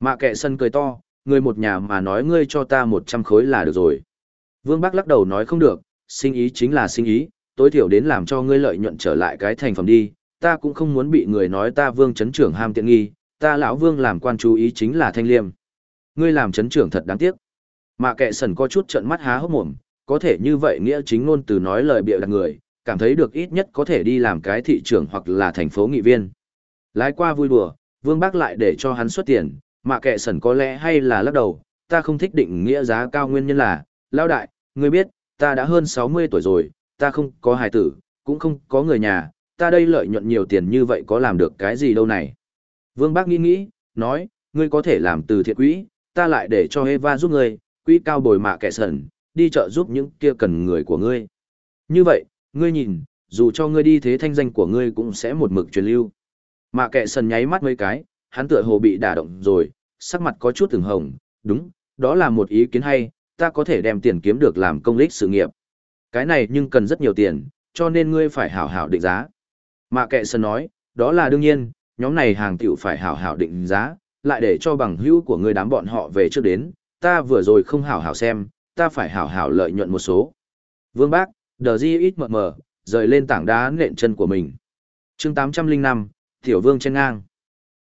Mạ kệ sân cười to, người một nhà mà nói ngươi cho ta một trăm khối là được rồi. Vương Bắc lắc đầu nói không được, sinh ý chính là sinh ý, tối thiểu đến làm cho ngươi lợi nhuận trở lại cái thành phẩm đi, ta cũng không muốn bị người nói ta vương chấn trưởng ham tiện nghi, ta lão vương làm quan chú ý chính là thanh liêm. Ngươi làm chấn trưởng thật đáng tiếc. Mạ kệ sần có chút trận mắt há hốc mồm, có thể như vậy nghĩa chính ngôn từ nói lời bịa đặt người, cảm thấy được ít nhất có thể đi làm cái thị trưởng hoặc là thành phố nghị viên. Lái qua vui đùa, vương bác lại để cho hắn xuất tiền, mạ kệ sần có lẽ hay là lắc đầu, ta không thích định nghĩa giá cao nguyên nhân là, lao đại, ngươi biết, ta đã hơn 60 tuổi rồi, ta không có hài tử, cũng không có người nhà, ta đây lợi nhuận nhiều tiền như vậy có làm được cái gì đâu này. Vương Bác nghĩ nghĩ, nói, ngươi có thể làm từ thiện quỹ, ta lại để cho Eva giúp ngươi, quỹ cao bồi mạ kẻ sần, đi chợ giúp những kia cần người của ngươi. Như vậy, ngươi nhìn, dù cho ngươi đi thế thanh danh của ngươi cũng sẽ một mực truyền lưu. Mạ kẻ sần nháy mắt mấy cái, hắn tựa hồ bị đả động rồi, sắc mặt có chút từng hồng, đúng, đó là một ý kiến hay, ta có thể đem tiền kiếm được làm công lích sự nghiệp. Cái này nhưng cần rất nhiều tiền, cho nên ngươi phải hảo hảo định giá. Mạ kệ Sơn nói, đó là đương nhiên, nhóm này hàng tiểu phải hảo hảo định giá, lại để cho bằng hữu của ngươi đám bọn họ về trước đến, ta vừa rồi không hảo hảo xem, ta phải hảo hảo lợi nhuận một số. Vương Bác, đờ di ít mờ mờ, rời lên tảng đá nện chân của mình. chương 805, Tiểu Vương trên ngang.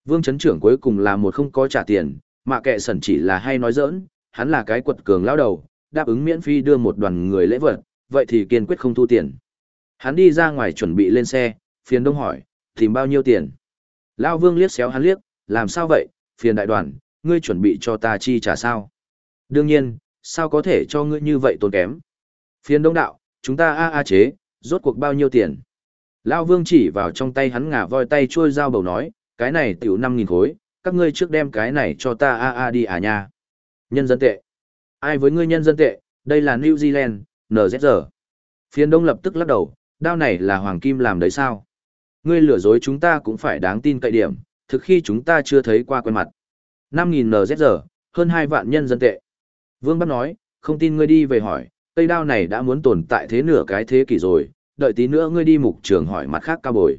Vương chấn trưởng cuối cùng là một không có trả tiền, mà kệ sẩn chỉ là hay nói giỡn, hắn là cái quật cường lao đầu, đáp ứng miễn phí đưa một đoàn người lễ vật, vậy thì kiên quyết không thu tiền. Hắn đi ra ngoài chuẩn bị lên xe, phiền đông hỏi, tìm bao nhiêu tiền? Lao vương liếc xéo hắn liếc, làm sao vậy, phiền đại đoàn, ngươi chuẩn bị cho ta chi trả sao? Đương nhiên, sao có thể cho ngươi như vậy tốn kém? Phiền đông đạo, chúng ta a a chế, rốt cuộc bao nhiêu tiền? Lao vương chỉ vào trong tay hắn ngả voi tay trôi dao bầu nói, cái này tiểu năm nghìn khối, các ngươi trước đem cái này cho ta a a đi à nha. Nhân dân tệ. Ai với ngươi nhân dân tệ, đây là New Zealand, NZR. Phiên đông lập tức lắc đầu, đao này là hoàng kim làm đấy sao? Ngươi lừa dối chúng ta cũng phải đáng tin cậy điểm, thực khi chúng ta chưa thấy qua quen mặt. 5.000 NZR, hơn 2 vạn nhân dân tệ. Vương Bắc nói, không tin ngươi đi về hỏi, cây đao này đã muốn tồn tại thế nửa cái thế kỷ rồi, đợi tí nữa ngươi đi mục trường hỏi mặt khác cao bồi.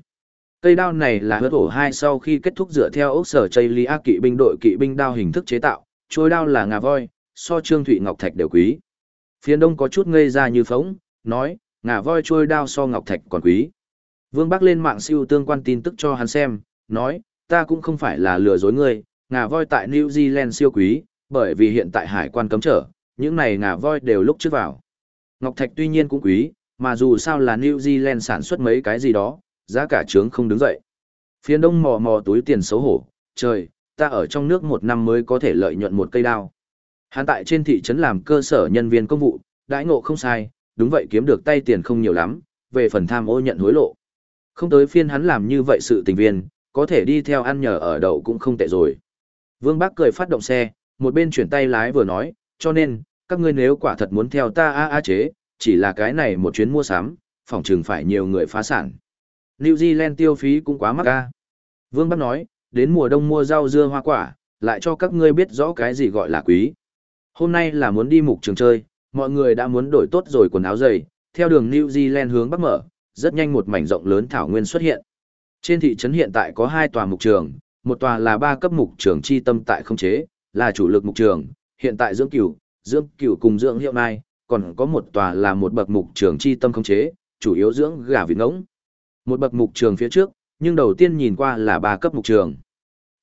Cây đao này là hớt ổ hai sau khi kết thúc dựa theo ốc sở chây lia kỵ binh đội kỵ binh đao hình thức chế tạo, trôi đao là ngà voi, so trương thụy ngọc thạch đều quý. Phiên đông có chút ngây ra như phóng, nói, ngà voi trôi đao so ngọc thạch còn quý. Vương Bắc lên mạng siêu tương quan tin tức cho hắn xem, nói, ta cũng không phải là lừa dối ngươi, ngà voi tại New Zealand siêu quý, bởi vì hiện tại hải quan cấm trở, những này ngà voi đều lúc trước vào. Ngọc thạch tuy nhiên cũng quý, mà dù sao là New Zealand sản xuất mấy cái gì đó, giá cả trướng không đứng dậy. Phiên đông mò mò túi tiền xấu hổ, trời, ta ở trong nước một năm mới có thể lợi nhuận một cây đao. Hắn tại trên thị trấn làm cơ sở nhân viên công vụ, đãi ngộ không sai, đúng vậy kiếm được tay tiền không nhiều lắm, về phần tham ô nhận hối lộ. Không tới phiên hắn làm như vậy sự tình viên, có thể đi theo ăn nhờ ở đậu cũng không tệ rồi. Vương bác cười phát động xe, một bên chuyển tay lái vừa nói, cho nên, các ngươi nếu quả thật muốn theo ta a a chế, chỉ là cái này một chuyến mua sắm, phòng trường phải nhiều người phá sản. New Zealand tiêu phí cũng quá mắc ca. Vương Bắc nói, đến mùa đông mua rau dưa hoa quả, lại cho các ngươi biết rõ cái gì gọi là quý. Hôm nay là muốn đi mục trường chơi, mọi người đã muốn đổi tốt rồi quần áo dày, theo đường New Zealand hướng bắc mở, rất nhanh một mảnh rộng lớn thảo nguyên xuất hiện. Trên thị trấn hiện tại có hai tòa mục trường, một tòa là ba cấp mục trường chi tâm tại không chế, là chủ lực mục trường, hiện tại dưỡng cửu, dưỡng cửu cùng dưỡng hiệu nai, còn có một tòa là một bậc mục trường chi tâm không chế, chủ yếu dưỡng gà vịt ngỗng. Một bậc mục trường phía trước, nhưng đầu tiên nhìn qua là ba cấp mục trường.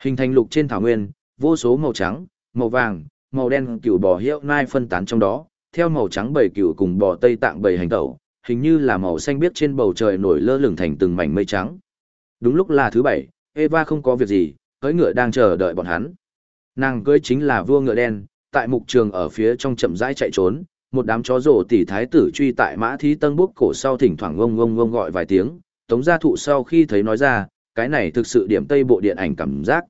Hình thành lục trên thảo nguyên, vô số màu trắng, màu vàng, màu đen cừu bò hiệu nai phân tán trong đó, theo màu trắng bầy cừu cùng bò tây tạng bầy hành tẩu, hình như là màu xanh biếc trên bầu trời nổi lơ lửng thành từng mảnh mây trắng. Đúng lúc là thứ bảy, Eva không có việc gì, cưỡi ngựa đang chờ đợi bọn hắn. Nàng cưỡi chính là vua ngựa đen, tại mục trường ở phía trong chậm rãi chạy trốn, một đám chó rồ tỷ thái tử truy tại mã thí tân bốc cổ sau thỉnh thoảng ngông ngông ngông gọi vài tiếng, tống gia thụ sau khi thấy nói ra, cái này thực sự điểm tây bộ điện ảnh cảm giác.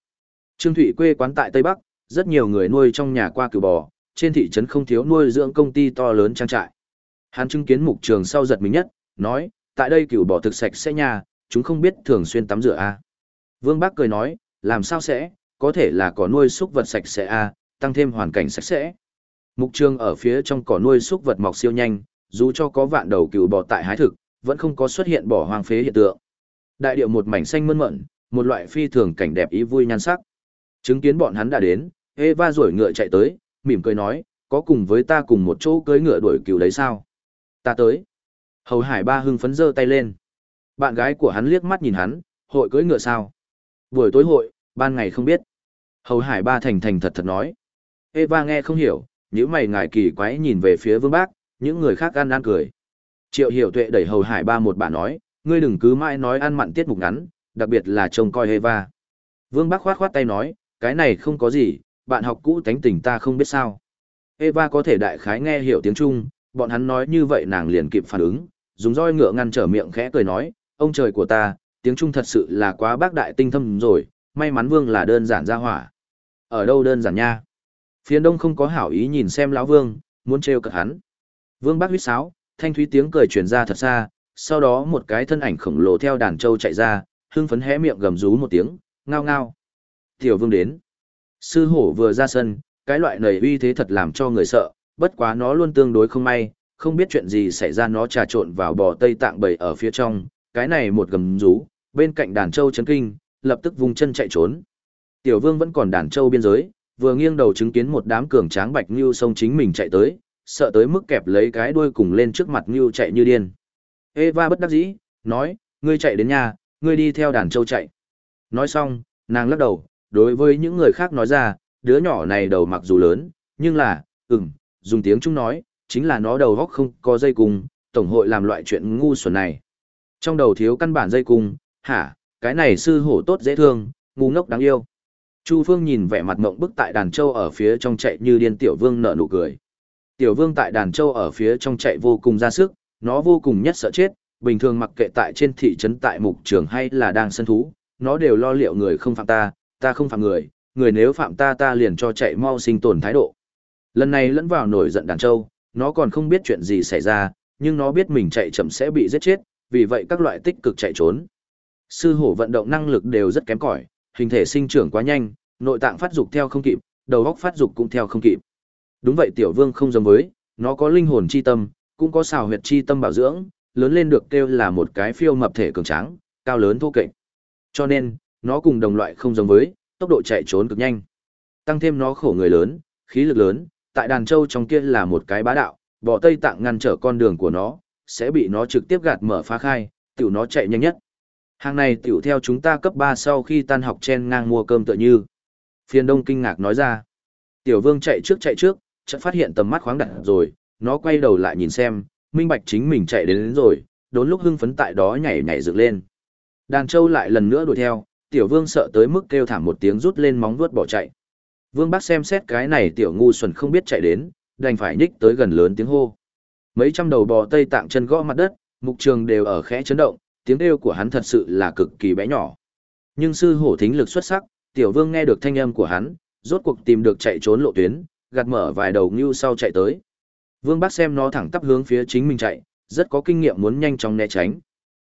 Trương Thụy quê quán tại Tây Bắc, rất nhiều người nuôi trong nhà qua cừu bò, trên thị trấn không thiếu nuôi dưỡng công ty to lớn trang trại. Hắn chứng kiến mục trường sau giật mình nhất, nói, tại đây cừu bò thực sạch sẽ nhà, chúng không biết thường xuyên tắm rửa à. Vương Bác cười nói, làm sao sẽ, có thể là có nuôi súc vật sạch sẽ à, tăng thêm hoàn cảnh sạch sẽ. Mục trường ở phía trong cỏ nuôi súc vật mọc siêu nhanh, dù cho có vạn đầu cừu bò tại hái thực, vẫn không có xuất hiện bỏ hoang phế hiện tượng. Đại điệu một mảnh xanh mơn mận, một loại phi thường cảnh đẹp ý vui nhan sắc. Chứng kiến bọn hắn đã đến, Eva rủi ngựa chạy tới, mỉm cười nói, có cùng với ta cùng một chỗ cưới ngựa đuổi cừu đấy sao? Ta tới. Hầu Hải Ba hưng phấn giơ tay lên. Bạn gái của hắn liếc mắt nhìn hắn, hội cưới ngựa sao? Buổi tối hội, ban ngày không biết. Hầu Hải Ba thành thành thật thật nói. Eva nghe không hiểu, những mày ngài kỳ quái nhìn về phía Vương Bác, những người khác ăn ăn cười. Triệu Hiểu Tuệ đẩy Hầu Hải Ba một bà nói, ngươi đừng cứ mãi nói ăn mặn tiết mục ngắn, đặc biệt là trông coi Eva. Vương Bác khoát khoát tay nói, cái này không có gì, bạn học cũ tánh tình ta không biết sao. Eva có thể đại khái nghe hiểu tiếng Trung, bọn hắn nói như vậy nàng liền kịp phản ứng, dùng roi ngựa ngăn trở miệng khẽ cười nói, ông trời của ta, tiếng Trung thật sự là quá bác đại tinh thâm rồi, may mắn Vương là đơn giản ra hỏa. Ở đâu đơn giản nha? Phiên đông không có hảo ý nhìn xem lão Vương, muốn trêu cợt hắn. Vương bác huýt sáo, thanh thúy tiếng cười truyền ra thật xa, sau đó một cái thân ảnh khổng lồ theo đàn trâu chạy ra, hưng phấn hé miệng gầm rú một tiếng, ngao ngao. Tiểu Vương đến. Sư hổ vừa ra sân, cái loại nầy uy thế thật làm cho người sợ, bất quá nó luôn tương đối không may, không biết chuyện gì xảy ra nó trà trộn vào bò Tây Tạng bầy ở phía trong, cái này một gầm rú, bên cạnh đàn trâu chấn kinh, lập tức vùng chân chạy trốn. Tiểu Vương vẫn còn đàn trâu biên giới, vừa nghiêng đầu chứng kiến một đám cường tráng bạch như sông chính mình chạy tới, sợ tới mức kẹp lấy cái đuôi cùng lên trước mặt Ngưu chạy như điên. Eva bất đắc dĩ, nói, ngươi chạy đến nhà, ngươi đi theo đàn trâu chạy. Nói xong, nàng lắc đầu, đối với những người khác nói ra, đứa nhỏ này đầu mặc dù lớn, nhưng là, ừm, dùng tiếng chúng nói, chính là nó đầu góc không có dây cung, tổng hội làm loại chuyện ngu xuẩn này. Trong đầu thiếu căn bản dây cung, hả, cái này sư hổ tốt dễ thương, ngu ngốc đáng yêu. Chu Phương nhìn vẻ mặt mộng bức tại đàn châu ở phía trong chạy như điên tiểu vương nở nụ cười. Tiểu vương tại đàn châu ở phía trong chạy vô cùng ra sức, nó vô cùng nhất sợ chết, bình thường mặc kệ tại trên thị trấn tại mục trường hay là đang sân thú, nó đều lo liệu người không phạm ta, ta không phạm người, người nếu phạm ta ta liền cho chạy mau sinh tồn thái độ. Lần này lẫn vào nổi giận đàn châu, nó còn không biết chuyện gì xảy ra, nhưng nó biết mình chạy chậm sẽ bị giết chết, vì vậy các loại tích cực chạy trốn. Sư hổ vận động năng lực đều rất kém cỏi, hình thể sinh trưởng quá nhanh, nội tạng phát dục theo không kịp, đầu óc phát dục cũng theo không kịp. Đúng vậy tiểu vương không giống với, nó có linh hồn chi tâm, cũng có xào huyệt chi tâm bảo dưỡng, lớn lên được kêu là một cái phiêu mập thể cường tráng, cao lớn thô kệch. Cho nên, nó cùng đồng loại không giống với, tốc độ chạy trốn cực nhanh. Tăng thêm nó khổ người lớn, khí lực lớn, tại đàn châu trong kia là một cái bá đạo, bọ Tây Tạng ngăn trở con đường của nó, sẽ bị nó trực tiếp gạt mở phá khai, tiểu nó chạy nhanh nhất. Hàng này tiểu theo chúng ta cấp 3 sau khi tan học chen ngang mua cơm tựa như. phiền đông kinh ngạc nói ra. Tiểu vương chạy trước chạy trước, chợt phát hiện tầm mắt khoáng đặt rồi, nó quay đầu lại nhìn xem, minh bạch chính mình chạy đến, đến rồi, đốn lúc hưng phấn tại đó nhảy nhảy dựng lên. Đàn trâu lại lần nữa đuổi theo, tiểu vương sợ tới mức kêu thảm một tiếng rút lên móng vuốt bỏ chạy. Vương bác xem xét cái này tiểu ngu xuẩn không biết chạy đến, đành phải nhích tới gần lớn tiếng hô. Mấy trăm đầu bò Tây Tạng chân gõ mặt đất, mục trường đều ở khẽ chấn động, tiếng kêu của hắn thật sự là cực kỳ bé nhỏ. Nhưng sư hổ thính lực xuất sắc, tiểu vương nghe được thanh âm của hắn, rốt cuộc tìm được chạy trốn lộ tuyến, gạt mở vài đầu ngưu sau chạy tới. Vương bác xem nó thẳng tắp hướng phía chính mình chạy, rất có kinh nghiệm muốn nhanh chóng né tránh.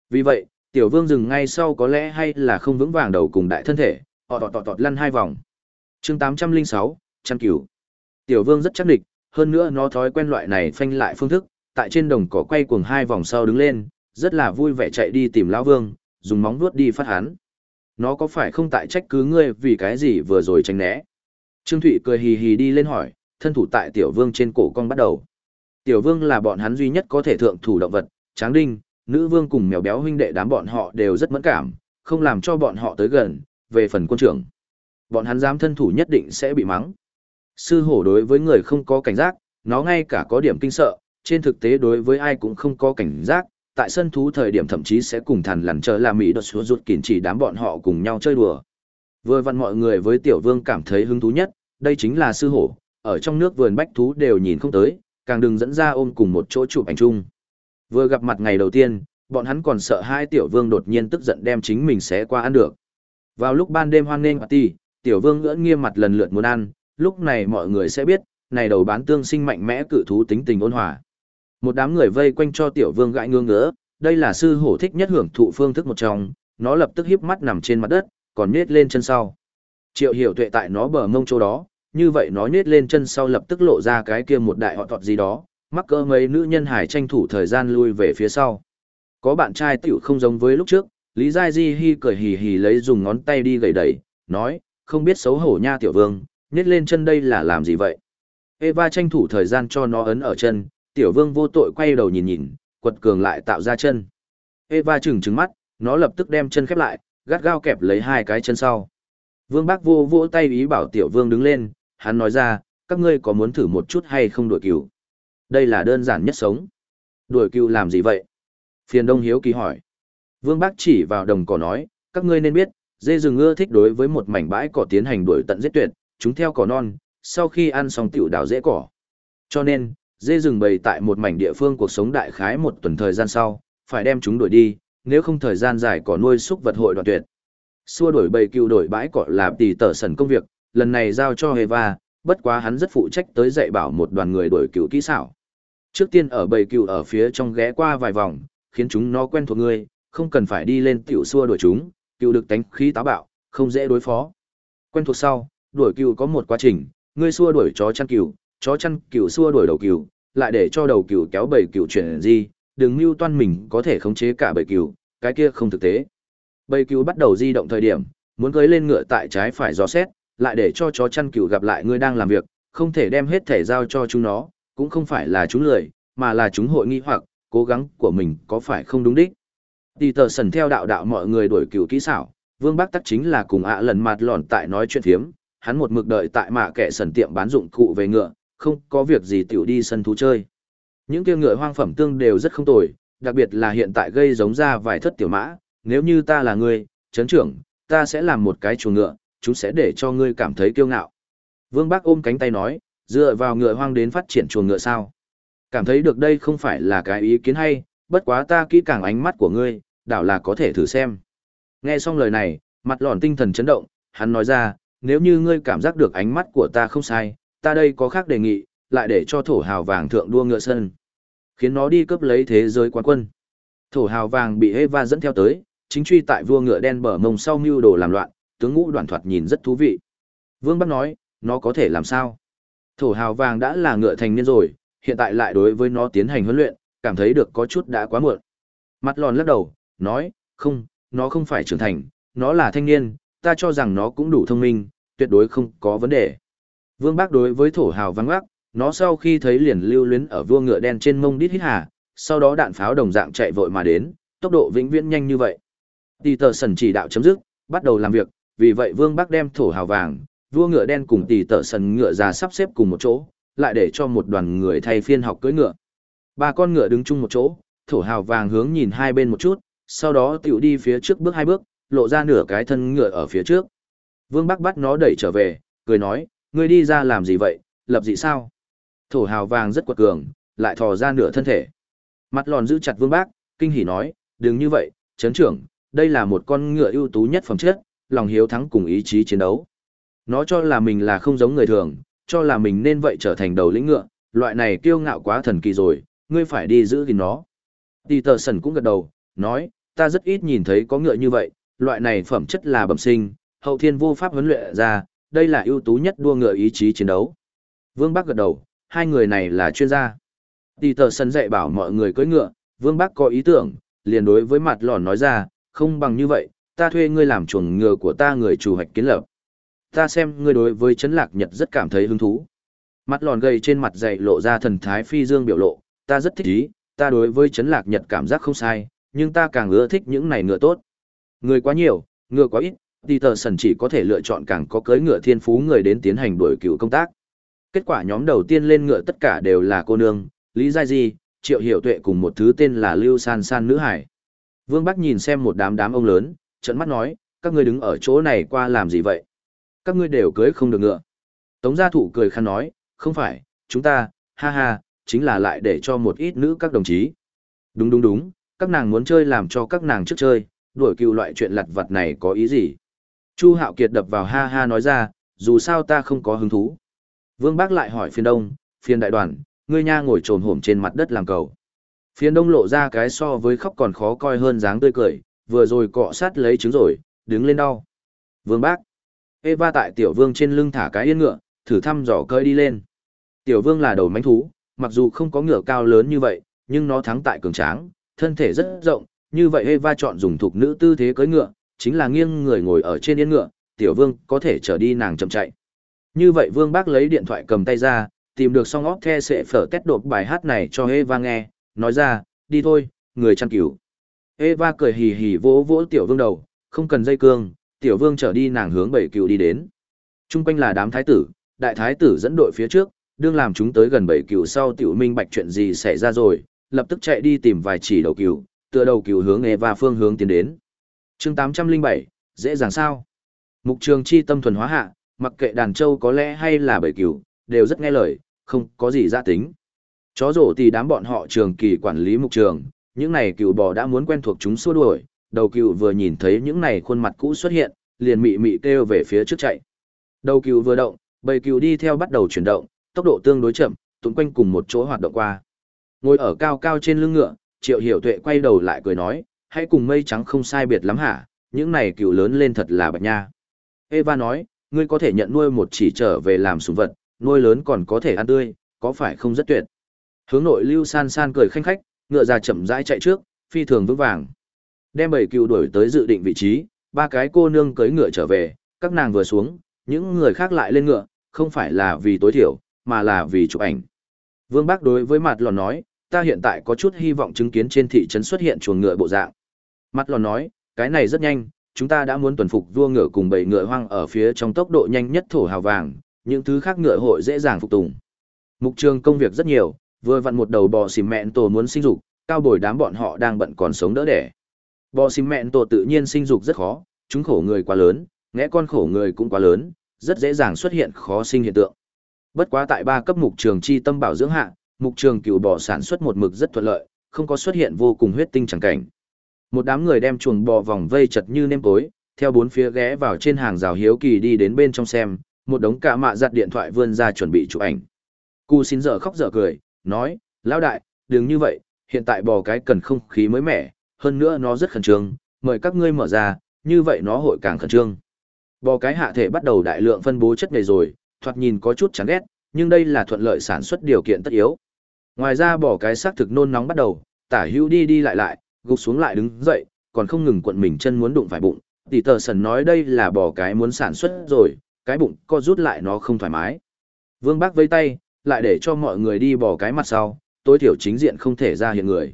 Vì vậy, tiểu vương dừng ngay sau có lẽ hay là không vững vàng đầu cùng đại thân thể, họ tọt tọt tọt lăn hai vòng. chương 806, chăn cửu. Tiểu vương rất chắc địch, hơn nữa nó thói quen loại này phanh lại phương thức, tại trên đồng cỏ quay cuồng hai vòng sau đứng lên, rất là vui vẻ chạy đi tìm lão vương, dùng móng vuốt đi phát hắn. Nó có phải không tại trách cứ ngươi vì cái gì vừa rồi tránh né? Trương Thụy cười hì hì đi lên hỏi, thân thủ tại tiểu vương trên cổ con bắt đầu. Tiểu vương là bọn hắn duy nhất có thể thượng thủ động vật, tráng đinh, nữ vương cùng mèo béo huynh đệ đám bọn họ đều rất mẫn cảm, không làm cho bọn họ tới gần, về phần quân trưởng. Bọn hắn dám thân thủ nhất định sẽ bị mắng. Sư hổ đối với người không có cảnh giác, nó ngay cả có điểm kinh sợ, trên thực tế đối với ai cũng không có cảnh giác, tại sân thú thời điểm thậm chí sẽ cùng thằn lằn chờ là Mỹ đột xuống rụt kín chỉ đám bọn họ cùng nhau chơi đùa. Vừa vặn mọi người với tiểu vương cảm thấy hứng thú nhất, đây chính là sư hổ, ở trong nước vườn bách thú đều nhìn không tới, càng đừng dẫn ra ôm cùng một chỗ chụp ảnh chung. Vừa gặp mặt ngày đầu tiên, bọn hắn còn sợ hai tiểu vương đột nhiên tức giận đem chính mình xé qua ăn được. Vào lúc ban đêm hoan nghênh party, tiểu vương ngưỡng nghiêm mặt lần lượt muốn ăn, lúc này mọi người sẽ biết, này đầu bán tương sinh mạnh mẽ cự thú tính tình ôn hòa. Một đám người vây quanh cho tiểu vương gãi ngương ngứa, đây là sư hổ thích nhất hưởng thụ phương thức một trong, nó lập tức híp mắt nằm trên mặt đất, còn nết lên chân sau. Triệu hiểu tuệ tại nó bờ mông chỗ đó, như vậy nó nết lên chân sau lập tức lộ ra cái kia một đại họ tọt gì đó, mắc cỡ mấy nữ nhân hải tranh thủ thời gian lui về phía sau. Có bạn trai tiểu không giống với lúc trước, Lý Giai Di Hi cười hì hì lấy dùng ngón tay đi gầy đẩy, nói, không biết xấu hổ nha tiểu vương, nết lên chân đây là làm gì vậy? Eva tranh thủ thời gian cho nó ấn ở chân, tiểu vương vô tội quay đầu nhìn nhìn, quật cường lại tạo ra chân. Eva chừng trừng mắt, nó lập tức đem chân khép lại, gắt gao kẹp lấy hai cái chân sau. Vương Bác vô vỗ tay ý bảo tiểu vương đứng lên, hắn nói ra, các ngươi có muốn thử một chút hay không đuổi cừu? Đây là đơn giản nhất sống. Đuổi cừu làm gì vậy? Phiền Đông Hiếu kỳ hỏi. Vương Bác chỉ vào đồng cỏ nói, các ngươi nên biết, dê rừng ưa thích đối với một mảnh bãi cỏ tiến hành đuổi tận giết tuyệt, chúng theo cỏ non, sau khi ăn xong tiểu đào dễ cỏ. Cho nên, dê rừng bầy tại một mảnh địa phương cuộc sống đại khái một tuần thời gian sau, phải đem chúng đuổi đi, nếu không thời gian dài cỏ nuôi súc vật hội đoạn tuyệt. Xua đuổi bầy cừu đổi bãi cỏ là tỷ tở sần công việc, lần này giao cho Eva, bất quá hắn rất phụ trách tới dạy bảo một đoàn người đuổi cừu kỹ xảo. Trước tiên ở bầy cừu ở phía trong ghé qua vài vòng, khiến chúng nó quen thuộc ngươi, không cần phải đi lên tiểu xua đuổi chúng, cừu được tánh khí táo bạo, không dễ đối phó. Quen thuộc sau, đuổi cừu có một quá trình, ngươi xua đuổi chó chăn cừu, chó chăn cừu xua đuổi đầu cừu, lại để cho đầu cừu kéo bầy cừu chuyển di đừng mưu toan mình có thể khống chế cả bầy cừu, cái kia không thực tế. Bầy cừu bắt đầu di động thời điểm, muốn cưỡi lên ngựa tại trái phải dò xét, lại để cho chó chăn cừu gặp lại ngươi đang làm việc, không thể đem hết thể giao cho chúng nó, cũng không phải là chúng lười, mà là chúng hội nghi hoặc, cố gắng của mình có phải không đúng đích. Tỷ tờ sần theo đạo đạo mọi người đuổi cừu kỹ xảo, Vương Bắc Tắc chính là cùng ạ lần mặt lòn tại nói chuyện thiếm, hắn một mực đợi tại mạ kệ sần tiệm bán dụng cụ về ngựa, không có việc gì tiểu đi sân thú chơi. Những kia ngựa hoang phẩm tương đều rất không tồi, đặc biệt là hiện tại gây giống ra vài thất tiểu mã, nếu như ta là ngươi, chấn trưởng, ta sẽ làm một cái chuồng ngựa, chúng sẽ để cho ngươi cảm thấy kiêu ngạo. Vương Bác ôm cánh tay nói, dựa vào ngựa hoang đến phát triển chuồng ngựa sao? Cảm thấy được đây không phải là cái ý kiến hay, bất quá ta kỹ càng ánh mắt của ngươi, đảo là có thể thử xem. Nghe xong lời này, mặt lòn tinh thần chấn động, hắn nói ra, nếu như ngươi cảm giác được ánh mắt của ta không sai, ta đây có khác đề nghị, lại để cho thổ hào vàng thượng đua ngựa sân. Khiến nó đi cướp lấy thế giới quán quân. Thổ hào vàng bị Eva dẫn theo tới, chính truy tại vua ngựa đen bờ mông sau mưu đồ làm loạn, tướng ngũ đoàn thoạt nhìn rất thú vị. Vương Bắc nói, nó có thể làm sao? Thổ hào vàng đã là ngựa thành niên rồi, hiện tại lại đối với nó tiến hành huấn luyện, cảm thấy được có chút đã quá muộn. Mặt lòn lắc đầu, nói, không, nó không phải trưởng thành, nó là thanh niên, ta cho rằng nó cũng đủ thông minh, tuyệt đối không có vấn đề. Vương Bác đối với thổ hào vắng gác, nó sau khi thấy liền lưu luyến ở vua ngựa đen trên mông đít hít hà, sau đó đạn pháo đồng dạng chạy vội mà đến, tốc độ vĩnh viễn nhanh như vậy. Tỷ tờ sần chỉ đạo chấm dứt, bắt đầu làm việc, vì vậy Vương Bắc đem thổ hào vàng, vua ngựa đen cùng tỷ tờ sần ngựa già sắp xếp cùng một chỗ, lại để cho một đoàn người thay phiên học cưỡi ngựa. Ba con ngựa đứng chung một chỗ, thổ hào vàng hướng nhìn hai bên một chút, sau đó tiểu đi phía trước bước hai bước, lộ ra nửa cái thân ngựa ở phía trước. Vương Bắc bắt nó đẩy trở về, cười nói, ngươi đi ra làm gì vậy, lập dị sao? Thổ hào vàng rất quật cường, lại thò ra nửa thân thể. Mặt lòn giữ chặt Vương Bác, kinh hỉ nói, đừng như vậy, chấn trưởng, đây là một con ngựa ưu tú nhất phẩm chất, lòng hiếu thắng cùng ý chí chiến đấu. Nó cho là mình là không giống người thường, cho là mình nên vậy trở thành đầu lĩnh ngựa, loại này kiêu ngạo quá thần kỳ rồi, ngươi phải đi giữ gìn nó. Tỷ tờ sần cũng gật đầu, nói, ta rất ít nhìn thấy có ngựa như vậy, loại này phẩm chất là bẩm sinh, hậu thiên vô pháp huấn luyện ra, đây là ưu tú nhất đua ngựa ý chí chiến đấu. Vương Bắc gật đầu, hai người này là chuyên gia. Tỷ tờ sân dạy bảo mọi người cưỡi ngựa, Vương Bác có ý tưởng, liền đối với mặt lòn nói ra, không bằng như vậy, ta thuê ngươi làm chuồng ngựa của ta người chủ hoạch kiến lập. Ta xem ngươi đối với chấn lạc nhật rất cảm thấy hứng thú. Mặt lòn gầy trên mặt dày lộ ra thần thái phi dương biểu lộ, ta rất thích ý, ta đối với chấn lạc nhật cảm giác không sai, nhưng ta càng ưa thích những này ngựa tốt. Người quá nhiều, ngựa quá ít, tỷ tờ sần chỉ có thể lựa chọn càng có cưỡi ngựa thiên phú người đến tiến hành đuổi cựu công tác. Kết quả nhóm đầu tiên lên ngựa tất cả đều là cô nương, Lý Giai Di, Triệu Hiểu Tuệ cùng một thứ tên là Lưu San San nữ hải. Vương Bắc nhìn xem một đám đám ông lớn, trận mắt nói, các ngươi đứng ở chỗ này qua làm gì vậy? Các ngươi đều cưới không được ngựa. Tống gia thụ cười khăn nói, không phải, chúng ta, ha ha, chính là lại để cho một ít nữ các đồng chí. Đúng đúng đúng, các nàng muốn chơi làm cho các nàng trước chơi, đuổi cựu loại chuyện lặt vặt này có ý gì? Chu Hạo Kiệt đập vào ha ha nói ra, dù sao ta không có hứng thú. Vương Bác lại hỏi phiên đông, phiên đại đoàn, ngươi nha ngồi trồn hổm trên mặt đất làm cầu. Phiên đông lộ ra cái so với khóc còn khó coi hơn dáng tươi cười, vừa rồi cọ sát lấy trứng rồi, đứng lên đau. Vương Bác. Eva tại tiểu vương trên lưng thả cái yên ngựa, thử thăm dò cơi đi lên. Tiểu vương là đầu mánh thú, mặc dù không có ngựa cao lớn như vậy, nhưng nó thắng tại cường tráng, thân thể rất rộng, như vậy Eva chọn dùng thuộc nữ tư thế cưỡi ngựa, chính là nghiêng người ngồi ở trên yên ngựa, tiểu vương có thể trở đi nàng chậm chạy. Như vậy vương bác lấy điện thoại cầm tay ra, tìm được song óc the sẽ phở tét đột bài hát này cho Eva nghe, nói ra, đi thôi, người chăn cứu. Eva cười hì hì vỗ vỗ tiểu vương đầu, không cần dây cương, tiểu vương trở đi nàng hướng bảy cựu đi đến. Trung quanh là đám thái tử, đại thái tử dẫn đội phía trước, đương làm chúng tới gần bảy cựu sau tiểu minh bạch chuyện gì xảy ra rồi, lập tức chạy đi tìm vài chỉ đầu cựu, tựa đầu cựu hướng Eva phương hướng tiến đến. chương 807, dễ dàng sao? Mục trường chi tâm thuần hóa hạ, mặc kệ đàn trâu có lẽ hay là bầy cừu đều rất nghe lời, không có gì gia tính. Chó rổ thì đám bọn họ trường kỳ quản lý mục trường, những này cừu bò đã muốn quen thuộc chúng xua đuổi, đầu cừu vừa nhìn thấy những này khuôn mặt cũ xuất hiện, liền mị mị kêu về phía trước chạy. Đầu cừu vừa động, bầy cừu đi theo bắt đầu chuyển động, tốc độ tương đối chậm, tuấn quanh cùng một chỗ hoạt động qua. Ngồi ở cao cao trên lưng ngựa, Triệu Hiểu Tuệ quay đầu lại cười nói, hãy cùng mây trắng không sai biệt lắm hả, những này cừu lớn lên thật là bạch nha. Eva nói, ngươi có thể nhận nuôi một chỉ trở về làm sủng vật, nuôi lớn còn có thể ăn tươi, có phải không rất tuyệt. Hướng nội Lưu San San cười khanh khách, ngựa ra chậm rãi chạy trước, phi thường vững vàng. Đem bảy cừu đuổi tới dự định vị trí, ba cái cô nương cưỡi ngựa trở về, các nàng vừa xuống, những người khác lại lên ngựa, không phải là vì tối thiểu, mà là vì chụp ảnh. Vương Bác đối với mặt lòn nói, ta hiện tại có chút hy vọng chứng kiến trên thị trấn xuất hiện chuồng ngựa bộ dạng. Mặt lòn nói, cái này rất nhanh, chúng ta đã muốn tuần phục vua ngựa cùng bầy ngựa hoang ở phía trong tốc độ nhanh nhất thổ hào vàng, những thứ khác ngựa hội dễ dàng phục tùng. Mục trường công việc rất nhiều, vừa vặn một đầu bò xìm mẹn tổ muốn sinh dục, cao bồi đám bọn họ đang bận còn sống đỡ đẻ. Bò xìm mẹn tổ tự nhiên sinh dục rất khó, chúng khổ người quá lớn, ngẽ con khổ người cũng quá lớn, rất dễ dàng xuất hiện khó sinh hiện tượng. Bất quá tại ba cấp mục trường chi tâm bảo dưỡng hạ, mục trường cựu bò sản xuất một mực rất thuận lợi, không có xuất hiện vô cùng huyết tinh chẳng cảnh. Một đám người đem chuồng bò vòng vây chật như nêm tối, theo bốn phía ghé vào trên hàng rào hiếu kỳ đi đến bên trong xem, một đống cạ mạ giặt điện thoại vươn ra chuẩn bị chụp ảnh. Cu xin dở khóc dở cười, nói, lão đại, đừng như vậy, hiện tại bò cái cần không khí mới mẻ, hơn nữa nó rất khẩn trương, mời các ngươi mở ra, như vậy nó hội càng khẩn trương. Bò cái hạ thể bắt đầu đại lượng phân bố chất này rồi, thoạt nhìn có chút chán ghét, nhưng đây là thuận lợi sản xuất điều kiện tất yếu. Ngoài ra bò cái xác thực nôn nóng bắt đầu, tả hữu đi đi lại lại, gục xuống lại đứng dậy, còn không ngừng cuộn mình chân muốn đụng phải bụng. Tỷ tờ sần nói đây là bò cái muốn sản xuất rồi, cái bụng co rút lại nó không thoải mái. Vương Bác vây tay, lại để cho mọi người đi bò cái mặt sau, tối thiểu chính diện không thể ra hiện người.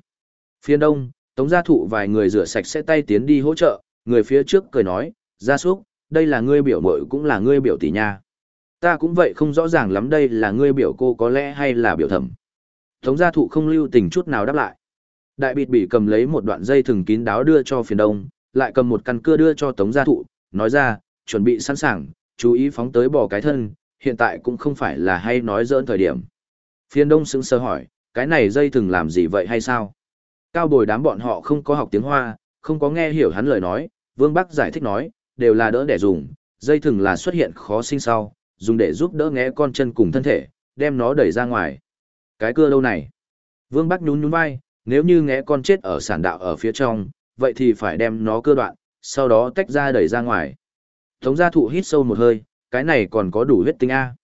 Phía đông, Tống gia thụ vài người rửa sạch sẽ tay tiến đi hỗ trợ, người phía trước cười nói, gia súc, đây là ngươi biểu mội cũng là ngươi biểu tỷ nha. Ta cũng vậy không rõ ràng lắm đây là ngươi biểu cô có lẽ hay là biểu thẩm. Tống gia thụ không lưu tình chút nào đáp lại. Đại bịt bỉ cầm lấy một đoạn dây thừng kín đáo đưa cho phiền đông, lại cầm một căn cưa đưa cho tống gia thụ, nói ra, chuẩn bị sẵn sàng, chú ý phóng tới bỏ cái thân, hiện tại cũng không phải là hay nói dỡn thời điểm. Phiền đông sững sờ hỏi, cái này dây thừng làm gì vậy hay sao? Cao bồi đám bọn họ không có học tiếng Hoa, không có nghe hiểu hắn lời nói, Vương Bắc giải thích nói, đều là đỡ để dùng, dây thừng là xuất hiện khó sinh sau, dùng để giúp đỡ ngẽ con chân cùng thân thể, đem nó đẩy ra ngoài. Cái cưa đâu này? Vương Bắc nhún nhún vai, nếu như ngẽ con chết ở sản đạo ở phía trong, vậy thì phải đem nó cơ đoạn, sau đó tách ra đẩy ra ngoài. Tống gia thụ hít sâu một hơi, cái này còn có đủ huyết tinh A.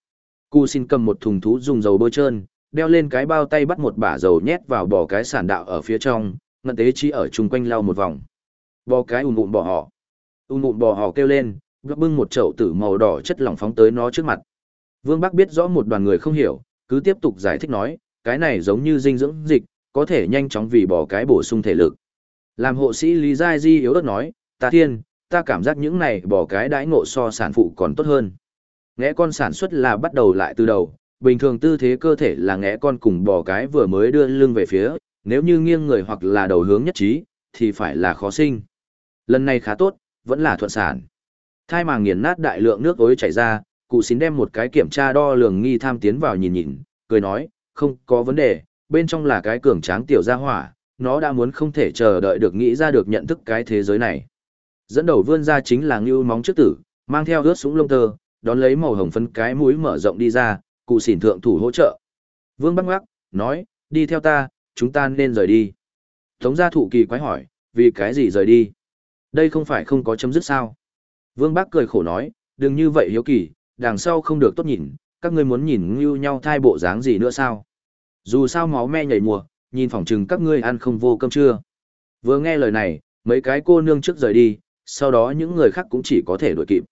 Cú xin cầm một thùng thú dùng dầu bôi trơn, đeo lên cái bao tay bắt một bả dầu nhét vào bỏ cái sản đạo ở phía trong, ngân tế chi ở chung quanh lau một vòng. Bò cái ùn ùn bỏ họ. Ùn ùn bỏ họ kêu lên, gấp bưng một chậu tử màu đỏ chất lỏng phóng tới nó trước mặt. Vương Bắc biết rõ một đoàn người không hiểu, cứ tiếp tục giải thích nói, cái này giống như dinh dưỡng dịch, có thể nhanh chóng vì bỏ cái bổ sung thể lực. Làm hộ sĩ Lý Giai Di yếu ớt nói, ta thiên, ta cảm giác những này bỏ cái đãi ngộ so sản phụ còn tốt hơn. Ngẽ con sản xuất là bắt đầu lại từ đầu, bình thường tư thế cơ thể là ngẽ con cùng bỏ cái vừa mới đưa lưng về phía, nếu như nghiêng người hoặc là đầu hướng nhất trí, thì phải là khó sinh. Lần này khá tốt, vẫn là thuận sản. Thai màng nghiền nát đại lượng nước ối chảy ra, cụ xin đem một cái kiểm tra đo lường nghi tham tiến vào nhìn nhìn, cười nói, không có vấn đề, bên trong là cái cường tráng tiểu gia hỏa, nó đã muốn không thể chờ đợi được nghĩ ra được nhận thức cái thế giới này. Dẫn đầu vươn ra chính là ngưu móng trước tử, mang theo ướt súng lông tơ, đón lấy màu hồng phấn cái mũi mở rộng đi ra, cụ xỉn thượng thủ hỗ trợ. Vương Bắc Ngoác, nói, đi theo ta, chúng ta nên rời đi. Tống gia thụ kỳ quái hỏi, vì cái gì rời đi? Đây không phải không có chấm dứt sao? Vương Bắc cười khổ nói, đừng như vậy hiếu kỳ, đằng sau không được tốt nhìn, các ngươi muốn nhìn như nhau thai bộ dáng gì nữa sao? Dù sao máu me nhảy mùa, nhìn phỏng chừng các ngươi ăn không vô cơm trưa. Vừa nghe lời này, mấy cái cô nương trước rời đi, sau đó những người khác cũng chỉ có thể đuổi kịp.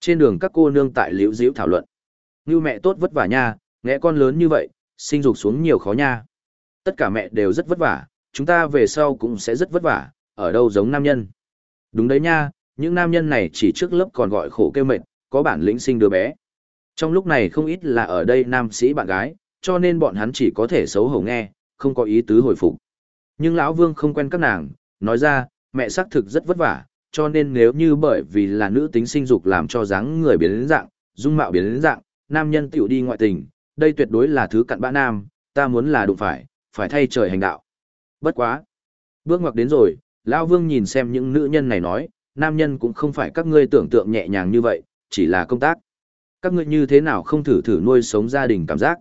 Trên đường các cô nương tại liễu diễu thảo luận. Như mẹ tốt vất vả nha, nghe con lớn như vậy, sinh dục xuống nhiều khó nha. Tất cả mẹ đều rất vất vả, chúng ta về sau cũng sẽ rất vất vả, ở đâu giống nam nhân. Đúng đấy nha, những nam nhân này chỉ trước lớp còn gọi khổ kêu mệt, có bản lĩnh sinh đứa bé. Trong lúc này không ít là ở đây nam sĩ bạn gái, cho nên bọn hắn chỉ có thể xấu hổ nghe, không có ý tứ hồi phục. Nhưng lão Vương không quen các nàng, nói ra, mẹ xác thực rất vất vả, cho nên nếu như bởi vì là nữ tính sinh dục làm cho dáng người biến đến dạng, dung mạo biến đến dạng, nam nhân tiểu đi ngoại tình, đây tuyệt đối là thứ cặn bã nam, ta muốn là đụng phải, phải thay trời hành đạo. Bất quá. Bước ngoặc đến rồi, lão Vương nhìn xem những nữ nhân này nói, nam nhân cũng không phải các ngươi tưởng tượng nhẹ nhàng như vậy, chỉ là công tác. Các ngươi như thế nào không thử thử nuôi sống gia đình cảm giác.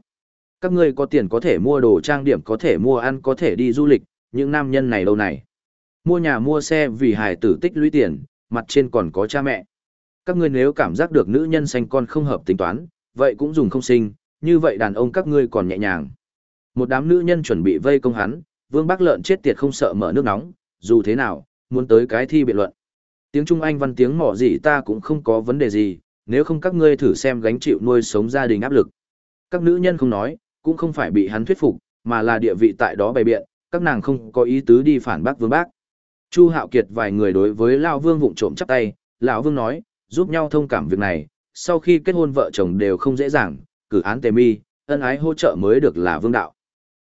Các ngươi có tiền có thể mua đồ trang điểm có thể mua ăn có thể đi du lịch, những nam nhân này đâu này. Mua nhà mua xe vì hài tử tích lũy tiền, mặt trên còn có cha mẹ. Các ngươi nếu cảm giác được nữ nhân sinh con không hợp tính toán, vậy cũng dùng không sinh, như vậy đàn ông các ngươi còn nhẹ nhàng. Một đám nữ nhân chuẩn bị vây công hắn, Vương Bắc Lợn chết tiệt không sợ mở nước nóng, dù thế nào, muốn tới cái thi biện luận. Tiếng Trung Anh văn tiếng mỏ gì ta cũng không có vấn đề gì, nếu không các ngươi thử xem gánh chịu nuôi sống gia đình áp lực. Các nữ nhân không nói, cũng không phải bị hắn thuyết phục, mà là địa vị tại đó bày biện, các nàng không có ý tứ đi phản bác vương bác. Chu Hạo Kiệt vài người đối với Lão Vương vụng trộm chắp tay, lão Vương nói, giúp nhau thông cảm việc này, sau khi kết hôn vợ chồng đều không dễ dàng, cử án tề mi, ân ái hỗ trợ mới được là vương đạo.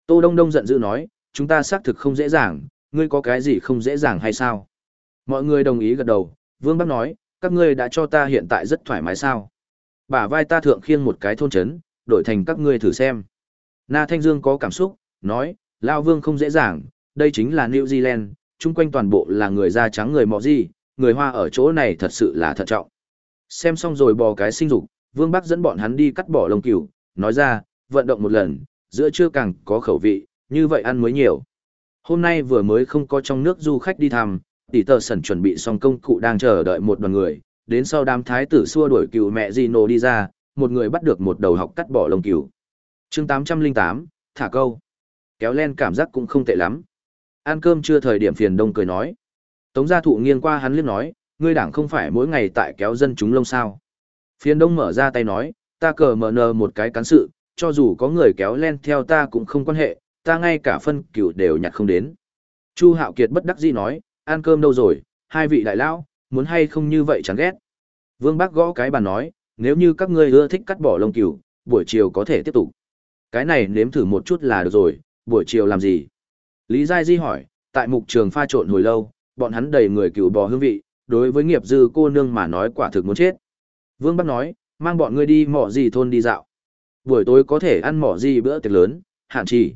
Tô Đông Đông giận dữ nói, chúng ta xác thực không dễ dàng, ngươi có cái gì không dễ dàng hay sao? Mọi người đồng ý gật đầu, Vương Bắc nói, các ngươi đã cho ta hiện tại rất thoải mái sao? Bả vai ta thượng khiêng một cái thôn chấn, đổi thành các ngươi thử xem. Na Thanh Dương có cảm xúc, nói, Lao Vương không dễ dàng, đây chính là New Zealand, chung quanh toàn bộ là người da trắng người mọ gì, người Hoa ở chỗ này thật sự là thận trọng. Xem xong rồi bò cái sinh dục, Vương Bắc dẫn bọn hắn đi cắt bỏ lông cừu, nói ra, vận động một lần, giữa trưa càng có khẩu vị, như vậy ăn mới nhiều. Hôm nay vừa mới không có trong nước du khách đi thăm, tỷ tờ sẩn chuẩn bị xong công cụ đang chờ đợi một đoàn người, đến sau đám thái tử xua đuổi cừu mẹ Gino đi ra, một người bắt được một đầu học cắt bỏ lông cừu chương 808, thả câu. Kéo len cảm giác cũng không tệ lắm. Ăn cơm chưa thời điểm phiền đông cười nói. Tống gia thụ nghiêng qua hắn liếc nói, ngươi đảng không phải mỗi ngày tại kéo dân chúng lông sao. Phiền đông mở ra tay nói, ta cờ mở nờ một cái cán sự, cho dù có người kéo len theo ta cũng không quan hệ, ta ngay cả phân cửu đều nhặt không đến. Chu Hạo Kiệt bất đắc dĩ nói, ăn cơm đâu rồi, hai vị đại lão, muốn hay không như vậy chẳng ghét. Vương Bác gõ cái bàn nói, nếu như các ngươi ưa thích cắt bỏ lông cửu, buổi chiều có thể tiếp tục. Cái này nếm thử một chút là được rồi, buổi chiều làm gì? Lý Giai Di hỏi, tại mục trường pha trộn hồi lâu, bọn hắn đầy người cừu bò hương vị, đối với nghiệp dư cô nương mà nói quả thực muốn chết. Vương Bắc nói, mang bọn ngươi đi mỏ gì thôn đi dạo. Buổi tối có thể ăn mỏ gì bữa tiệc lớn, hạn chỉ.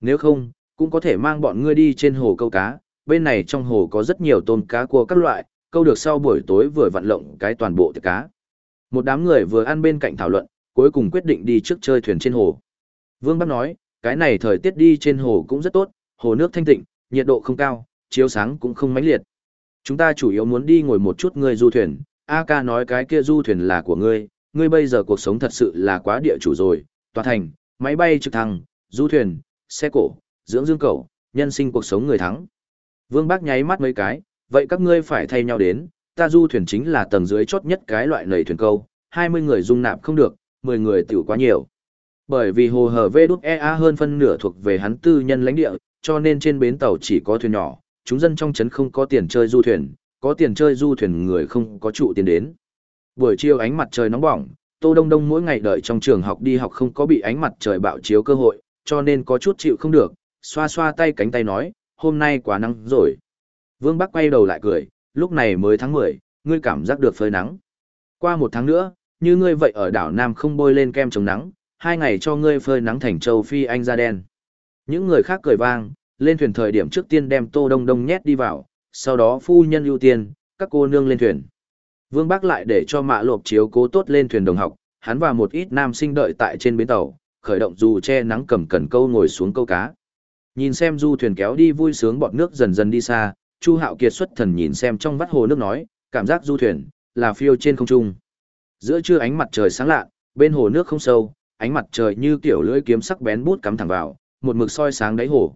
Nếu không, cũng có thể mang bọn ngươi đi trên hồ câu cá, bên này trong hồ có rất nhiều tôm cá cua các loại, câu được sau buổi tối vừa vận lộng cái toàn bộ tiệc cá. Một đám người vừa ăn bên cạnh thảo luận, cuối cùng quyết định đi trước chơi thuyền trên hồ. Vương Bắc nói, cái này thời tiết đi trên hồ cũng rất tốt, hồ nước thanh tịnh, nhiệt độ không cao, chiếu sáng cũng không mãnh liệt. Chúng ta chủ yếu muốn đi ngồi một chút người du thuyền, A ca nói cái kia du thuyền là của ngươi, ngươi bây giờ cuộc sống thật sự là quá địa chủ rồi, tòa thành, máy bay trực thăng, du thuyền, xe cổ, dưỡng dương cầu, nhân sinh cuộc sống người thắng. Vương Bác nháy mắt mấy cái, vậy các ngươi phải thay nhau đến, ta du thuyền chính là tầng dưới chốt nhất cái loại nầy thuyền câu, 20 người dung nạp không được, 10 người tiểu quá nhiều. Bởi vì hồ hở V hơn phân nửa thuộc về hắn tư nhân lãnh địa, cho nên trên bến tàu chỉ có thuyền nhỏ, chúng dân trong trấn không có tiền chơi du thuyền, có tiền chơi du thuyền người không có trụ tiền đến. Buổi chiều ánh mặt trời nóng bỏng, Tô Đông Đông mỗi ngày đợi trong trường học đi học không có bị ánh mặt trời bạo chiếu cơ hội, cho nên có chút chịu không được, xoa xoa tay cánh tay nói, hôm nay quá nắng rồi. Vương Bắc quay đầu lại cười, lúc này mới tháng 10, ngươi cảm giác được phơi nắng. Qua một tháng nữa, như ngươi vậy ở đảo Nam không bôi lên kem chống nắng, hai ngày cho ngươi phơi nắng thành châu Phi Anh ra đen. Những người khác cười vang, lên thuyền thời điểm trước tiên đem Tô Đông Đông nhét đi vào, sau đó phu nhân ưu tiên, các cô nương lên thuyền. Vương Bắc lại để cho mạ lộp chiếu cố tốt lên thuyền đồng học, hắn và một ít nam sinh đợi tại trên bến tàu, khởi động dù che nắng cầm cần câu ngồi xuống câu cá. Nhìn xem du thuyền kéo đi vui sướng bọt nước dần dần đi xa, Chu Hạo Kiệt xuất thần nhìn xem trong vắt hồ nước nói, cảm giác du thuyền là phiêu trên không trung. Giữa trưa ánh mặt trời sáng lạ, bên hồ nước không sâu, ánh mặt trời như kiểu lưỡi kiếm sắc bén bút cắm thẳng vào, một mực soi sáng đáy hồ.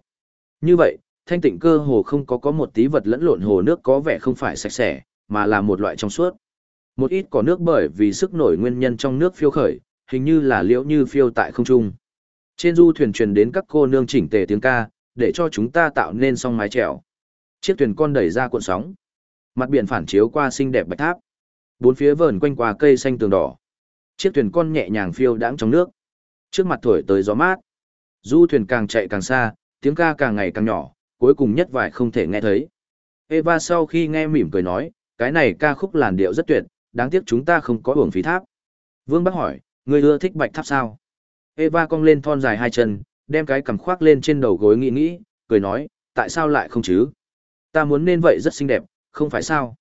Như vậy, thanh tịnh cơ hồ không có có một tí vật lẫn lộn hồ nước có vẻ không phải sạch sẽ, mà là một loại trong suốt. Một ít có nước bởi vì sức nổi nguyên nhân trong nước phiêu khởi, hình như là liễu như phiêu tại không trung. Trên du thuyền truyền đến các cô nương chỉnh tề tiếng ca, để cho chúng ta tạo nên song mái chèo. Chiếc thuyền con đẩy ra cuộn sóng. Mặt biển phản chiếu qua xinh đẹp bạch tháp. Bốn phía vờn quanh qua cây xanh tường đỏ. Chiếc thuyền con nhẹ nhàng phiêu đãng trong nước. Trước mặt thổi tới gió mát. Du thuyền càng chạy càng xa, tiếng ca càng ngày càng nhỏ, cuối cùng nhất vài không thể nghe thấy. Eva sau khi nghe mỉm cười nói, cái này ca khúc làn điệu rất tuyệt, đáng tiếc chúng ta không có uổng phí tháp. Vương bác hỏi, người ưa thích bạch tháp sao? Eva cong lên thon dài hai chân, đem cái cằm khoác lên trên đầu gối nghĩ nghĩ, cười nói, tại sao lại không chứ? Ta muốn nên vậy rất xinh đẹp, không phải sao?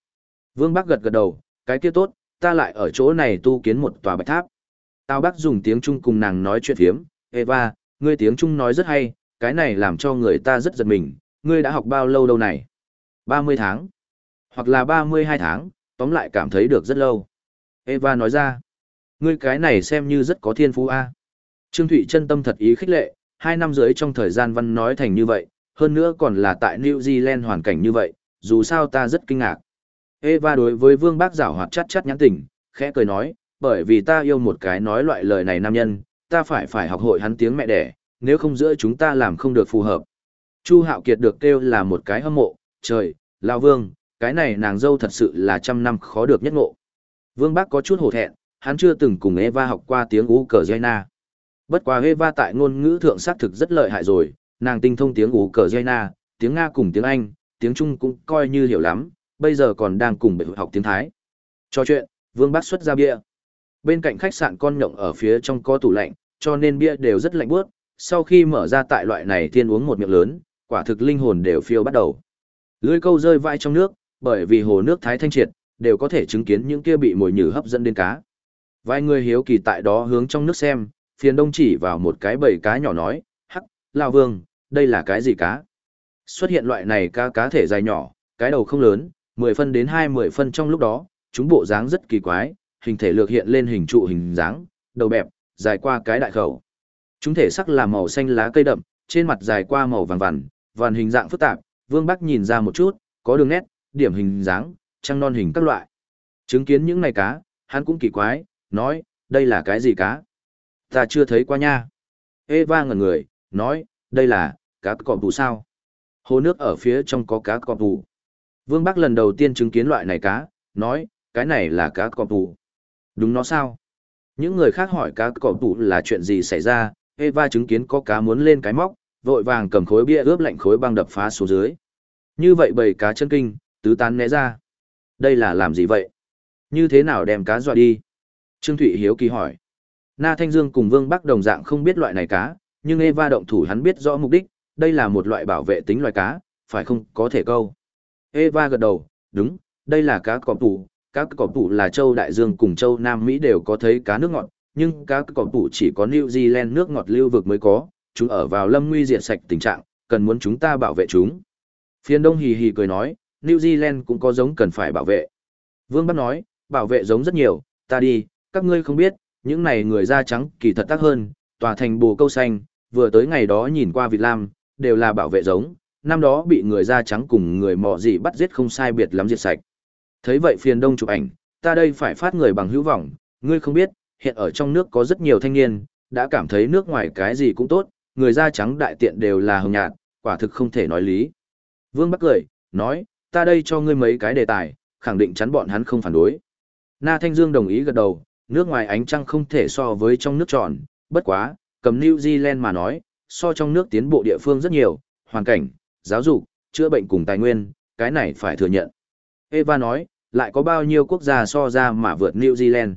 Vương bác gật gật đầu, cái kia tốt, ta lại ở chỗ này tu kiến một tòa bạch tháp. Tao bác dùng tiếng Trung cùng nàng nói chuyện phiếm, Eva, ngươi tiếng Trung nói rất hay, cái này làm cho người ta rất giật mình, ngươi đã học bao lâu đâu này? 30 tháng, hoặc là 32 tháng, tóm lại cảm thấy được rất lâu. Eva nói ra, ngươi cái này xem như rất có thiên phú a. Trương Thụy chân tâm thật ý khích lệ, hai năm dưới trong thời gian văn nói thành như vậy, hơn nữa còn là tại New Zealand hoàn cảnh như vậy, dù sao ta rất kinh ngạc. Eva đối với Vương Bác giảo hoạt chắt chắt nhãn tỉnh, khẽ cười nói, bởi vì ta yêu một cái nói loại lời này nam nhân, ta phải phải học hội hắn tiếng mẹ đẻ, nếu không giữa chúng ta làm không được phù hợp. Chu Hạo Kiệt được kêu là một cái hâm mộ, trời, Lão Vương, cái này nàng dâu thật sự là trăm năm khó được nhất ngộ. Vương Bác có chút hổ thẹn, hắn chưa từng cùng Eva học qua tiếng Ú cờ Jaina. Bất quá Eva tại ngôn ngữ thượng xác thực rất lợi hại rồi, nàng tinh thông tiếng Ú cờ Jaina, tiếng Nga cùng tiếng Anh, tiếng Trung cũng coi như hiểu lắm, bây giờ còn đang cùng bệ học tiếng Thái. Cho chuyện, Vương Bác xuất ra bia. Bên cạnh khách sạn con nhộng ở phía trong có tủ lạnh, cho nên bia đều rất lạnh bước, sau khi mở ra tại loại này thiên uống một miệng lớn, quả thực linh hồn đều phiêu bắt đầu. Lưỡi câu rơi vãi trong nước, bởi vì hồ nước thái thanh triệt, đều có thể chứng kiến những kia bị mồi nhử hấp dẫn đến cá. Vài người hiếu kỳ tại đó hướng trong nước xem, phiền đông chỉ vào một cái bầy cá nhỏ nói, hắc, lao vương, đây là cái gì cá? Xuất hiện loại này cá cá thể dài nhỏ, cái đầu không lớn, 10 phân đến 20 phân trong lúc đó, chúng bộ dáng rất kỳ quái, hình thể lược hiện lên hình trụ hình dáng, đầu bẹp, dài qua cái đại khẩu. Chúng thể sắc là màu xanh lá cây đậm, trên mặt dài qua màu vàng vằn, vằn hình dạng phức tạp, Vương Bắc nhìn ra một chút, có đường nét, điểm hình dáng, trăng non hình các loại. Chứng kiến những này cá, hắn cũng kỳ quái, nói, đây là cái gì cá? Ta chưa thấy qua nha. Eva ngẩn người, nói, đây là, cá cọp tù sao? Hồ nước ở phía trong có cá cọp tù. Vương Bắc lần đầu tiên chứng kiến loại này cá, nói, cái này là cá cọp tủ. Đúng nó sao? Những người khác hỏi cá cọp tủ là chuyện gì xảy ra, Eva chứng kiến có cá muốn lên cái móc, vội vàng cầm khối bia ướp lạnh khối băng đập phá xuống dưới. Như vậy bầy cá chân kinh, tứ tán né ra. Đây là làm gì vậy? Như thế nào đem cá dọa đi? Trương Thụy Hiếu kỳ hỏi. Na Thanh Dương cùng Vương Bắc đồng dạng không biết loại này cá, nhưng Eva động thủ hắn biết rõ mục đích, đây là một loại bảo vệ tính loài cá, phải không có thể câu. Eva gật đầu, đúng, đây là cá cọp tủ, cá cọp tủ là châu Đại Dương cùng châu Nam Mỹ đều có thấy cá nước ngọt, nhưng cá cọp tủ chỉ có New Zealand nước ngọt lưu vực mới có, chúng ở vào lâm nguy diệt sạch tình trạng, cần muốn chúng ta bảo vệ chúng. Phiên Đông hì hì cười nói, New Zealand cũng có giống cần phải bảo vệ. Vương Bắc nói, bảo vệ giống rất nhiều, ta đi, các ngươi không biết, những này người da trắng kỳ thật tác hơn, tòa thành bồ câu xanh, vừa tới ngày đó nhìn qua Việt Lam, đều là bảo vệ giống, năm đó bị người da trắng cùng người mò gì bắt giết không sai biệt lắm diệt sạch. Thấy vậy phiền đông chụp ảnh, ta đây phải phát người bằng hữu vọng, ngươi không biết, hiện ở trong nước có rất nhiều thanh niên, đã cảm thấy nước ngoài cái gì cũng tốt, người da trắng đại tiện đều là hồng nhạt, quả thực không thể nói lý. Vương Bắc cười, nói, ta đây cho ngươi mấy cái đề tài, khẳng định chắn bọn hắn không phản đối. Na Thanh Dương đồng ý gật đầu, nước ngoài ánh trăng không thể so với trong nước tròn, bất quá, cầm New Zealand mà nói, so trong nước tiến bộ địa phương rất nhiều, hoàn cảnh, giáo dục, chữa bệnh cùng tài nguyên, cái này phải thừa nhận. Eva nói, lại có bao nhiêu quốc gia so ra mà vượt New Zealand.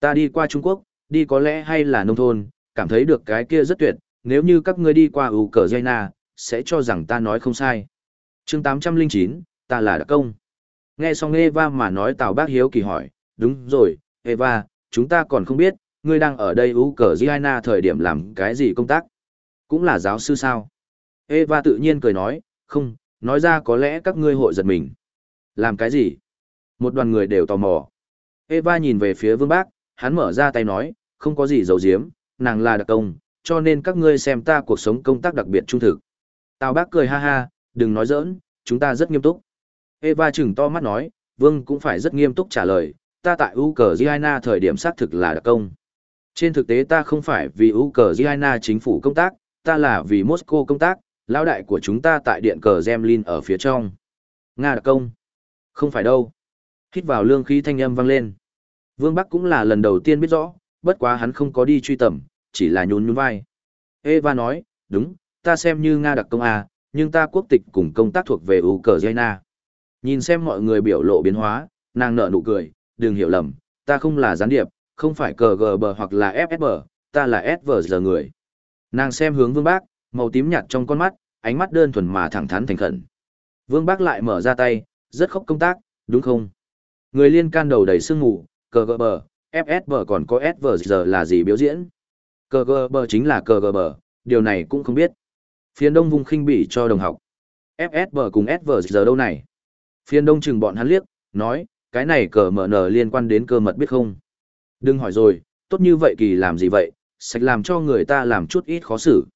Ta đi qua Trung Quốc, đi có lẽ hay là nông thôn, cảm thấy được cái kia rất tuyệt, nếu như các ngươi đi qua Ukraine, sẽ cho rằng ta nói không sai. chương 809, ta là đặc công. Nghe xong Eva mà nói Tào Bác Hiếu kỳ hỏi, đúng rồi, Eva, chúng ta còn không biết, ngươi đang ở đây Ukraine thời điểm làm cái gì công tác? Cũng là giáo sư sao? Eva tự nhiên cười nói, không, nói ra có lẽ các ngươi hội giật mình. Làm cái gì? Một đoàn người đều tò mò. Eva nhìn về phía vương bác, hắn mở ra tay nói, không có gì giấu giếm, nàng là đặc công, cho nên các ngươi xem ta cuộc sống công tác đặc biệt trung thực. Tào bác cười ha ha, đừng nói giỡn, chúng ta rất nghiêm túc. Eva chừng to mắt nói, vương cũng phải rất nghiêm túc trả lời, ta tại Ukraine thời điểm xác thực là đặc công. Trên thực tế ta không phải vì Ukraine chính phủ công tác, ta là vì Moscow công tác, lão đại của chúng ta tại điện cờ Zemlin ở phía trong. Nga đặc công. Không phải đâu. Hít vào lương khí thanh âm vang lên. Vương Bắc cũng là lần đầu tiên biết rõ, bất quá hắn không có đi truy tầm, chỉ là nhún nhún vai. Eva nói, đúng, ta xem như Nga đặc công à, nhưng ta quốc tịch cùng công tác thuộc về Ukraine. Nhìn xem mọi người biểu lộ biến hóa, nàng nở nụ cười, đừng hiểu lầm, ta không là gián điệp, không phải cờ gờ bờ hoặc là FSB, ta là SVG người. Nàng xem hướng Vương Bác, màu tím nhạt trong con mắt, ánh mắt đơn thuần mà thẳng thắn thành khẩn. Vương Bác lại mở ra tay, rất khóc công tác, đúng không? Người liên can đầu đầy sương ngủ, cờ gờ bờ, FSB còn có SVG là gì biểu diễn? Cờ gờ bờ chính là cờ gờ bờ, điều này cũng không biết. Phiên đông vùng khinh bỉ cho đồng học. FSB cùng SVG đâu này? Phiên đông chừng bọn hắn liếc, nói, cái này cờ mở nở liên quan đến cơ mật biết không? Đừng hỏi rồi, tốt như vậy kỳ làm gì vậy, sạch làm cho người ta làm chút ít khó xử.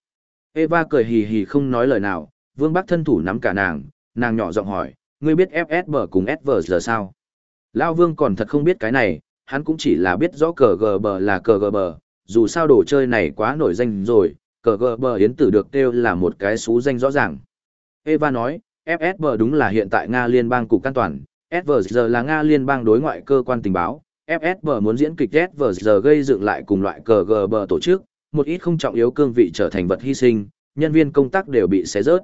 Eva cười hì hì không nói lời nào, vương Bắc thân thủ nắm cả nàng, nàng nhỏ giọng hỏi, ngươi biết FSB cùng SVG sao? Lao vương còn thật không biết cái này, hắn cũng chỉ là biết rõ cờ gờ bờ là cờ gờ bờ, dù sao đồ chơi này quá nổi danh rồi, cờ gờ bờ yến tử được kêu là một cái xú danh rõ ràng. Eva nói, FSB đúng là hiện tại Nga liên bang cục an toàn, SVG là Nga liên bang đối ngoại cơ quan tình báo, FSB muốn diễn kịch SVG gây dựng lại cùng loại cờ GB tổ chức, một ít không trọng yếu cương vị trở thành vật hy sinh, nhân viên công tác đều bị xé rớt.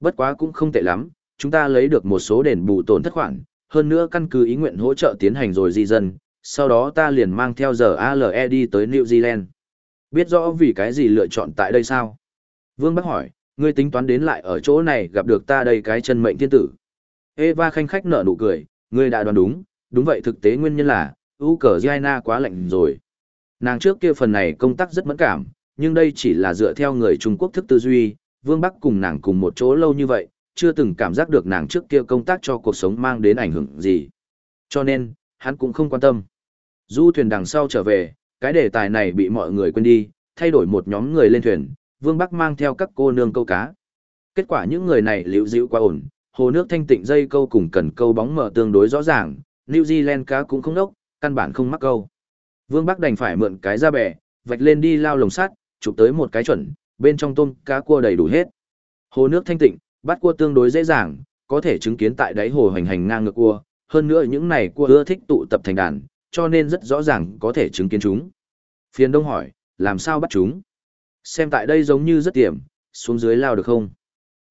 Bất quá cũng không tệ lắm, chúng ta lấy được một số đền bù tổn thất khoản, hơn nữa căn cứ ý nguyện hỗ trợ tiến hành rồi di dân, sau đó ta liền mang theo giờ ALE đi tới New Zealand. Biết rõ vì cái gì lựa chọn tại đây sao? Vương Bắc hỏi, ngươi tính toán đến lại ở chỗ này gặp được ta đây cái chân mệnh thiên tử. Eva khanh khách nở nụ cười, ngươi đã đoán đúng, đúng vậy thực tế nguyên nhân là, Ukraine quá lạnh rồi. Nàng trước kia phần này công tác rất mẫn cảm, nhưng đây chỉ là dựa theo người Trung Quốc thức tư duy, Vương Bắc cùng nàng cùng một chỗ lâu như vậy, chưa từng cảm giác được nàng trước kia công tác cho cuộc sống mang đến ảnh hưởng gì. Cho nên, hắn cũng không quan tâm. Du thuyền đằng sau trở về, cái đề tài này bị mọi người quên đi, thay đổi một nhóm người lên thuyền, Vương Bắc mang theo các cô nương câu cá. Kết quả những người này liễu dịu quá ổn, hồ nước thanh tịnh dây câu cùng cần câu bóng mở tương đối rõ ràng, New Zealand cá cũng không đốc, căn bản không mắc câu. Vương Bắc đành phải mượn cái ra bè, vạch lên đi lao lồng sắt, chụp tới một cái chuẩn, bên trong tôm cá cua đầy đủ hết. Hồ nước thanh tịnh, bắt cua tương đối dễ dàng, có thể chứng kiến tại đáy hồ hành hành ngang ngược cua, hơn nữa những này cua ưa thích tụ tập thành đàn, cho nên rất rõ ràng có thể chứng kiến chúng. Phiền Đông hỏi, làm sao bắt chúng? Xem tại đây giống như rất tiềm, xuống dưới lao được không?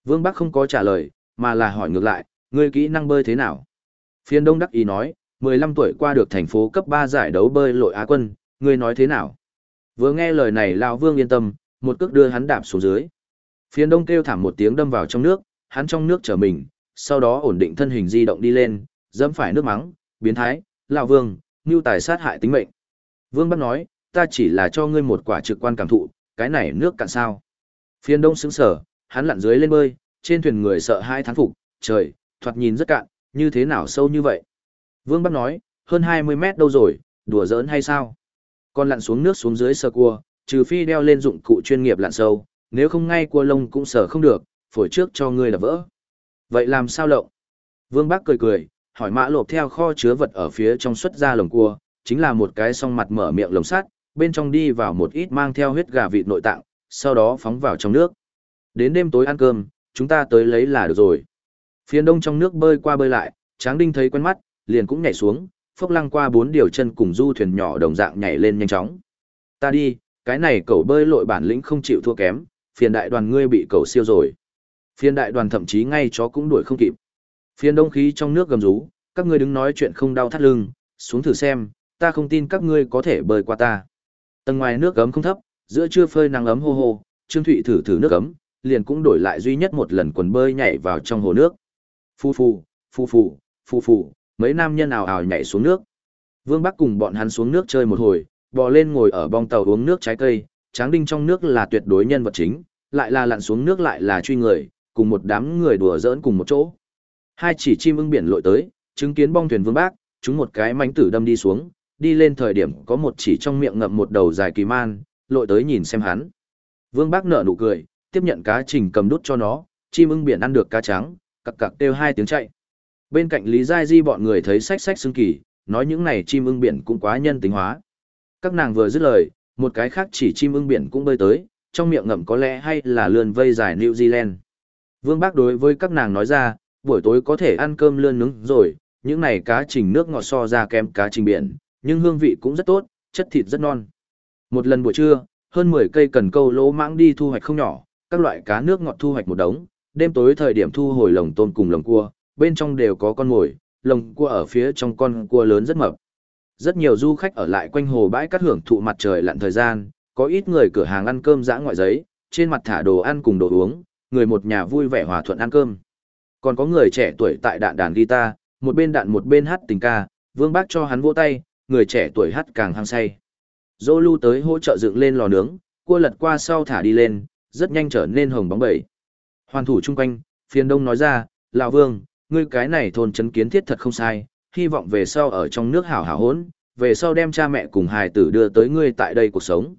Vương Bắc không có trả lời, mà là hỏi ngược lại, ngươi kỹ năng bơi thế nào? Phiền Đông đắc ý nói, 15 tuổi qua được thành phố cấp 3 giải đấu bơi lội Á quân, ngươi nói thế nào? Vừa nghe lời này Lão Vương yên tâm, một cước đưa hắn đạp xuống dưới. Phiên Đông kêu thảm một tiếng đâm vào trong nước, hắn trong nước trở mình, sau đó ổn định thân hình di động đi lên, dẫm phải nước mắng, biến thái, Lão Vương, mưu tài sát hại tính mệnh. Vương bắt nói, ta chỉ là cho ngươi một quả trực quan cảm thụ, cái này nước cạn sao. Phiên Đông sững sở, hắn lặn dưới lên bơi, trên thuyền người sợ hai thán phục, trời, thoạt nhìn rất cạn, như thế nào sâu như vậy. Vương Bắc nói, hơn 20 mét đâu rồi, đùa giỡn hay sao? Con lặn xuống nước xuống dưới sờ cua, trừ phi đeo lên dụng cụ chuyên nghiệp lặn sâu, nếu không ngay cua lông cũng sờ không được, phổi trước cho ngươi là vỡ. Vậy làm sao lộng? Vương Bắc cười cười, hỏi mã lộp theo kho chứa vật ở phía trong xuất ra lồng cua, chính là một cái song mặt mở miệng lồng sắt, bên trong đi vào một ít mang theo huyết gà vịt nội tạng, sau đó phóng vào trong nước. Đến đêm tối ăn cơm, chúng ta tới lấy là được rồi. Phiên đông trong nước bơi qua bơi lại, Tráng Đinh thấy quen mắt, liền cũng nhảy xuống, phốc lăng qua bốn điều chân cùng du thuyền nhỏ đồng dạng nhảy lên nhanh chóng. Ta đi, cái này cậu bơi lội bản lĩnh không chịu thua kém, phiền đại đoàn ngươi bị cậu siêu rồi. Phiền đại đoàn thậm chí ngay chó cũng đuổi không kịp. Phiền đông khí trong nước gầm rú, các ngươi đứng nói chuyện không đau thắt lưng, xuống thử xem, ta không tin các ngươi có thể bơi qua ta. Tầng ngoài nước gấm không thấp, giữa trưa phơi nắng ấm hô hô, Trương Thụy thử thử nước gấm, liền cũng đổi lại duy nhất một lần quần bơi nhảy vào trong hồ nước. Phu phu, phu phu, phu phu, mấy nam nhân ảo ảo nhảy xuống nước. Vương Bắc cùng bọn hắn xuống nước chơi một hồi, bò lên ngồi ở bong tàu uống nước trái cây, tráng đinh trong nước là tuyệt đối nhân vật chính, lại là lặn xuống nước lại là truy người, cùng một đám người đùa giỡn cùng một chỗ. Hai chỉ chim ưng biển lội tới, chứng kiến bong thuyền Vương Bác, chúng một cái mánh tử đâm đi xuống, đi lên thời điểm có một chỉ trong miệng ngậm một đầu dài kỳ man, lội tới nhìn xem hắn. Vương Bác nở nụ cười, tiếp nhận cá trình cầm đút cho nó, chim ưng biển ăn được cá trắng, cặc cặc kêu hai tiếng chạy. Bên cạnh Lý Giai Di bọn người thấy sách sách xương kỳ, nói những này chim ưng biển cũng quá nhân tính hóa. Các nàng vừa dứt lời, một cái khác chỉ chim ưng biển cũng bơi tới, trong miệng ngậm có lẽ hay là lươn vây dài New Zealand. Vương Bác đối với các nàng nói ra, buổi tối có thể ăn cơm lươn nướng rồi, những này cá trình nước ngọt so ra kém cá trình biển, nhưng hương vị cũng rất tốt, chất thịt rất non. Một lần buổi trưa, hơn 10 cây cần câu lỗ mãng đi thu hoạch không nhỏ, các loại cá nước ngọt thu hoạch một đống, đêm tối thời điểm thu hồi lồng tôm cùng lồng cua, bên trong đều có con mồi, lồng cua ở phía trong con cua lớn rất mập. Rất nhiều du khách ở lại quanh hồ bãi cát hưởng thụ mặt trời lặn thời gian, có ít người cửa hàng ăn cơm dã ngoại giấy, trên mặt thả đồ ăn cùng đồ uống, người một nhà vui vẻ hòa thuận ăn cơm. Còn có người trẻ tuổi tại đạn đàn guitar, một bên đạn một bên hát tình ca, Vương Bác cho hắn vỗ tay, người trẻ tuổi hát càng hăng say. Zolu tới hỗ trợ dựng lên lò nướng, cua lật qua sau thả đi lên, rất nhanh trở nên hồng bóng bẩy. Hoàn thủ chung quanh, phiền đông nói ra, lão vương, ngươi cái này thôn chấn kiến thiết thật không sai, hy vọng về sau ở trong nước hảo hảo hốn, về sau đem cha mẹ cùng hài tử đưa tới ngươi tại đây cuộc sống.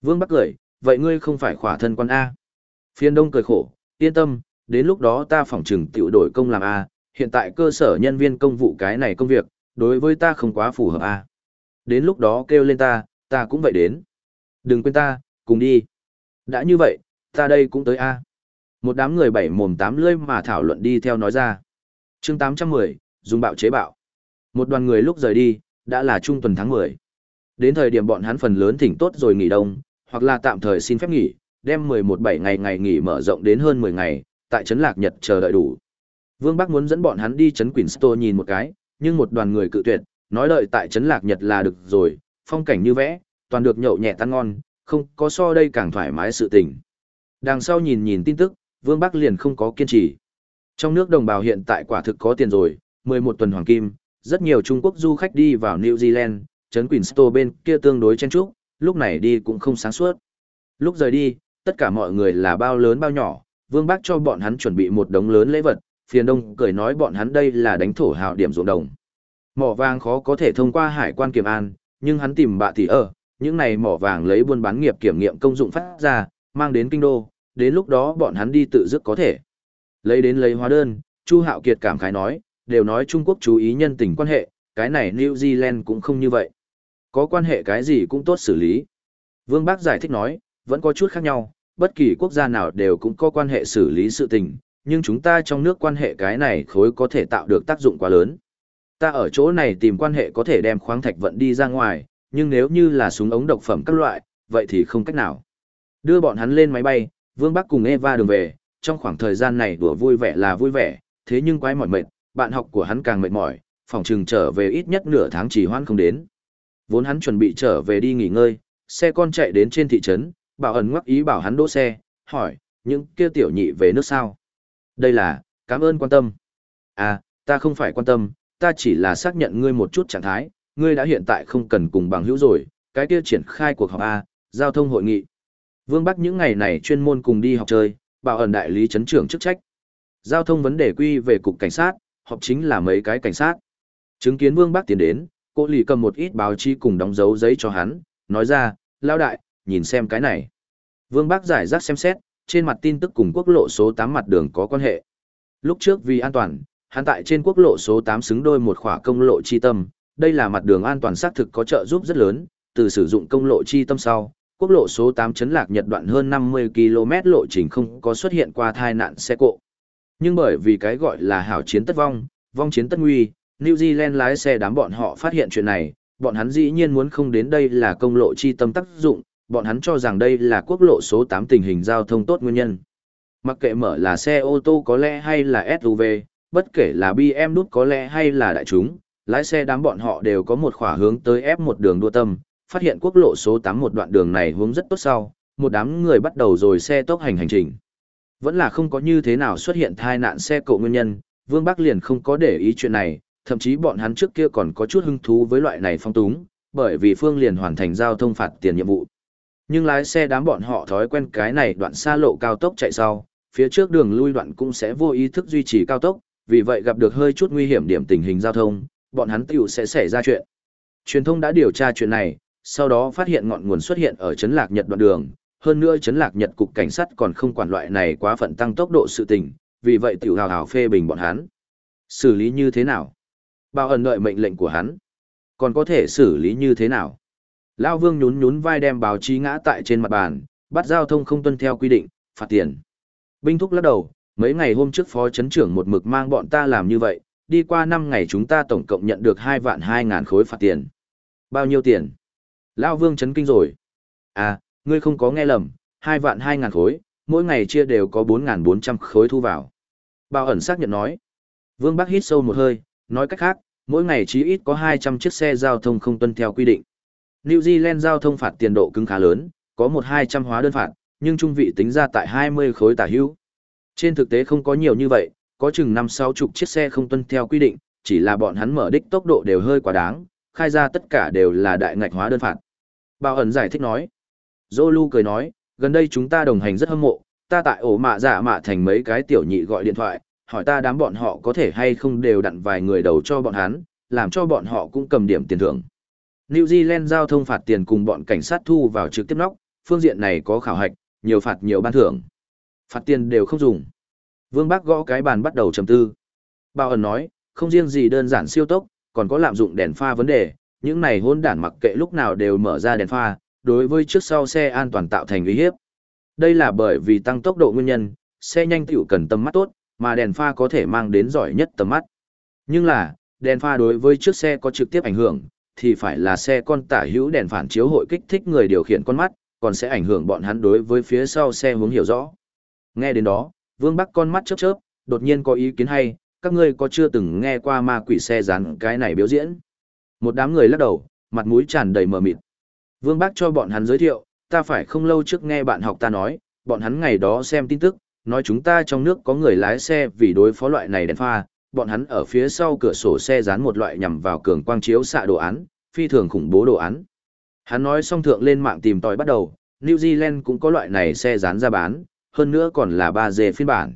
Vương Bắc cười, vậy ngươi không phải khỏa thân quan A. Phiên đông cười khổ, yên tâm, đến lúc đó ta phỏng trừng tiểu đổi công làm A, hiện tại cơ sở nhân viên công vụ cái này công việc, đối với ta không quá phù hợp A. Đến lúc đó kêu lên ta, ta cũng vậy đến. Đừng quên ta, cùng đi. Đã như vậy, ta đây cũng tới A. Một đám người bảy mồm tám lưỡi mà thảo luận đi theo nói ra chương 810, dùng bạo chế bạo. Một đoàn người lúc rời đi, đã là trung tuần tháng 10. Đến thời điểm bọn hắn phần lớn thỉnh tốt rồi nghỉ đông, hoặc là tạm thời xin phép nghỉ, đem 11 7 ngày ngày nghỉ mở rộng đến hơn 10 ngày, tại trấn Lạc Nhật chờ đợi đủ. Vương Bắc muốn dẫn bọn hắn đi trấn Queenstown nhìn một cái, nhưng một đoàn người cự tuyệt, nói đợi tại trấn Lạc Nhật là được rồi, phong cảnh như vẽ, toàn được nhậu nhẹ tan ngon, không có so đây càng thoải mái sự tình. Đằng sau nhìn nhìn tin tức, Vương Bắc liền không có kiên trì. Trong nước đồng bào hiện tại quả thực có tiền rồi, 11 tuần hoàng kim, rất nhiều Trung Quốc du khách đi vào New Zealand, trấn Queenstown bên kia tương đối chen chúc, lúc này đi cũng không sáng suốt. Lúc rời đi, tất cả mọi người là bao lớn bao nhỏ, Vương Bác cho bọn hắn chuẩn bị một đống lớn lễ vật, phiền đông cười nói bọn hắn đây là đánh thổ hào điểm ruộng đồng. Mỏ vàng khó có thể thông qua hải quan kiểm an, nhưng hắn tìm bạ thì ở, những này mỏ vàng lấy buôn bán nghiệp kiểm nghiệm công dụng phát ra, mang đến kinh đô, đến lúc đó bọn hắn đi tự dứt có thể. Lấy đến lấy hóa đơn, Chu Hạo Kiệt cảm khái nói, đều nói Trung Quốc chú ý nhân tình quan hệ, cái này New Zealand cũng không như vậy. Có quan hệ cái gì cũng tốt xử lý. Vương Bác giải thích nói, vẫn có chút khác nhau, bất kỳ quốc gia nào đều cũng có quan hệ xử lý sự tình, nhưng chúng ta trong nước quan hệ cái này khối có thể tạo được tác dụng quá lớn. Ta ở chỗ này tìm quan hệ có thể đem khoáng thạch vận đi ra ngoài, nhưng nếu như là súng ống độc phẩm các loại, vậy thì không cách nào. Đưa bọn hắn lên máy bay, Vương Bắc cùng Eva đường về, trong khoảng thời gian này đùa vui vẻ là vui vẻ, thế nhưng quái mỏi mệt, bạn học của hắn càng mệt mỏi, phòng trường trở về ít nhất nửa tháng chỉ hoãn không đến. Vốn hắn chuẩn bị trở về đi nghỉ ngơi, xe con chạy đến trên thị trấn, bảo ẩn ngoắc ý bảo hắn đỗ xe, hỏi, những kia tiểu nhị về nước sao? Đây là, cảm ơn quan tâm. À, ta không phải quan tâm, ta chỉ là xác nhận ngươi một chút trạng thái, ngươi đã hiện tại không cần cùng bằng hữu rồi, cái kia triển khai cuộc họp A, giao thông hội nghị. Vương Bắc những ngày này chuyên môn cùng đi học chơi, bảo ẩn đại lý chấn trưởng chức trách. Giao thông vấn đề quy về cục cảnh sát, họp chính là mấy cái cảnh sát. Chứng kiến Vương Bắc tiến đến, cô lì cầm một ít báo chí cùng đóng dấu giấy cho hắn, nói ra, lao đại, nhìn xem cái này. Vương Bắc giải rác xem xét, trên mặt tin tức cùng quốc lộ số 8 mặt đường có quan hệ. Lúc trước vì an toàn, hắn tại trên quốc lộ số 8 xứng đôi một khỏa công lộ chi tâm, đây là mặt đường an toàn xác thực có trợ giúp rất lớn, từ sử dụng công lộ chi tâm sau, quốc lộ số 8 chấn lạc nhật đoạn hơn 50 km lộ trình không có xuất hiện qua thai nạn xe cộ. Nhưng bởi vì cái gọi là hảo chiến tất vong, vong chiến tất nguy, New Zealand lái xe đám bọn họ phát hiện chuyện này, bọn hắn dĩ nhiên muốn không đến đây là công lộ chi tâm tác dụng, bọn hắn cho rằng đây là quốc lộ số 8 tình hình giao thông tốt nguyên nhân. Mặc kệ mở là xe ô tô có lẽ hay là SUV, bất kể là BMW có lẽ hay là đại chúng, lái xe đám bọn họ đều có một khỏa hướng tới ép một đường đua tâm, phát hiện quốc lộ số 8 một đoạn đường này hướng rất tốt sau, một đám người bắt đầu rồi xe tốc hành hành trình. Vẫn là không có như thế nào xuất hiện thai nạn xe cộ nguyên nhân, Vương Bắc liền không có để ý chuyện này, thậm chí bọn hắn trước kia còn có chút hứng thú với loại này phong túng, bởi vì Phương liền hoàn thành giao thông phạt tiền nhiệm vụ. Nhưng lái xe đám bọn họ thói quen cái này đoạn xa lộ cao tốc chạy sau, phía trước đường lui đoạn cũng sẽ vô ý thức duy trì cao tốc, vì vậy gặp được hơi chút nguy hiểm điểm tình hình giao thông, bọn hắn tiểu sẽ xảy ra chuyện. Truyền thông đã điều tra chuyện này, sau đó phát hiện ngọn nguồn xuất hiện ở Trấn Lạc Nhật đoạn đường, hơn nữa Trấn Lạc Nhật cục cảnh sát còn không quản loại này quá phận tăng tốc độ sự tình, vì vậy tiểu hào hào phê bình bọn hắn. Xử lý như thế nào? Bao ẩn đợi mệnh lệnh của hắn. Còn có thể xử lý như thế nào? Lao Vương nhún nhún vai đem báo chí ngã tại trên mặt bàn, bắt giao thông không tuân theo quy định, phạt tiền. Binh thúc lắc đầu, mấy ngày hôm trước phó chấn trưởng một mực mang bọn ta làm như vậy, đi qua 5 ngày chúng ta tổng cộng nhận được 2 vạn 2 ngàn khối phạt tiền. Bao nhiêu tiền? Lao Vương chấn kinh rồi. À, ngươi không có nghe lầm, hai vạn hai ngàn khối, mỗi ngày chia đều có 4.400 khối thu vào. Bao ẩn xác nhận nói. Vương Bắc hít sâu một hơi, nói cách khác, mỗi ngày chí ít có 200 chiếc xe giao thông không tuân theo quy định. New Zealand giao thông phạt tiền độ cứng khá lớn, có một 200 hóa đơn phạt, nhưng trung vị tính ra tại 20 khối tả hữu. Trên thực tế không có nhiều như vậy, có chừng 5-6 chục chiếc xe không tuân theo quy định, chỉ là bọn hắn mở đích tốc độ đều hơi quá đáng, khai ra tất cả đều là đại ngạch hóa đơn phạt. Bảo ẩn giải thích nói. Zolu cười nói, gần đây chúng ta đồng hành rất hâm mộ, ta tại ổ mạ giả mạ thành mấy cái tiểu nhị gọi điện thoại, hỏi ta đám bọn họ có thể hay không đều đặn vài người đầu cho bọn hắn, làm cho bọn họ cũng cầm điểm tiền thưởng. New Zealand giao thông phạt tiền cùng bọn cảnh sát thu vào trực tiếp nóc, phương diện này có khảo hạch, nhiều phạt nhiều ban thưởng. Phạt tiền đều không dùng. Vương Bác gõ cái bàn bắt đầu trầm tư. Bao ẩn nói, không riêng gì đơn giản siêu tốc, còn có lạm dụng đèn pha vấn đề, những này hôn đản mặc kệ lúc nào đều mở ra đèn pha, đối với trước sau xe an toàn tạo thành uy hiếp. Đây là bởi vì tăng tốc độ nguyên nhân, xe nhanh tiểu cần tầm mắt tốt, mà đèn pha có thể mang đến giỏi nhất tầm mắt. Nhưng là, đèn pha đối với trước xe có trực tiếp ảnh hưởng, thì phải là xe con tả hữu đèn phản chiếu hội kích thích người điều khiển con mắt, còn sẽ ảnh hưởng bọn hắn đối với phía sau xe hướng hiểu rõ. Nghe đến đó, Vương Bắc con mắt chớp chớp, đột nhiên có ý kiến hay, các ngươi có chưa từng nghe qua ma quỷ xe rán cái này biểu diễn? Một đám người lắc đầu, mặt mũi tràn đầy mờ mịt. Vương bác cho bọn hắn giới thiệu, ta phải không lâu trước nghe bạn học ta nói, bọn hắn ngày đó xem tin tức, nói chúng ta trong nước có người lái xe vì đối phó loại này đèn pha, bọn hắn ở phía sau cửa sổ xe dán một loại nhằm vào cường quang chiếu xạ đồ án, phi thường khủng bố đồ án. Hắn nói xong thượng lên mạng tìm tòi bắt đầu, New Zealand cũng có loại này xe dán ra bán, hơn nữa còn là 3D phiên bản.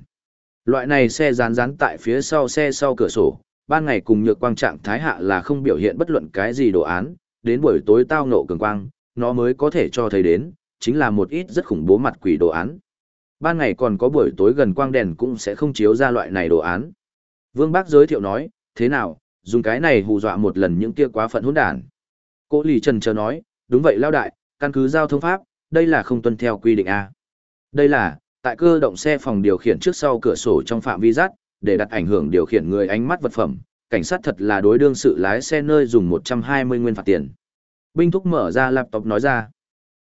Loại này xe dán dán tại phía sau xe sau cửa sổ, ban ngày cùng nhược quang trạng thái hạ là không biểu hiện bất luận cái gì đồ án, đến buổi tối tao ngộ cường quang, nó mới có thể cho thấy đến, chính là một ít rất khủng bố mặt quỷ đồ án. Ban ngày còn có buổi tối gần quang đèn cũng sẽ không chiếu ra loại này đồ án. Vương Bác giới thiệu nói, thế nào, dùng cái này hù dọa một lần những kia quá phận hỗn đản. Cố Lì Trần chờ nói, đúng vậy lao đại, căn cứ giao thông pháp, đây là không tuân theo quy định A. Đây là, tại cơ động xe phòng điều khiển trước sau cửa sổ trong phạm vi rắt, để đặt ảnh hưởng điều khiển người ánh mắt vật phẩm, cảnh sát thật là đối đương sự lái xe nơi dùng 120 nguyên phạt tiền. Binh thúc mở ra laptop nói ra.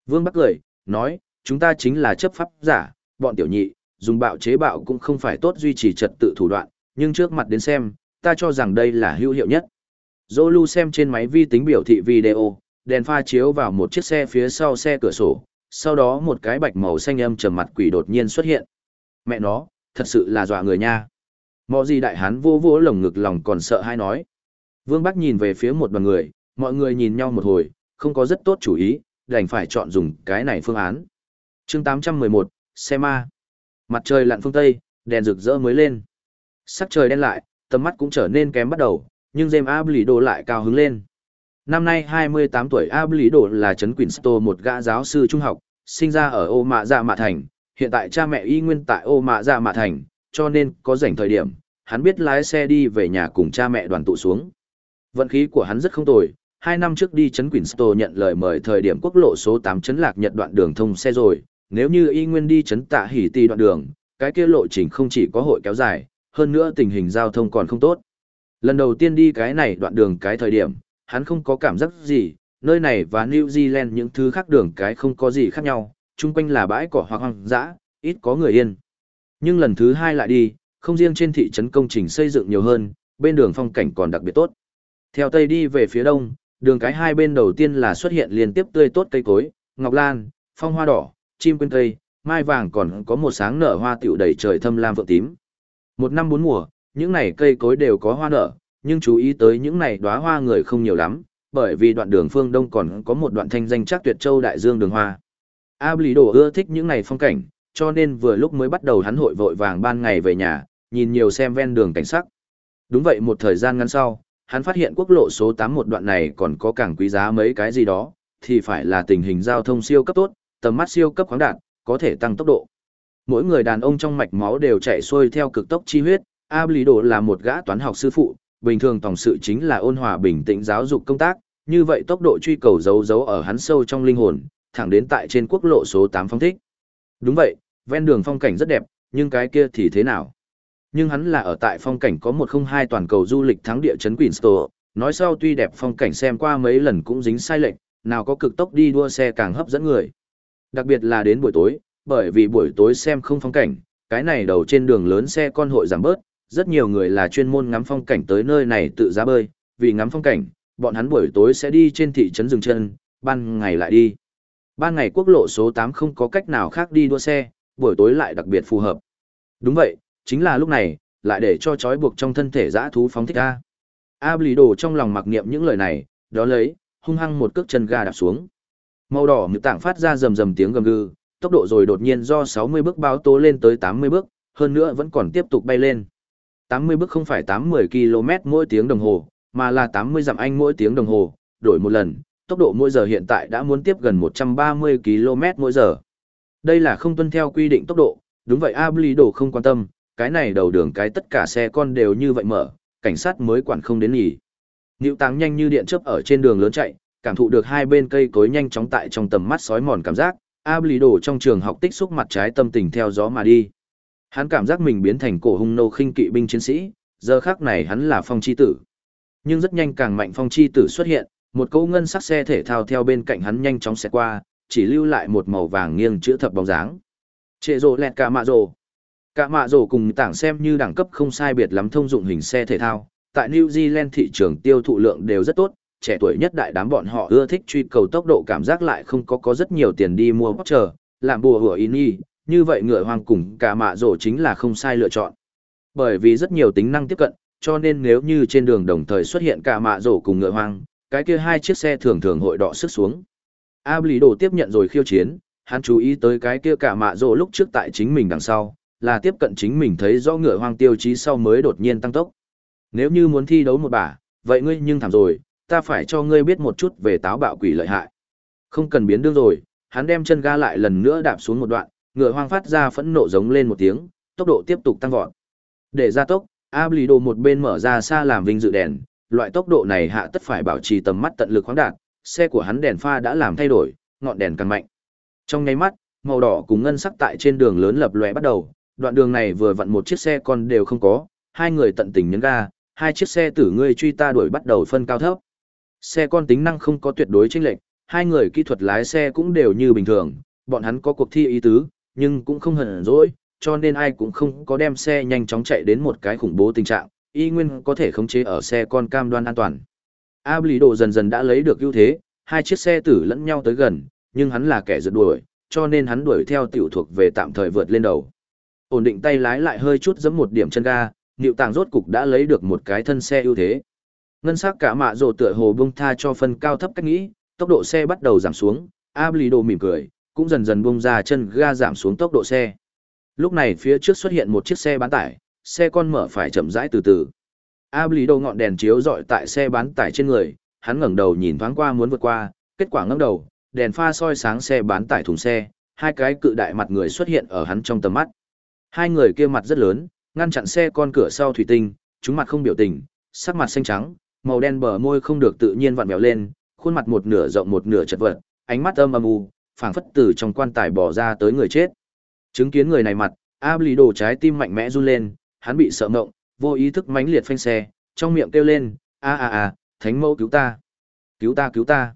Vương Bắc cười, nói, chúng ta chính là chấp pháp giả, bọn tiểu nhị, dùng bạo chế bạo cũng không phải tốt duy trì trật tự thủ đoạn, nhưng trước mặt đến xem, ta cho rằng đây là hữu hiệu nhất. Zolu xem trên máy vi tính biểu thị video, đèn pha chiếu vào một chiếc xe phía sau xe cửa sổ, sau đó một cái bạch màu xanh âm trầm mặt quỷ đột nhiên xuất hiện. Mẹ nó, thật sự là dọa người nha. Mọi gì đại hán vô vô lồng ngực lòng còn sợ hay nói. Vương Bắc nhìn về phía một đoàn người, mọi người nhìn nhau một hồi, không có rất tốt chủ ý, đành phải chọn dùng cái này phương án. chương 811, xe ma. Mặt trời lặn phương Tây, đèn rực rỡ mới lên. Sắc trời đen lại, tầm mắt cũng trở nên kém bắt đầu, nhưng James Ablido lại cao hứng lên. Năm nay 28 tuổi Ablido là trấn Queenstown một gã giáo sư trung học, sinh ra ở ô mạ dạ mạ thành, hiện tại cha mẹ y nguyên tại ô mạ dạ mạ thành, cho nên có rảnh thời điểm, hắn biết lái xe đi về nhà cùng cha mẹ đoàn tụ xuống. Vận khí của hắn rất không tồi, hai năm trước đi chấn Queenstown nhận lời mời thời điểm quốc lộ số 8 chấn lạc nhật đoạn đường thông xe rồi, nếu như y nguyên đi chấn tạ hỉ tì đoạn đường, cái kia lộ trình không chỉ có hội kéo dài, hơn nữa tình hình giao thông còn không tốt. Lần đầu tiên đi cái này đoạn đường cái thời điểm, hắn không có cảm giác gì, nơi này và New Zealand những thứ khác đường cái không có gì khác nhau, chung quanh là bãi cỏ hoặc hoang dã, ít có người yên. Nhưng lần thứ hai lại đi, không riêng trên thị trấn công trình xây dựng nhiều hơn, bên đường phong cảnh còn đặc biệt tốt. Theo tây đi về phía đông, đường cái hai bên đầu tiên là xuất hiện liên tiếp tươi tốt cây cối, ngọc lan, phong hoa đỏ, chim quên cây, mai vàng còn có một sáng nở hoa tiểu đầy trời thâm lam vượng tím. Một năm bốn mùa, những này cây cối đều có hoa nở, nhưng chú ý tới những này đóa hoa người không nhiều lắm, bởi vì đoạn đường phương đông còn có một đoạn thanh danh chắc tuyệt châu đại dương đường hoa. A Lý Đồ ưa thích những này phong cảnh, cho nên vừa lúc mới bắt đầu hắn hội vội vàng ban ngày về nhà, nhìn nhiều xem ven đường cảnh sắc. Đúng vậy một thời gian ngắn sau, hắn phát hiện quốc lộ số 8 một đoạn này còn có càng quý giá mấy cái gì đó, thì phải là tình hình giao thông siêu cấp tốt, tầm mắt siêu cấp khoáng đạt, có thể tăng tốc độ. Mỗi người đàn ông trong mạch máu đều chạy xuôi theo cực tốc chi huyết, A Lý Đồ là một gã toán học sư phụ, bình thường tổng sự chính là ôn hòa bình tĩnh giáo dục công tác, như vậy tốc độ truy cầu giấu giấu ở hắn sâu trong linh hồn, thẳng đến tại trên quốc lộ số 8 phong thích. Đúng vậy, ven đường phong cảnh rất đẹp, nhưng cái kia thì thế nào? Nhưng hắn là ở tại phong cảnh có 102 toàn cầu du lịch thắng địa chấn Queenstown, nói sau tuy đẹp phong cảnh xem qua mấy lần cũng dính sai lệch, nào có cực tốc đi đua xe càng hấp dẫn người. Đặc biệt là đến buổi tối, bởi vì buổi tối xem không phong cảnh, cái này đầu trên đường lớn xe con hội giảm bớt, rất nhiều người là chuyên môn ngắm phong cảnh tới nơi này tự ra bơi, vì ngắm phong cảnh, bọn hắn buổi tối sẽ đi trên thị trấn dừng chân, ban ngày lại đi. Ban ngày quốc lộ số 8 không có cách nào khác đi đua xe, buổi tối lại đặc biệt phù hợp. Đúng vậy, chính là lúc này, lại để cho trói buộc trong thân thể dã thú phóng thích A. A lì đồ trong lòng mặc niệm những lời này, đó lấy, hung hăng một cước chân ga đạp xuống. Màu đỏ như tảng phát ra rầm rầm tiếng gầm gừ, tốc độ rồi đột nhiên do 60 bước báo tố lên tới 80 bước, hơn nữa vẫn còn tiếp tục bay lên. 80 bước không phải 80 km mỗi tiếng đồng hồ, mà là 80 dặm anh mỗi tiếng đồng hồ, đổi một lần, tốc độ mỗi giờ hiện tại đã muốn tiếp gần 130 km mỗi giờ. Đây là không tuân theo quy định tốc độ, đúng vậy Ablido không quan tâm, cái này đầu đường cái tất cả xe con đều như vậy mở, cảnh sát mới quản không đến nghỉ. Niệu táng nhanh như điện chớp ở trên đường lớn chạy, cảm thụ được hai bên cây cối nhanh chóng tại trong tầm mắt sói mòn cảm giác, Ablido trong trường học tích xúc mặt trái tâm tình theo gió mà đi. Hắn cảm giác mình biến thành cổ hung nô khinh kỵ binh chiến sĩ, giờ khác này hắn là phong chi tử. Nhưng rất nhanh càng mạnh phong chi tử xuất hiện, một cỗ ngân sắc xe thể thao theo bên cạnh hắn nhanh chóng xẹt qua, chỉ lưu lại một màu vàng nghiêng chữa thập bóng dáng. Trệ rồ lẹt cả mạ rồ. Cả mạ rồ cùng tảng xem như đẳng cấp không sai biệt lắm thông dụng hình xe thể thao, tại New Zealand thị trường tiêu thụ lượng đều rất tốt, trẻ tuổi nhất đại đám bọn họ ưa thích truy cầu tốc độ cảm giác lại không có có rất nhiều tiền đi mua Porsche, làm bùa hủa y như vậy ngựa hoang cùng cả mạ rồ chính là không sai lựa chọn. Bởi vì rất nhiều tính năng tiếp cận, cho nên nếu như trên đường đồng thời xuất hiện cả mạ rổ cùng ngựa hoang, cái kia hai chiếc xe thường thường hội đọ sức xuống. Abli đồ tiếp nhận rồi khiêu chiến, hắn chú ý tới cái kia cả mạ rồ lúc trước tại chính mình đằng sau, là tiếp cận chính mình thấy rõ ngựa hoang tiêu chí sau mới đột nhiên tăng tốc. Nếu như muốn thi đấu một bả, vậy ngươi nhưng thảm rồi, ta phải cho ngươi biết một chút về táo bạo quỷ lợi hại. Không cần biến đương rồi, hắn đem chân ga lại lần nữa đạp xuống một đoạn, ngựa hoang phát ra phẫn nộ giống lên một tiếng, tốc độ tiếp tục tăng vọt. Để ra tốc, Ablido một bên mở ra xa làm vinh dự đèn, loại tốc độ này hạ tất phải bảo trì tầm mắt tận lực khoáng đạt, xe của hắn đèn pha đã làm thay đổi, ngọn đèn càng mạnh. Trong nháy mắt, màu đỏ cùng ngân sắc tại trên đường lớn lập lòe bắt đầu, đoạn đường này vừa vặn một chiếc xe con đều không có, hai người tận tình nhấn ga, hai chiếc xe tử ngươi truy ta đuổi bắt đầu phân cao thấp. Xe con tính năng không có tuyệt đối chênh lệch, hai người kỹ thuật lái xe cũng đều như bình thường, bọn hắn có cuộc thi ý tứ, nhưng cũng không hờn dỗi, cho nên ai cũng không có đem xe nhanh chóng chạy đến một cái khủng bố tình trạng, y nguyên có thể khống chế ở xe con cam đoan an toàn. Abli dần dần đã lấy được ưu thế, hai chiếc xe tử lẫn nhau tới gần, nhưng hắn là kẻ rượt đuổi, cho nên hắn đuổi theo tiểu thuộc về tạm thời vượt lên đầu. Ổn định tay lái lại hơi chút giẫm một điểm chân ga, Niệu Tàng rốt cục đã lấy được một cái thân xe ưu thế. Ngân sắc cả mạ rồ tựa hồ bung tha cho phân cao thấp cách nghĩ, tốc độ xe bắt đầu giảm xuống, Abli mỉm cười, cũng dần dần bung ra chân ga giảm xuống tốc độ xe. Lúc này phía trước xuất hiện một chiếc xe bán tải, xe con mở phải chậm rãi từ từ. Abli đầu ngọn đèn chiếu dọi tại xe bán tải trên người, hắn ngẩng đầu nhìn thoáng qua muốn vượt qua, kết quả ngẩng đầu, đèn pha soi sáng xe bán tải thùng xe, hai cái cự đại mặt người xuất hiện ở hắn trong tầm mắt. Hai người kia mặt rất lớn, ngăn chặn xe con cửa sau thủy tinh, chúng mặt không biểu tình, sắc mặt xanh trắng, màu đen bờ môi không được tự nhiên vặn vẹo lên, khuôn mặt một nửa rộng một nửa chật vật, ánh mắt âm âm u, phảng phất từ trong quan tài bỏ ra tới người chết. Chứng kiến người này mặt, Abli đồ trái tim mạnh mẽ run lên, hắn bị sợ ngộng, vô ý thức mãnh liệt phanh xe, trong miệng kêu lên, a a a, thánh mẫu cứu ta, cứu ta cứu ta.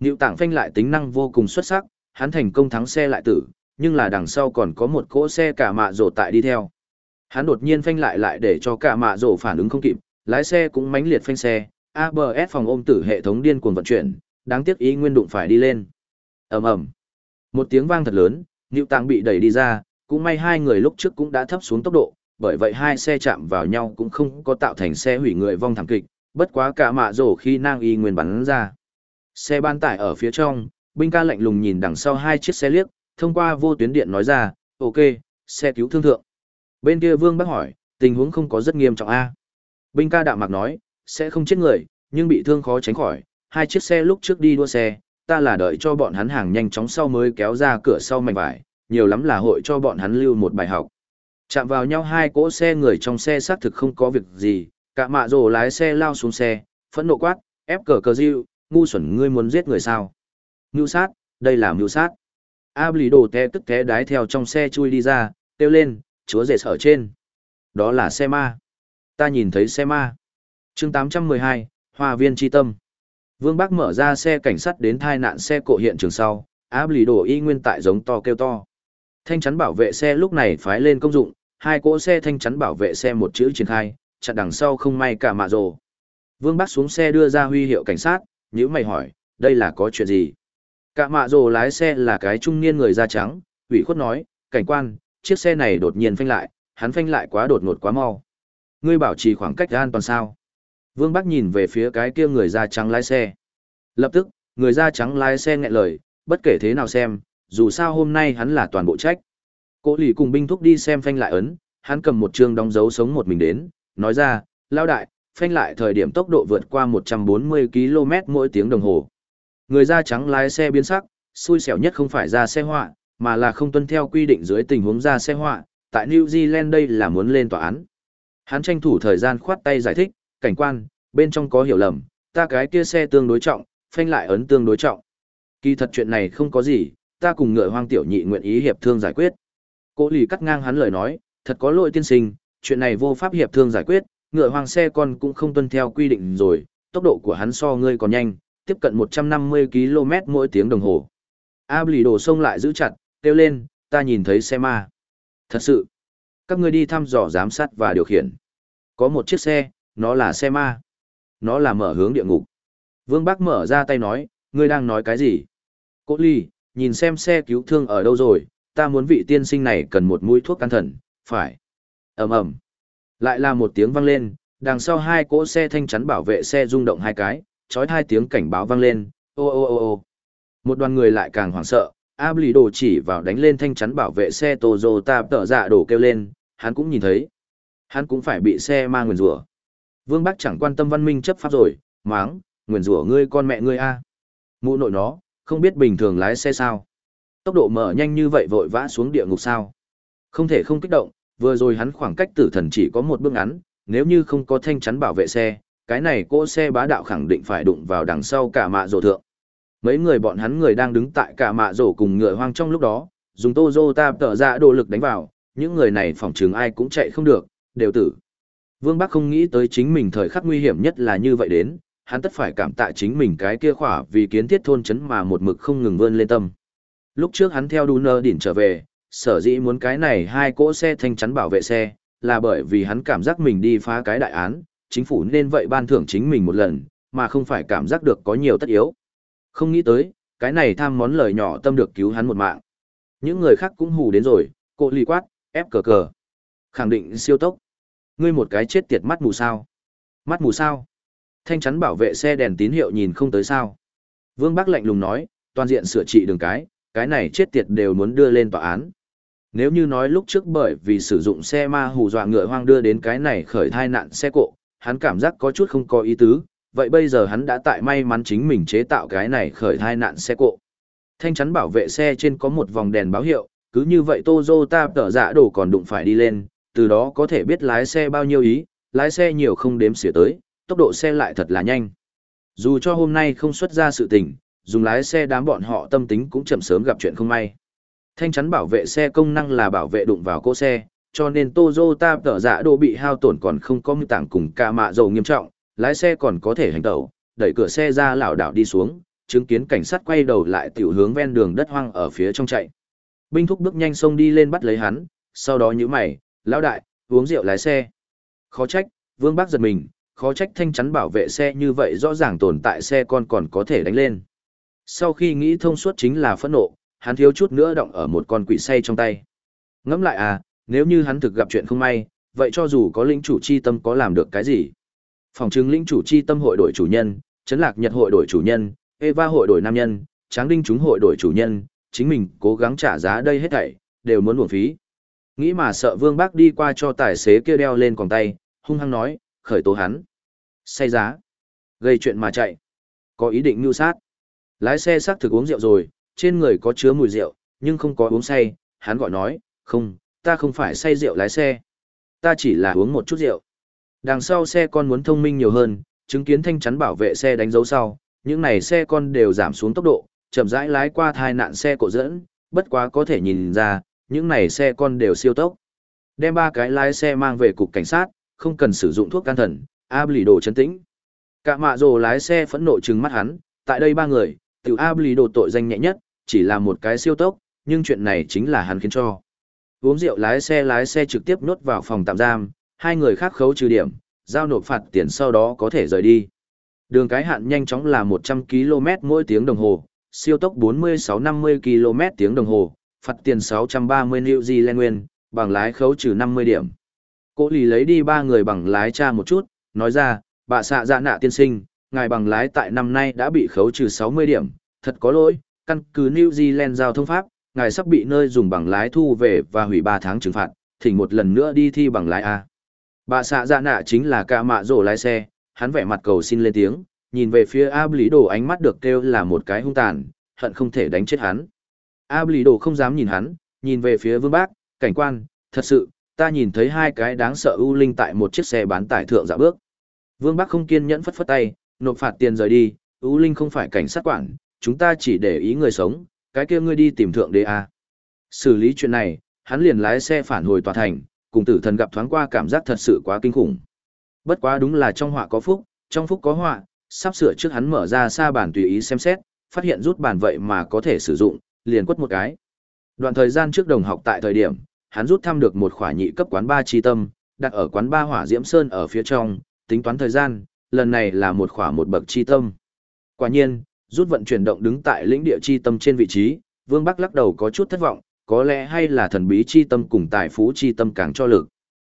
Nịu tảng phanh lại tính năng vô cùng xuất sắc, hắn thành công thắng xe lại tử, nhưng là đằng sau còn có một cỗ xe cả mạ rổ tại đi theo. Hắn đột nhiên phanh lại lại để cho cả mạ rổ phản ứng không kịp, lái xe cũng mãnh liệt phanh xe, ABS phòng ôm tử hệ thống điên cuồng vận chuyển, đáng tiếc ý nguyên đụng phải đi lên. ầm ầm, một tiếng vang thật lớn, Niệu tảng bị đẩy đi ra, cũng may hai người lúc trước cũng đã thấp xuống tốc độ, bởi vậy hai xe chạm vào nhau cũng không có tạo thành xe hủy người vong thảm kịch, bất quá cả mạ rổ khi nang y nguyên bắn ra. Xe ban tải ở phía trong, binh ca lạnh lùng nhìn đằng sau hai chiếc xe liếc, thông qua vô tuyến điện nói ra, ok, xe cứu thương thượng. Bên kia vương bác hỏi, tình huống không có rất nghiêm trọng a Binh ca đạm mạc nói, sẽ không chết người, nhưng bị thương khó tránh khỏi, hai chiếc xe lúc trước đi đua xe, ta là đợi cho bọn hắn hàng nhanh chóng sau mới kéo ra cửa sau mảnh vải, nhiều lắm là hội cho bọn hắn lưu một bài học. Chạm vào nhau hai cỗ xe người trong xe xác thực không có việc gì, cả mạ rồ lái xe lao xuống xe, phẫn nộ quát, ép cờ cờ diệu, ngu xuẩn ngươi muốn giết người sao? Mưu sát, đây là mưu sát. A lì đồ té tức té đái theo trong xe chui đi ra, kêu lên, chúa rể sở trên. Đó là xe ma. Ta nhìn thấy xe ma. chương 812, hòa viên tri tâm. Vương Bắc mở ra xe cảnh sát đến thai nạn xe cộ hiện trường sau, áp lì đồ y nguyên tại giống to kêu to. Thanh chắn bảo vệ xe lúc này phái lên công dụng, hai cỗ xe thanh chắn bảo vệ xe một chữ triển khai, chặn đằng sau không may cả mạ rồ. Vương Bắc xuống xe đưa ra huy hiệu cảnh sát, nhữ mày hỏi, đây là có chuyện gì? Cả mạ rồ lái xe là cái trung niên người da trắng, ủy khuất nói, cảnh quan, chiếc xe này đột nhiên phanh lại, hắn phanh lại quá đột ngột quá mau. Ngươi bảo trì khoảng cách an toàn sao? Vương Bắc nhìn về phía cái kia người da trắng lái xe. Lập tức, người da trắng lái xe nghẹn lời, bất kể thế nào xem, dù sao hôm nay hắn là toàn bộ trách. Cố lì cùng binh thúc đi xem phanh lại ấn, hắn cầm một chương đóng dấu sống một mình đến, nói ra, lao đại, phanh lại thời điểm tốc độ vượt qua 140 km mỗi tiếng đồng hồ. Người da trắng lái xe biến sắc, xui xẻo nhất không phải ra xe họa, mà là không tuân theo quy định dưới tình huống ra xe họa, tại New Zealand đây là muốn lên tòa án. Hắn tranh thủ thời gian khoát tay giải thích, cảnh quan, bên trong có hiểu lầm, ta cái kia xe tương đối trọng, phanh lại ấn tương đối trọng. Kỳ thật chuyện này không có gì, ta cùng ngựa hoang tiểu nhị nguyện ý hiệp thương giải quyết. Cố lì cắt ngang hắn lời nói, thật có lỗi tiên sinh, chuyện này vô pháp hiệp thương giải quyết, ngựa hoang xe con cũng không tuân theo quy định rồi, tốc độ của hắn so ngươi còn nhanh, tiếp cận 150 km mỗi tiếng đồng hồ. A lì đổ sông lại giữ chặt, kêu lên, ta nhìn thấy xe ma. Thật sự, các ngươi đi thăm dò giám sát và điều khiển. Có một chiếc xe, nó là xe ma. Nó là mở hướng địa ngục. Vương Bắc mở ra tay nói, ngươi đang nói cái gì? Cố ly, nhìn xem xe cứu thương ở đâu rồi, ta muốn vị tiên sinh này cần một mũi thuốc can thần, phải. ầm ầm Lại là một tiếng vang lên, đằng sau hai cỗ xe thanh chắn bảo vệ xe rung động hai cái, chói hai tiếng cảnh báo vang lên, ô ô ô ô. Một đoàn người lại càng hoảng sợ, áp lì đồ chỉ vào đánh lên thanh chắn bảo vệ xe Toyota tở dạ đổ kêu lên, hắn cũng nhìn thấy. Hắn cũng phải bị xe ma nguyền rủa. Vương Bắc chẳng quan tâm văn minh chấp pháp rồi, máng, nguyền rủa ngươi con mẹ ngươi a. Mụ nội nó, không biết bình thường lái xe sao. Tốc độ mở nhanh như vậy vội vã xuống địa ngục sao. Không thể không kích động, vừa rồi hắn khoảng cách tử thần chỉ có một bước ngắn, nếu như không có thanh chắn bảo vệ xe, cái này cỗ xe bá đạo khẳng định phải đụng vào đằng sau cả mạ rổ thượng. Mấy người bọn hắn người đang đứng tại cả mạ rổ cùng ngựa hoang trong lúc đó, dùng tô dô ta tở ra đồ lực đánh vào, những người này phòng trường ai cũng chạy không được, đều tử. Vương Bắc không nghĩ tới chính mình thời khắc nguy hiểm nhất là như vậy đến, hắn tất phải cảm tạ chính mình cái kia khỏa vì kiến thiết thôn chấn mà một mực không ngừng vươn lên tâm. Lúc trước hắn theo đu nơ đỉnh trở về, sở dĩ muốn cái này hai cỗ xe thanh chắn bảo vệ xe, là bởi vì hắn cảm giác mình đi phá cái đại án, chính phủ nên vậy ban thưởng chính mình một lần, mà không phải cảm giác được có nhiều tất yếu. Không nghĩ tới, cái này tham món lời nhỏ tâm được cứu hắn một mạng. Những người khác cũng hù đến rồi, cô ly quát, ép cờ cờ. Khẳng định siêu tốc. Ngươi một cái chết tiệt mắt mù sao. Mắt mù sao. Thanh chắn bảo vệ xe đèn tín hiệu nhìn không tới sao. Vương Bắc lạnh lùng nói, toàn diện sửa trị đường cái, cái này chết tiệt đều muốn đưa lên tòa án. Nếu như nói lúc trước bởi vì sử dụng xe ma hù dọa ngựa hoang đưa đến cái này khởi thai nạn xe cộ, hắn cảm giác có chút không có ý tứ, vậy bây giờ hắn đã tại may mắn chính mình chế tạo cái này khởi thai nạn xe cộ. Thanh chắn bảo vệ xe trên có một vòng đèn báo hiệu, cứ như vậy Toyota tở dạ đổ còn đụng phải đi lên, từ đó có thể biết lái xe bao nhiêu ý, lái xe nhiều không đếm xỉa tới, tốc độ xe lại thật là nhanh. Dù cho hôm nay không xuất ra sự tình, dùng lái xe đám bọn họ tâm tính cũng chậm sớm gặp chuyện không may. Thanh chắn bảo vệ xe công năng là bảo vệ đụng vào cỗ xe, cho nên Toyota tở dạ đồ bị hao tổn còn không có mưu tảng cùng ca mạ dầu nghiêm trọng, lái xe còn có thể hành tẩu, đẩy cửa xe ra lảo đảo đi xuống, chứng kiến cảnh sát quay đầu lại tiểu hướng ven đường đất hoang ở phía trong chạy. Binh thúc bước nhanh xông đi lên bắt lấy hắn, sau đó nhíu mày, lão đại, uống rượu lái xe. Khó trách, Vương bác giật mình, khó trách thanh chắn bảo vệ xe như vậy rõ ràng tồn tại xe con còn có thể đánh lên. Sau khi nghĩ thông suốt chính là phẫn nộ, hắn thiếu chút nữa động ở một con quỷ say trong tay. Ngẫm lại à, nếu như hắn thực gặp chuyện không may, vậy cho dù có lĩnh chủ chi tâm có làm được cái gì? Phòng chứng lĩnh chủ chi tâm hội đổi chủ nhân, chấn lạc nhật hội đổi chủ nhân, Eva hội đổi nam nhân, tráng đinh chúng hội đổi chủ nhân, chính mình cố gắng trả giá đây hết thảy, đều muốn buồn phí. Nghĩ mà sợ Vương Bác đi qua cho tài xế kia đeo lên còng tay, hung hăng nói, khởi tố hắn. Say giá. Gây chuyện mà chạy. Có ý định mưu sát. Lái xe xác thực uống rượu rồi, trên người có chứa mùi rượu, nhưng không có uống say, hắn gọi nói, không, ta không phải say rượu lái xe. Ta chỉ là uống một chút rượu. Đằng sau xe con muốn thông minh nhiều hơn, chứng kiến thanh chắn bảo vệ xe đánh dấu sau, Những này xe con đều giảm xuống tốc độ, chậm rãi lái qua thai nạn xe cộ dẫn, bất quá có thể nhìn ra, những này xe con đều siêu tốc. Đem ba cái lái xe mang về cục cảnh sát, không cần sử dụng thuốc can thần, áp lì đồ chấn tĩnh. Cả mạ rồ lái xe phẫn nộ trừng mắt hắn, tại đây ba người, tiểu áp lì đồ tội danh nhẹ nhất, chỉ là một cái siêu tốc, nhưng chuyện này chính là hắn khiến cho. Uống rượu lái xe lái xe trực tiếp nốt vào phòng tạm giam, hai người khác khấu trừ điểm, giao nộp phạt tiền sau đó có thể rời đi. Đường cái hạn nhanh chóng là 100 km mỗi tiếng đồng hồ, siêu tốc 46-50 km tiếng đồng hồ, phạt tiền 630 New Zealand nguyên, bằng lái khấu trừ 50 điểm. Cô lì lấy đi ba người bằng lái tra một chút, nói ra, bà xạ dạ nạ tiên sinh, ngài bằng lái tại năm nay đã bị khấu trừ 60 điểm, thật có lỗi, căn cứ New Zealand giao thông pháp, ngài sắp bị nơi dùng bằng lái thu về và hủy 3 tháng trừng phạt, thỉnh một lần nữa đi thi bằng lái A. Bà xạ dạ nạ chính là ca mạ rổ lái xe, hắn vẻ mặt cầu xin lên tiếng, nhìn về phía A Lý Đồ ánh mắt được kêu là một cái hung tàn, hận không thể đánh chết hắn. A Lý Đồ không dám nhìn hắn, nhìn về phía vương bác, cảnh quan, thật sự, ta nhìn thấy hai cái đáng sợ ưu linh tại một chiếc xe bán tải thượng dạ bước. Vương Bắc không kiên nhẫn phất phất tay, nộp phạt tiền rời đi, ưu linh không phải cảnh sát quản, chúng ta chỉ để ý người sống, cái kia ngươi đi tìm thượng đế a. Xử lý chuyện này, hắn liền lái xe phản hồi tòa thành, cùng tử thần gặp thoáng qua cảm giác thật sự quá kinh khủng. Bất quá đúng là trong họa có phúc, trong phúc có họa, sắp sửa trước hắn mở ra xa bản tùy ý xem xét, phát hiện rút bản vậy mà có thể sử dụng, liền quất một cái. Đoạn thời gian trước đồng học tại thời điểm, hắn rút thăm được một khỏa nhị cấp quán ba chi tâm, đặt ở quán ba hỏa diễm sơn ở phía trong, tính toán thời gian, lần này là một khỏa một bậc chi tâm. Quả nhiên, rút vận chuyển động đứng tại lĩnh địa chi tâm trên vị trí, Vương Bắc lắc đầu có chút thất vọng, có lẽ hay là thần bí chi tâm cùng tài phú chi tâm càng cho lực.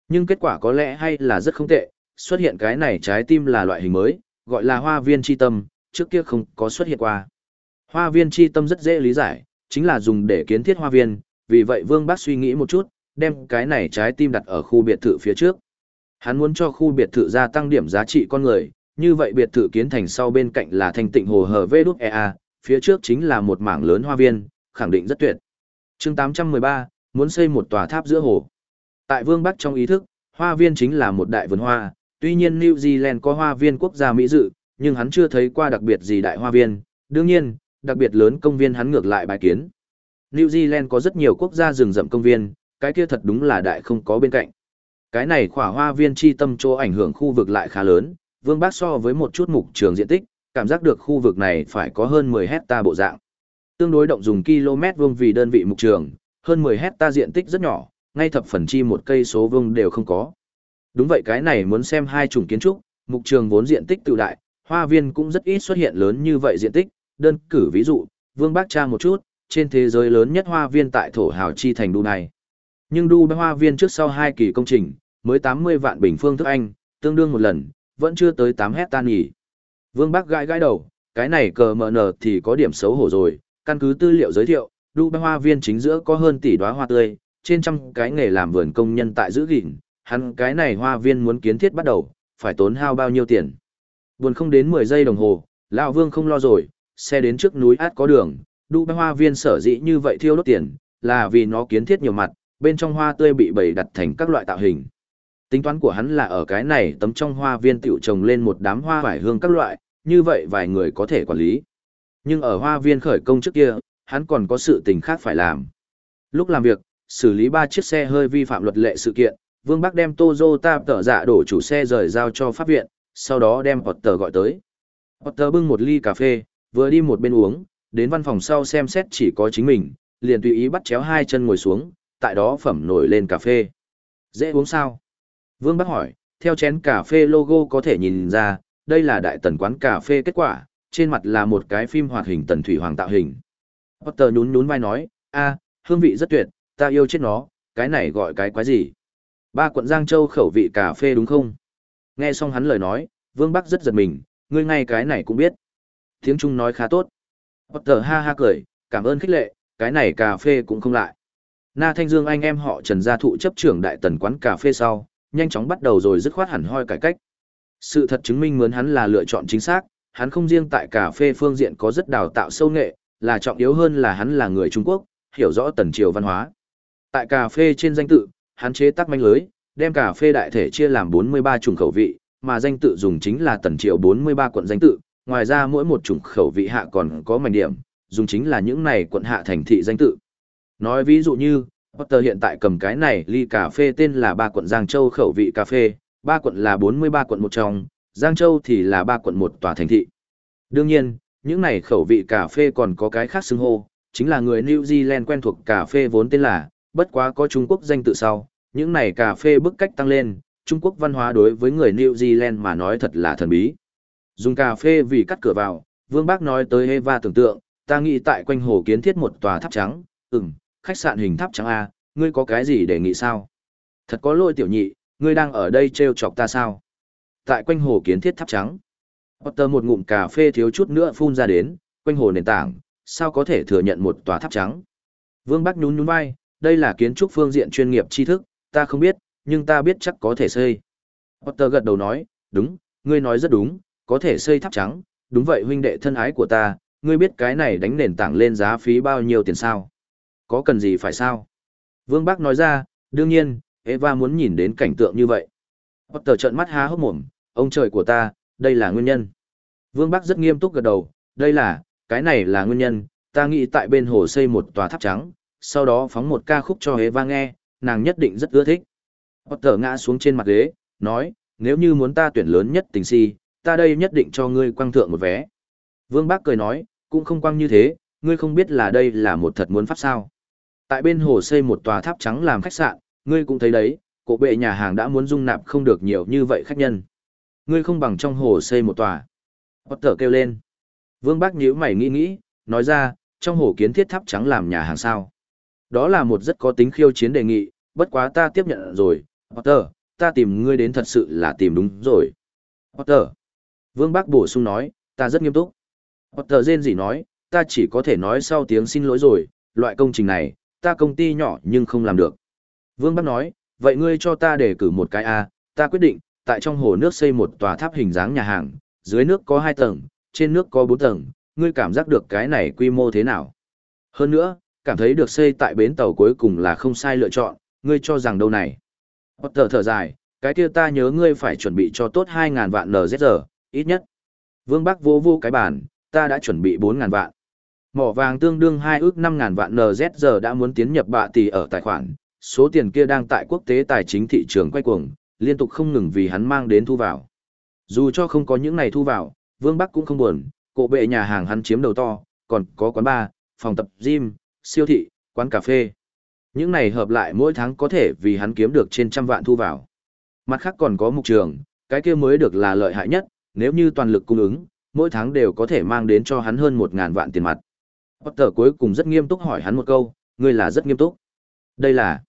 Nhưng kết quả có lẽ hay là rất không tệ, xuất hiện cái này trái tim là loại hình mới, gọi là hoa viên chi tâm, trước kia không có xuất hiện qua. Hoa viên chi tâm rất dễ lý giải, chính là dùng để kiến thiết hoa viên, vì vậy Vương Bác suy nghĩ một chút, đem cái này trái tim đặt ở khu biệt thự phía trước. Hắn muốn cho khu biệt thự gia tăng điểm giá trị con người, như vậy biệt thự kiến thành sau bên cạnh là thanh tịnh hồ hờ vê đúc EA, phía trước chính là một mảng lớn hoa viên, khẳng định rất tuyệt. chương 813, muốn xây một tòa tháp giữa hồ. Tại Vương Bắc trong ý thức, hoa viên chính là một đại vườn hoa, tuy nhiên New Zealand có hoa viên quốc gia Mỹ dự, nhưng hắn chưa thấy qua đặc biệt gì đại hoa viên, đương nhiên, đặc biệt lớn công viên hắn ngược lại bài kiến. New Zealand có rất nhiều quốc gia rừng rậm công viên, cái kia thật đúng là đại không có bên cạnh. Cái này khỏa hoa viên chi tâm chỗ ảnh hưởng khu vực lại khá lớn, Vương Bác so với một chút mục trường diện tích, cảm giác được khu vực này phải có hơn 10 hecta bộ dạng. Tương đối động dùng km vuông vì đơn vị mục trường, hơn 10 hecta diện tích rất nhỏ, ngay thập phần chi một cây số vuông đều không có. Đúng vậy cái này muốn xem hai chủng kiến trúc, mục trường vốn diện tích tự đại, hoa viên cũng rất ít xuất hiện lớn như vậy diện tích, đơn cử ví dụ, Vương Bác tra một chút, trên thế giới lớn nhất hoa viên tại thổ hào chi thành Dubai. Nhưng đu hoa viên trước sau hai kỳ công trình, mới 80 vạn bình phương thức Anh, tương đương một lần, vẫn chưa tới 8 hecta nghỉ. Vương Bắc gãi gãi đầu, cái này cờ mở nở thì có điểm xấu hổ rồi, căn cứ tư liệu giới thiệu, đu hoa viên chính giữa có hơn tỷ đóa hoa tươi, trên trăm cái nghề làm vườn công nhân tại giữ gìn, hắn cái này hoa viên muốn kiến thiết bắt đầu, phải tốn hao bao nhiêu tiền. Buồn không đến 10 giây đồng hồ, lão Vương không lo rồi, xe đến trước núi át có đường, đu băng hoa viên sở dĩ như vậy thiêu đốt tiền, là vì nó kiến thiết nhiều mặt, bên trong hoa tươi bị bày đặt thành các loại tạo hình. Tính toán của hắn là ở cái này tấm trong hoa viên tiểu trồng lên một đám hoa vải hương các loại, như vậy vài người có thể quản lý. Nhưng ở hoa viên khởi công trước kia, hắn còn có sự tình khác phải làm. Lúc làm việc, xử lý ba chiếc xe hơi vi phạm luật lệ sự kiện, Vương Bắc đem Toyota tở dạ đổ chủ xe rời giao cho pháp viện, sau đó đem Potter gọi tới. Potter bưng một ly cà phê, vừa đi một bên uống, đến văn phòng sau xem xét chỉ có chính mình, liền tùy ý bắt chéo hai chân ngồi xuống, tại đó phẩm nổi lên cà phê. Dễ uống sao? Vương Bắc hỏi, theo chén cà phê logo có thể nhìn ra, đây là đại tần quán cà phê kết quả, trên mặt là một cái phim hoạt hình tần thủy hoàng tạo hình. Potter nhún nhún vai nói, a, hương vị rất tuyệt, ta yêu chết nó, cái này gọi cái quái gì? Ba quận Giang Châu khẩu vị cà phê đúng không? Nghe xong hắn lời nói, Vương Bắc rất giật mình, ngươi ngay cái này cũng biết. Tiếng Trung nói khá tốt. Potter ha ha cười, cảm ơn khích lệ, cái này cà phê cũng không lại. Na Thanh Dương anh em họ Trần Gia Thụ chấp trưởng đại tần quán cà phê sau, nhanh chóng bắt đầu rồi dứt khoát hẳn hoi cải cách. Sự thật chứng minh mướn hắn là lựa chọn chính xác, hắn không riêng tại cà phê phương diện có rất đào tạo sâu nghệ, là trọng yếu hơn là hắn là người Trung Quốc, hiểu rõ tần triều văn hóa. Tại cà phê trên danh tự, hắn chế tác manh lưới, đem cà phê đại thể chia làm 43 chủng khẩu vị, mà danh tự dùng chính là tần triều 43 quận danh tự, ngoài ra mỗi một chủng khẩu vị hạ còn có mảnh điểm, dùng chính là những này quận hạ thành thị danh tự. Nói ví dụ như, Potter hiện tại cầm cái này ly cà phê tên là ba quận Giang Châu khẩu vị cà phê, ba quận là 43 quận một trong, Giang Châu thì là ba quận một tòa thành thị. Đương nhiên, những này khẩu vị cà phê còn có cái khác xưng hô, chính là người New Zealand quen thuộc cà phê vốn tên là, bất quá có Trung Quốc danh tự sau, những này cà phê bức cách tăng lên, Trung Quốc văn hóa đối với người New Zealand mà nói thật là thần bí. Dùng cà phê vì cắt cửa vào, Vương Bác nói tới Eva tưởng tượng, ta nghĩ tại quanh hồ kiến thiết một tòa tháp trắng, ừm, khách sạn hình tháp trắng A, ngươi có cái gì để nghĩ sao? Thật có lỗi tiểu nhị, ngươi đang ở đây trêu chọc ta sao? Tại quanh hồ kiến thiết tháp trắng. Potter một ngụm cà phê thiếu chút nữa phun ra đến, quanh hồ nền tảng, sao có thể thừa nhận một tòa tháp trắng? Vương Bắc nhún nhún vai, đây là kiến trúc phương diện chuyên nghiệp tri thức, ta không biết, nhưng ta biết chắc có thể xây. Potter gật đầu nói, đúng, ngươi nói rất đúng, có thể xây tháp trắng, đúng vậy huynh đệ thân ái của ta, ngươi biết cái này đánh nền tảng lên giá phí bao nhiêu tiền sao? Có cần gì phải sao? Vương bác nói ra, đương nhiên, Eva muốn nhìn đến cảnh tượng như vậy. Potter trợn mắt há hốc mồm, ông trời của ta, đây là nguyên nhân. Vương Bắc rất nghiêm túc gật đầu, đây là, cái này là nguyên nhân, ta nghĩ tại bên hồ xây một tòa tháp trắng, sau đó phóng một ca khúc cho Eva nghe, nàng nhất định rất ưa thích. Potter ngã xuống trên mặt ghế, nói, nếu như muốn ta tuyển lớn nhất tình si, ta đây nhất định cho ngươi quang thượng một vé. Vương Bác cười nói, cũng không quang như thế, ngươi không biết là đây là một thật muốn pháp sao. Tại bên hồ xây một tòa tháp trắng làm khách sạn, ngươi cũng thấy đấy, cổ bệ nhà hàng đã muốn dung nạp không được nhiều như vậy khách nhân. Ngươi không bằng trong hồ xây một tòa. Potter kêu lên. Vương Bác nhíu mày nghĩ nghĩ, nói ra, trong hồ kiến thiết tháp trắng làm nhà hàng sao. Đó là một rất có tính khiêu chiến đề nghị, bất quá ta tiếp nhận rồi, Potter, ta tìm ngươi đến thật sự là tìm đúng rồi. Potter. Vương Bác bổ sung nói, ta rất nghiêm túc. Potter rên gì nói, ta chỉ có thể nói sau tiếng xin lỗi rồi, loại công trình này, ta công ty nhỏ nhưng không làm được. Vương Bác nói, vậy ngươi cho ta đề cử một cái A, ta quyết định, tại trong hồ nước xây một tòa tháp hình dáng nhà hàng, dưới nước có 2 tầng, trên nước có 4 tầng, ngươi cảm giác được cái này quy mô thế nào? Hơn nữa, cảm thấy được xây tại bến tàu cuối cùng là không sai lựa chọn, ngươi cho rằng đâu này? Potter thở dài, cái kia ta nhớ ngươi phải chuẩn bị cho tốt 2.000 vạn NZR, ít nhất. Vương Bắc vô vô cái bản, ta đã chuẩn bị 4.000 vạn. Mỏ vàng tương đương 2 ước 5.000 vạn NZR đã muốn tiến nhập bạ tỷ ở tài khoản, số tiền kia đang tại quốc tế tài chính thị trường quay cuồng, liên tục không ngừng vì hắn mang đến thu vào. Dù cho không có những này thu vào, Vương Bắc cũng không buồn, cộ bệ nhà hàng hắn chiếm đầu to, còn có quán bar, phòng tập gym, siêu thị, quán cà phê. Những này hợp lại mỗi tháng có thể vì hắn kiếm được trên trăm vạn thu vào. Mặt khác còn có mục trường, cái kia mới được là lợi hại nhất, nếu như toàn lực cung ứng, mỗi tháng đều có thể mang đến cho hắn hơn một ngàn vạn tiền mặt. Potter cuối cùng rất nghiêm túc hỏi hắn một câu, ngươi là rất nghiêm túc. Đây là...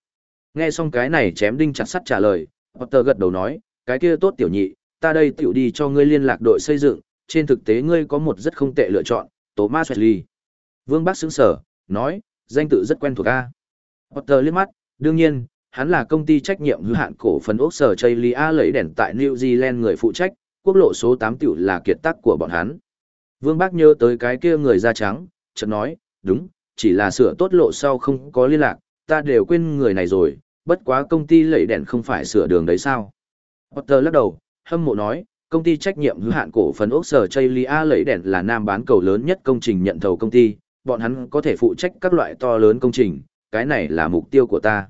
Nghe xong cái này chém đinh chặt sắt trả lời, Potter gật đầu nói, cái kia tốt tiểu nhị, ta đây tiểu đi cho ngươi liên lạc đội xây dựng, trên thực tế ngươi có một rất không tệ lựa chọn, Thomas Wesley. Vương Bắc sững sở, nói, danh tự rất quen thuộc a. Potter liếc mắt, đương nhiên, hắn là công ty trách nhiệm hữu hạn cổ phần ốc sở Chaylia lấy đèn tại New Zealand người phụ trách, quốc lộ số 8 tiểu là kiệt tác của bọn hắn. Vương Bác nhớ tới cái kia người da trắng, chợt nói, đúng, chỉ là sửa tốt lộ sau không có liên lạc, ta đều quên người này rồi, bất quá công ty lẩy đèn không phải sửa đường đấy sao. Potter lắc đầu, hâm mộ nói, công ty trách nhiệm hữu hạn cổ phần ốc sở Chaylia lẩy đèn là nam bán cầu lớn nhất công trình nhận thầu công ty, bọn hắn có thể phụ trách các loại to lớn công trình, cái này là mục tiêu của ta.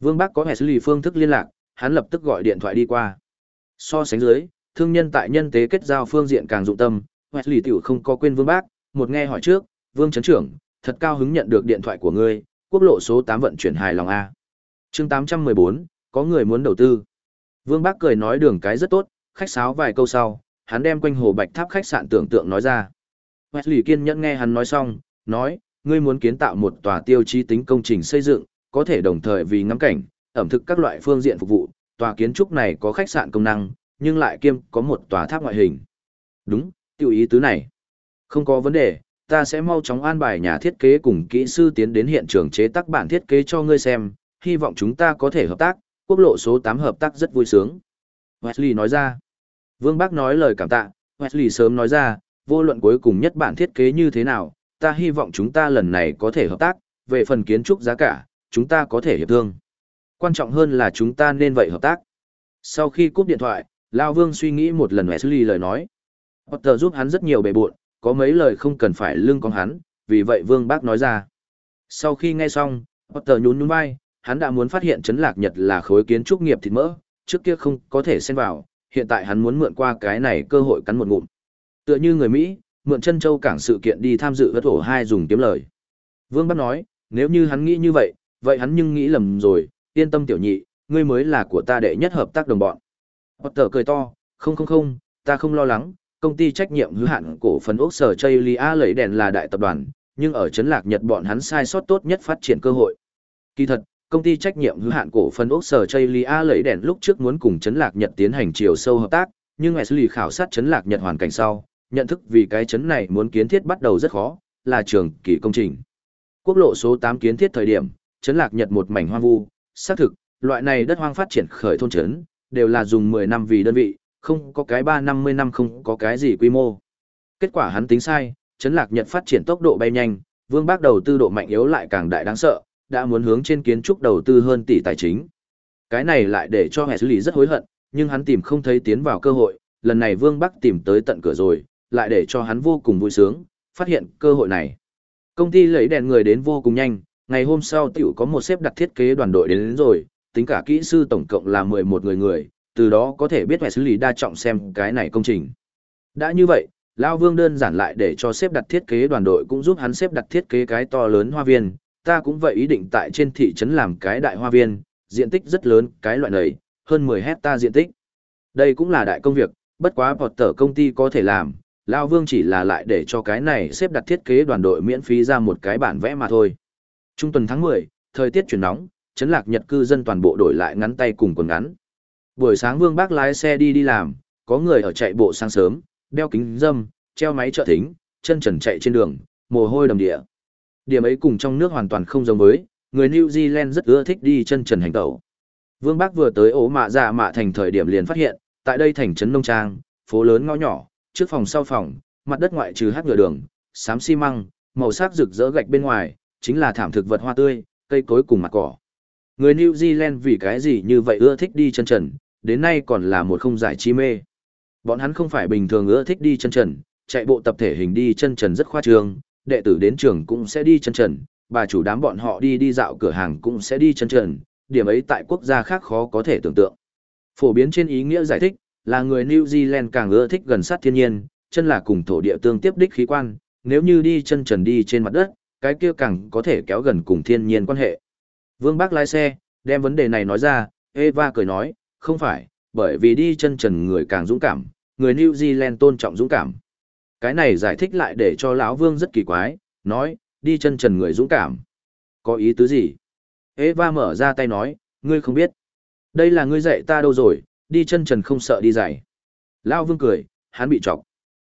Vương Bắc có vẻ xử lý phương thức liên lạc, hắn lập tức gọi điện thoại đi qua. So sánh dưới, thương nhân tại nhân tế kết giao phương diện càng dụng tâm, Wesley tiểu không có quên Vương Bác, một nghe hỏi trước, Vương Trấn Trưởng, thật cao hứng nhận được điện thoại của ngươi, quốc lộ số 8 vận chuyển hài lòng A. chương 814, có người muốn đầu tư. Vương Bác cười nói đường cái rất tốt, khách sáo vài câu sau, hắn đem quanh hồ bạch tháp khách sạn tưởng tượng nói ra. Wesley kiên nhẫn nghe hắn nói xong, nói, ngươi muốn kiến tạo một tòa tiêu chí tính công trình xây dựng, có thể đồng thời vì ngắm cảnh, ẩm thực các loại phương diện phục vụ, tòa kiến trúc này có khách sạn công năng, nhưng lại kiêm có một tòa tháp ngoại hình. Đúng, tiêu ý tứ này. Không có vấn đề, ta sẽ mau chóng an bài nhà thiết kế cùng kỹ sư tiến đến hiện trường chế tác bản thiết kế cho ngươi xem, hy vọng chúng ta có thể hợp tác, quốc lộ số 8 hợp tác rất vui sướng. Wesley nói ra. Vương Bác nói lời cảm tạ, Wesley sớm nói ra, vô luận cuối cùng nhất bản thiết kế như thế nào, ta hy vọng chúng ta lần này có thể hợp tác, về phần kiến trúc giá cả, chúng ta có thể hiệp thương. Quan trọng hơn là chúng ta nên vậy hợp tác. Sau khi cúp điện thoại, Lao Vương suy nghĩ một lần Wesley lời nói. Potter giúp hắn rất nhiều bề buộn, có mấy lời không cần phải lưng con hắn, vì vậy Vương Bác nói ra. Sau khi nghe xong, Potter nhún nhún vai, hắn đã muốn phát hiện chấn lạc Nhật là khối kiến trúc nghiệp thịt mỡ, trước kia không có thể xen vào, hiện tại hắn muốn mượn qua cái này cơ hội cắn một ngụm. Tựa như người Mỹ, mượn chân châu cảng sự kiện đi tham dự vất ổ hai dùng kiếm lời. Vương Bắc nói, nếu như hắn nghĩ như vậy, vậy hắn nhưng nghĩ lầm rồi, yên tâm tiểu nhị, ngươi mới là của ta đệ nhất hợp tác đồng bọn. Potter cười to, không không không, ta không lo lắng, công ty trách nhiệm hữu hạn cổ phần ốc sở Chaylia lấy đèn là đại tập đoàn, nhưng ở chấn lạc Nhật bọn hắn sai sót tốt nhất phát triển cơ hội. Kỳ thật, công ty trách nhiệm hữu hạn cổ phần ốc sở Chaylia lấy đèn lúc trước muốn cùng chấn lạc Nhật tiến hành chiều sâu hợp tác, nhưng Wesley khảo sát chấn lạc Nhật hoàn cảnh sau, nhận thức vì cái chấn này muốn kiến thiết bắt đầu rất khó, là trường kỳ công trình. Quốc lộ số 8 kiến thiết thời điểm, chấn lạc Nhật một mảnh hoang vu, xác thực, loại này đất hoang phát triển khởi thôn chấn, đều là dùng 10 năm vì đơn vị, không có cái 3-50 năm không có cái gì quy mô. Kết quả hắn tính sai, chấn lạc Nhật phát triển tốc độ bay nhanh, vương bác đầu tư độ mạnh yếu lại càng đại đáng sợ, đã muốn hướng trên kiến trúc đầu tư hơn tỷ tài chính. Cái này lại để cho hệ xử lý rất hối hận, nhưng hắn tìm không thấy tiến vào cơ hội, lần này vương bắc tìm tới tận cửa rồi, lại để cho hắn vô cùng vui sướng, phát hiện cơ hội này. Công ty lấy đèn người đến vô cùng nhanh, ngày hôm sau tiểu có một xếp đặt thiết kế đoàn đội đến, đến rồi, tính cả kỹ sư tổng cộng là 11 người người, từ đó có thể biết phải xử lý đa trọng xem cái này công trình. Đã như vậy, Lao Vương đơn giản lại để cho xếp đặt thiết kế đoàn đội cũng giúp hắn xếp đặt thiết kế cái to lớn hoa viên, ta cũng vậy ý định tại trên thị trấn làm cái đại hoa viên, diện tích rất lớn, cái loại này, hơn 10 hecta diện tích. Đây cũng là đại công việc, bất quá bọt tờ công ty có thể làm, Lao Vương chỉ là lại để cho cái này xếp đặt thiết kế đoàn đội miễn phí ra một cái bản vẽ mà thôi. Trung tuần tháng 10, thời tiết chuyển nóng, chấn lạc nhật cư dân toàn bộ đổi lại ngắn tay cùng quần ngắn. Buổi sáng Vương Bác lái xe đi đi làm, có người ở chạy bộ sáng sớm, đeo kính dâm, treo máy trợ thính, chân trần chạy trên đường, mồ hôi đầm địa. Điểm ấy cùng trong nước hoàn toàn không giống với, người New Zealand rất ưa thích đi chân trần hành tẩu. Vương Bác vừa tới ố mạ dạ mạ thành thời điểm liền phát hiện, tại đây thành trấn nông trang, phố lớn ngõ nhỏ, trước phòng sau phòng, mặt đất ngoại trừ hát nhựa đường, xám xi măng, màu sắc rực rỡ gạch bên ngoài, chính là thảm thực vật hoa tươi, cây cối cùng mặt cỏ. Người New Zealand vì cái gì như vậy ưa thích đi chân trần, đến nay còn là một không giải chi mê. Bọn hắn không phải bình thường ưa thích đi chân trần, chạy bộ tập thể hình đi chân trần rất khoa trương, đệ tử đến trường cũng sẽ đi chân trần, bà chủ đám bọn họ đi đi dạo cửa hàng cũng sẽ đi chân trần, điểm ấy tại quốc gia khác khó có thể tưởng tượng. Phổ biến trên ý nghĩa giải thích, là người New Zealand càng ưa thích gần sát thiên nhiên, chân là cùng thổ địa tương tiếp đích khí quan, nếu như đi chân trần đi trên mặt đất, cái kia càng có thể kéo gần cùng thiên nhiên quan hệ. Vương Bác lái xe, đem vấn đề này nói ra, Eva cười nói, không phải, bởi vì đi chân trần người càng dũng cảm, người New Zealand tôn trọng dũng cảm. Cái này giải thích lại để cho lão Vương rất kỳ quái, nói, đi chân trần người dũng cảm. Có ý tứ gì? Eva mở ra tay nói, ngươi không biết. Đây là ngươi dạy ta đâu rồi, đi chân trần không sợ đi dạy. Lão Vương cười, hắn bị chọc.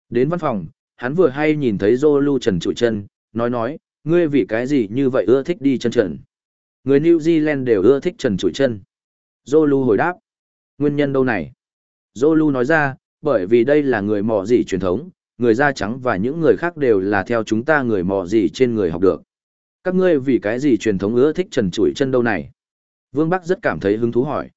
Đến văn phòng, hắn vừa hay nhìn thấy Zolu trần trụ chân, nói nói, ngươi vì cái gì như vậy ưa thích đi chân trần. Người New Zealand đều ưa thích trần trụi chân. Zolu hồi đáp, Nguyên nhân đâu này? Zolu nói ra, bởi vì đây là người mò gì truyền thống, người da trắng và những người khác đều là theo chúng ta người mò gì trên người học được. Các ngươi vì cái gì truyền thống ưa thích trần trụi chân đâu này? Vương Bắc rất cảm thấy hứng thú hỏi.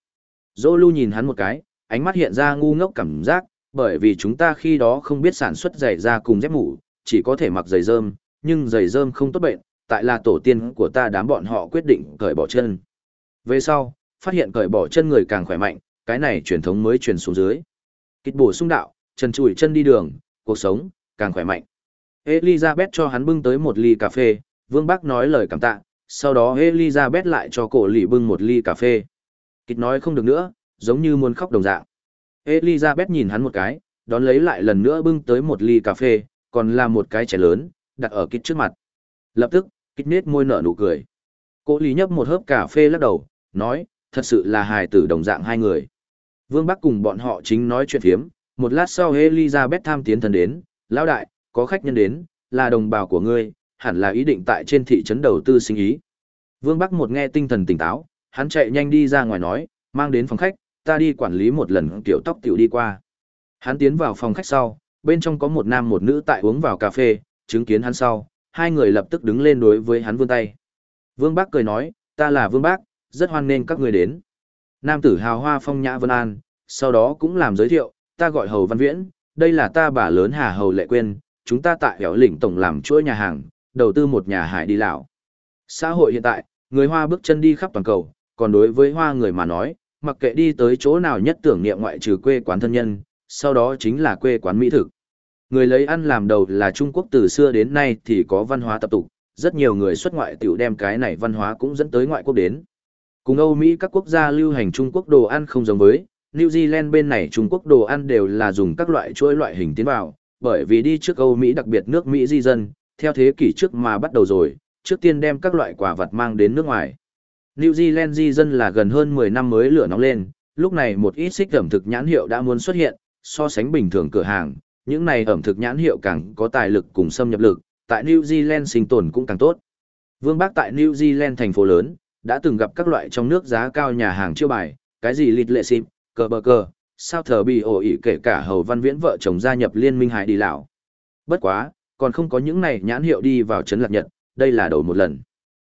Zolu nhìn hắn một cái, ánh mắt hiện ra ngu ngốc cảm giác, bởi vì chúng ta khi đó không biết sản xuất giày da cùng dép mũ, chỉ có thể mặc giày rơm, nhưng giày rơm không tốt bệnh, tại là tổ tiên của ta đám bọn họ quyết định cởi bỏ chân. Về sau, phát hiện cởi bỏ chân người càng khỏe mạnh, cái này truyền thống mới truyền xuống dưới. Kịch bổ sung đạo, trần chùi chân đi đường, cuộc sống, càng khỏe mạnh. Elizabeth cho hắn bưng tới một ly cà phê, Vương Bắc nói lời cảm tạ, sau đó Elizabeth lại cho cổ lì bưng một ly cà phê. Kịch nói không được nữa, giống như muốn khóc đồng dạng. Elizabeth nhìn hắn một cái, đón lấy lại lần nữa bưng tới một ly cà phê, còn là một cái chén lớn, đặt ở kịch trước mặt. Lập tức, kích nết môi nở nụ cười. cố Lý nhấp một hớp cà phê lắc đầu, nói, thật sự là hài tử đồng dạng hai người. Vương Bắc cùng bọn họ chính nói chuyện thiếm, một lát sau Elizabeth tham tiến thần đến, lão đại, có khách nhân đến, là đồng bào của ngươi, hẳn là ý định tại trên thị trấn đầu tư sinh ý. Vương Bắc một nghe tinh thần tỉnh táo, hắn chạy nhanh đi ra ngoài nói, mang đến phòng khách, ta đi quản lý một lần kiểu tóc tiểu đi qua. Hắn tiến vào phòng khách sau, bên trong có một nam một nữ tại uống vào cà phê, chứng kiến hắn sau, hai người lập tức đứng lên đối với hắn vươn tay. Vương bác cười nói, ta là Vương bác rất hoan nghênh các người đến. Nam tử hào hoa phong nhã vân an, sau đó cũng làm giới thiệu, ta gọi Hầu Văn Viễn, đây là ta bà lớn Hà Hầu Lệ Quyên, chúng ta tại hẻo lĩnh tổng làm chuỗi nhà hàng, đầu tư một nhà hải đi lão. Xã hội hiện tại, người Hoa bước chân đi khắp toàn cầu, còn đối với Hoa người mà nói, mặc kệ đi tới chỗ nào nhất tưởng niệm ngoại trừ quê quán thân nhân, sau đó chính là quê quán mỹ thực. Người lấy ăn làm đầu là Trung Quốc từ xưa đến nay thì có văn hóa tập tục, rất nhiều người xuất ngoại tiểu đem cái này văn hóa cũng dẫn tới ngoại quốc đến. Cùng Âu Mỹ các quốc gia lưu hành Trung Quốc đồ ăn không giống với, New Zealand bên này Trung Quốc đồ ăn đều là dùng các loại chuỗi loại hình tiến vào, bởi vì đi trước Âu Mỹ đặc biệt nước Mỹ di dân, theo thế kỷ trước mà bắt đầu rồi, trước tiên đem các loại quả vật mang đến nước ngoài. New Zealand di dân là gần hơn 10 năm mới lửa nóng lên, lúc này một ít xích ẩm thực nhãn hiệu đã muốn xuất hiện, so sánh bình thường cửa hàng, những này ẩm thực nhãn hiệu càng có tài lực cùng xâm nhập lực, tại New Zealand sinh tồn cũng càng tốt. Vương Bác tại New Zealand thành phố lớn, đã từng gặp các loại trong nước giá cao nhà hàng chiêu bài, cái gì lịt lệ xịp, cờ bờ cờ, sao thờ bị ổ ỉ kể cả hầu văn viễn vợ chồng gia nhập liên minh hải đi lão. Bất quá, còn không có những này nhãn hiệu đi vào Trấn Lạc Nhật, đây là đầu một lần.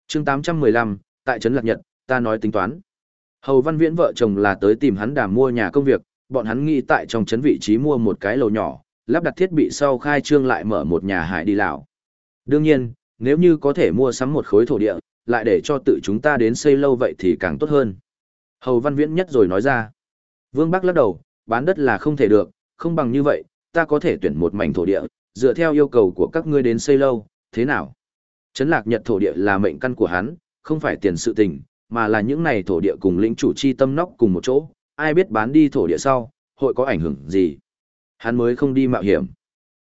chương 815, tại Trấn Lạc Nhật, ta nói tính toán. Hầu văn viễn vợ chồng là tới tìm hắn đàm mua nhà công việc, bọn hắn nghĩ tại trong trấn vị trí mua một cái lầu nhỏ, lắp đặt thiết bị sau khai trương lại mở một nhà hải đi lão. Đương nhiên, nếu như có thể mua sắm một khối thổ địa, lại để cho tự chúng ta đến xây lâu vậy thì càng tốt hơn. Hầu Văn Viễn nhất rồi nói ra. Vương Bắc lắc đầu, bán đất là không thể được, không bằng như vậy, ta có thể tuyển một mảnh thổ địa, dựa theo yêu cầu của các ngươi đến xây lâu, thế nào? Trấn lạc nhật thổ địa là mệnh căn của hắn, không phải tiền sự tình, mà là những này thổ địa cùng lĩnh chủ chi tâm nóc cùng một chỗ, ai biết bán đi thổ địa sau, hội có ảnh hưởng gì? Hắn mới không đi mạo hiểm.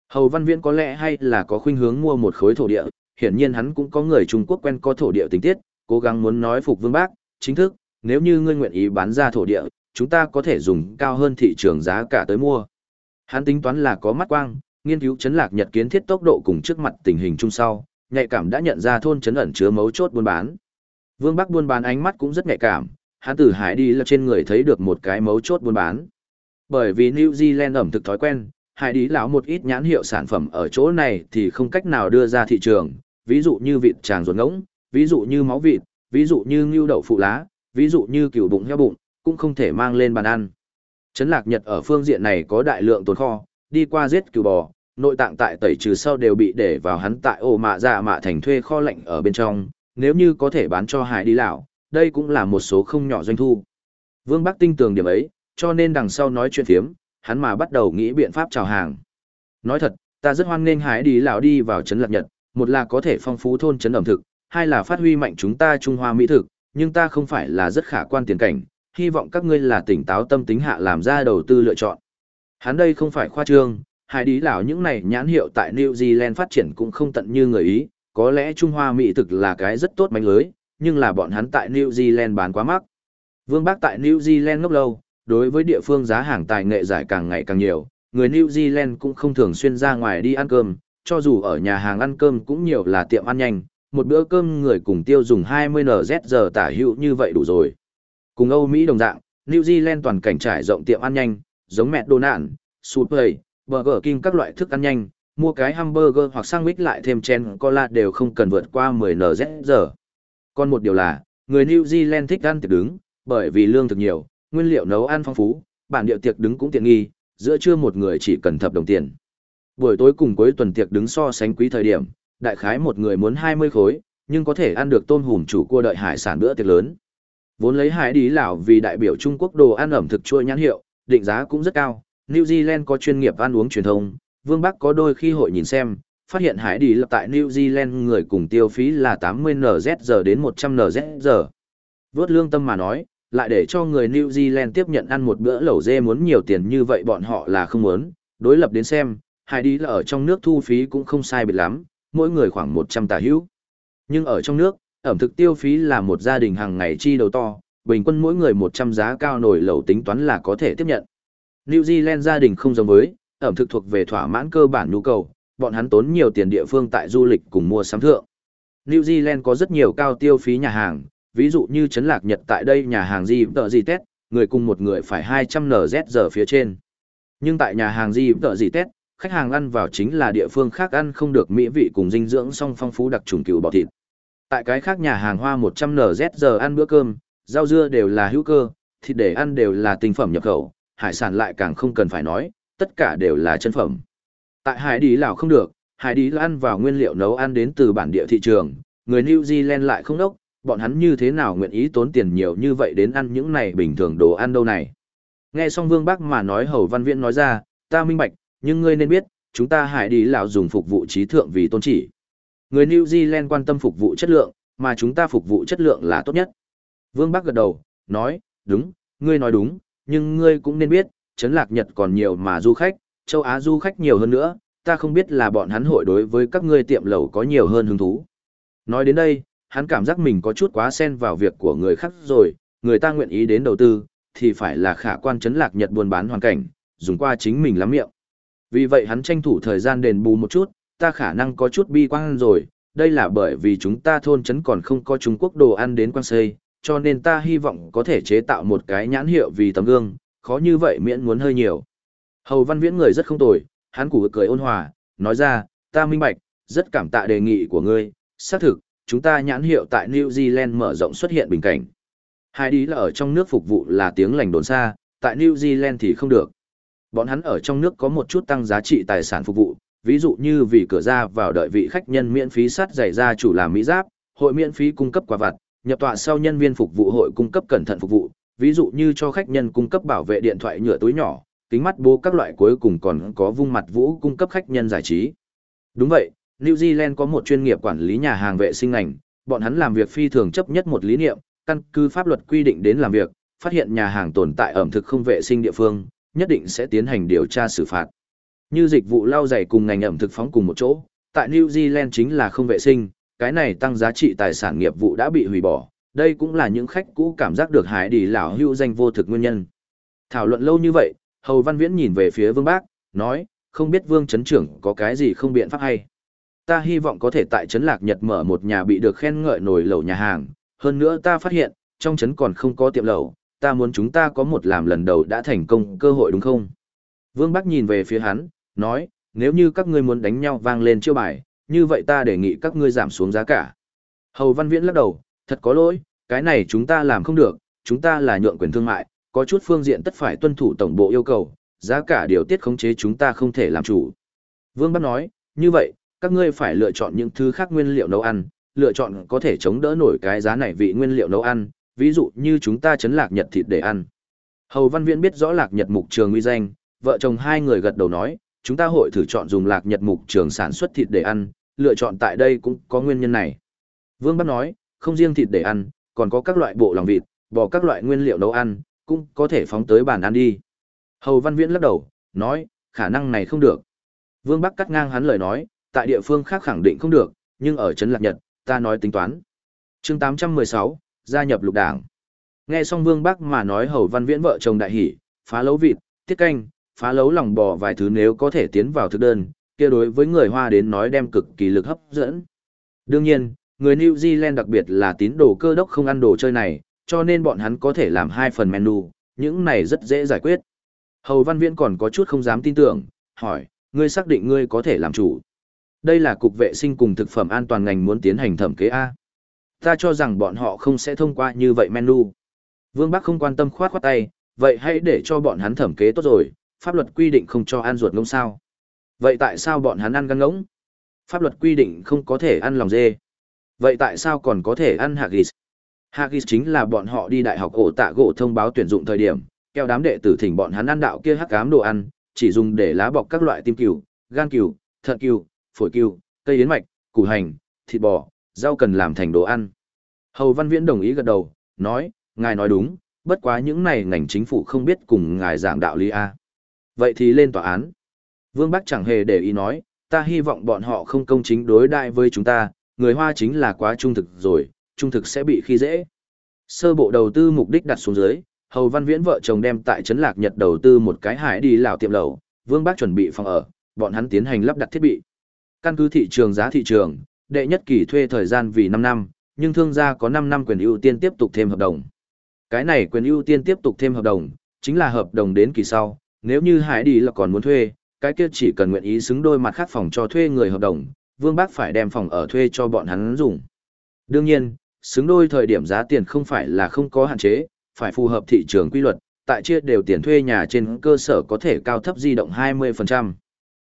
Hầu Văn Viễn có lẽ hay là có khuynh hướng mua một khối thổ địa, hiển nhiên hắn cũng có người Trung Quốc quen có thổ địa tình tiết, cố gắng muốn nói phục Vương Bác, chính thức, nếu như ngươi nguyện ý bán ra thổ địa, chúng ta có thể dùng cao hơn thị trường giá cả tới mua. Hắn tính toán là có mắt quang, nghiên cứu chấn lạc nhật kiến thiết tốc độ cùng trước mặt tình hình chung sau, nhạy cảm đã nhận ra thôn chấn ẩn chứa mấu chốt buôn bán. Vương Bắc buôn bán ánh mắt cũng rất nhạy cảm, hắn từ hải đi là trên người thấy được một cái mấu chốt buôn bán. Bởi vì New Zealand ẩm thực thói quen, hải đi lão một ít nhãn hiệu sản phẩm ở chỗ này thì không cách nào đưa ra thị trường, ví dụ như vịt tràng ruột ngỗng, ví dụ như máu vịt, ví dụ như ngưu đậu phụ lá, ví dụ như cừu bụng heo bụng, cũng không thể mang lên bàn ăn. Trấn Lạc Nhật ở phương diện này có đại lượng tồn kho, đi qua giết cừu bò, nội tạng tại tẩy trừ sau đều bị để vào hắn tại ổ mạ dạ mạ thành thuê kho lạnh ở bên trong, nếu như có thể bán cho hải đi lão, đây cũng là một số không nhỏ doanh thu. Vương Bắc tinh tường điểm ấy, cho nên đằng sau nói chuyện phiếm, hắn mà bắt đầu nghĩ biện pháp chào hàng. Nói thật, ta rất hoan nghênh hải đi lão đi vào trấn lạc nhật, một là có thể phong phú thôn trấn ẩm thực, hai là phát huy mạnh chúng ta Trung Hoa mỹ thực, nhưng ta không phải là rất khả quan tiền cảnh, hy vọng các ngươi là tỉnh táo tâm tính hạ làm ra đầu tư lựa chọn. Hắn đây không phải khoa trương, hải đi lão những này nhãn hiệu tại New Zealand phát triển cũng không tận như người ý, có lẽ Trung Hoa mỹ thực là cái rất tốt mánh lưới, nhưng là bọn hắn tại New Zealand bán quá mắc. Vương Bác tại New Zealand ngốc lâu, đối với địa phương giá hàng tài nghệ giải càng ngày càng nhiều, người New Zealand cũng không thường xuyên ra ngoài đi ăn cơm, cho dù ở nhà hàng ăn cơm cũng nhiều là tiệm ăn nhanh, một bữa cơm người cùng tiêu dùng 20 NZ giờ tả hữu như vậy đủ rồi. Cùng Âu Mỹ đồng dạng, New Zealand toàn cảnh trải rộng tiệm ăn nhanh, giống mẹ đồ nạn, Subway, Burger King các loại thức ăn nhanh, mua cái hamburger hoặc sandwich lại thêm chén cola đều không cần vượt qua 10 NZ giờ. Còn một điều là, người New Zealand thích ăn tiệc đứng, bởi vì lương thực nhiều, nguyên liệu nấu ăn phong phú, bản địa tiệc đứng cũng tiện nghi, giữa trưa một người chỉ cần thập đồng tiền. Buổi tối cùng cuối tuần tiệc đứng so sánh quý thời điểm, đại khái một người muốn 20 khối, nhưng có thể ăn được tôm hùm chủ cua đợi hải sản bữa tiệc lớn. Vốn lấy hải đi lão vì đại biểu Trung Quốc đồ ăn ẩm thực chua nhãn hiệu, định giá cũng rất cao. New Zealand có chuyên nghiệp ăn uống truyền thông, Vương Bắc có đôi khi hội nhìn xem, phát hiện hải đi lập tại New Zealand người cùng tiêu phí là 80 NZ giờ đến 100 NZ giờ. Vốt lương tâm mà nói, lại để cho người New Zealand tiếp nhận ăn một bữa lẩu dê muốn nhiều tiền như vậy bọn họ là không muốn, đối lập đến xem, hai đi là ở trong nước thu phí cũng không sai biệt lắm, mỗi người khoảng 100 tà hữu. Nhưng ở trong nước, ẩm thực tiêu phí là một gia đình hàng ngày chi đầu to, bình quân mỗi người 100 giá cao nổi lẩu tính toán là có thể tiếp nhận. New Zealand gia đình không giống với, ẩm thực thuộc về thỏa mãn cơ bản nhu cầu, bọn hắn tốn nhiều tiền địa phương tại du lịch cùng mua sắm thượng. New Zealand có rất nhiều cao tiêu phí nhà hàng, ví dụ như Trấn Lạc Nhật tại đây nhà hàng gì tợ gì tết, người cùng một người phải 200 NZ giờ phía trên. Nhưng tại nhà hàng gì tợ gì tết, khách hàng ăn vào chính là địa phương khác ăn không được mỹ vị cùng dinh dưỡng song phong phú đặc trùng cừu bò thịt. Tại cái khác nhà hàng hoa 100 NZ giờ ăn bữa cơm, rau dưa đều là hữu cơ, thịt để ăn đều là tinh phẩm nhập khẩu, hải sản lại càng không cần phải nói, tất cả đều là chân phẩm. Tại Hải Đi Lào không được, Hải Đi ăn vào nguyên liệu nấu ăn đến từ bản địa thị trường, người New Zealand lại không đốc, bọn hắn như thế nào nguyện ý tốn tiền nhiều như vậy đến ăn những này bình thường đồ ăn đâu này. Nghe xong Vương Bắc mà nói Hầu Văn Viễn nói ra, ta minh bạch, nhưng ngươi nên biết, chúng ta Hải Đi Lào dùng phục vụ trí thượng vì tôn chỉ. Người New Zealand quan tâm phục vụ chất lượng, mà chúng ta phục vụ chất lượng là tốt nhất. Vương Bắc gật đầu, nói, đúng, ngươi nói đúng, nhưng ngươi cũng nên biết, Trấn Lạc Nhật còn nhiều mà du khách, châu Á du khách nhiều hơn nữa, ta không biết là bọn hắn hội đối với các ngươi tiệm lẩu có nhiều hơn hứng thú. Nói đến đây, hắn cảm giác mình có chút quá xen vào việc của người khác rồi, người ta nguyện ý đến đầu tư, thì phải là khả quan chấn Lạc Nhật buôn bán hoàn cảnh, dùng qua chính mình lắm miệng. Vì vậy hắn tranh thủ thời gian đền bù một chút, ta khả năng có chút bi quan rồi, đây là bởi vì chúng ta thôn trấn còn không có Trung Quốc đồ ăn đến quan xây, cho nên ta hy vọng có thể chế tạo một cái nhãn hiệu vì tấm gương, khó như vậy miễn muốn hơi nhiều. Hầu Văn Viễn người rất không tồi, hắn củ cười ôn hòa, nói ra, ta minh bạch, rất cảm tạ đề nghị của ngươi, xác thực, chúng ta nhãn hiệu tại New Zealand mở rộng xuất hiện bình cảnh. Hai đi là ở trong nước phục vụ là tiếng lành đồn xa, tại New Zealand thì không được. Bọn hắn ở trong nước có một chút tăng giá trị tài sản phục vụ, ví dụ như vì cửa ra vào đợi vị khách nhân miễn phí sắt giày ra chủ làm mỹ giáp, hội miễn phí cung cấp quà vặt, nhập tọa sau nhân viên phục vụ hội cung cấp cẩn thận phục vụ, ví dụ như cho khách nhân cung cấp bảo vệ điện thoại nhựa túi nhỏ, kính mắt bố các loại cuối cùng còn có vung mặt vũ cung cấp khách nhân giải trí. Đúng vậy, New Zealand có một chuyên nghiệp quản lý nhà hàng vệ sinh ngành, bọn hắn làm việc phi thường chấp nhất một lý niệm, căn cứ pháp luật quy định đến làm việc, phát hiện nhà hàng tồn tại ẩm thực không vệ sinh địa phương, nhất định sẽ tiến hành điều tra xử phạt. Như dịch vụ lau giày cùng ngành ẩm thực phóng cùng một chỗ, tại New Zealand chính là không vệ sinh, cái này tăng giá trị tài sản nghiệp vụ đã bị hủy bỏ, đây cũng là những khách cũ cảm giác được hải đi lão hưu danh vô thực nguyên nhân. Thảo luận lâu như vậy, Hầu Văn Viễn nhìn về phía Vương Bác, nói, không biết Vương Trấn Trưởng có cái gì không biện pháp hay. Ta hy vọng có thể tại Trấn Lạc Nhật mở một nhà bị được khen ngợi nổi lẩu nhà hàng, hơn nữa ta phát hiện, trong trấn còn không có tiệm lẩu, ta muốn chúng ta có một làm lần đầu đã thành công cơ hội đúng không? Vương Bắc nhìn về phía hắn, nói, nếu như các ngươi muốn đánh nhau vang lên chiêu bài, như vậy ta đề nghị các ngươi giảm xuống giá cả. Hầu Văn Viễn lắc đầu, thật có lỗi, cái này chúng ta làm không được, chúng ta là nhượng quyền thương mại, có chút phương diện tất phải tuân thủ tổng bộ yêu cầu, giá cả điều tiết khống chế chúng ta không thể làm chủ. Vương Bắc nói, như vậy, các ngươi phải lựa chọn những thứ khác nguyên liệu nấu ăn, lựa chọn có thể chống đỡ nổi cái giá này vị nguyên liệu nấu ăn, ví dụ như chúng ta chấn lạc nhật thịt để ăn. Hầu Văn Viễn biết rõ lạc nhật mục trường uy danh, vợ chồng hai người gật đầu nói, chúng ta hội thử chọn dùng lạc nhật mục trường sản xuất thịt để ăn, lựa chọn tại đây cũng có nguyên nhân này. Vương Bắc nói, không riêng thịt để ăn, còn có các loại bộ lòng vịt, bỏ các loại nguyên liệu nấu ăn, cũng có thể phóng tới bàn ăn đi. Hầu Văn Viễn lắc đầu, nói, khả năng này không được. Vương Bắc cắt ngang hắn lời nói, tại địa phương khác khẳng định không được, nhưng ở Trấn Lạc Nhật, ta nói tính toán. chương 816, gia nhập lục đảng. Nghe xong Vương Bắc mà nói Hầu Văn Viễn vợ chồng đại hỉ, phá lấu vịt, tiết canh, phá lấu lòng bò vài thứ nếu có thể tiến vào thực đơn, kia đối với người Hoa đến nói đem cực kỳ lực hấp dẫn. Đương nhiên, người New Zealand đặc biệt là tín đồ cơ đốc không ăn đồ chơi này, cho nên bọn hắn có thể làm hai phần menu, những này rất dễ giải quyết. Hầu Văn Viễn còn có chút không dám tin tưởng, hỏi, ngươi xác định ngươi có thể làm chủ. Đây là cục vệ sinh cùng thực phẩm an toàn ngành muốn tiến hành thẩm kế A. Ta cho rằng bọn họ không sẽ thông qua như vậy menu. Vương Bắc không quan tâm khoát khoát tay, vậy hãy để cho bọn hắn thẩm kế tốt rồi, pháp luật quy định không cho ăn ruột ngỗng sao. Vậy tại sao bọn hắn ăn gan ngỗng? Pháp luật quy định không có thể ăn lòng dê. Vậy tại sao còn có thể ăn haggis? Haggis chính là bọn họ đi đại học ổ tạ gỗ thông báo tuyển dụng thời điểm, kêu đám đệ tử thỉnh bọn hắn ăn đạo kia hắc ám đồ ăn, chỉ dùng để lá bọc các loại tim cừu, gan cừu, thận cừu, phổi cừu, cây yến mạch, củ hành, thịt bò, rau cần làm thành đồ ăn. Hầu Văn Viễn đồng ý gật đầu, nói, ngài nói đúng, bất quá những này ngành chính phủ không biết cùng ngài giảng đạo lý A. Vậy thì lên tòa án. Vương Bắc chẳng hề để ý nói, ta hy vọng bọn họ không công chính đối đại với chúng ta, người Hoa chính là quá trung thực rồi, trung thực sẽ bị khi dễ. Sơ bộ đầu tư mục đích đặt xuống dưới, Hầu Văn Viễn vợ chồng đem tại Trấn Lạc Nhật đầu tư một cái hải đi lào tiệm lầu, Vương Bác chuẩn bị phòng ở, bọn hắn tiến hành lắp đặt thiết bị. Căn cứ thị trường giá thị trường, đệ nhất kỳ thuê thời gian vì 5 năm, nhưng thương gia có 5 năm quyền ưu tiên tiếp tục thêm hợp đồng. Cái này quyền ưu tiên tiếp tục thêm hợp đồng, chính là hợp đồng đến kỳ sau, nếu như hải đi là còn muốn thuê, cái kia chỉ cần nguyện ý xứng đôi mặt khác phòng cho thuê người hợp đồng, Vương Bác phải đem phòng ở thuê cho bọn hắn dùng. Đương nhiên, xứng đôi thời điểm giá tiền không phải là không có hạn chế, phải phù hợp thị trường quy luật, tại chia đều tiền thuê nhà trên cơ sở có thể cao thấp di động 20%.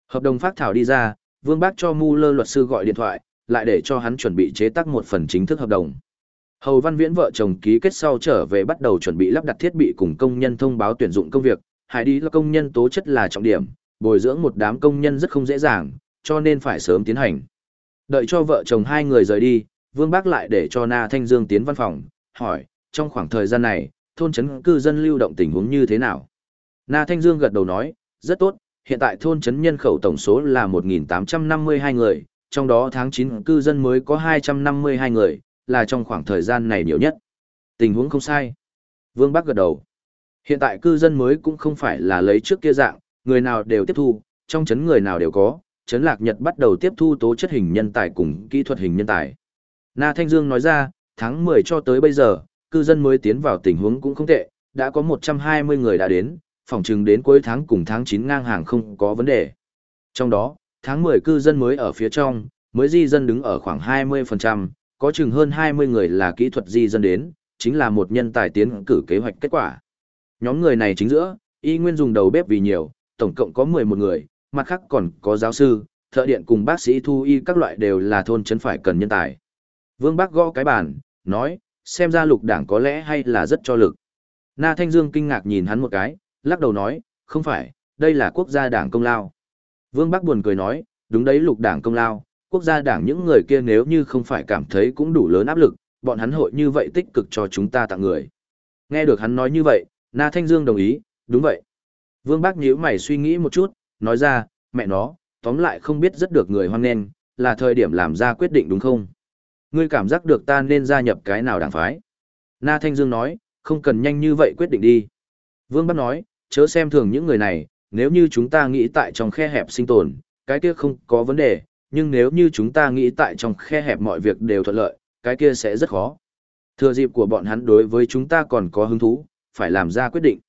Hợp đồng phát thảo đi ra, Vương Bác cho Mu Lơ luật sư gọi điện thoại, lại để cho hắn chuẩn bị chế tác một phần chính thức hợp đồng. Hầu Văn Viễn vợ chồng ký kết sau trở về bắt đầu chuẩn bị lắp đặt thiết bị cùng công nhân thông báo tuyển dụng công việc, hải đi là công nhân tố chất là trọng điểm, bồi dưỡng một đám công nhân rất không dễ dàng, cho nên phải sớm tiến hành. Đợi cho vợ chồng hai người rời đi, Vương Bác lại để cho Na Thanh Dương tiến văn phòng, hỏi, trong khoảng thời gian này, thôn trấn cư dân lưu động tình huống như thế nào? Na Thanh Dương gật đầu nói, rất tốt, hiện tại thôn trấn nhân khẩu tổng số là 1.852 người, trong đó tháng 9 cư dân mới có 252 người, là trong khoảng thời gian này nhiều nhất. Tình huống không sai. Vương Bắc gật đầu. Hiện tại cư dân mới cũng không phải là lấy trước kia dạng, người nào đều tiếp thu, trong chấn người nào đều có, chấn lạc Nhật bắt đầu tiếp thu tố chất hình nhân tài cùng kỹ thuật hình nhân tài. Na Thanh Dương nói ra, tháng 10 cho tới bây giờ, cư dân mới tiến vào tình huống cũng không tệ, đã có 120 người đã đến, phòng chừng đến cuối tháng cùng tháng 9 ngang hàng không có vấn đề. Trong đó, tháng 10 cư dân mới ở phía trong, mới di dân đứng ở khoảng 20%, có chừng hơn 20 người là kỹ thuật di dân đến, chính là một nhân tài tiến cử kế hoạch kết quả. Nhóm người này chính giữa, y nguyên dùng đầu bếp vì nhiều, tổng cộng có 11 người, mặt khác còn có giáo sư, thợ điện cùng bác sĩ thu y các loại đều là thôn chấn phải cần nhân tài. Vương Bác gõ cái bàn, nói, xem ra lục đảng có lẽ hay là rất cho lực. Na Thanh Dương kinh ngạc nhìn hắn một cái, lắc đầu nói, không phải, đây là quốc gia đảng công lao. Vương Bắc buồn cười nói, đúng đấy lục đảng công lao, quốc gia đảng những người kia nếu như không phải cảm thấy cũng đủ lớn áp lực, bọn hắn hội như vậy tích cực cho chúng ta tặng người. Nghe được hắn nói như vậy, Na Thanh Dương đồng ý, đúng vậy. Vương Bác nhíu mày suy nghĩ một chút, nói ra, mẹ nó, tóm lại không biết rất được người hoan nghênh, là thời điểm làm ra quyết định đúng không? Ngươi cảm giác được ta nên gia nhập cái nào đảng phái? Na Thanh Dương nói, không cần nhanh như vậy quyết định đi. Vương Bác nói, chớ xem thường những người này, nếu như chúng ta nghĩ tại trong khe hẹp sinh tồn, cái kia không có vấn đề, nhưng nếu như chúng ta nghĩ tại trong khe hẹp mọi việc đều thuận lợi, cái kia sẽ rất khó. Thừa dịp của bọn hắn đối với chúng ta còn có hứng thú, phải làm ra quyết định.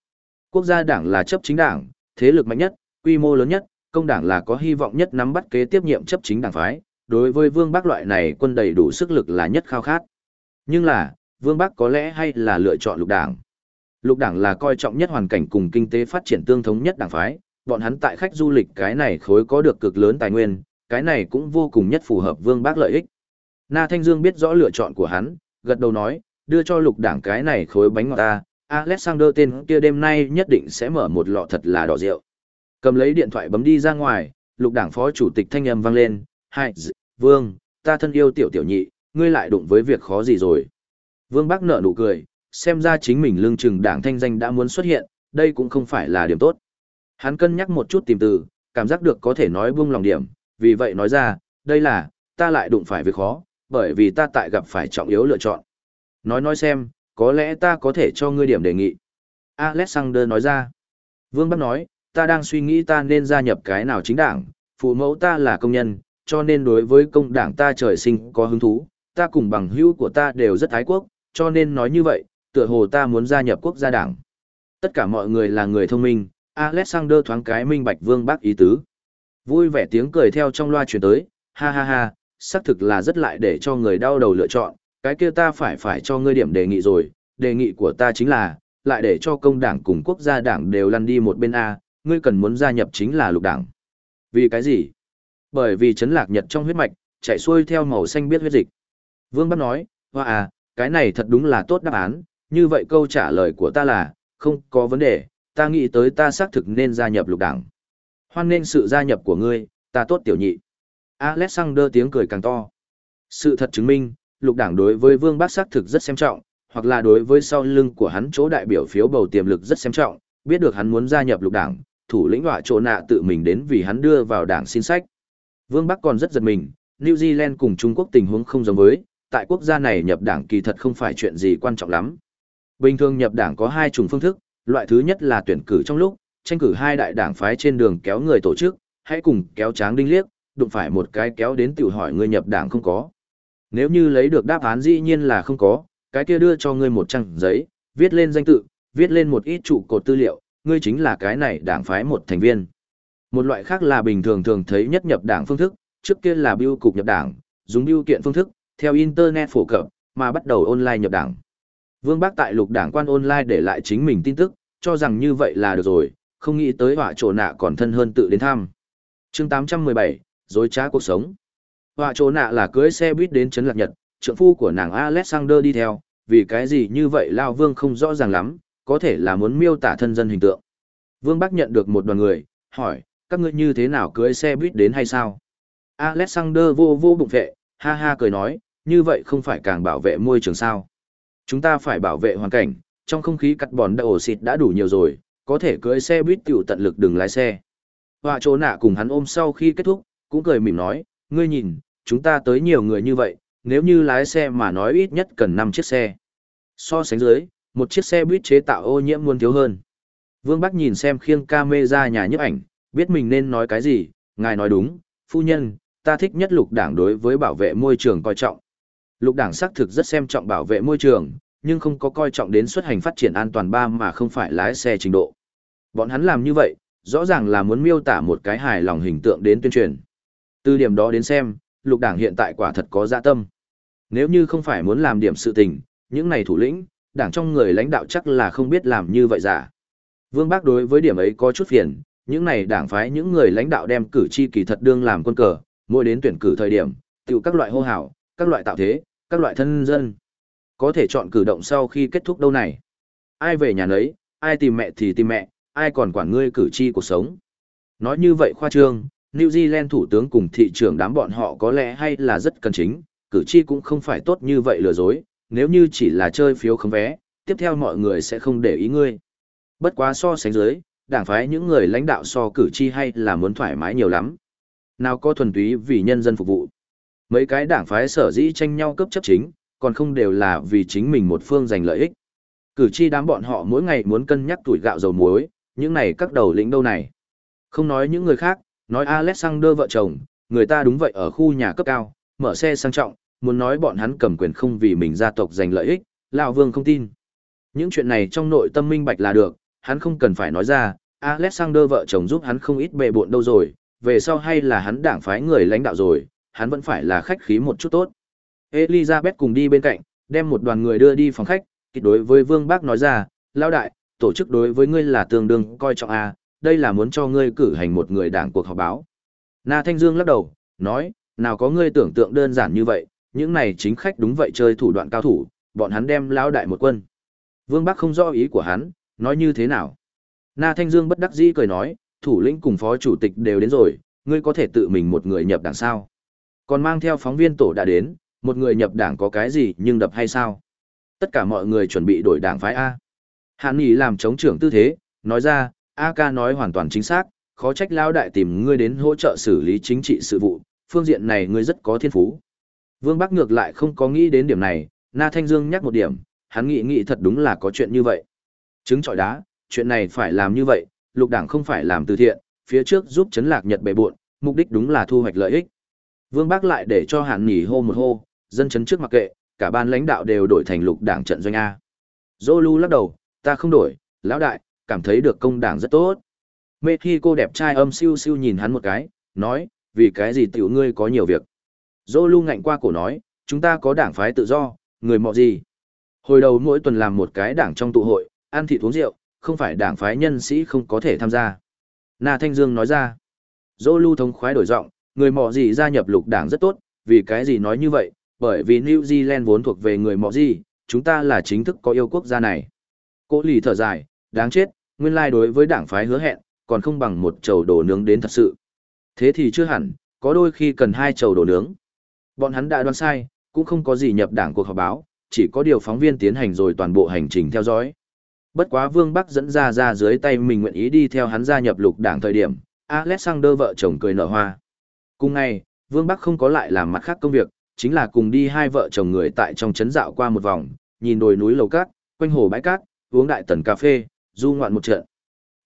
Quốc gia đảng là chấp chính đảng, thế lực mạnh nhất, quy mô lớn nhất, công đảng là có hy vọng nhất nắm bắt kế tiếp nhiệm chấp chính đảng phái, đối với Vương Bắc loại này quân đầy đủ sức lực là nhất khao khát. Nhưng là, Vương Bắc có lẽ hay là lựa chọn lục đảng. Lục đảng là coi trọng nhất hoàn cảnh cùng kinh tế phát triển tương thống nhất đảng phái, bọn hắn tại khách du lịch cái này khối có được cực lớn tài nguyên, cái này cũng vô cùng nhất phù hợp Vương Bác lợi ích. Na Thanh Dương biết rõ lựa chọn của hắn, gật đầu nói, đưa cho lục đảng cái này khối bánh ngọt ta, Alexander tên kia đêm nay nhất định sẽ mở một lọ thật là đỏ rượu. Cầm lấy điện thoại bấm đi ra ngoài, lục đảng phó chủ tịch thanh âm vang lên, hai, Vương, ta thân yêu tiểu tiểu nhị, ngươi lại đụng với việc khó gì rồi. Vương Bác nở nụ cười, xem ra chính mình lương trường đảng thanh danh đã muốn xuất hiện, đây cũng không phải là điểm tốt. Hắn cân nhắc một chút tìm từ, cảm giác được có thể nói buông lòng điểm, vì vậy nói ra, đây là, ta lại đụng phải việc khó, bởi vì ta tại gặp phải trọng yếu lựa chọn. Nói nói xem, có lẽ ta có thể cho ngươi điểm đề nghị. Alexander nói ra. Vương Bắc nói, ta đang suy nghĩ ta nên gia nhập cái nào chính đảng, phụ mẫu ta là công nhân, cho nên đối với công đảng ta trời sinh có hứng thú, ta cùng bằng hữu của ta đều rất ái quốc, cho nên nói như vậy, tựa hồ ta muốn gia nhập quốc gia đảng. Tất cả mọi người là người thông minh, Alexander thoáng cái minh bạch Vương bác ý tứ. Vui vẻ tiếng cười theo trong loa truyền tới, ha ha ha, xác thực là rất lại để cho người đau đầu lựa chọn, cái kia ta phải phải cho ngươi điểm đề nghị rồi, đề nghị của ta chính là, lại để cho công đảng cùng quốc gia đảng đều lăn đi một bên A, ngươi cần muốn gia nhập chính là lục đảng. Vì cái gì? Bởi vì chấn lạc nhật trong huyết mạch, chạy xuôi theo màu xanh biết huyết dịch. Vương Bắc nói, hoa à, cái này thật đúng là tốt đáp án, như vậy câu trả lời của ta là, không có vấn đề, ta nghĩ tới ta xác thực nên gia nhập lục đảng. Hoan nên sự gia nhập của ngươi, ta tốt tiểu nhị. Alexander tiếng cười càng to. Sự thật chứng minh, lục đảng đối với vương bác xác thực rất xem trọng, hoặc là đối với sau lưng của hắn chỗ đại biểu phiếu bầu tiềm lực rất xem trọng, biết được hắn muốn gia nhập lục đảng, thủ lĩnh họa chỗ nạ tự mình đến vì hắn đưa vào đảng xin sách. Vương Bắc còn rất giật mình, New Zealand cùng Trung Quốc tình huống không giống với, tại quốc gia này nhập đảng kỳ thật không phải chuyện gì quan trọng lắm. Bình thường nhập đảng có hai chủng phương thức, loại thứ nhất là tuyển cử trong lúc, tranh cử hai đại đảng phái trên đường kéo người tổ chức, hãy cùng kéo tráng đinh liếc, đụng phải một cái kéo đến tiểu hỏi người nhập đảng không có. Nếu như lấy được đáp án dĩ nhiên là không có, cái kia đưa cho ngươi một trang giấy, viết lên danh tự, viết lên một ít trụ cột tư liệu, ngươi chính là cái này đảng phái một thành viên. Một loại khác là bình thường thường thấy nhất nhập đảng phương thức, trước kia là biêu cục nhập đảng, dùng biêu kiện phương thức, theo internet phổ cập, mà bắt đầu online nhập đảng. Vương Bác tại lục đảng quan online để lại chính mình tin tức, cho rằng như vậy là được rồi, không nghĩ tới họa chỗ nạ còn thân hơn tự đến thăm. chương 817, dối trá cuộc sống. Họa chỗ nạ là cưới xe buýt đến Trấn Lạc Nhật, trượng phu của nàng Alexander đi theo, vì cái gì như vậy Lao Vương không rõ ràng lắm, có thể là muốn miêu tả thân dân hình tượng. Vương Bắc nhận được một đoàn người, hỏi, các ngươi như thế nào cưới xe buýt đến hay sao? Alexander vô vô bụng vệ, ha ha cười nói, như vậy không phải càng bảo vệ môi trường sao? Chúng ta phải bảo vệ hoàn cảnh, trong không khí cắt bòn ổ xịt đã đủ nhiều rồi, có thể cưỡi xe buýt tiểu tận lực đừng lái xe. Họa chỗ nạ cùng hắn ôm sau khi kết thúc, cũng cười mỉm nói, ngươi nhìn, chúng ta tới nhiều người như vậy, nếu như lái xe mà nói ít nhất cần 5 chiếc xe. So sánh dưới, một chiếc xe buýt chế tạo ô nhiễm muôn thiếu hơn. Vương Bắc nhìn xem khiêng camera nhà nhấp ảnh, biết mình nên nói cái gì, ngài nói đúng, phu nhân, ta thích nhất lục đảng đối với bảo vệ môi trường coi trọng. Lục đảng xác thực rất xem trọng bảo vệ môi trường, nhưng không có coi trọng đến xuất hành phát triển an toàn ba mà không phải lái xe trình độ. Bọn hắn làm như vậy, rõ ràng là muốn miêu tả một cái hài lòng hình tượng đến tuyên truyền. Từ điểm đó đến xem, lục đảng hiện tại quả thật có dạ tâm. Nếu như không phải muốn làm điểm sự tình, những này thủ lĩnh, đảng trong người lãnh đạo chắc là không biết làm như vậy giả. Vương Bác đối với điểm ấy có chút phiền, những này đảng phái những người lãnh đạo đem cử tri kỳ thật đương làm quân cờ, mỗi đến tuyển cử thời điểm, tiểu các loại hô hào, các loại tạo thế, các loại thân dân. Có thể chọn cử động sau khi kết thúc đâu này. Ai về nhà nấy, ai tìm mẹ thì tìm mẹ, ai còn quản ngươi cử tri cuộc sống. Nói như vậy khoa trương, New Zealand thủ tướng cùng thị trưởng đám bọn họ có lẽ hay là rất cần chính, cử tri cũng không phải tốt như vậy lừa dối, nếu như chỉ là chơi phiếu khấm vé, tiếp theo mọi người sẽ không để ý ngươi. Bất quá so sánh dưới, đảng phái những người lãnh đạo so cử tri hay là muốn thoải mái nhiều lắm. Nào có thuần túy vì nhân dân phục vụ. Mấy cái đảng phái sở dĩ tranh nhau cấp chấp chính, còn không đều là vì chính mình một phương giành lợi ích. Cử tri đám bọn họ mỗi ngày muốn cân nhắc tuổi gạo dầu muối, những này các đầu lĩnh đâu này. Không nói những người khác, nói Alexander vợ chồng, người ta đúng vậy ở khu nhà cấp cao, mở xe sang trọng, muốn nói bọn hắn cầm quyền không vì mình gia tộc giành lợi ích, lão Vương không tin. Những chuyện này trong nội tâm minh bạch là được, hắn không cần phải nói ra, Alexander vợ chồng giúp hắn không ít bề bộn đâu rồi, về sau hay là hắn đảng phái người lãnh đạo rồi, hắn vẫn phải là khách khí một chút tốt. Elizabeth cùng đi bên cạnh, đem một đoàn người đưa đi phòng khách, kịch đối với Vương Bác nói ra, lão đại, tổ chức đối với ngươi là tương đương coi trọng a, đây là muốn cho ngươi cử hành một người đảng cuộc họp báo. Na Thanh Dương lắc đầu, nói, nào có ngươi tưởng tượng đơn giản như vậy, những này chính khách đúng vậy chơi thủ đoạn cao thủ, bọn hắn đem lão đại một quân. Vương Bắc không rõ ý của hắn, nói như thế nào. Na Thanh Dương bất đắc dĩ cười nói, thủ lĩnh cùng phó chủ tịch đều đến rồi, ngươi có thể tự mình một người nhập đảng sao. Còn mang theo phóng viên tổ đã đến, một người nhập đảng có cái gì nhưng đập hay sao? Tất cả mọi người chuẩn bị đổi đảng phái A. Hàn Nghị làm chống trưởng tư thế, nói ra, A ca nói hoàn toàn chính xác, khó trách lao đại tìm ngươi đến hỗ trợ xử lý chính trị sự vụ, phương diện này ngươi rất có thiên phú. Vương Bắc ngược lại không có nghĩ đến điểm này, Na Thanh Dương nhắc một điểm, hắn nghĩ nghĩ thật đúng là có chuyện như vậy. Chứng trọi đá, chuyện này phải làm như vậy, lục đảng không phải làm từ thiện, phía trước giúp chấn lạc Nhật bề buộn, mục đích đúng là thu hoạch lợi ích. Vương Bác lại để cho Hàn nghỉ hô một hô, dân chấn trước mặc kệ, cả ban lãnh đạo đều đổi thành lục đảng trận doanh A. Zolu lắc đầu, ta không đổi, lão đại, cảm thấy được công đảng rất tốt. Mê khi cô đẹp trai âm siêu siêu nhìn hắn một cái, nói, vì cái gì tiểu ngươi có nhiều việc. Zolu ngạnh qua cổ nói, chúng ta có đảng phái tự do, người mọ gì. Hồi đầu mỗi tuần làm một cái đảng trong tụ hội, ăn thịt uống rượu, không phải đảng phái nhân sĩ không có thể tham gia. Na Thanh Dương nói ra, Zolu thống khoái đổi giọng, người mọ gì gia nhập lục đảng rất tốt, vì cái gì nói như vậy, bởi vì New Zealand vốn thuộc về người mọ gì, chúng ta là chính thức có yêu quốc gia này. Cố lì thở dài, đáng chết, nguyên lai đối với đảng phái hứa hẹn, còn không bằng một chầu đồ nướng đến thật sự. Thế thì chưa hẳn, có đôi khi cần hai chầu đồ nướng. Bọn hắn đã đoán sai, cũng không có gì nhập đảng cuộc họp báo, chỉ có điều phóng viên tiến hành rồi toàn bộ hành trình theo dõi. Bất quá Vương Bắc dẫn ra ra dưới tay mình nguyện ý đi theo hắn gia nhập lục đảng thời điểm, Alexander vợ chồng cười nở hoa. Cùng ngày, Vương Bắc không có lại làm mặt khác công việc, chính là cùng đi hai vợ chồng người tại trong trấn dạo qua một vòng, nhìn đồi núi lầu cát, quanh hồ bãi cát, uống đại tần cà phê, du ngoạn một trận.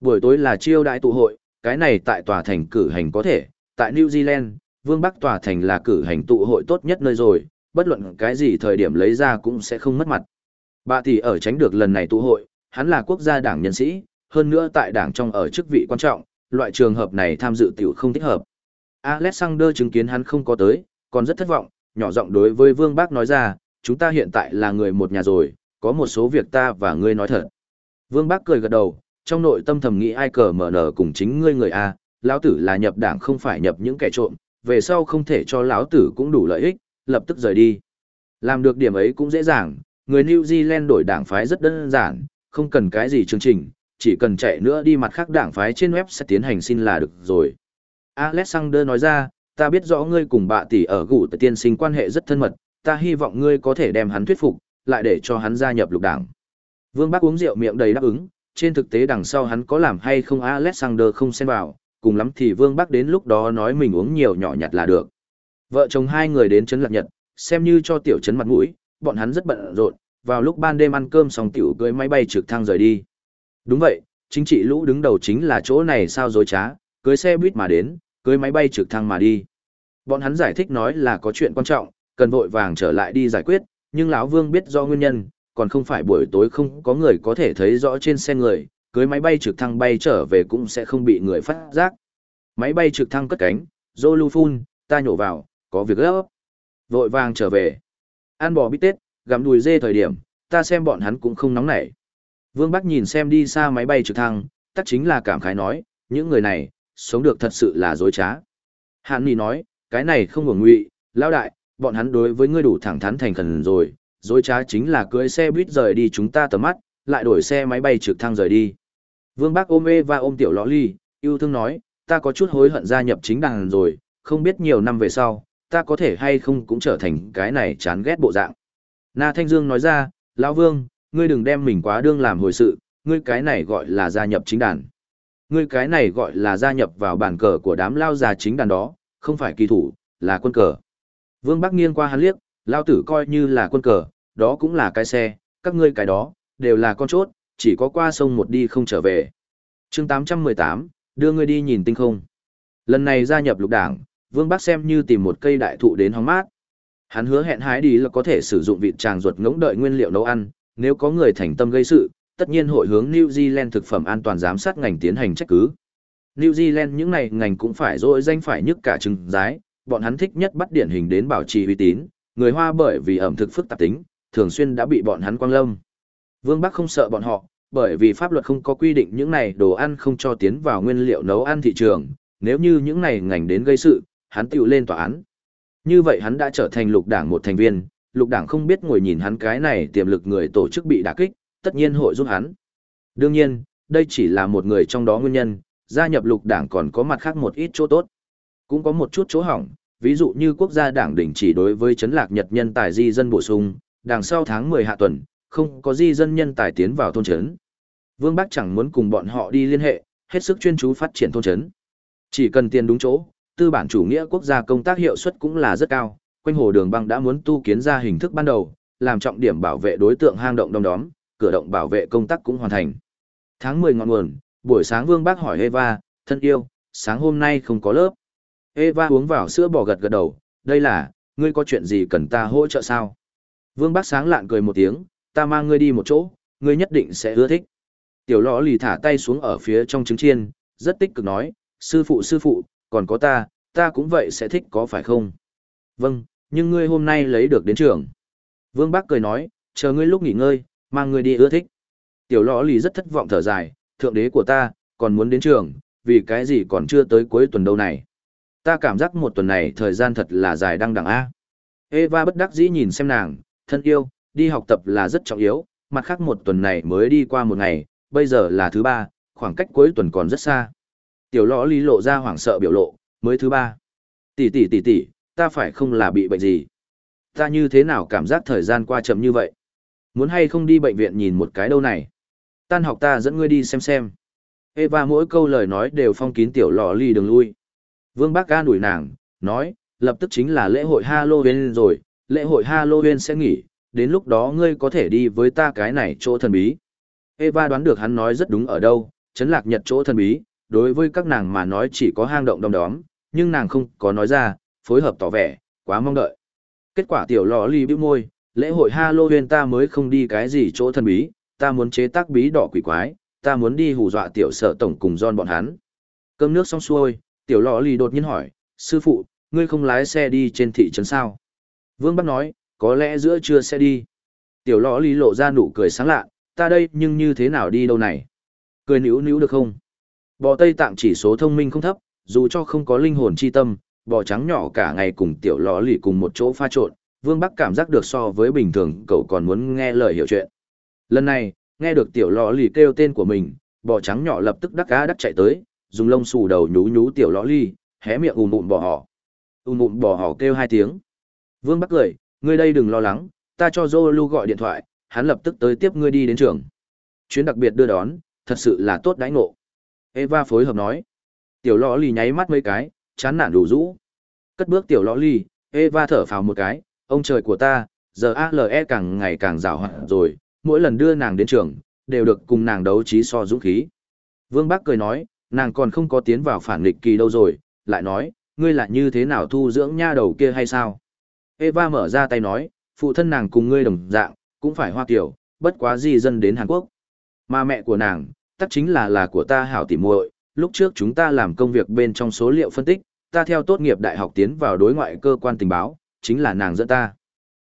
Buổi tối là chiêu đại tụ hội, cái này tại tòa thành cử hành có thể, tại New Zealand, Vương Bắc tòa thành là cử hành tụ hội tốt nhất nơi rồi, bất luận cái gì thời điểm lấy ra cũng sẽ không mất mặt. Bà tỷ ở tránh được lần này tụ hội, hắn là quốc gia đảng nhân sĩ, hơn nữa tại đảng trong ở chức vị quan trọng, loại trường hợp này tham dự tiểu không thích hợp. Alexander chứng kiến hắn không có tới, còn rất thất vọng, nhỏ giọng đối với Vương Bác nói ra, chúng ta hiện tại là người một nhà rồi, có một số việc ta và ngươi nói thật. Vương Bác cười gật đầu, trong nội tâm thầm nghĩ ai cờ mở nở cùng chính ngươi người A, lão tử là nhập đảng không phải nhập những kẻ trộm, về sau không thể cho lão tử cũng đủ lợi ích, lập tức rời đi. Làm được điểm ấy cũng dễ dàng, người New Zealand đổi đảng phái rất đơn giản, không cần cái gì chương trình, chỉ cần chạy nữa đi mặt khác đảng phái trên web sẽ tiến hành xin là được rồi. Alexander nói ra, ta biết rõ ngươi cùng bạ tỷ ở gủ tiên sinh quan hệ rất thân mật, ta hy vọng ngươi có thể đem hắn thuyết phục, lại để cho hắn gia nhập lục đảng. Vương Bắc uống rượu miệng đầy đáp ứng, trên thực tế đằng sau hắn có làm hay không Alexander không xen vào, cùng lắm thì Vương Bắc đến lúc đó nói mình uống nhiều nhỏ nhặt là được. Vợ chồng hai người đến chấn lạc nhật, xem như cho tiểu chấn mặt mũi, bọn hắn rất bận rộn, vào lúc ban đêm ăn cơm xong tiểu cưới máy bay trực thăng rời đi. Đúng vậy, chính trị lũ đứng đầu chính là chỗ này sao dối trá, cưới xe buýt mà đến, cưới máy bay trực thăng mà đi. Bọn hắn giải thích nói là có chuyện quan trọng, cần vội vàng trở lại đi giải quyết, nhưng lão Vương biết do nguyên nhân, còn không phải buổi tối không có người có thể thấy rõ trên xe người, cưới máy bay trực thăng bay trở về cũng sẽ không bị người phát giác. Máy bay trực thăng cất cánh, Zolu phun, ta nhổ vào, có việc gấp. Vội vàng trở về. Ăn bò bít tết, gặm đùi dê thời điểm, ta xem bọn hắn cũng không nóng nảy. Vương Bắc nhìn xem đi xa máy bay trực thăng, tất chính là cảm khái nói, những người này, sống được thật sự là dối trá. Hàn Nhi nói, cái này không ngủng ngụy, lão đại, bọn hắn đối với ngươi đủ thẳng thắn thành khẩn rồi, dối trá chính là cưỡi xe buýt rời đi chúng ta tầm mắt, lại đổi xe máy bay trực thăng rời đi. Vương Bắc ôm ê và ôm tiểu lõ ly, yêu thương nói, ta có chút hối hận gia nhập chính đảng rồi, không biết nhiều năm về sau, ta có thể hay không cũng trở thành cái này chán ghét bộ dạng. Na Thanh Dương nói ra, lão Vương, ngươi đừng đem mình quá đương làm hồi sự, ngươi cái này gọi là gia nhập chính đàn. Ngươi cái này gọi là gia nhập vào bàn cờ của đám lao già chính đàn đó, không phải kỳ thủ, là quân cờ. Vương Bắc nghiêng qua hắn liếc, lao tử coi như là quân cờ, đó cũng là cái xe, các ngươi cái đó, đều là con chốt, chỉ có qua sông một đi không trở về. chương 818, đưa ngươi đi nhìn tinh không. Lần này gia nhập lục đảng, Vương Bắc xem như tìm một cây đại thụ đến hóng mát. Hắn hứa hẹn hái đi là có thể sử dụng vịt tràng ruột ngỗng đợi nguyên liệu nấu ăn, nếu có người thành tâm gây sự, tất nhiên hội hướng New Zealand thực phẩm an toàn giám sát ngành tiến hành trách cứ. New Zealand những này ngành cũng phải dội danh phải nhất cả trừng giái, bọn hắn thích nhất bắt điển hình đến bảo trì uy tín, người Hoa bởi vì ẩm thực phức tạp tính, thường xuyên đã bị bọn hắn quang lâm. Vương Bắc không sợ bọn họ, bởi vì pháp luật không có quy định những này đồ ăn không cho tiến vào nguyên liệu nấu ăn thị trường, nếu như những này ngành đến gây sự, hắn tiểu lên tòa án. Như vậy hắn đã trở thành lục đảng một thành viên, lục đảng không biết ngồi nhìn hắn cái này tiềm lực người tổ chức bị đả kích, tất nhiên hội giúp hắn. Đương nhiên, đây chỉ là một người trong đó nguyên nhân, gia nhập lục đảng còn có mặt khác một ít chỗ tốt. Cũng có một chút chỗ hỏng, ví dụ như quốc gia đảng đình chỉ đối với chấn lạc nhật nhân tài di dân bổ sung, đằng sau tháng 10 hạ tuần, không có di dân nhân tài tiến vào thôn chấn. Vương Bắc chẳng muốn cùng bọn họ đi liên hệ, hết sức chuyên chú phát triển thôn chấn. Chỉ cần tiền đúng chỗ, tư bản chủ nghĩa quốc gia công tác hiệu suất cũng là rất cao, quanh hồ đường băng đã muốn tu kiến ra hình thức ban đầu, làm trọng điểm bảo vệ đối tượng hang động đông đóm, cửa động bảo vệ công tác cũng hoàn thành. Tháng 10 ngọn nguồn, buổi sáng Vương Bác hỏi Eva, thân yêu, sáng hôm nay không có lớp. Eva uống vào sữa bò gật gật đầu, đây là, ngươi có chuyện gì cần ta hỗ trợ sao? Vương Bác sáng lạn cười một tiếng, ta mang ngươi đi một chỗ, ngươi nhất định sẽ ưa thích. Tiểu lõ lì thả tay xuống ở phía trong trứng chiên, rất tích cực nói, sư phụ sư phụ, còn có ta, ta cũng vậy sẽ thích có phải không? Vâng, nhưng ngươi hôm nay lấy được đến trường. Vương Bác cười nói, chờ ngươi lúc nghỉ ngơi, mang ngươi đi ưa thích. Tiểu lõ lì rất thất vọng thở dài, thượng đế của ta, còn muốn đến trường, vì cái gì còn chưa tới cuối tuần đâu này. Ta cảm giác một tuần này thời gian thật là dài đăng đẳng A. Eva bất đắc dĩ nhìn xem nàng, thân yêu, đi học tập là rất trọng yếu, mặt khác một tuần này mới đi qua một ngày, bây giờ là thứ ba, khoảng cách cuối tuần còn rất xa. Tiểu lõ lì lộ ra hoảng sợ biểu lộ, mới thứ ba. Tỷ tỷ tỷ tỷ, ta phải không là bị bệnh gì? Ta như thế nào cảm giác thời gian qua chậm như vậy? Muốn hay không đi bệnh viện nhìn một cái đâu này? Tan học ta dẫn ngươi đi xem xem. Eva mỗi câu lời nói đều phong kín tiểu lò ly đường lui. Vương Bác ca đuổi nàng, nói, lập tức chính là lễ hội Halloween rồi, lễ hội Halloween sẽ nghỉ, đến lúc đó ngươi có thể đi với ta cái này chỗ thần bí. Eva đoán được hắn nói rất đúng ở đâu, chấn lạc nhật chỗ thần bí, đối với các nàng mà nói chỉ có hang động đom đóm, nhưng nàng không có nói ra, phối hợp tỏ vẻ, quá mong đợi. Kết quả tiểu lò ly bĩu môi, lễ hội Halloween ta mới không đi cái gì chỗ thần bí, ta muốn chế tác bí đỏ quỷ quái, ta muốn đi hù dọa tiểu sở tổng cùng John bọn hắn. Cơm nước xong xuôi, tiểu lọ lì đột nhiên hỏi, sư phụ, ngươi không lái xe đi trên thị trấn sao? Vương Bắc nói, có lẽ giữa trưa sẽ đi. Tiểu lọ lì lộ ra nụ cười sáng lạ, ta đây nhưng như thế nào đi đâu này? Cười níu níu được không? Bò Tây Tạng chỉ số thông minh không thấp, dù cho không có linh hồn chi tâm, bò trắng nhỏ cả ngày cùng tiểu lò lì cùng một chỗ pha trộn, Vương Bắc cảm giác được so với bình thường cậu còn muốn nghe lời hiểu chuyện. Lần này, nghe được tiểu lò lì kêu tên của mình, bò trắng nhỏ lập tức đắc cá đắc chạy tới, dùng lông xù đầu nhú nhú tiểu lò lì, hé miệng ùm ùm bò họ. Ùm ùm bò họ kêu hai tiếng. Vương Bắc cười, ngươi đây đừng lo lắng, ta cho Zolu gọi điện thoại, hắn lập tức tới tiếp ngươi đi đến trường. Chuyến đặc biệt đưa đón, thật sự là tốt đãi ngộ. Eva phối hợp nói. Tiểu lọ lì nháy mắt mấy cái, chán nản đủ rũ. Cất bước tiểu lọ lì, Eva thở phào một cái, ông trời của ta, giờ ALE càng ngày càng rào hoạn rồi, mỗi lần đưa nàng đến trường, đều được cùng nàng đấu trí so dũng khí. Vương Bắc cười nói, nàng còn không có tiến vào phản nghịch kỳ đâu rồi, lại nói, ngươi là như thế nào thu dưỡng nha đầu kia hay sao? Eva mở ra tay nói, phụ thân nàng cùng ngươi đồng dạng, cũng phải hoa kiểu, bất quá gì dân đến Hàn Quốc. Mà mẹ của nàng, tất chính là là của ta hảo tỉ muội. lúc trước chúng ta làm công việc bên trong số liệu phân tích, ta theo tốt nghiệp đại học tiến vào đối ngoại cơ quan tình báo, chính là nàng dẫn ta.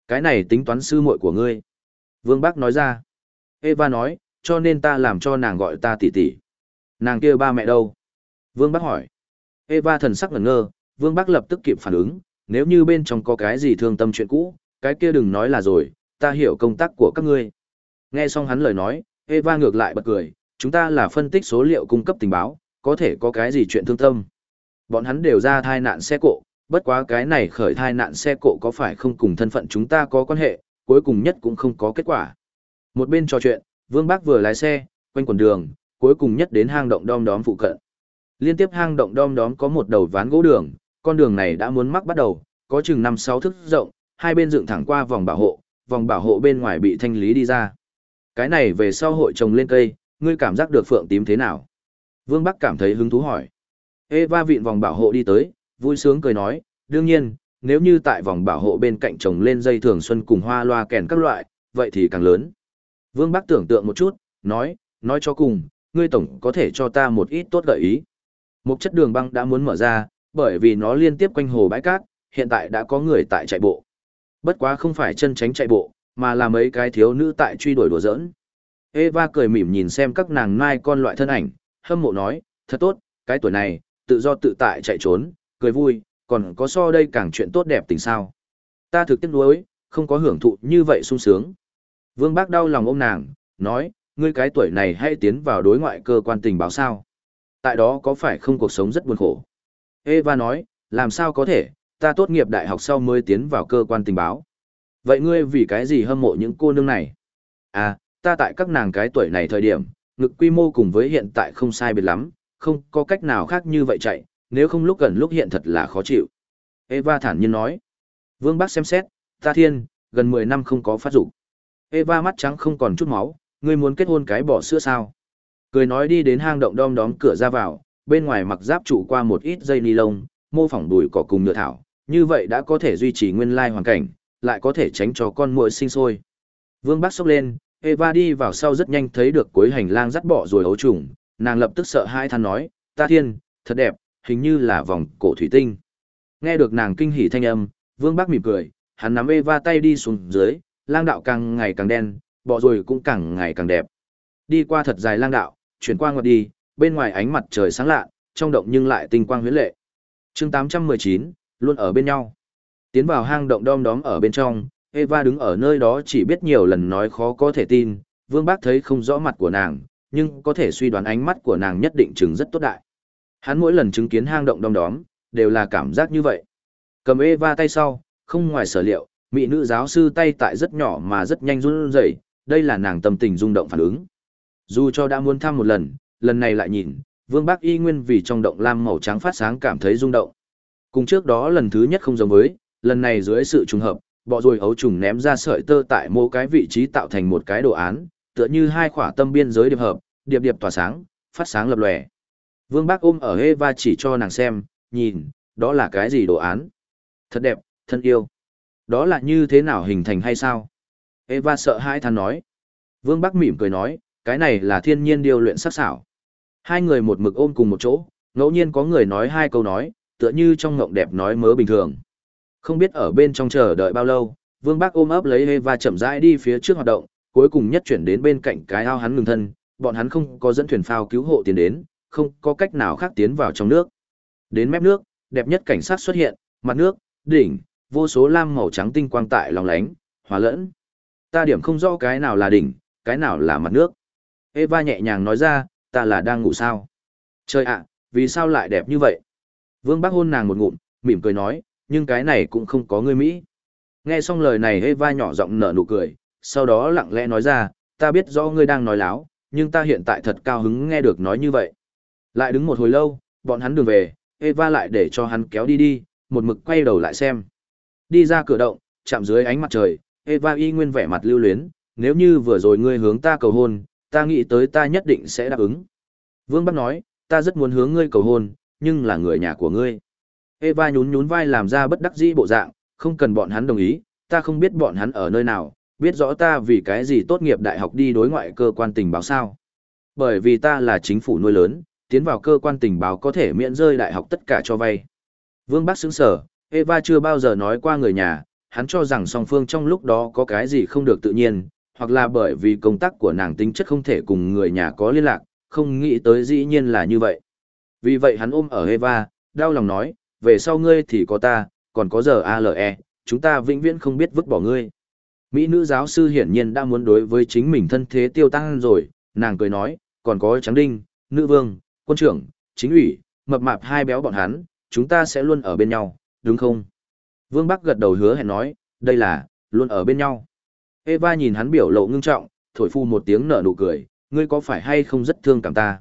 Cái này tính toán sư muội của ngươi. Vương Bắc nói ra. Eva nói, cho nên ta làm cho nàng gọi ta tỷ tỷ. Nàng kia ba mẹ đâu? Vương Bắc hỏi. Eva thần sắc ngẩn ngơ, Vương Bắc lập tức kịp phản ứng, nếu như bên trong có cái gì thương tâm chuyện cũ, cái kia đừng nói là rồi, ta hiểu công tác của các ngươi. Nghe xong hắn lời nói, Eva ngược lại bật cười, chúng ta là phân tích số liệu cung cấp tình báo, có thể có cái gì chuyện thương tâm. Bọn hắn đều ra thai nạn xe cộ, bất quá cái này khởi thai nạn xe cộ có phải không cùng thân phận chúng ta có quan hệ, cuối cùng nhất cũng không có kết quả. Một bên trò chuyện, Vương Bác vừa lái xe, quanh quần đường, cuối cùng nhất đến hang động đom đóm phụ cận. Liên tiếp hang động đom đóm có một đầu ván gỗ đường, con đường này đã muốn mắc bắt đầu, có chừng 5-6 thước rộng, hai bên dựng thẳng qua vòng bảo hộ, vòng bảo hộ bên ngoài bị thanh lý đi ra. Cái này về sau hội trồng lên cây, ngươi cảm giác được phượng tím thế nào? Vương Bắc cảm thấy hứng thú hỏi. Eva vịn vòng bảo hộ đi tới, vui sướng cười nói, đương nhiên, nếu như tại vòng bảo hộ bên cạnh trồng lên dây thường xuân cùng hoa loa kèn các loại, vậy thì càng lớn. Vương Bắc tưởng tượng một chút, nói, nói cho cùng, ngươi tổng có thể cho ta một ít tốt gợi ý. Một chất đường băng đã muốn mở ra, bởi vì nó liên tiếp quanh hồ bãi cát, hiện tại đã có người tại chạy bộ. Bất quá không phải chân tránh chạy bộ, mà là mấy cái thiếu nữ tại truy đuổi đùa giỡn. Eva cười mỉm nhìn xem các nàng mai con loại thân ảnh, hâm mộ nói, thật tốt, cái tuổi này, tự do tự tại chạy trốn, cười vui, còn có so đây càng chuyện tốt đẹp tình sao. Ta thực tiếc nuối, không có hưởng thụ như vậy sung sướng. Vương Bác đau lòng ôm nàng, nói, ngươi cái tuổi này hãy tiến vào đối ngoại cơ quan tình báo sao. Tại đó có phải không cuộc sống rất buồn khổ? Eva nói, làm sao có thể, ta tốt nghiệp đại học sau mới tiến vào cơ quan tình báo. Vậy ngươi vì cái gì hâm mộ những cô nương này? À, ta tại các nàng cái tuổi này thời điểm, ngực quy mô cùng với hiện tại không sai biệt lắm, không có cách nào khác như vậy chạy, nếu không lúc gần lúc hiện thật là khó chịu. Eva thản nhiên nói. Vương Bắc xem xét, ta thiên, gần 10 năm không có phát dục. Eva mắt trắng không còn chút máu, ngươi muốn kết hôn cái bỏ sữa sao? Cười nói đi đến hang động đom đóm cửa ra vào, bên ngoài mặc giáp trụ qua một ít dây ni lông, mô phỏng đùi cỏ cùng nhựa thảo, như vậy đã có thể duy trì nguyên lai hoàn cảnh, lại có thể tránh cho con muỗi sinh sôi. Vương Bắc sốc lên, Eva đi vào sau rất nhanh thấy được cuối hành lang dắt bỏ rồi ấu trùng, nàng lập tức sợ hai than nói, ta thiên, thật đẹp, hình như là vòng cổ thủy tinh. Nghe được nàng kinh hỉ thanh âm, Vương Bắc mỉm cười, hắn nắm Eva tay đi xuống dưới, lang đạo càng ngày càng đen, bọ rồi cũng càng ngày càng đẹp. Đi qua thật dài lang đạo, chuyển qua ngoặt đi, bên ngoài ánh mặt trời sáng lạ, trong động nhưng lại tinh quang huyến lệ. chương 819, luôn ở bên nhau. Tiến vào hang động đom đóm ở bên trong, Eva đứng ở nơi đó chỉ biết nhiều lần nói khó có thể tin, Vương Bác thấy không rõ mặt của nàng, nhưng có thể suy đoán ánh mắt của nàng nhất định chừng rất tốt đại. Hắn mỗi lần chứng kiến hang động đom đóm, đều là cảm giác như vậy. Cầm Eva tay sau, không ngoài sở liệu, mỹ nữ giáo sư tay tại rất nhỏ mà rất nhanh run rẩy, đây là nàng tâm tình rung động phản ứng. Dù cho đã muốn thăm một lần, lần này lại nhìn, Vương Bác y nguyên vì trong động lam màu trắng phát sáng cảm thấy rung động. Cùng trước đó lần thứ nhất không giống với, lần này dưới sự trùng hợp, bọ rồi ấu trùng ném ra sợi tơ tại một cái vị trí tạo thành một cái đồ án, tựa như hai khỏa tâm biên giới điệp hợp, điệp điệp tỏa sáng, phát sáng lập lòe. Vương Bác ôm ở Eva chỉ cho nàng xem, nhìn, đó là cái gì đồ án? Thật đẹp, thân yêu. Đó là như thế nào hình thành hay sao? Eva sợ hãi than nói. Vương Bác mỉm cười nói, cái này là thiên nhiên điều luyện sắc xảo. Hai người một mực ôm cùng một chỗ, ngẫu nhiên có người nói hai câu nói, tựa như trong ngộng đẹp nói mớ bình thường. Không biết ở bên trong chờ đợi bao lâu, Vương Bác ôm ấp lấy Eva chậm rãi đi phía trước hoạt động, cuối cùng nhất chuyển đến bên cạnh cái ao hắn ngừng thân, bọn hắn không có dẫn thuyền phao cứu hộ tiến đến, không có cách nào khác tiến vào trong nước. Đến mép nước, đẹp nhất cảnh sát xuất hiện, mặt nước, đỉnh, vô số lam màu trắng tinh quang tại lòng lánh, hòa lẫn. Ta điểm không rõ cái nào là đỉnh, cái nào là mặt nước. Eva nhẹ nhàng nói ra, ta là đang ngủ sao. Trời ạ, vì sao lại đẹp như vậy? Vương Bắc hôn nàng một ngụm, mỉm cười nói, nhưng cái này cũng không có người Mỹ. Nghe xong lời này Eva nhỏ giọng nở nụ cười, sau đó lặng lẽ nói ra, ta biết rõ ngươi đang nói láo, nhưng ta hiện tại thật cao hứng nghe được nói như vậy. Lại đứng một hồi lâu, bọn hắn đường về, Eva lại để cho hắn kéo đi đi, một mực quay đầu lại xem. Đi ra cửa động, chạm dưới ánh mặt trời, Eva y nguyên vẻ mặt lưu luyến, nếu như vừa rồi ngươi hướng ta cầu hôn, ta nghĩ tới ta nhất định sẽ đáp ứng. Vương Bắc nói, ta rất muốn hướng ngươi cầu hôn, nhưng là người nhà của ngươi. Eva nhún nhún vai làm ra bất đắc dĩ bộ dạng, không cần bọn hắn đồng ý, ta không biết bọn hắn ở nơi nào, biết rõ ta vì cái gì tốt nghiệp đại học đi đối ngoại cơ quan tình báo sao. Bởi vì ta là chính phủ nuôi lớn, tiến vào cơ quan tình báo có thể miễn rơi đại học tất cả cho vay. Vương Bắc sững sở, Eva chưa bao giờ nói qua người nhà, hắn cho rằng song phương trong lúc đó có cái gì không được tự nhiên, hoặc là bởi vì công tác của nàng tính chất không thể cùng người nhà có liên lạc, không nghĩ tới dĩ nhiên là như vậy. Vì vậy hắn ôm ở Eva, đau lòng nói, về sau ngươi thì có ta, còn có giờ ALE, chúng ta vĩnh viễn không biết vứt bỏ ngươi. Mỹ nữ giáo sư hiển nhiên đã muốn đối với chính mình thân thế tiêu tăng rồi, nàng cười nói, còn có trắng đinh, nữ vương, quân trưởng, chính ủy, mập mạp hai béo bọn hắn, chúng ta sẽ luôn ở bên nhau, đúng không? Vương Bắc gật đầu hứa hẹn nói, đây là, luôn ở bên nhau. Eva nhìn hắn biểu lộ ngưng trọng, thổi phu một tiếng nở nụ cười, ngươi có phải hay không rất thương cảm ta?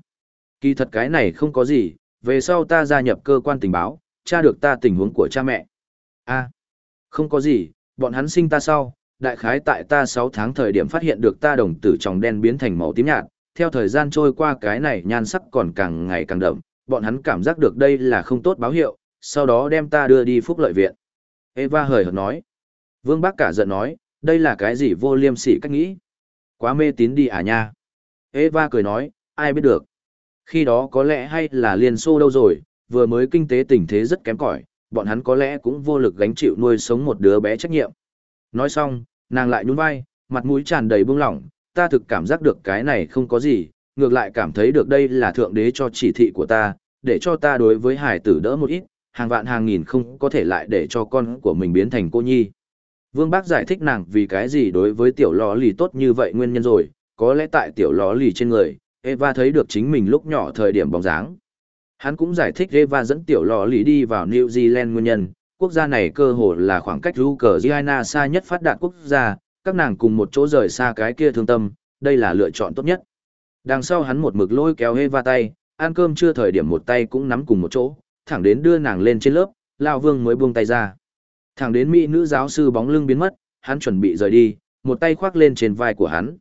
Kỳ thật cái này không có gì, về sau ta gia nhập cơ quan tình báo, tra được ta tình huống của cha mẹ. a không có gì, bọn hắn sinh ta sau, đại khái tại ta 6 tháng thời điểm phát hiện được ta đồng tử trong đen biến thành màu tím nhạt, theo thời gian trôi qua cái này nhan sắc còn càng ngày càng đậm, bọn hắn cảm giác được đây là không tốt báo hiệu, sau đó đem ta đưa đi phúc lợi viện. Eva hời hợt nói. Vương Bác cả giận nói, đây là cái gì vô liêm sỉ cách nghĩ. Quá mê tín đi à nha. Eva cười nói, ai biết được. Khi đó có lẽ hay là Liên Xô đâu rồi, vừa mới kinh tế tình thế rất kém cỏi, bọn hắn có lẽ cũng vô lực gánh chịu nuôi sống một đứa bé trách nhiệm. Nói xong, nàng lại nhún vai, mặt mũi tràn đầy bưng lỏng, ta thực cảm giác được cái này không có gì, ngược lại cảm thấy được đây là thượng đế cho chỉ thị của ta, để cho ta đối với hải tử đỡ một ít, hàng vạn hàng nghìn không có thể lại để cho con của mình biến thành cô nhi. Vương Bác giải thích nàng vì cái gì đối với tiểu lò lì tốt như vậy nguyên nhân rồi, có lẽ tại tiểu lò lì trên người, Eva thấy được chính mình lúc nhỏ thời điểm bóng dáng. Hắn cũng giải thích Eva dẫn tiểu lò lì đi vào New Zealand nguyên nhân, quốc gia này cơ hồ là khoảng cách Ukraine xa nhất phát đạt quốc gia, các nàng cùng một chỗ rời xa cái kia thương tâm, đây là lựa chọn tốt nhất. Đằng sau hắn một mực lôi kéo Eva tay, ăn cơm chưa thời điểm một tay cũng nắm cùng một chỗ, thẳng đến đưa nàng lên trên lớp, Lão Vương mới buông tay ra. Thẳng đến mỹ nữ giáo sư bóng lưng biến mất, hắn chuẩn bị rời đi, một tay khoác lên trên vai của hắn.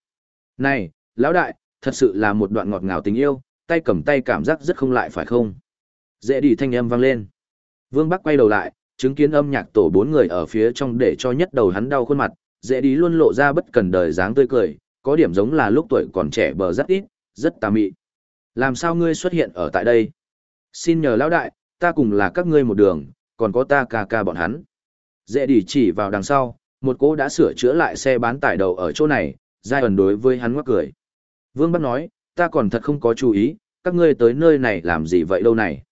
Này, lão đại, thật sự là một đoạn ngọt ngào tình yêu, tay cầm tay cảm giác rất không lại phải không? Dễ đi thanh âm vang lên. Vương Bắc quay đầu lại, chứng kiến âm nhạc tổ bốn người ở phía trong để cho nhất đầu hắn đau khuôn mặt, dễ đi luôn lộ ra bất cần đời dáng tươi cười, có điểm giống là lúc tuổi còn trẻ bờ rất ít, rất tà mị. Làm sao ngươi xuất hiện ở tại đây? Xin nhờ lão đại, ta cùng là các ngươi một đường, còn có ta ca ca bọn hắn. Dễ đi chỉ vào đằng sau, một cô đã sửa chữa lại xe bán tải đầu ở chỗ này, giai ẩn đối với hắn ngoắc cười. Vương Bắc nói, ta còn thật không có chú ý, các ngươi tới nơi này làm gì vậy đâu này.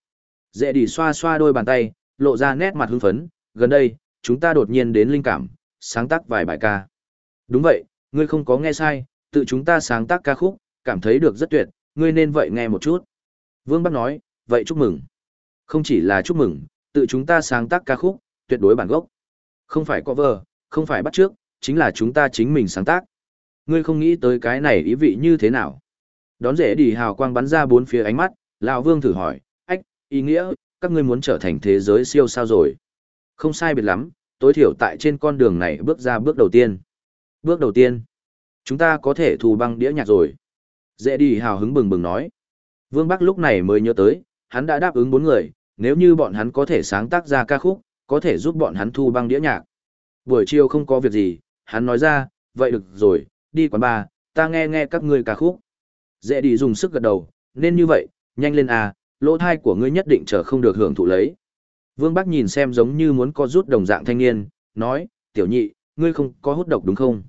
Dễ đi xoa xoa đôi bàn tay, lộ ra nét mặt hưng phấn, gần đây, chúng ta đột nhiên đến linh cảm, sáng tác vài bài ca. Đúng vậy, ngươi không có nghe sai, tự chúng ta sáng tác ca khúc, cảm thấy được rất tuyệt, ngươi nên vậy nghe một chút. Vương Bắc nói, vậy chúc mừng. Không chỉ là chúc mừng, tự chúng ta sáng tác ca khúc, tuyệt đối bản gốc. Không phải cover, không phải bắt trước, chính là chúng ta chính mình sáng tác. Ngươi không nghĩ tới cái này ý vị như thế nào? Đón rễ đi hào quang bắn ra bốn phía ánh mắt, lão Vương thử hỏi, ách, ý nghĩa, các ngươi muốn trở thành thế giới siêu sao rồi? Không sai biệt lắm, tối thiểu tại trên con đường này bước ra bước đầu tiên. Bước đầu tiên, chúng ta có thể thu băng đĩa nhạc rồi. Dễ đi hào hứng bừng bừng nói. Vương Bắc lúc này mới nhớ tới, hắn đã đáp ứng bốn người, nếu như bọn hắn có thể sáng tác ra ca khúc, có thể giúp bọn hắn thu băng đĩa nhạc. Buổi chiều không có việc gì, hắn nói ra, vậy được rồi, đi quán bar, ta nghe nghe các ngươi ca khúc. Dễ đi dùng sức gật đầu, nên như vậy, nhanh lên à, lỗ thai của ngươi nhất định chờ không được hưởng thụ lấy. Vương Bắc nhìn xem giống như muốn co rút đồng dạng thanh niên, nói, tiểu nhị, ngươi không có hút độc đúng không?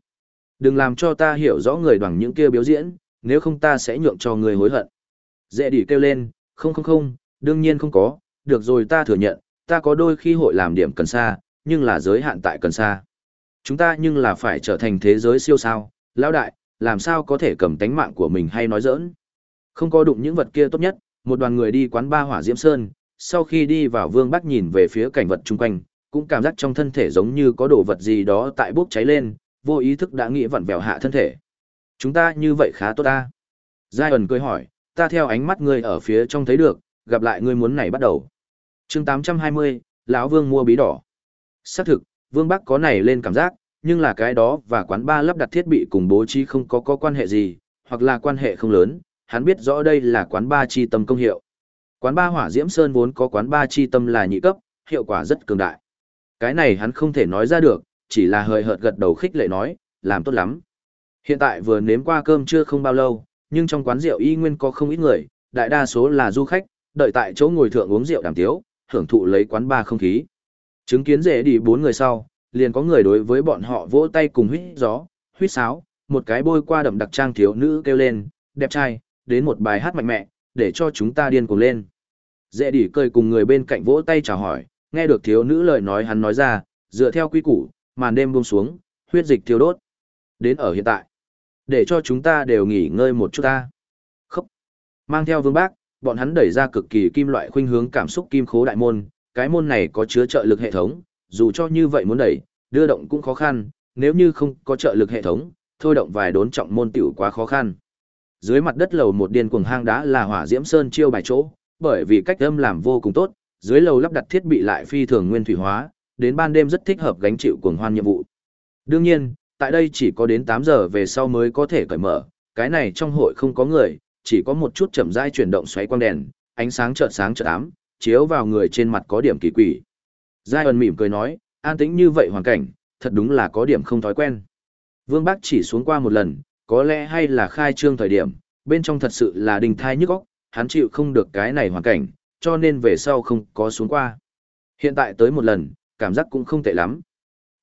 Đừng làm cho ta hiểu rõ người đoàn những kia biểu diễn, nếu không ta sẽ nhượng cho người hối hận. Dễ đỉ kêu lên, không không không, đương nhiên không có, được rồi ta thừa nhận, ta có đôi khi hội làm điểm cần xa, nhưng là giới hạn tại cần xa. Chúng ta nhưng là phải trở thành thế giới siêu sao, lão đại, làm sao có thể cầm tánh mạng của mình hay nói giỡn. Không có đụng những vật kia tốt nhất, một đoàn người đi quán ba hỏa diễm sơn, sau khi đi vào vương bắc nhìn về phía cảnh vật chung quanh, cũng cảm giác trong thân thể giống như có đồ vật gì đó tại bốc cháy lên, vô ý thức đã nghĩ vặn vẹo hạ thân thể. Chúng ta như vậy khá tốt ta. Giai ẩn cười hỏi, ta theo ánh mắt ngươi ở phía trong thấy được, gặp lại ngươi muốn này bắt đầu. chương 820, lão Vương mua bí đỏ. Xác thực, Vương Bắc có này lên cảm giác, nhưng là cái đó và quán ba lắp đặt thiết bị cùng bố trí không có có quan hệ gì, hoặc là quan hệ không lớn, hắn biết rõ đây là quán ba chi tâm công hiệu. Quán ba hỏa diễm sơn vốn có quán ba chi tâm là nhị cấp, hiệu quả rất cường đại. Cái này hắn không thể nói ra được, chỉ là hơi hợt gật đầu khích lệ nói, làm tốt lắm. Hiện tại vừa nếm qua cơm chưa không bao lâu, nhưng trong quán rượu y nguyên có không ít người, đại đa số là du khách, đợi tại chỗ ngồi thượng uống rượu đàm tiếu, hưởng thụ lấy quán ba không khí. Chứng kiến dễ đi bốn người sau, liền có người đối với bọn họ vỗ tay cùng huýt gió, huýt sáo, một cái bôi qua đậm đặc trang thiếu nữ kêu lên, đẹp trai, đến một bài hát mạnh mẽ, để cho chúng ta điên cuồng lên. Dễ đỉ cười cùng người bên cạnh vỗ tay chào hỏi, nghe được thiếu nữ lời nói hắn nói ra, dựa theo quy củ, màn đêm buông xuống, huyết dịch thiêu đốt. Đến ở hiện tại, để cho chúng ta đều nghỉ ngơi một chút ta. Khốc. Mang theo vương bác, bọn hắn đẩy ra cực kỳ kim loại khuynh hướng cảm xúc kim khố đại môn, cái môn này có chứa trợ lực hệ thống, dù cho như vậy muốn đẩy, đưa động cũng khó khăn, nếu như không có trợ lực hệ thống, thôi động vài đốn trọng môn tiểu quá khó khăn. Dưới mặt đất lầu một điên cuồng hang đá là hỏa diễm sơn chiêu bài chỗ, bởi vì cách âm làm vô cùng tốt, dưới lầu lắp đặt thiết bị lại phi thường nguyên thủy hóa, đến ban đêm rất thích hợp gánh chịu cuồng hoan nhiệm vụ. Đương nhiên, tại đây chỉ có đến 8 giờ về sau mới có thể cởi mở, cái này trong hội không có người, chỉ có một chút chậm rãi chuyển động xoáy quang đèn, ánh sáng chợt sáng chợt ám, chiếu vào người trên mặt có điểm kỳ quỷ. Giai ẩn mỉm cười nói, an tĩnh như vậy hoàn cảnh, thật đúng là có điểm không thói quen. Vương bác chỉ xuống qua một lần, có lẽ hay là khai trương thời điểm, bên trong thật sự là đình thai nhức óc, hắn chịu không được cái này hoàn cảnh, cho nên về sau không có xuống qua. Hiện tại tới một lần, cảm giác cũng không tệ lắm.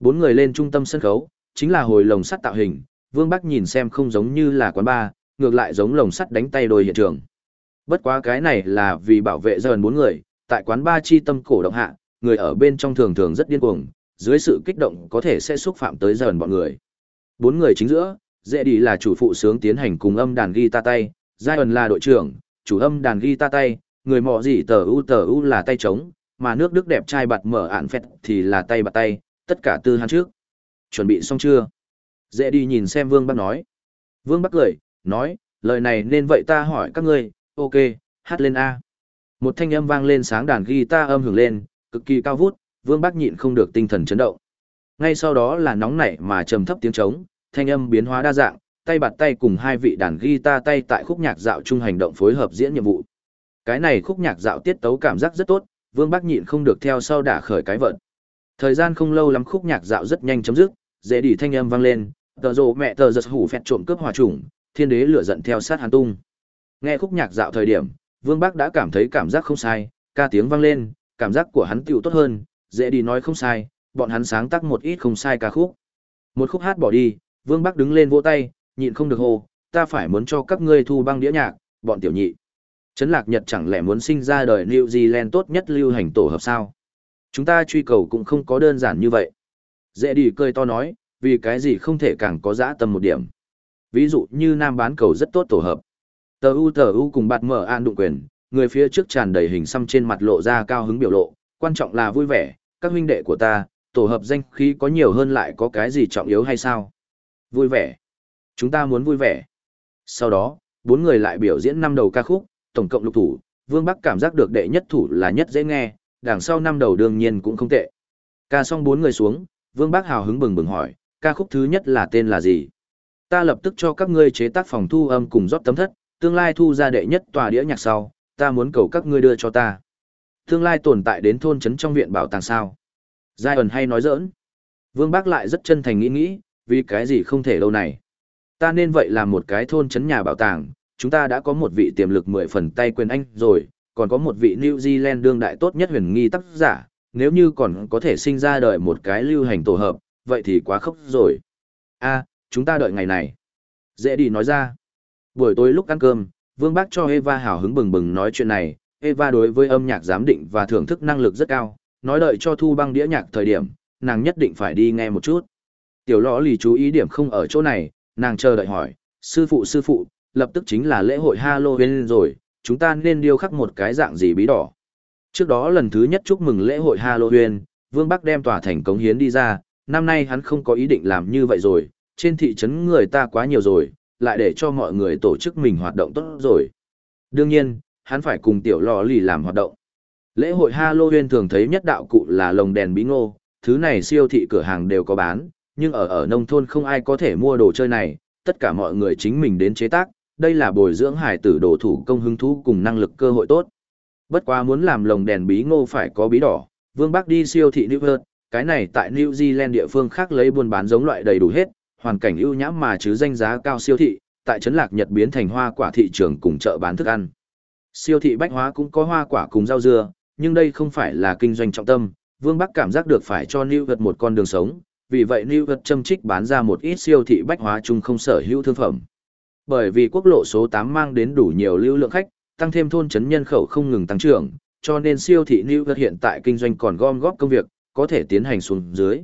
Bốn người lên trung tâm sân khấu, chính là hồi lồng sắt tạo hình, Vương Bắc nhìn xem không giống như là quán bar, ngược lại giống lồng sắt đánh tay đôi hiện trường. Bất quá cái này là vì bảo vệ dần bốn người, tại quán ba chi tâm cổ động hạ, người ở bên trong thường thường rất điên cuồng, dưới sự kích động có thể sẽ xúc phạm tới dần bọn người. Bốn người chính giữa, dễ đi là chủ phụ sướng tiến hành cùng âm đàn guitar tay, Zion là đội trưởng, chủ âm đàn guitar tay, người mọ gì tờ u tờ u là tay trống, mà nước đức đẹp trai bạt mở ạn phẹt thì là tay bạt tay, tất cả tư hắn trước. Chuẩn bị xong chưa? Dễ đi nhìn xem Vương Bắc nói. Vương Bắc cười, nói, lời này nên vậy ta hỏi các ngươi, ok, hát lên A. Một thanh âm vang lên sáng đàn guitar âm hưởng lên, cực kỳ cao vút, Vương Bắc nhịn không được tinh thần chấn động. Ngay sau đó là nóng nảy mà trầm thấp tiếng trống, thanh âm biến hóa đa dạng, tay bạt tay cùng hai vị đàn guitar tay tại khúc nhạc dạo chung hành động phối hợp diễn nhiệm vụ. Cái này khúc nhạc dạo tiết tấu cảm giác rất tốt, Vương Bắc nhịn không được theo sau đả khởi cái vận. Thời gian không lâu lắm khúc nhạc dạo rất nhanh chấm dứt, dễ đi thanh âm vang lên, tờ rồ mẹ tờ giật hủ phẹt trộm cướp hòa trùng, thiên đế lửa giận theo sát hàn tung. Nghe khúc nhạc dạo thời điểm, Vương Bắc đã cảm thấy cảm giác không sai, ca tiếng vang lên, cảm giác của hắn tiểu tốt hơn, dễ đi nói không sai, bọn hắn sáng tác một ít không sai ca khúc. Một khúc hát bỏ đi, Vương Bắc đứng lên vỗ tay, nhịn không được hô, ta phải muốn cho các ngươi thu băng đĩa nhạc, bọn tiểu nhị. Trấn Lạc Nhật chẳng lẽ muốn sinh ra đời New Zealand tốt nhất lưu hành tổ hợp sao? Chúng ta truy cầu cũng không có đơn giản như vậy. Dễ đi cười to nói, vì cái gì không thể càng có dã tâm một điểm. Ví dụ như nam bán cầu rất tốt tổ hợp. Tờ U tờ U cùng bạt mở an đụng quyền, người phía trước tràn đầy hình xăm trên mặt lộ ra cao hứng biểu lộ, quan trọng là vui vẻ, các huynh đệ của ta, tổ hợp danh khí có nhiều hơn lại có cái gì trọng yếu hay sao? Vui vẻ. Chúng ta muốn vui vẻ. Sau đó, bốn người lại biểu diễn năm đầu ca khúc, tổng cộng lục thủ, Vương Bắc cảm giác được đệ nhất thủ là nhất dễ nghe, đằng sau năm đầu đương nhiên cũng không tệ. Ca xong bốn người xuống, Vương Bắc hào hứng bừng bừng hỏi, ca khúc thứ nhất là tên là gì? Ta lập tức cho các ngươi chế tác phòng thu âm cùng rót tấm thất, tương lai thu ra đệ nhất tòa đĩa nhạc sau, ta muốn cầu các ngươi đưa cho ta. Tương lai tồn tại đến thôn trấn trong viện bảo tàng sao? Giai ẩn hay nói giỡn. Vương Bác lại rất chân thành nghĩ nghĩ, vì cái gì không thể lâu này. Ta nên vậy làm một cái thôn trấn nhà bảo tàng, chúng ta đã có một vị tiềm lực mười phần tay quyền anh rồi, còn có một vị New Zealand đương đại tốt nhất huyền nghi tác giả, nếu như còn có thể sinh ra đời một cái lưu hành tổ hợp, vậy thì quá khốc rồi. a chúng ta đợi ngày này. Dễ đi nói ra. Buổi tối lúc ăn cơm, Vương Bác cho Eva hào hứng bừng bừng nói chuyện này, Eva đối với âm nhạc giám định và thưởng thức năng lực rất cao, nói đợi cho thu băng đĩa nhạc thời điểm, nàng nhất định phải đi nghe một chút. Tiểu lõ lì chú ý điểm không ở chỗ này, nàng chờ đợi hỏi, sư phụ sư phụ, lập tức chính là lễ hội Halloween rồi, chúng ta nên điêu khắc một cái dạng gì bí đỏ. Trước đó lần thứ nhất chúc mừng lễ hội Halloween, Vương Bắc đem tòa thành cống hiến đi ra, năm nay hắn không có ý định làm như vậy rồi, trên thị trấn người ta quá nhiều rồi, lại để cho mọi người tổ chức mình hoạt động tốt rồi. Đương nhiên, hắn phải cùng tiểu lò lì làm hoạt động. Lễ hội Halloween thường thấy nhất đạo cụ là lồng đèn bí ngô, thứ này siêu thị cửa hàng đều có bán, nhưng ở ở nông thôn không ai có thể mua đồ chơi này, tất cả mọi người chính mình đến chế tác, đây là bồi dưỡng hải tử đồ thủ công hứng thú cùng năng lực cơ hội tốt. Bất quá muốn làm lồng đèn bí ngô phải có bí đỏ, Vương Bắc đi siêu thị New York, cái này tại New Zealand địa phương khác lấy buôn bán giống loại đầy đủ hết, hoàn cảnh ưu nhã mà chứ danh giá cao siêu thị, tại trấn Lạc Nhật biến thành hoa quả thị trường cùng chợ bán thức ăn. Siêu thị bách hóa cũng có hoa quả cùng rau dưa, nhưng đây không phải là kinh doanh trọng tâm, Vương Bắc cảm giác được phải cho New York một con đường sống, vì vậy New York châm trích bán ra một ít siêu thị bách hóa chung không sở hữu thương phẩm. Bởi vì quốc lộ số 8 mang đến đủ nhiều lưu lượng khách, tăng thêm thôn trấn nhân khẩu không ngừng tăng trưởng, cho nên siêu thị New York hiện tại kinh doanh còn gom góp công việc, có thể tiến hành xuống dưới.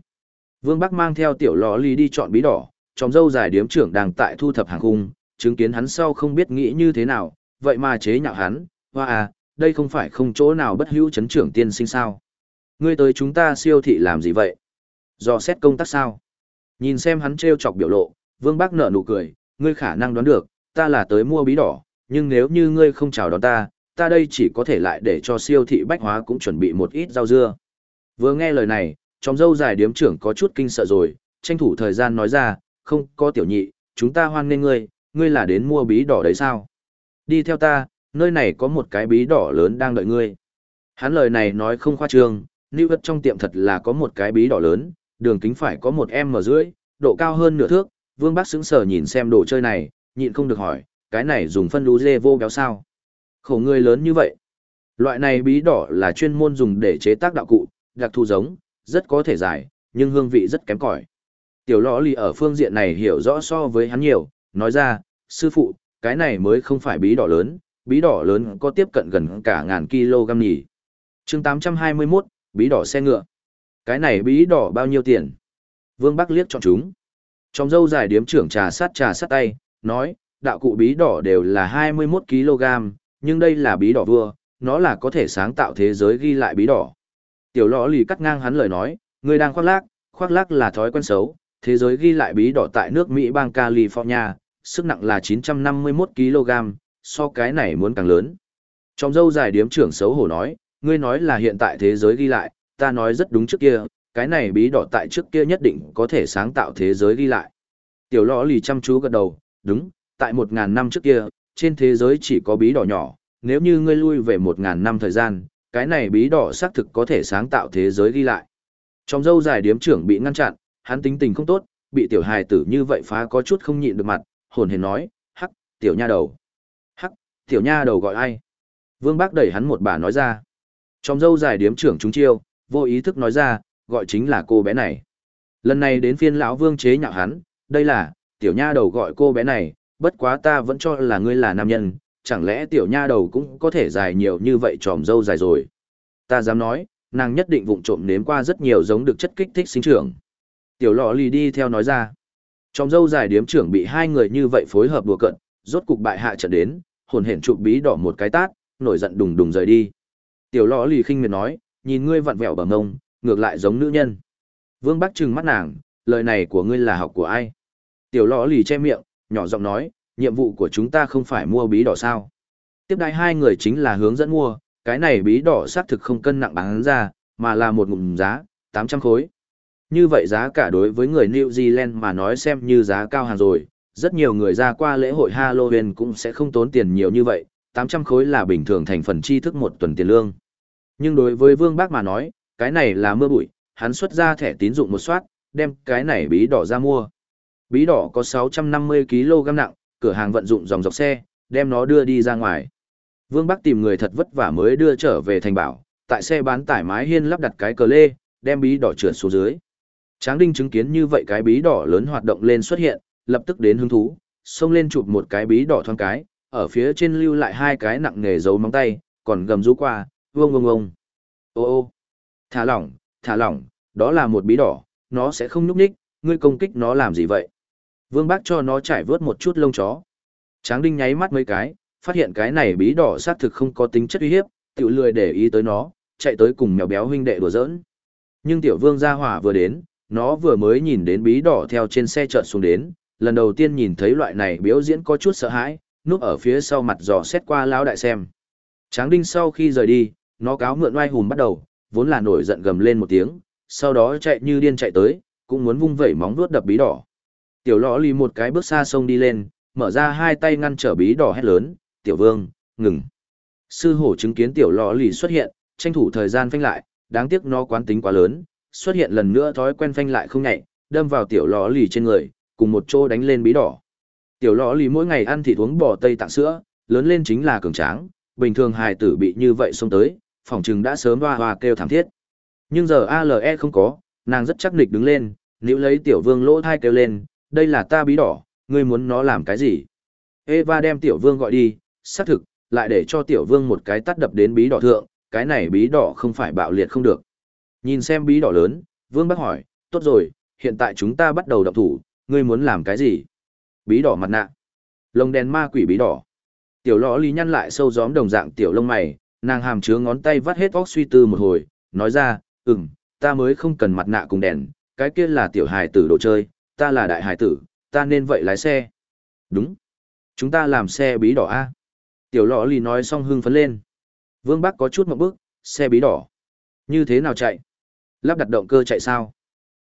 Vương Bắc mang theo tiểu lò ly đi chọn bí đỏ, trong dâu dài điếm trưởng đang tại thu thập hàng khung, chứng kiến hắn sau không biết nghĩ như thế nào, vậy mà chế nhạo hắn, hoa à, đây không phải không chỗ nào bất hữu chấn trưởng tiên sinh sao. Ngươi tới chúng ta siêu thị làm gì vậy? Do xét công tác sao? Nhìn xem hắn trêu chọc biểu lộ, Vương bác nở nụ cười, ngươi khả năng đoán được, ta là tới mua bí đỏ, nhưng nếu như ngươi không chào đón ta, ta đây chỉ có thể lại để cho siêu thị bách hóa cũng chuẩn bị một ít rau dưa. Vừa nghe lời này, trong dâu dài điếm trưởng có chút kinh sợ rồi, tranh thủ thời gian nói ra, không có tiểu nhị, chúng ta hoan nghênh ngươi, ngươi là đến mua bí đỏ đấy sao? Đi theo ta, nơi này có một cái bí đỏ lớn đang đợi ngươi. Hắn lời này nói không khoa trương, nữ vật trong tiệm thật là có một cái bí đỏ lớn, đường kính phải có một em mở rưỡi, độ cao hơn nửa thước, Vương Bác sững sờ nhìn xem đồ chơi này, nhịn không được hỏi, cái này dùng phân lú dê vô béo sao? Khổ người lớn như vậy. Loại này bí đỏ là chuyên môn dùng để chế tác đạo cụ, đặc thù giống, rất có thể giải, nhưng hương vị rất kém cỏi. Tiểu lõ lì ở phương diện này hiểu rõ so với hắn nhiều, nói ra, sư phụ, cái này mới không phải bí đỏ lớn, bí đỏ lớn có tiếp cận gần cả ngàn kg nhỉ. chương 821, bí đỏ xe ngựa. Cái này bí đỏ bao nhiêu tiền? Vương Bắc liếc chọn chúng. Trong dâu dài điếm trưởng trà sát trà sát tay, nói, đạo cụ bí đỏ đều là 21 kg, nhưng đây là bí đỏ vua, nó là có thể sáng tạo thế giới ghi lại bí đỏ. Tiểu lõ lì cắt ngang hắn lời nói, người đang khoác lác, khoác lác là thói quen xấu, thế giới ghi lại bí đỏ tại nước Mỹ bang California, sức nặng là 951 kg, so cái này muốn càng lớn. Trong dâu dài điếm trưởng xấu hổ nói, ngươi nói là hiện tại thế giới ghi lại, ta nói rất đúng trước kia, cái này bí đỏ tại trước kia nhất định có thể sáng tạo thế giới ghi lại. Tiểu lõ lì chăm chú gật đầu, đúng, tại 1.000 năm trước kia, trên thế giới chỉ có bí đỏ nhỏ, nếu như ngươi lui về 1.000 năm thời gian, cái này bí đỏ xác thực có thể sáng tạo thế giới ghi lại. Trong dâu dài điếm trưởng bị ngăn chặn, hắn tính tình không tốt, bị tiểu hài tử như vậy phá có chút không nhịn được mặt, hồn hển nói, hắc, tiểu nha đầu. Hắc, tiểu nha đầu gọi ai? Vương Bác đẩy hắn một bà nói ra. Trong dâu dài điếm trưởng chúng chiêu, vô ý thức nói ra, gọi chính là cô bé này. Lần này đến phiên lão Vương chế nhạo hắn, đây là, tiểu nha đầu gọi cô bé này, bất quá ta vẫn cho là ngươi là nam nhân, chẳng lẽ tiểu nha đầu cũng có thể dài nhiều như vậy tròm dâu dài rồi. Ta dám nói, nàng nhất định vụng trộm nếm qua rất nhiều giống được chất kích thích sinh trưởng. Tiểu lọ lì đi theo nói ra. Tròm dâu dài điếm trưởng bị hai người như vậy phối hợp đùa cận, rốt cục bại hạ trận đến, hồn hển trụ bí đỏ một cái tát, nổi giận đùng đùng rời đi. Tiểu lọ lì khinh miệt nói, nhìn ngươi vặn vẹo bằng ngông, ngược lại giống nữ nhân. Vương Bắc trừng mắt nàng, lời này của ngươi là học của ai? Tiểu lọ lì che miệng, nhỏ giọng nói, nhiệm vụ của chúng ta không phải mua bí đỏ sao. Tiếp đại hai người chính là hướng dẫn mua, cái này bí đỏ xác thực không cân nặng bán ra, mà là một ngụm giá, 800 khối. Như vậy giá cả đối với người New Zealand mà nói xem như giá cao hàng rồi, rất nhiều người ra qua lễ hội Halloween cũng sẽ không tốn tiền nhiều như vậy, 800 khối là bình thường thành phần chi thức một tuần tiền lương. Nhưng đối với Vương Bác mà nói, cái này là mưa bụi, hắn xuất ra thẻ tín dụng một soát, đem cái này bí đỏ ra mua. Bí đỏ có 650 kg nặng, cửa hàng vận dụng dòng dọc xe, đem nó đưa đi ra ngoài. Vương Bắc tìm người thật vất vả mới đưa trở về thành bảo, tại xe bán tải mái hiên lắp đặt cái cờ lê, đem bí đỏ trượt xuống dưới. Tráng Đinh chứng kiến như vậy cái bí đỏ lớn hoạt động lên xuất hiện, lập tức đến hứng thú, xông lên chụp một cái bí đỏ thoáng cái, ở phía trên lưu lại hai cái nặng nghề dấu móng tay, còn gầm rú qua, vông vông vông. Ô ô, thả lỏng, thả lỏng, đó là một bí đỏ, nó sẽ không nhúc nhích, ngươi công kích nó làm gì vậy? Vương Bác cho nó trải vớt một chút lông chó. Tráng Đinh nháy mắt mấy cái, phát hiện cái này bí đỏ xác thực không có tính chất uy hiếp, tiểu lười để ý tới nó, chạy tới cùng mèo béo huynh đệ đùa giỡn. Nhưng tiểu vương gia hỏa vừa đến, nó vừa mới nhìn đến bí đỏ theo trên xe chợt xuống đến, lần đầu tiên nhìn thấy loại này biểu diễn có chút sợ hãi, núp ở phía sau mặt dò xét qua lão đại xem. Tráng đinh sau khi rời đi, nó cáo mượn oai hùm bắt đầu, vốn là nổi giận gầm lên một tiếng, sau đó chạy như điên chạy tới, cũng muốn vung vẩy móng vuốt đập bí đỏ. Tiểu lọ lì một cái bước xa sông đi lên, mở ra hai tay ngăn trở bí đỏ hét lớn, tiểu vương, ngừng. Sư hổ chứng kiến tiểu lọ lì xuất hiện, tranh thủ thời gian phanh lại, đáng tiếc nó quán tính quá lớn, xuất hiện lần nữa thói quen phanh lại không nhạy, đâm vào tiểu lọ lì trên người, cùng một chỗ đánh lên bí đỏ. Tiểu lọ lì mỗi ngày ăn thịt uống bò tây tạng sữa, lớn lên chính là cường tráng, bình thường hài tử bị như vậy xông tới, phòng chừng đã sớm hoa hoa kêu thảm thiết. Nhưng giờ ALE không có, nàng rất chắc nịch đứng lên, níu lấy tiểu vương lỗ thai kêu lên, đây là ta bí đỏ, ngươi muốn nó làm cái gì? Eva đem tiểu vương gọi đi, xác thực, lại để cho tiểu vương một cái tắt đập đến bí đỏ thượng, cái này bí đỏ không phải bạo liệt không được. Nhìn xem bí đỏ lớn, vương bác hỏi, tốt rồi, hiện tại chúng ta bắt đầu động thủ, ngươi muốn làm cái gì? Bí đỏ mặt nạ. Lông đen ma quỷ bí đỏ. Tiểu lõ lý nhăn lại sâu gióm đồng dạng tiểu lông mày, nàng hàm chứa ngón tay vắt hết óc suy tư một hồi, nói ra, ừm, ta mới không cần mặt nạ cùng đèn, cái kia là tiểu hài tử đồ chơi, ta là đại hài tử, ta nên vậy lái xe. Đúng. Chúng ta làm xe bí đỏ A. Tiểu lọ lì nói xong hưng phấn lên. Vương Bắc có chút một bước, xe bí đỏ. Như thế nào chạy? Lắp đặt động cơ chạy sao?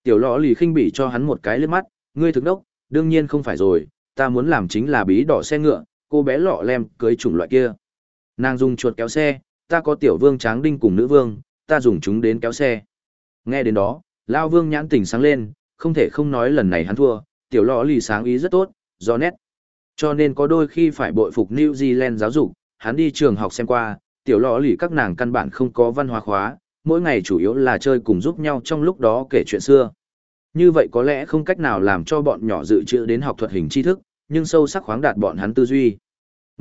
Tiểu lọ lì khinh bỉ cho hắn một cái lướt mắt, ngươi thực đốc, đương nhiên không phải rồi, ta muốn làm chính là bí đỏ xe ngựa, cô bé lọ lem cưới chủng loại kia. Nàng dùng chuột kéo xe, ta có tiểu vương tráng đinh cùng nữ vương, ta dùng chúng đến kéo xe. Nghe đến đó, Lao vương nhãn tỉnh sáng lên, không thể không nói lần này hắn thua, tiểu lọ lì sáng ý rất tốt, do nét. Cho nên có đôi khi phải bội phục New Zealand giáo dục, hắn đi trường học xem qua, tiểu lọ lì các nàng căn bản không có văn hóa khóa, mỗi ngày chủ yếu là chơi cùng giúp nhau trong lúc đó kể chuyện xưa. Như vậy có lẽ không cách nào làm cho bọn nhỏ dự trữ đến học thuật hình tri thức, nhưng sâu sắc khoáng đạt bọn hắn tư duy.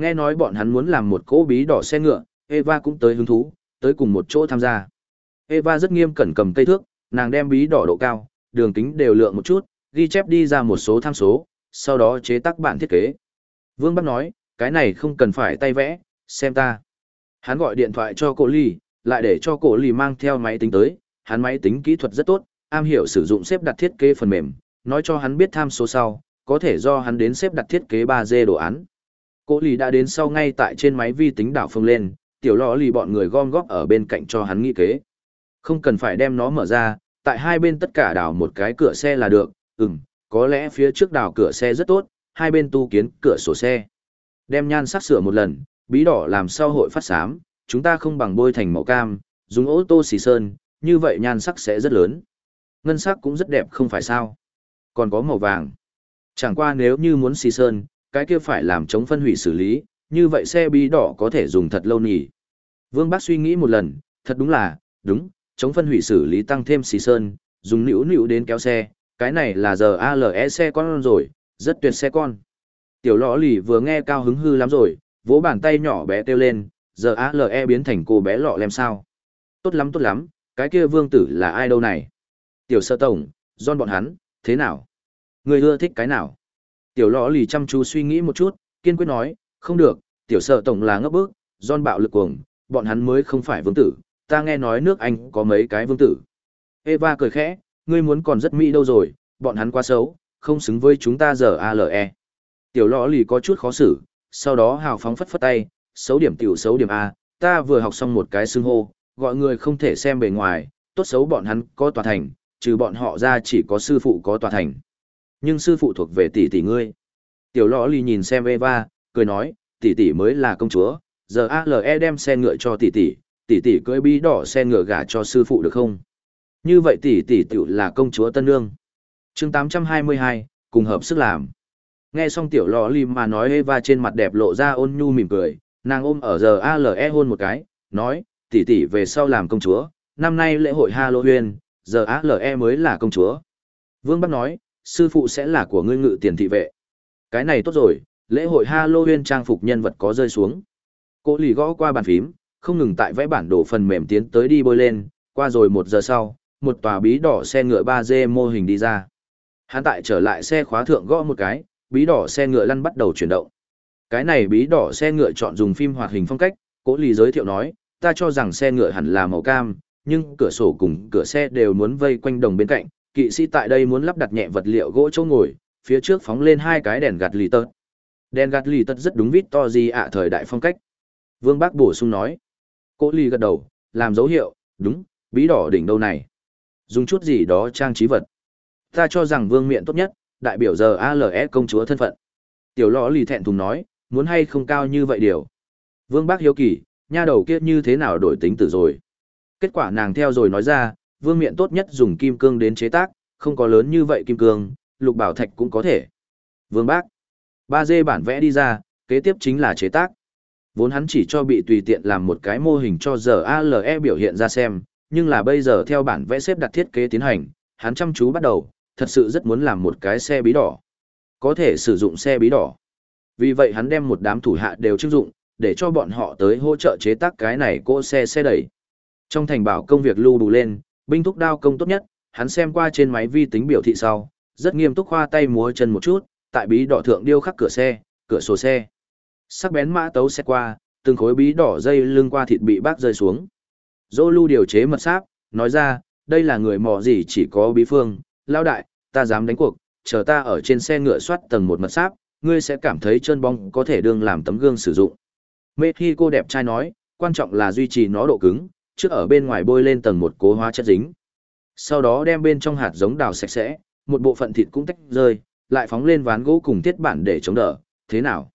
Nghe nói bọn hắn muốn làm một cỗ bí đỏ xe ngựa, Eva cũng tới hứng thú, tới cùng một chỗ tham gia. Eva rất nghiêm cẩn cầm cây thước, nàng đem bí đỏ độ cao, đường kính đều lượng một chút, ghi chép đi ra một số tham số, sau đó chế tác bản thiết kế. Vương Bắc nói, cái này không cần phải tay vẽ, xem ta. Hắn gọi điện thoại cho cổ ly, lại để cho cổ ly mang theo máy tính tới, hắn máy tính kỹ thuật rất tốt, am hiểu sử dụng xếp đặt thiết kế phần mềm, nói cho hắn biết tham số sau, có thể do hắn đến xếp đặt thiết kế 3D đồ án. Cố Lì đã đến sau ngay tại trên máy vi tính đảo phương lên, tiểu lọ lì bọn người gom góp ở bên cạnh cho hắn nghĩ kế. Không cần phải đem nó mở ra, tại hai bên tất cả đào một cái cửa xe là được, ừm, có lẽ phía trước đào cửa xe rất tốt, hai bên tu kiến cửa sổ xe. Đem nhan sắc sửa một lần, bí đỏ làm sao hội phát xám, chúng ta không bằng bôi thành màu cam, dùng ô tô xì sơn, như vậy nhan sắc sẽ rất lớn. Ngân sắc cũng rất đẹp không phải sao. Còn có màu vàng. Chẳng qua nếu như muốn xì sơn, cái kia phải làm chống phân hủy xử lý, như vậy xe bí đỏ có thể dùng thật lâu nhỉ. Vương Bác suy nghĩ một lần, thật đúng là, đúng, chống phân hủy xử lý tăng thêm xì sơn, dùng nữu nữu đến kéo xe, cái này là giờ ALE xe con rồi, rất tuyệt xe con. Tiểu lõ lì vừa nghe cao hứng hư lắm rồi, vỗ bàn tay nhỏ bé kêu lên, giờ ALE biến thành cô bé lọ lem sao. Tốt lắm tốt lắm, cái kia vương tử là ai đâu này? Tiểu sơ tổng, John bọn hắn, thế nào? Người ưa thích cái nào? Tiểu lõ lì chăm chú suy nghĩ một chút, kiên quyết nói, không được, tiểu sợ tổng là ngấp bước, Giòn bạo lực cuồng, bọn hắn mới không phải vương tử, ta nghe nói nước Anh có mấy cái vương tử. Eva cười khẽ, ngươi muốn còn rất mỹ đâu rồi, bọn hắn quá xấu, không xứng với chúng ta giờ ALE. Tiểu lọ lì có chút khó xử, sau đó hào phóng phất phất tay, xấu điểm tiểu xấu điểm A, ta vừa học xong một cái xưng hô, gọi người không thể xem bề ngoài, tốt xấu bọn hắn có tòa thành, trừ bọn họ ra chỉ có sư phụ có tòa thành. Nhưng sư phụ thuộc về tỷ tỷ ngươi. Tiểu lọ lì nhìn xem Eva, cười nói, tỷ tỷ mới là công chúa, giờ ALE đem xe ngựa cho tỷ tỷ, tỷ tỷ cưỡi bí đỏ xe ngựa gả cho sư phụ được không? Như vậy tỷ tỷ tiểu là công chúa Tân Nương. chương 822, cùng hợp sức làm. Nghe xong tiểu lò ly mà nói Eva trên mặt đẹp lộ ra ôn nhu mỉm cười, nàng ôm ở giờ ALE hôn một cái, nói, tỷ tỷ về sau làm công chúa, năm nay lễ hội Halloween, giờ ALE mới là công chúa. Vương Bắc nói, sư phụ sẽ là của ngươi ngự tiền thị vệ. Cái này tốt rồi, lễ hội Halloween trang phục nhân vật có rơi xuống. Cô lì gõ qua bàn phím, không ngừng tại vẽ bản đồ phần mềm tiến tới đi bôi lên, qua rồi một giờ sau, một tòa bí đỏ xe ngựa 3D mô hình đi ra. Hắn tại trở lại xe khóa thượng gõ một cái, bí đỏ xe ngựa lăn bắt đầu chuyển động. Cái này bí đỏ xe ngựa chọn dùng phim hoạt hình phong cách, cố lì giới thiệu nói, ta cho rằng xe ngựa hẳn là màu cam, nhưng cửa sổ cùng cửa xe đều muốn vây quanh đồng bên cạnh, kỵ sĩ tại đây muốn lắp đặt nhẹ vật liệu gỗ chỗ ngồi, phía trước phóng lên hai cái đèn gạt lì tật. Đèn gạt lì tật rất đúng vít to gì ạ thời đại phong cách. Vương Bác bổ sung nói. Cô lì gật đầu, làm dấu hiệu, đúng, bí đỏ đỉnh đâu này. Dùng chút gì đó trang trí vật. Ta cho rằng vương miện tốt nhất, đại biểu giờ ALE công chúa thân phận. Tiểu lõ lì thẹn thùng nói, muốn hay không cao như vậy điều. Vương Bác hiếu kỳ, nha đầu kia như thế nào đổi tính tử rồi. Kết quả nàng theo rồi nói ra, vương miện tốt nhất dùng kim cương đến chế tác, không có lớn như vậy kim cương, lục bảo thạch cũng có thể. Vương Bác, ba dê bản vẽ đi ra, kế tiếp chính là chế tác. Vốn hắn chỉ cho bị tùy tiện làm một cái mô hình cho giờ ALE biểu hiện ra xem, nhưng là bây giờ theo bản vẽ xếp đặt thiết kế tiến hành, hắn chăm chú bắt đầu, thật sự rất muốn làm một cái xe bí đỏ. Có thể sử dụng xe bí đỏ. Vì vậy hắn đem một đám thủ hạ đều chức dụng, để cho bọn họ tới hỗ trợ chế tác cái này cỗ xe xe đẩy. Trong thành bảo công việc lưu đủ lên, binh thúc đao công tốt nhất, hắn xem qua trên máy vi tính biểu thị sau, rất nghiêm túc khoa tay múa chân một chút, tại bí đỏ thượng điêu khắc cửa xe, cửa sổ xe. Sắc bén mã tấu xe qua, từng khối bí đỏ dây lưng qua thịt bị bác rơi xuống. Dô lưu điều chế mật sáp, nói ra, đây là người mò gì chỉ có bí phương, lao đại, ta dám đánh cuộc, chờ ta ở trên xe ngựa soát tầng một mật sáp, ngươi sẽ cảm thấy chân bóng có thể đương làm tấm gương sử dụng. Mê khi cô đẹp trai nói, quan trọng là duy trì nó độ cứng, trước ở bên ngoài bôi lên tầng một cố hóa chất dính. Sau đó đem bên trong hạt giống đào sạch sẽ, một bộ phận thịt cũng tách rơi, lại phóng lên ván gỗ cùng tiết bản để chống đỡ, thế nào?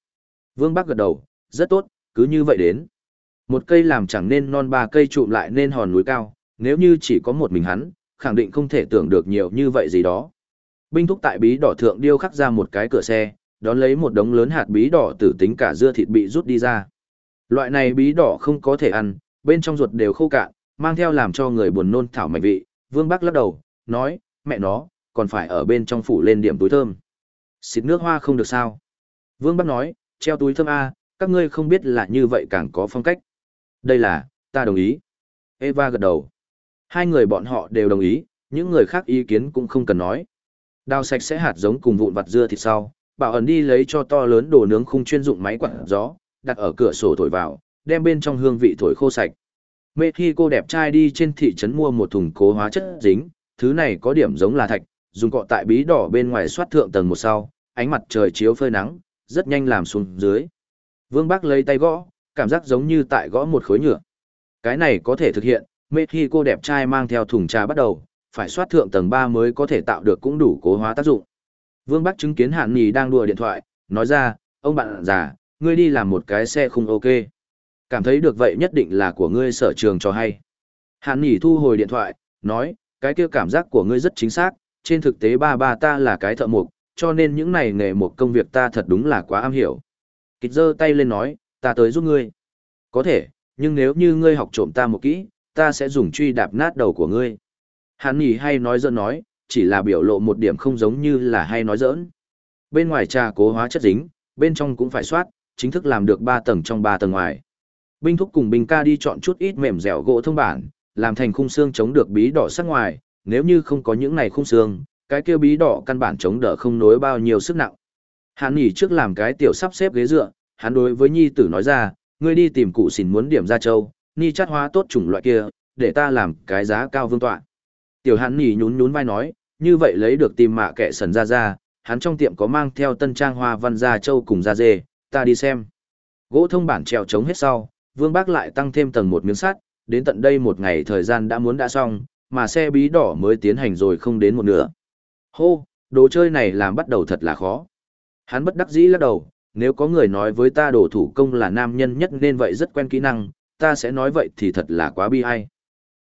Vương Bắc gật đầu, rất tốt, cứ như vậy đến. Một cây làm chẳng nên non ba cây trụm lại nên hòn núi cao, nếu như chỉ có một mình hắn, khẳng định không thể tưởng được nhiều như vậy gì đó. Binh thúc tại bí đỏ thượng điêu khắc ra một cái cửa xe, đón lấy một đống lớn hạt bí đỏ tử tính cả dưa thịt bị rút đi ra. Loại này bí đỏ không có thể ăn, bên trong ruột đều khô cạn, mang theo làm cho người buồn nôn thảo mạch vị. Vương Bắc lắc đầu, nói, mẹ nó, còn phải ở bên trong phủ lên điểm túi thơm. Xịt nước hoa không được sao. Vương Bắc nói, treo túi thơm A, các ngươi không biết là như vậy càng có phong cách. Đây là, ta đồng ý. Eva gật đầu. Hai người bọn họ đều đồng ý, những người khác ý kiến cũng không cần nói. Đào sạch sẽ hạt giống cùng vụn vặt dưa thịt sau, bảo ẩn đi lấy cho to lớn đồ nướng khung chuyên dụng máy quạt gió, đặt ở cửa sổ thổi vào, đem bên trong hương vị thổi khô sạch. Mê khi cô đẹp trai đi trên thị trấn mua một thùng cố hóa chất dính, thứ này có điểm giống là thạch, dùng cọ tại bí đỏ bên ngoài soát thượng tầng một sau, ánh mặt trời chiếu phơi nắng, rất nhanh làm xuống dưới. Vương Bắc lấy tay gõ, cảm giác giống như tại gõ một khối nhựa. Cái này có thể thực hiện, mê khi cô đẹp trai mang theo thùng trà bắt đầu, phải soát thượng tầng 3 mới có thể tạo được cũng đủ cố hóa tác dụng. Vương Bắc chứng kiến Hàn Nghị đang đùa điện thoại, nói ra, ông bạn già, ngươi đi làm một cái xe không ok. Cảm thấy được vậy nhất định là của ngươi sở trường cho hay. Hàn nhỉ thu hồi điện thoại, nói, cái kia cảm giác của ngươi rất chính xác, trên thực tế ba ba ta là cái thợ mộc, cho nên những này nghề một công việc ta thật đúng là quá am hiểu. Kịch giơ tay lên nói, ta tới giúp ngươi. Có thể, nhưng nếu như ngươi học trộm ta một kỹ, ta sẽ dùng truy đạp nát đầu của ngươi. hắn nhỉ hay nói giỡn nói, chỉ là biểu lộ một điểm không giống như là hay nói giỡn. Bên ngoài trà cố hóa chất dính, bên trong cũng phải soát, chính thức làm được 3 tầng trong 3 tầng ngoài. Binh thúc cùng binh ca đi chọn chút ít mềm dẻo gỗ thông bản, làm thành khung xương chống được bí đỏ sắc ngoài, nếu như không có những này khung xương, cái kia bí đỏ căn bản chống đỡ không nối bao nhiêu sức nặng. Hắn nghỉ trước làm cái tiểu sắp xếp ghế dựa, hắn đối với nhi tử nói ra, ngươi đi tìm cụ xỉn muốn điểm ra châu, ni chát hóa tốt chủng loại kia, để ta làm cái giá cao vương tọa. Tiểu hắn nghỉ nhún nhún vai nói, như vậy lấy được tìm mạ kệ sần ra ra, hắn trong tiệm có mang theo tân trang hoa văn gia châu cùng ra dê, ta đi xem. Gỗ thông bản treo chống hết sau, vương bác lại tăng thêm tầng một miếng sắt, đến tận đây một ngày thời gian đã muốn đã xong, mà xe bí đỏ mới tiến hành rồi không đến một nửa. Hô, đồ chơi này làm bắt đầu thật là khó. Hắn bất đắc dĩ lắc đầu, nếu có người nói với ta đồ thủ công là nam nhân nhất nên vậy rất quen kỹ năng, ta sẽ nói vậy thì thật là quá bi ai.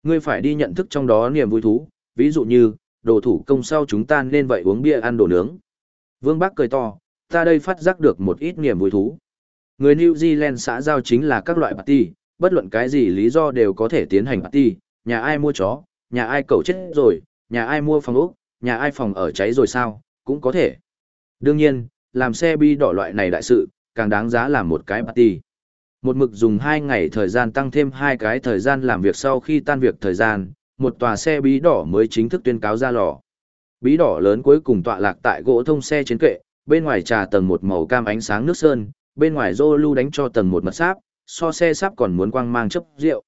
Ngươi phải đi nhận thức trong đó niềm vui thú, ví dụ như, đồ thủ công sau chúng ta nên vậy uống bia ăn đồ nướng. Vương bác cười to, ta đây phát giác được một ít niềm vui thú. Người New Zealand xã giao chính là các loại party, bất luận cái gì lý do đều có thể tiến hành party, nhà ai mua chó, nhà ai cậu chết rồi, nhà ai mua phòng ốc, nhà ai phòng ở cháy rồi sao, cũng có thể. Đương nhiên, làm xe bi đỏ loại này đại sự, càng đáng giá làm một cái party. Một mực dùng 2 ngày thời gian tăng thêm 2 cái thời gian làm việc sau khi tan việc thời gian, một tòa xe bí đỏ mới chính thức tuyên cáo ra lò. Bí đỏ lớn cuối cùng tọa lạc tại gỗ thông xe trên kệ, bên ngoài trà tầng một màu cam ánh sáng nước sơn, bên ngoài dô lưu đánh cho tầng một mật sáp, so xe sáp còn muốn quang mang chấp rượu.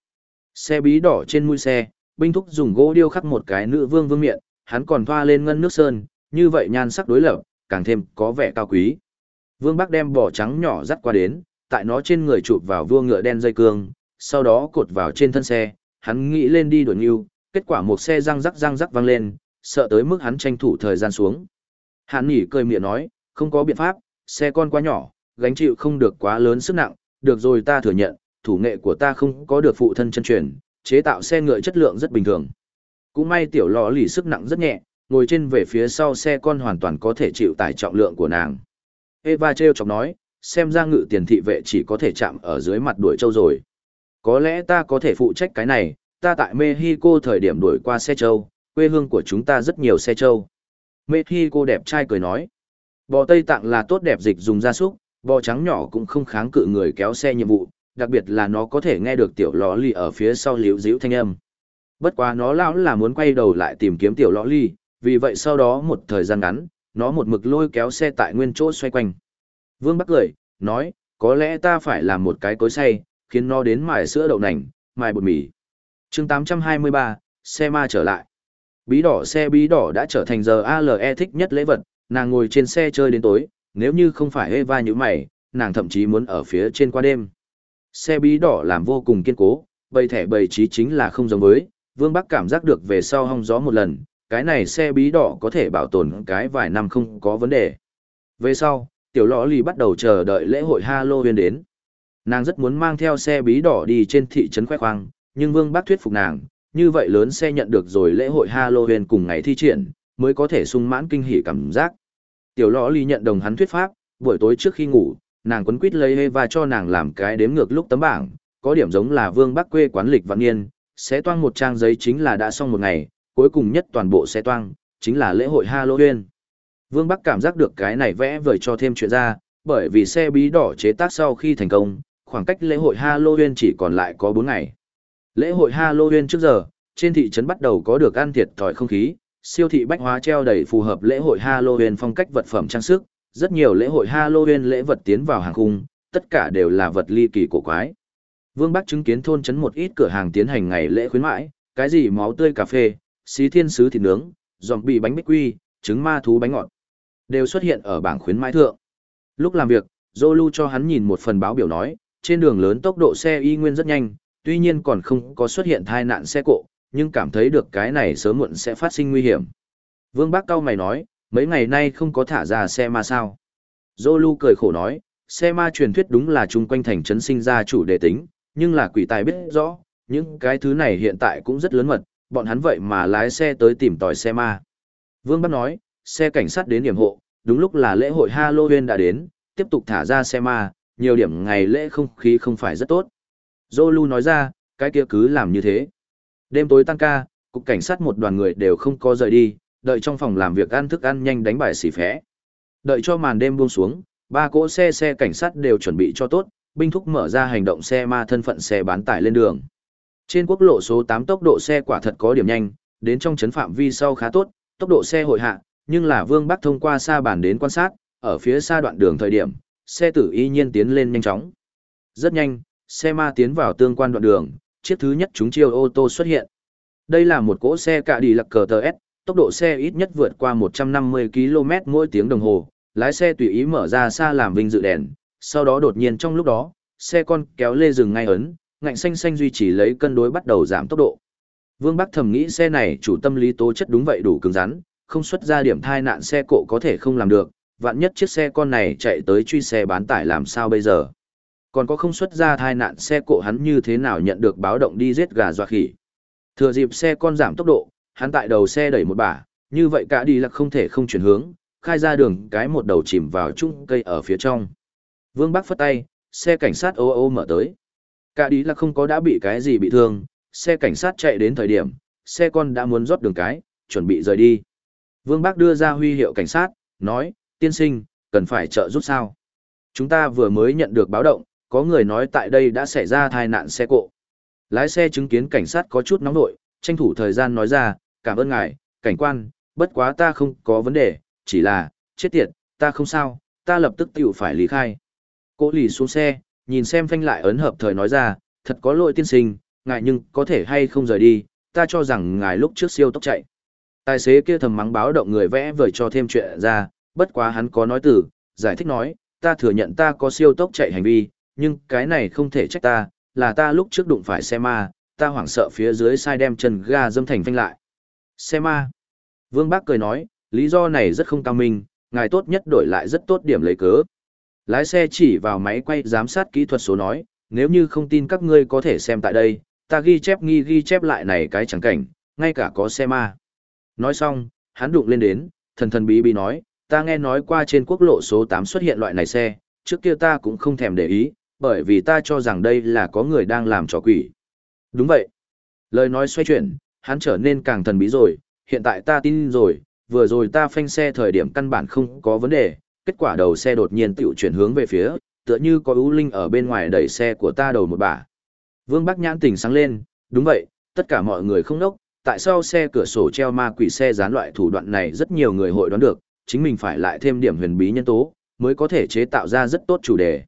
Xe bí đỏ trên mũi xe, binh thúc dùng gỗ điêu khắc một cái nữ vương vương miện, hắn còn thoa lên ngân nước sơn, như vậy nhan sắc đối lập, càng thêm có vẻ cao quý. Vương Bắc đem bò trắng nhỏ dắt qua đến, tại nó trên người chụp vào vua ngựa đen dây cương, sau đó cột vào trên thân xe, hắn nghĩ lên đi đuổi nhưu, kết quả một xe răng rắc răng rắc vang lên, sợ tới mức hắn tranh thủ thời gian xuống. Hắn nhỉ cười miệng nói, không có biện pháp, xe con quá nhỏ, gánh chịu không được quá lớn sức nặng, được rồi ta thừa nhận, thủ nghệ của ta không có được phụ thân chân truyền, chế tạo xe ngựa chất lượng rất bình thường. Cũng may tiểu lò lì sức nặng rất nhẹ, ngồi trên về phía sau xe con hoàn toàn có thể chịu tải trọng lượng của nàng. Eva treo chọc nói, xem ra ngự tiền thị vệ chỉ có thể chạm ở dưới mặt đuổi châu rồi. Có lẽ ta có thể phụ trách cái này, ta tại Mexico thời điểm đuổi qua xe châu, quê hương của chúng ta rất nhiều xe châu. Mexico đẹp trai cười nói, bò Tây Tạng là tốt đẹp dịch dùng gia súc, bò trắng nhỏ cũng không kháng cự người kéo xe nhiệm vụ, đặc biệt là nó có thể nghe được tiểu lò ly ở phía sau liễu dĩu thanh âm. Bất quá nó lão là muốn quay đầu lại tìm kiếm tiểu lò ly, vì vậy sau đó một thời gian ngắn, nó một mực lôi kéo xe tại nguyên chỗ xoay quanh. Vương Bắc cười, nói, có lẽ ta phải làm một cái cối xay, khiến nó đến mài sữa đậu nành, mài bột mì. chương 823, xe ma trở lại. Bí đỏ xe bí đỏ đã trở thành giờ ALE thích nhất lễ vật, nàng ngồi trên xe chơi đến tối, nếu như không phải Eva như mày, nàng thậm chí muốn ở phía trên qua đêm. Xe bí đỏ làm vô cùng kiên cố, bầy thẻ bầy trí chính là không giống với, Vương Bắc cảm giác được về sau hong gió một lần, cái này xe bí đỏ có thể bảo tồn cái vài năm không có vấn đề. Về sau, tiểu lõ lì bắt đầu chờ đợi lễ hội Halloween đến. Nàng rất muốn mang theo xe bí đỏ đi trên thị trấn khoe khoang, nhưng Vương Bác thuyết phục nàng, như vậy lớn xe nhận được rồi lễ hội Halloween cùng ngày thi triển, mới có thể sung mãn kinh hỉ cảm giác. Tiểu lõ ly nhận đồng hắn thuyết pháp, buổi tối trước khi ngủ, nàng quấn quýt lấy và cho nàng làm cái đếm ngược lúc tấm bảng, có điểm giống là Vương Bắc quê quán lịch vạn niên, sẽ toang một trang giấy chính là đã xong một ngày, cuối cùng nhất toàn bộ sẽ toang, chính là lễ hội Halloween. Vương Bắc cảm giác được cái này vẽ vời cho thêm chuyện ra, bởi vì xe bí đỏ chế tác sau khi thành công, khoảng cách lễ hội Halloween chỉ còn lại có 4 ngày. Lễ hội Halloween trước giờ, trên thị trấn bắt đầu có được ăn thiệt thòi không khí, siêu thị bách hóa treo đầy phù hợp lễ hội Halloween phong cách vật phẩm trang sức, rất nhiều lễ hội Halloween lễ vật tiến vào hàng khung, tất cả đều là vật ly kỳ cổ quái. Vương Bắc chứng kiến thôn trấn một ít cửa hàng tiến hành ngày lễ khuyến mãi, cái gì máu tươi cà phê, xí thiên sứ thịt nướng, dòm bị bánh bích quy, trứng ma thú bánh ngọt, đều xuất hiện ở bảng khuyến mãi thượng. Lúc làm việc, Zolu cho hắn nhìn một phần báo biểu nói, trên đường lớn tốc độ xe y nguyên rất nhanh, tuy nhiên còn không có xuất hiện tai nạn xe cộ, nhưng cảm thấy được cái này sớm muộn sẽ phát sinh nguy hiểm. Vương Bác cao mày nói, mấy ngày nay không có thả ra xe ma sao. Zolu cười khổ nói, xe ma truyền thuyết đúng là chung quanh thành trấn sinh ra chủ đề tính, nhưng là quỷ tài biết rõ, những cái thứ này hiện tại cũng rất lớn mật, bọn hắn vậy mà lái xe tới tìm tòi xe ma. Vương Bắc nói, xe cảnh sát đến điểm hộ, đúng lúc là lễ hội Halloween đã đến, tiếp tục thả ra xe ma, nhiều điểm ngày lễ không khí không phải rất tốt. Zolu nói ra, cái kia cứ làm như thế. Đêm tối tăng ca, cục cảnh sát một đoàn người đều không có rời đi, đợi trong phòng làm việc ăn thức ăn nhanh đánh bài xỉ phé. Đợi cho màn đêm buông xuống, ba cỗ xe xe cảnh sát đều chuẩn bị cho tốt, binh thúc mở ra hành động xe ma thân phận xe bán tải lên đường. Trên quốc lộ số 8 tốc độ xe quả thật có điểm nhanh, đến trong chấn phạm vi sau khá tốt, tốc độ xe hội hạ, nhưng là Vương Bắc thông qua xa bản đến quan sát, ở phía xa đoạn đường thời điểm, xe tử y nhiên tiến lên nhanh chóng. Rất nhanh, xe ma tiến vào tương quan đoạn đường, chiếc thứ nhất chúng chiêu ô tô xuất hiện. Đây là một cỗ xe cạ đi lặc cờ tờ S, tốc độ xe ít nhất vượt qua 150 km mỗi tiếng đồng hồ, lái xe tùy ý mở ra xa làm vinh dự đèn, sau đó đột nhiên trong lúc đó, xe con kéo lê dừng ngay ấn, ngạnh xanh xanh duy trì lấy cân đối bắt đầu giảm tốc độ. Vương Bắc thầm nghĩ xe này chủ tâm lý tố chất đúng vậy đủ cứng rắn, không xuất ra điểm thai nạn xe cộ có thể không làm được, vạn nhất chiếc xe con này chạy tới truy xe bán tải làm sao bây giờ. Còn có không xuất ra thai nạn xe cộ hắn như thế nào nhận được báo động đi giết gà dọa khỉ. Thừa dịp xe con giảm tốc độ, hắn tại đầu xe đẩy một bả, như vậy cả đi là không thể không chuyển hướng, khai ra đường cái một đầu chìm vào chung cây ở phía trong. Vương Bắc phất tay, xe cảnh sát ô ô mở tới. Cả đi là không có đã bị cái gì bị thương, xe cảnh sát chạy đến thời điểm, xe con đã muốn rót đường cái, chuẩn bị rời đi. Vương Bác đưa ra huy hiệu cảnh sát, nói, tiên sinh, cần phải trợ giúp sao? Chúng ta vừa mới nhận được báo động, có người nói tại đây đã xảy ra tai nạn xe cộ. Lái xe chứng kiến cảnh sát có chút nóng nội, tranh thủ thời gian nói ra, cảm ơn ngài, cảnh quan, bất quá ta không có vấn đề, chỉ là, chết tiệt, ta không sao, ta lập tức tiểu phải lý khai. Cố lì xuống xe, nhìn xem phanh lại ấn hợp thời nói ra, thật có lỗi tiên sinh, ngài nhưng có thể hay không rời đi, ta cho rằng ngài lúc trước siêu tốc chạy. Tài xế kia thầm mắng báo động người vẽ vời cho thêm chuyện ra, bất quá hắn có nói từ, giải thích nói, ta thừa nhận ta có siêu tốc chạy hành vi, nhưng cái này không thể trách ta, là ta lúc trước đụng phải xe ma, ta hoảng sợ phía dưới sai đem chân ga dâm thành phanh lại. Xe ma. Vương Bác cười nói, lý do này rất không cao minh, ngài tốt nhất đổi lại rất tốt điểm lấy cớ. Lái xe chỉ vào máy quay giám sát kỹ thuật số nói, nếu như không tin các ngươi có thể xem tại đây, ta ghi chép nghi ghi chép lại này cái chẳng cảnh, ngay cả có xe ma. Nói xong, hắn đụng lên đến, thần thần bí bí nói, ta nghe nói qua trên quốc lộ số 8 xuất hiện loại này xe, trước kia ta cũng không thèm để ý, bởi vì ta cho rằng đây là có người đang làm trò quỷ. Đúng vậy. Lời nói xoay chuyển, hắn trở nên càng thần bí rồi, hiện tại ta tin rồi, vừa rồi ta phanh xe thời điểm căn bản không có vấn đề, kết quả đầu xe đột nhiên tiểu chuyển hướng về phía, tựa như có ưu linh ở bên ngoài đẩy xe của ta đầu một bà Vương Bắc nhãn tỉnh sáng lên, đúng vậy, tất cả mọi người không đốc, tại sao xe cửa sổ treo ma quỷ xe dán loại thủ đoạn này rất nhiều người hội đoán được, chính mình phải lại thêm điểm huyền bí nhân tố, mới có thể chế tạo ra rất tốt chủ đề.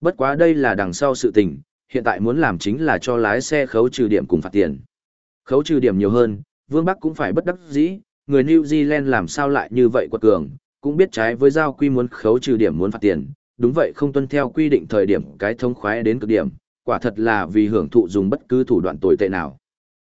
Bất quá đây là đằng sau sự tình, hiện tại muốn làm chính là cho lái xe khấu trừ điểm cùng phạt tiền. Khấu trừ điểm nhiều hơn, Vương Bắc cũng phải bất đắc dĩ, người New Zealand làm sao lại như vậy quật cường, cũng biết trái với giao quy muốn khấu trừ điểm muốn phạt tiền, đúng vậy không tuân theo quy định thời điểm cái thông khoái đến cực điểm, quả thật là vì hưởng thụ dùng bất cứ thủ đoạn tồi tệ nào.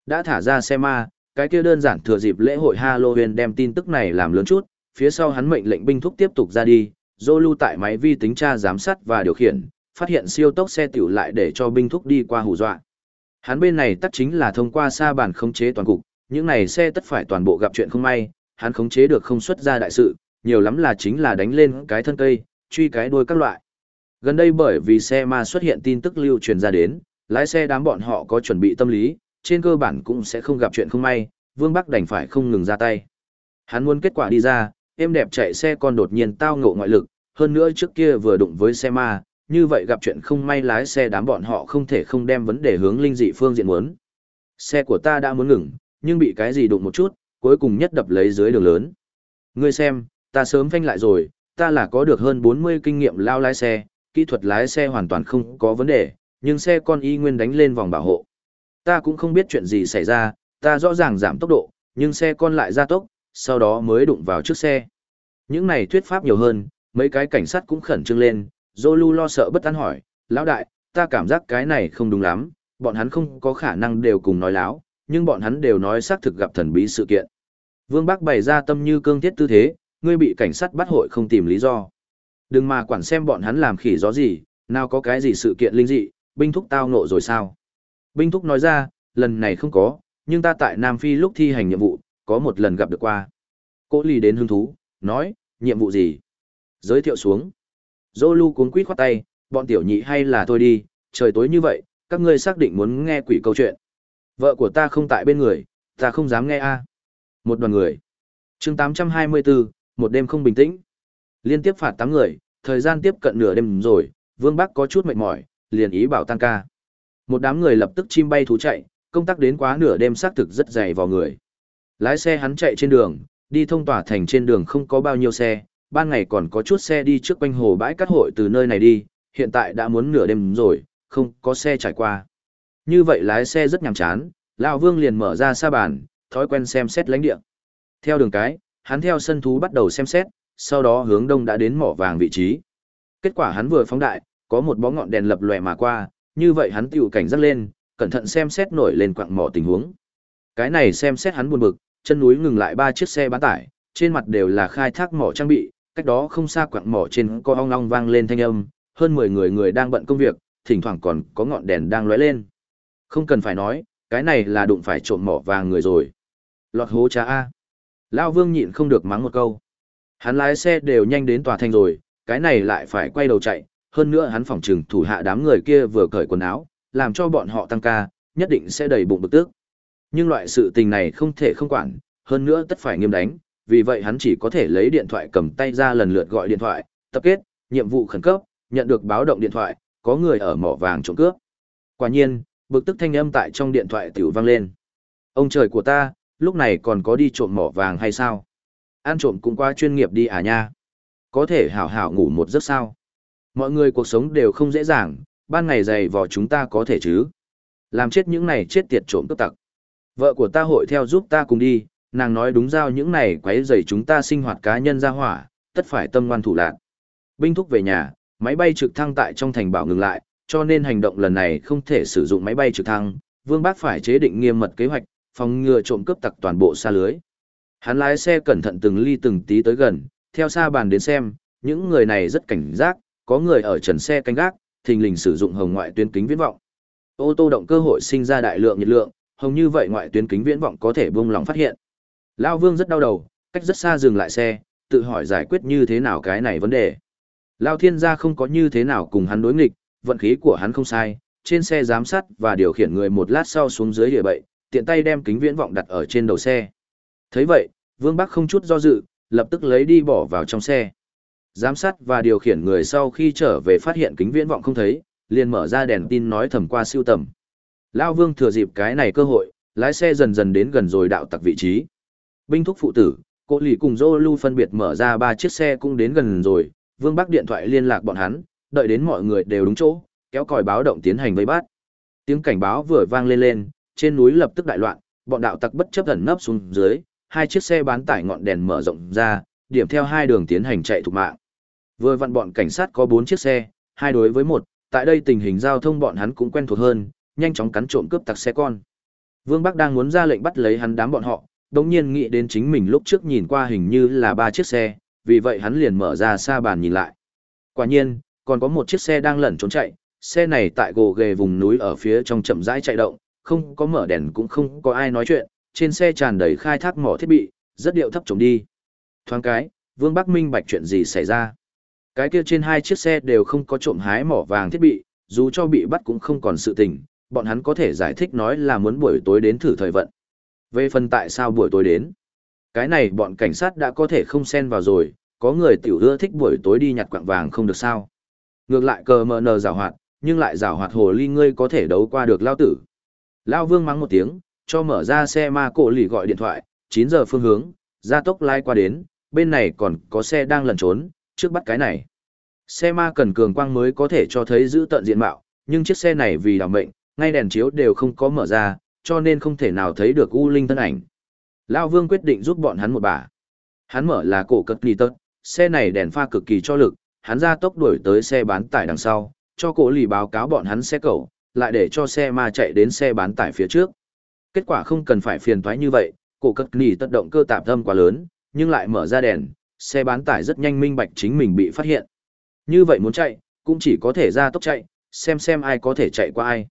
Đã thả ra xe ma, cái kia đơn giản thừa dịp lễ hội Halloween đem tin tức này làm lớn chút, phía sau hắn mệnh lệnh binh thúc tiếp tục ra đi, Zolu lưu tại máy vi tính tra giám sát và điều khiển, phát hiện siêu tốc xe tiểu lại để cho binh thúc đi qua hù dọa. Hắn bên này tất chính là thông qua xa bản khống chế toàn cục, những này xe tất phải toàn bộ gặp chuyện không may, hắn khống chế được không xuất ra đại sự, nhiều lắm là chính là đánh lên cái thân cây, truy cái đuôi các loại. Gần đây bởi vì xe ma xuất hiện tin tức lưu truyền ra đến, lái xe đám bọn họ có chuẩn bị tâm lý, trên cơ bản cũng sẽ không gặp chuyện không may, Vương Bắc đành phải không ngừng ra tay. Hắn muốn kết quả đi ra, em đẹp chạy xe con đột nhiên tao ngộ ngoại lực, hơn nữa trước kia vừa đụng với xe ma, như vậy gặp chuyện không may lái xe đám bọn họ không thể không đem vấn đề hướng linh dị phương diện muốn. Xe của ta đã muốn ngừng, nhưng bị cái gì đụng một chút, cuối cùng nhất đập lấy dưới đường lớn. Ngươi xem, ta sớm phanh lại rồi, ta là có được hơn 40 kinh nghiệm lao lái xe, kỹ thuật lái xe hoàn toàn không có vấn đề, nhưng xe con y nguyên đánh lên vòng bảo hộ. Ta cũng không biết chuyện gì xảy ra, ta rõ ràng giảm tốc độ, nhưng xe con lại gia tốc, sau đó mới đụng vào trước xe. Những này thuyết pháp nhiều hơn, mấy cái cảnh sát cũng khẩn trương lên, Zolu lo sợ bất an hỏi, lão đại, ta cảm giác cái này không đúng lắm, bọn hắn không có khả năng đều cùng nói láo, nhưng bọn hắn đều nói xác thực gặp thần bí sự kiện. Vương Bắc bày ra tâm như cương thiết tư thế, ngươi bị cảnh sát bắt hội không tìm lý do. Đừng mà quản xem bọn hắn làm khỉ gió gì, nào có cái gì sự kiện linh dị, binh thúc tao nộ rồi sao. Binh thúc nói ra, lần này không có, nhưng ta tại Nam Phi lúc thi hành nhiệm vụ, có một lần gặp được qua. Cố lì đến hứng thú, nói, nhiệm vụ gì? Giới thiệu xuống. Dô lưu cuốn quýt khoát tay, bọn tiểu nhị hay là thôi đi, trời tối như vậy, các ngươi xác định muốn nghe quỷ câu chuyện. Vợ của ta không tại bên người, ta không dám nghe a. Một đoàn người. chương 824, một đêm không bình tĩnh. Liên tiếp phạt 8 người, thời gian tiếp cận nửa đêm rồi, Vương Bắc có chút mệt mỏi, liền ý bảo tăng ca. Một đám người lập tức chim bay thú chạy, công tác đến quá nửa đêm xác thực rất dày vào người. Lái xe hắn chạy trên đường, đi thông tỏa thành trên đường không có bao nhiêu xe, ban ngày còn có chút xe đi trước quanh hồ bãi cát hội từ nơi này đi, hiện tại đã muốn nửa đêm rồi, không có xe trải qua. Như vậy lái xe rất nhàm chán, Lão Vương liền mở ra xa bàn, thói quen xem xét lãnh địa. Theo đường cái, hắn theo sân thú bắt đầu xem xét, sau đó hướng đông đã đến mỏ vàng vị trí. Kết quả hắn vừa phóng đại, có một bó ngọn đèn lập lòe mà qua, như vậy hắn tiểu cảnh giác lên, cẩn thận xem xét nổi lên quặng mỏ tình huống. Cái này xem xét hắn buồn bực, chân núi ngừng lại ba chiếc xe bán tải, trên mặt đều là khai thác mỏ trang bị, cách đó không xa quặng mỏ trên có ong ong vang lên thanh âm, hơn 10 người người đang bận công việc, thỉnh thoảng còn có ngọn đèn đang lóe lên. Không cần phải nói, cái này là đụng phải trộm mỏ vàng người rồi. Lọt hố cha A. Lao vương nhịn không được mắng một câu. Hắn lái xe đều nhanh đến tòa thành rồi, cái này lại phải quay đầu chạy, hơn nữa hắn phỏng trừng thủ hạ đám người kia vừa cởi quần áo, làm cho bọn họ tăng ca, nhất định sẽ đầy bụng bực tức. Nhưng loại sự tình này không thể không quản, hơn nữa tất phải nghiêm đánh, vì vậy hắn chỉ có thể lấy điện thoại cầm tay ra lần lượt gọi điện thoại, tập kết, nhiệm vụ khẩn cấp, nhận được báo động điện thoại, có người ở mỏ vàng trộm cướp. Quả nhiên, bực tức thanh âm tại trong điện thoại tiểu vang lên. Ông trời của ta, lúc này còn có đi trộm mỏ vàng hay sao? Ăn trộm cũng quá chuyên nghiệp đi à nha. Có thể hảo hảo ngủ một giấc sao? Mọi người cuộc sống đều không dễ dàng, ban ngày dày vò chúng ta có thể chứ. Làm chết những này chết tiệt trộm cướp tặc. Vợ của ta hội theo giúp ta cùng đi, nàng nói đúng giao những này quấy rầy chúng ta sinh hoạt cá nhân ra hỏa, tất phải tâm ngoan thủ lạc. Binh thúc về nhà, máy bay trực thăng tại trong thành bảo ngừng lại, cho nên hành động lần này không thể sử dụng máy bay trực thăng, Vương Bác phải chế định nghiêm mật kế hoạch, phòng ngừa trộm cướp tặc toàn bộ xa lưới. Hắn lái xe cẩn thận từng ly từng tí tới gần, theo xa bàn đến xem, những người này rất cảnh giác, có người ở trần xe canh gác, thình lình sử dụng hồng ngoại tuyến kính viễn vọng. Ô tô động cơ hội sinh ra đại lượng nhiệt lượng, hồng như vậy ngoại tuyến kính viễn vọng có thể bung lòng phát hiện. Lao Vương rất đau đầu, cách rất xa dừng lại xe, tự hỏi giải quyết như thế nào cái này vấn đề. Lao Thiên gia không có như thế nào cùng hắn đối nghịch, vận khí của hắn không sai, trên xe giám sát và điều khiển người một lát sau xuống dưới địa bậy, tiện tay đem kính viễn vọng đặt ở trên đầu xe. thấy vậy, Vương Bắc không chút do dự, lập tức lấy đi bỏ vào trong xe. Giám sát và điều khiển người sau khi trở về phát hiện kính viễn vọng không thấy, liền mở ra đèn tin nói thầm qua siêu tầm. Lao Vương thừa dịp cái này cơ hội, lái xe dần dần đến gần rồi đạo tặc vị trí. Binh thúc phụ tử, cô lì cùng dô lưu phân biệt mở ra ba chiếc xe cũng đến gần rồi, Vương Bắc điện thoại liên lạc bọn hắn, đợi đến mọi người đều đúng chỗ, kéo còi báo động tiến hành vây bắt. Tiếng cảnh báo vừa vang lên lên, trên núi lập tức đại loạn, bọn đạo tặc bất chấp ẩn nấp xuống dưới, hai chiếc xe bán tải ngọn đèn mở rộng ra, điểm theo hai đường tiến hành chạy thục mạng. Vừa vặn bọn cảnh sát có bốn chiếc xe, hai đối với một, tại đây tình hình giao thông bọn hắn cũng quen thuộc hơn, nhanh chóng cắn trộm cướp tặc xe con. Vương Bắc đang muốn ra lệnh bắt lấy hắn đám bọn họ, đống nhiên nghĩ đến chính mình lúc trước nhìn qua hình như là ba chiếc xe, vì vậy hắn liền mở ra xa bàn nhìn lại. Quả nhiên, còn có một chiếc xe đang lẩn trốn chạy, xe này tại gồ ghề vùng núi ở phía trong chậm rãi chạy động, không có mở đèn cũng không có ai nói chuyện, trên xe tràn đầy khai thác mỏ thiết bị, rất điệu thấp trống đi. Thoáng cái, Vương Bắc Minh bạch chuyện gì xảy ra. Cái kia trên hai chiếc xe đều không có trộm hái mỏ vàng thiết bị, dù cho bị bắt cũng không còn sự tình, bọn hắn có thể giải thích nói là muốn buổi tối đến thử thời vận. Về phần tại sao buổi tối đến, cái này bọn cảnh sát đã có thể không xen vào rồi, có người tiểu ưa thích buổi tối đi nhặt quạng vàng không được sao. Ngược lại cờ mờ nờ rào hoạt, nhưng lại rào hoạt hồ ly ngươi có thể đấu qua được lao tử. Lao vương mắng một tiếng, cho mở ra xe ma cổ lì gọi điện thoại, 9 giờ phương hướng, ra tốc lai qua đến, bên này còn có xe đang lẩn trốn, trước bắt cái này. Xe ma cần cường quang mới có thể cho thấy giữ tận diện mạo, nhưng chiếc xe này vì đảm mệnh, ngay đèn chiếu đều không có mở ra, cho nên không thể nào thấy được U Linh thân ảnh. Lao Vương quyết định giúp bọn hắn một bà. Hắn mở là cổ cất nì tật, xe này đèn pha cực kỳ cho lực, hắn ra tốc đuổi tới xe bán tải đằng sau, cho cổ lì báo cáo bọn hắn xe cẩu, lại để cho xe ma chạy đến xe bán tải phía trước. Kết quả không cần phải phiền toái như vậy, cổ cất nì tật động cơ tạp thâm quá lớn, nhưng lại mở ra đèn, xe bán tải rất nhanh minh bạch chính mình bị phát hiện. Như vậy muốn chạy, cũng chỉ có thể ra tốc chạy, xem xem ai có thể chạy qua ai.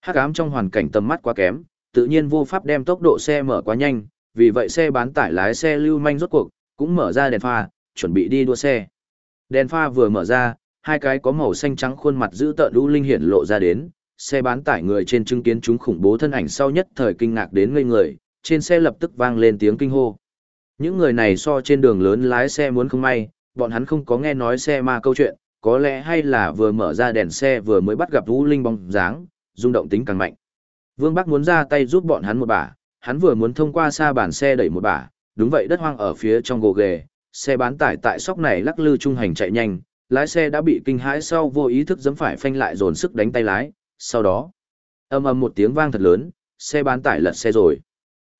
Hắc ám trong hoàn cảnh tầm mắt quá kém, tự nhiên vô pháp đem tốc độ xe mở quá nhanh, vì vậy xe bán tải lái xe lưu manh rốt cuộc, cũng mở ra đèn pha, chuẩn bị đi đua xe. Đèn pha vừa mở ra, hai cái có màu xanh trắng khuôn mặt giữ tợn lũ linh hiển lộ ra đến, xe bán tải người trên chứng kiến chúng khủng bố thân ảnh sau nhất thời kinh ngạc đến ngây người, trên xe lập tức vang lên tiếng kinh hô. Những người này so trên đường lớn lái xe muốn không may, bọn hắn không có nghe nói xe ma câu chuyện, có lẽ hay là vừa mở ra đèn xe vừa mới bắt gặp Vũ Linh bóng dáng, rung động tính càng mạnh. Vương Bắc muốn ra tay giúp bọn hắn một bả, hắn vừa muốn thông qua xa bản xe đẩy một bả, đúng vậy đất hoang ở phía trong gồ ghề, xe bán tải tại sóc này lắc lư trung hành chạy nhanh, lái xe đã bị kinh hãi sau vô ý thức giẫm phải phanh lại dồn sức đánh tay lái, sau đó, ầm ầm một tiếng vang thật lớn, xe bán tải lật xe rồi.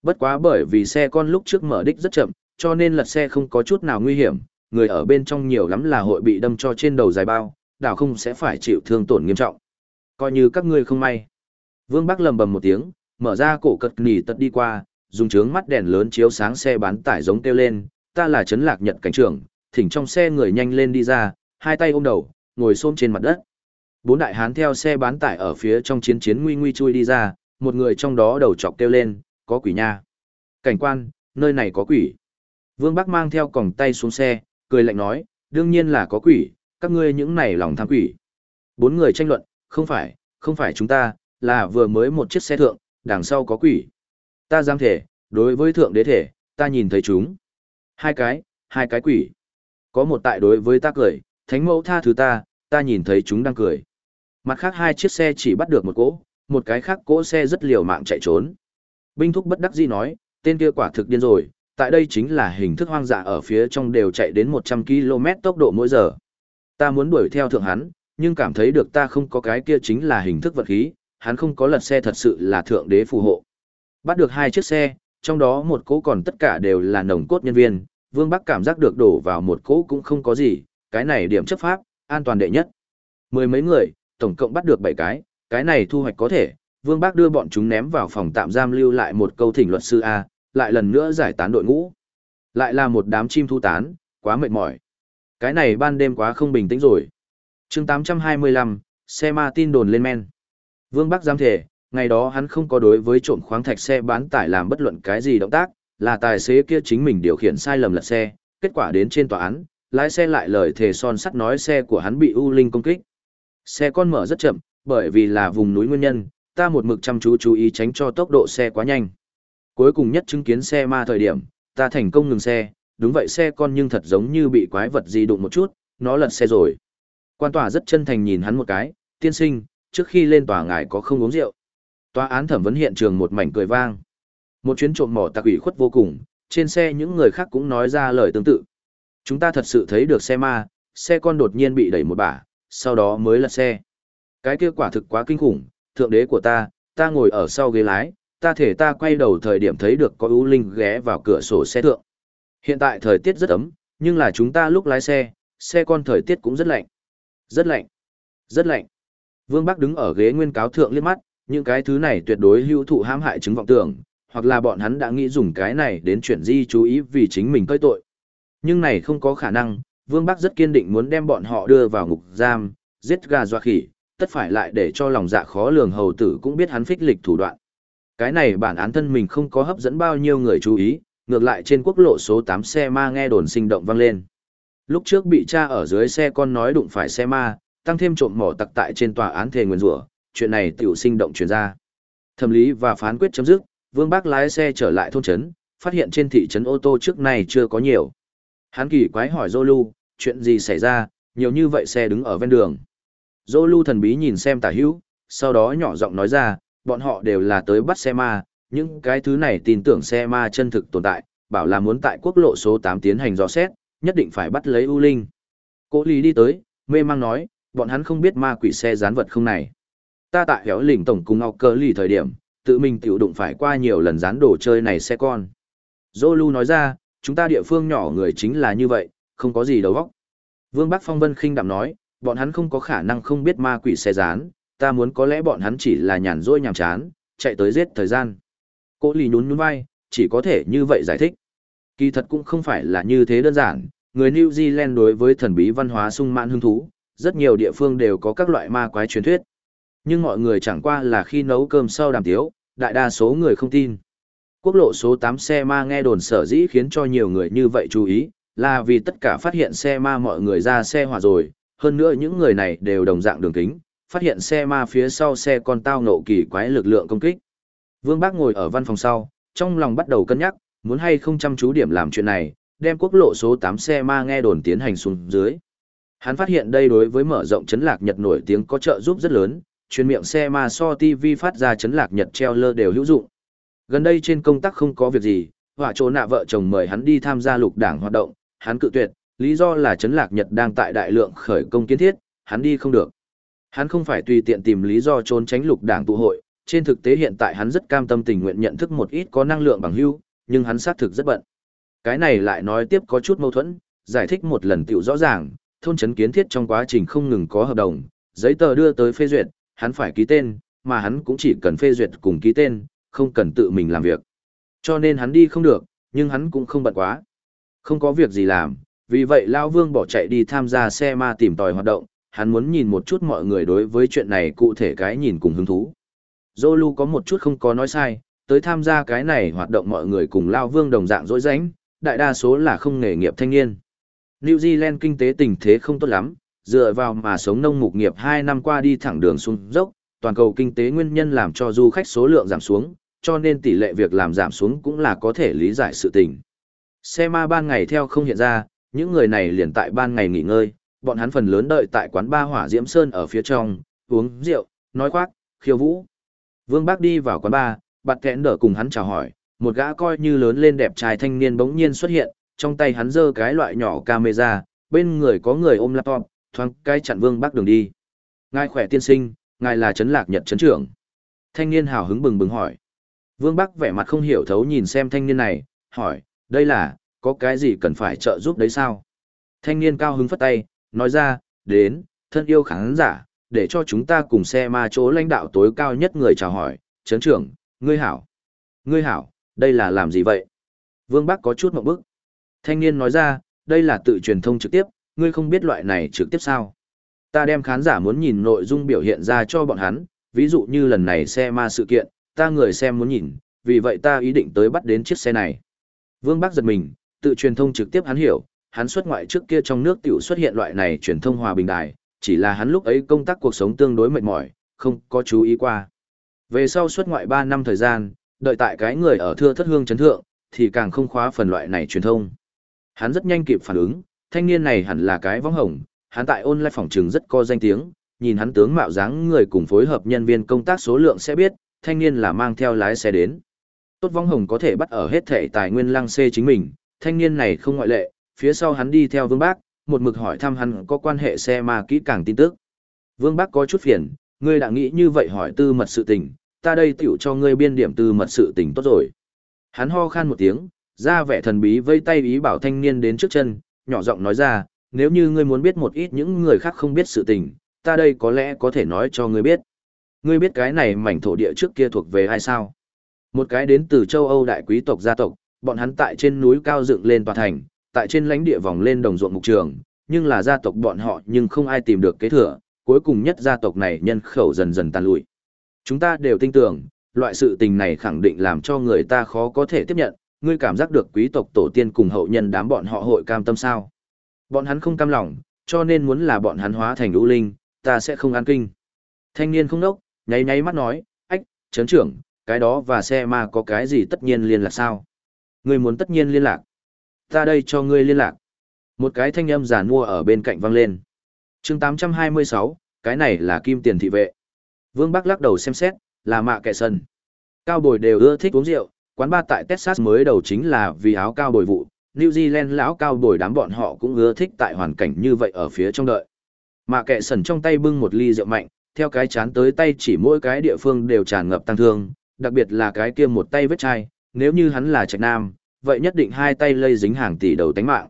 Bất quá bởi vì xe con lúc trước mở đích rất chậm, cho nên lật xe không có chút nào nguy hiểm, người ở bên trong nhiều lắm là hội bị đâm cho trên đầu dài bao, đảo không sẽ phải chịu thương tổn nghiêm trọng. Coi như các ngươi không may. Vương Bắc lầm bầm một tiếng, mở ra cổ cật nỉ tật đi qua, dùng trướng mắt đèn lớn chiếu sáng xe bán tải giống kêu lên, ta là Trấn Lạc Nhật cảnh trưởng, thỉnh trong xe người nhanh lên đi ra, hai tay ôm đầu, ngồi xôm trên mặt đất. Bốn đại hán theo xe bán tải ở phía trong chiến chiến nguy nguy chui đi ra, một người trong đó đầu chọc kêu lên, có quỷ nha. Cảnh quan, nơi này có quỷ. Vương Bắc mang theo còng tay xuống xe, cười lạnh nói, đương nhiên là có quỷ, các ngươi những này lòng tham quỷ. Bốn người tranh luận, không phải, không phải chúng ta, là vừa mới một chiếc xe thượng, đằng sau có quỷ. Ta dám thể, đối với thượng đế thể, ta nhìn thấy chúng. Hai cái, hai cái quỷ. Có một tại đối với ta cười, Thánh mẫu tha thứ ta, ta nhìn thấy chúng đang cười. Mặt khác hai chiếc xe chỉ bắt được một cỗ, một cái khác cỗ xe rất liều mạng chạy trốn. Binh thúc bất đắc dĩ nói, tên kia quả thực điên rồi, tại đây chính là hình thức hoang dã ở phía trong đều chạy đến 100 km tốc độ mỗi giờ. Ta muốn đuổi theo thượng hắn, nhưng cảm thấy được ta không có cái kia chính là hình thức vật khí, hắn không có lật xe thật sự là thượng đế phù hộ. Bắt được hai chiếc xe, trong đó một cỗ còn tất cả đều là nồng cốt nhân viên, Vương Bắc cảm giác được đổ vào một cỗ cũng không có gì, cái này điểm chấp pháp, an toàn đệ nhất. Mười mấy người, tổng cộng bắt được bảy cái, cái này thu hoạch có thể, Vương Bác đưa bọn chúng ném vào phòng tạm giam lưu lại một câu thỉnh luật sư A, lại lần nữa giải tán đội ngũ. Lại là một đám chim thu tán, quá mệt mỏi. Cái này ban đêm quá không bình tĩnh rồi. chương 825, xe ma tin đồn lên men. Vương Bắc giam thể, ngày đó hắn không có đối với trộm khoáng thạch xe bán tải làm bất luận cái gì động tác, là tài xế kia chính mình điều khiển sai lầm lật xe, kết quả đến trên tòa án, lái xe lại lời thề son sắt nói xe của hắn bị U Linh công kích. Xe con mở rất chậm, bởi vì là vùng núi nguyên nhân, ta một mực chăm chú chú ý tránh cho tốc độ xe quá nhanh. Cuối cùng nhất chứng kiến xe ma thời điểm, ta thành công ngừng xe, đúng vậy xe con nhưng thật giống như bị quái vật gì đụng một chút, nó lật xe rồi. Quan tòa rất chân thành nhìn hắn một cái, tiên sinh, trước khi lên tòa ngài có không uống rượu. Tòa án thẩm vấn hiện trường một mảnh cười vang. Một chuyến trộm mỏ tạc ủy khuất vô cùng, trên xe những người khác cũng nói ra lời tương tự. Chúng ta thật sự thấy được xe ma, xe con đột nhiên bị đẩy một bả, sau đó mới lật xe. Cái kia quả thực quá kinh khủng, thượng đế của ta, ta ngồi ở sau ghế lái, ta thể ta quay đầu thời điểm thấy được có ưu linh ghé vào cửa sổ xe thượng. Hiện tại thời tiết rất ấm, nhưng là chúng ta lúc lái xe, xe con thời tiết cũng rất lạnh. Rất lạnh. Rất lạnh. Vương Bắc đứng ở ghế nguyên cáo thượng liếc mắt, những cái thứ này tuyệt đối hữu thụ hãm hại chứng vọng tưởng, hoặc là bọn hắn đã nghĩ dùng cái này đến chuyển di chú ý vì chính mình cơi tội. Nhưng này không có khả năng, Vương Bắc rất kiên định muốn đem bọn họ đưa vào ngục giam, giết gà doa khỉ, tất phải lại để cho lòng dạ khó lường hầu tử cũng biết hắn phích lịch thủ đoạn. Cái này bản án thân mình không có hấp dẫn bao nhiêu người chú ý, ngược lại trên quốc lộ số 8 xe ma nghe đồn sinh động vang lên. Lúc trước bị cha ở dưới xe con nói đụng phải xe ma, tăng thêm trộm mỏ tặc tại trên tòa án thề nguyên rủa, chuyện này tiểu sinh động truyền ra. Thẩm lý và phán quyết chấm dứt, Vương Bác lái xe trở lại thôn trấn, phát hiện trên thị trấn ô tô trước này chưa có nhiều. Hắn kỳ quái hỏi Zolu, chuyện gì xảy ra, nhiều như vậy xe đứng ở ven đường. Zolu thần bí nhìn xem tả hữu, sau đó nhỏ giọng nói ra, bọn họ đều là tới bắt xe ma, những cái thứ này tin tưởng xe ma chân thực tồn tại, bảo là muốn tại quốc lộ số 8 tiến hành dò xét, nhất định phải bắt lấy U Linh. Cố Lý đi tới, mê mang nói, bọn hắn không biết ma quỷ xe gián vật không này. Ta tại héo lỉnh tổng cùng ngọc cơ lì thời điểm, tự mình tiểu đụng phải qua nhiều lần gián đồ chơi này xe con. Zolu nói ra, chúng ta địa phương nhỏ người chính là như vậy, không có gì đầu óc. Vương Bắc Phong Vân khinh đạm nói, bọn hắn không có khả năng không biết ma quỷ xe rán, ta muốn có lẽ bọn hắn chỉ là nhàn rỗi nhàm chán, chạy tới giết thời gian. Cô lì nhún nhún vai, chỉ có thể như vậy giải thích. Kỳ thật cũng không phải là như thế đơn giản, người New Zealand đối với thần bí văn hóa sung mãn hứng thú, rất nhiều địa phương đều có các loại ma quái truyền thuyết. Nhưng mọi người chẳng qua là khi nấu cơm sau đàm tiếu, đại đa số người không tin. Quốc lộ số 8 xe ma nghe đồn sở dĩ khiến cho nhiều người như vậy chú ý, là vì tất cả phát hiện xe ma mọi người ra xe hỏa rồi, hơn nữa những người này đều đồng dạng đường kính, phát hiện xe ma phía sau xe con tao nộ kỳ quái lực lượng công kích. Vương Bác ngồi ở văn phòng sau, trong lòng bắt đầu cân nhắc, muốn hay không chăm chú điểm làm chuyện này, đem quốc lộ số 8 xe ma nghe đồn tiến hành xuống dưới. Hắn phát hiện đây đối với mở rộng chấn lạc Nhật nổi tiếng có trợ giúp rất lớn, truyền miệng xe ma so TV phát ra chấn lạc Nhật treo lơ đều hữu dụng. Gần đây trên công tác không có việc gì, họa chỗ nạ vợ chồng mời hắn đi tham gia lục đảng hoạt động, hắn cự tuyệt, lý do là chấn lạc Nhật đang tại đại lượng khởi công kiến thiết, hắn đi không được. Hắn không phải tùy tiện tìm lý do trốn tránh lục đảng tụ hội, trên thực tế hiện tại hắn rất cam tâm tình nguyện nhận thức một ít có năng lượng bằng hưu, nhưng hắn xác thực rất bận. Cái này lại nói tiếp có chút mâu thuẫn, giải thích một lần tiểu rõ ràng, thôn trấn kiến thiết trong quá trình không ngừng có hợp đồng, giấy tờ đưa tới phê duyệt, hắn phải ký tên, mà hắn cũng chỉ cần phê duyệt cùng ký tên, không cần tự mình làm việc. Cho nên hắn đi không được, nhưng hắn cũng không bận quá. Không có việc gì làm, vì vậy Lao Vương bỏ chạy đi tham gia xe ma tìm tòi hoạt động, hắn muốn nhìn một chút mọi người đối với chuyện này cụ thể cái nhìn cùng hứng thú. Zolu có một chút không có nói sai, tới tham gia cái này hoạt động mọi người cùng Lao Vương đồng dạng dối rãnh, đại đa số là không nghề nghiệp thanh niên. New Zealand kinh tế tình thế không tốt lắm, dựa vào mà sống nông mục nghiệp 2 năm qua đi thẳng đường xuống dốc, toàn cầu kinh tế nguyên nhân làm cho du khách số lượng giảm xuống, cho nên tỷ lệ việc làm giảm xuống cũng là có thể lý giải sự tình. Xe ma ban ngày theo không hiện ra, những người này liền tại ban ngày nghỉ ngơi, bọn hắn phần lớn đợi tại quán ba hỏa diễm sơn ở phía trong, uống rượu, nói khoác, khiêu vũ. Vương Bác đi vào quán ba, bạt kẽn đỡ cùng hắn chào hỏi, một gã coi như lớn lên đẹp trai thanh niên bỗng nhiên xuất hiện, trong tay hắn giơ cái loại nhỏ camera, bên người có người ôm laptop, thoáng cái chặn Vương Bác đường đi. Ngài khỏe tiên sinh, ngài là Trấn Lạc Nhật Trấn trưởng. Thanh niên hào hứng bừng bừng hỏi. Vương Bắc vẻ mặt không hiểu thấu nhìn xem thanh niên này, hỏi, đây là, có cái gì cần phải trợ giúp đấy sao? Thanh niên cao hứng phất tay, nói ra, đến, thân yêu khán giả, để cho chúng ta cùng xe ma chỗ lãnh đạo tối cao nhất người chào hỏi, chấn trưởng, ngươi hảo. Ngươi hảo, đây là làm gì vậy? Vương Bắc có chút mộng bức. Thanh niên nói ra, đây là tự truyền thông trực tiếp, ngươi không biết loại này trực tiếp sao? Ta đem khán giả muốn nhìn nội dung biểu hiện ra cho bọn hắn, ví dụ như lần này xe ma sự kiện, ta người xem muốn nhìn, vì vậy ta ý định tới bắt đến chiếc xe này. Vương Bắc giật mình, tự truyền thông trực tiếp hắn hiểu, hắn xuất ngoại trước kia trong nước tiểu xuất hiện loại này truyền thông hòa bình đài, chỉ là hắn lúc ấy công tác cuộc sống tương đối mệt mỏi, không có chú ý qua. Về sau xuất ngoại 3 năm thời gian, đợi tại cái người ở thưa thất hương chấn thượng, thì càng không khóa phần loại này truyền thông. Hắn rất nhanh kịp phản ứng, thanh niên này hẳn là cái vong hồng, hắn tại online phòng trường rất có danh tiếng, nhìn hắn tướng mạo dáng người cùng phối hợp nhân viên công tác số lượng sẽ biết, thanh niên là mang theo lái xe đến. Tốt vong hồng có thể bắt ở hết thể tài nguyên lăng xê chính mình, thanh niên này không ngoại lệ, phía sau hắn đi theo Vương Bác, một mực hỏi thăm hắn có quan hệ xe ma kỹ càng tin tức. Vương Bác có chút phiền, ngươi đã nghĩ như vậy hỏi tư mật sự tình, ta đây tiểu cho ngươi biên điểm tư mật sự tình tốt rồi. Hắn ho khan một tiếng, ra vẻ thần bí vây tay ý bảo thanh niên đến trước chân, nhỏ giọng nói ra, nếu như ngươi muốn biết một ít những người khác không biết sự tình, ta đây có lẽ có thể nói cho ngươi biết. Ngươi biết cái này mảnh thổ địa trước kia thuộc về ai sao? Một cái đến từ châu Âu đại quý tộc gia tộc, bọn hắn tại trên núi cao dựng lên tòa thành, tại trên lãnh địa vòng lên đồng ruộng mục trường, nhưng là gia tộc bọn họ nhưng không ai tìm được kế thừa, cuối cùng nhất gia tộc này nhân khẩu dần dần tàn lụi. Chúng ta đều tin tưởng, loại sự tình này khẳng định làm cho người ta khó có thể tiếp nhận, ngươi cảm giác được quý tộc tổ tiên cùng hậu nhân đám bọn họ hội cam tâm sao? Bọn hắn không cam lòng, cho nên muốn là bọn hắn hóa thành lũ linh, ta sẽ không an kinh. Thanh niên không nốc, nháy nháy mắt nói, ách, chấn trưởng, cái đó và xe ma có cái gì tất nhiên liên lạc sao? Ngươi muốn tất nhiên liên lạc. Ta đây cho ngươi liên lạc. Một cái thanh âm giả mua ở bên cạnh vang lên. chương 826, cái này là kim tiền thị vệ. Vương Bắc lắc đầu xem xét, là mạ kẻ sân. Cao bồi đều ưa thích uống rượu, quán ba tại Texas mới đầu chính là vì áo cao bồi vụ. New Zealand lão cao bồi đám bọn họ cũng ưa thích tại hoàn cảnh như vậy ở phía trong đợi. Mà kệ sần trong tay bưng một ly rượu mạnh, theo cái chán tới tay chỉ mỗi cái địa phương đều tràn ngập tăng thương, đặc biệt là cái kia một tay vết chai, nếu như hắn là trạch nam, vậy nhất định hai tay lây dính hàng tỷ đầu tánh mạng.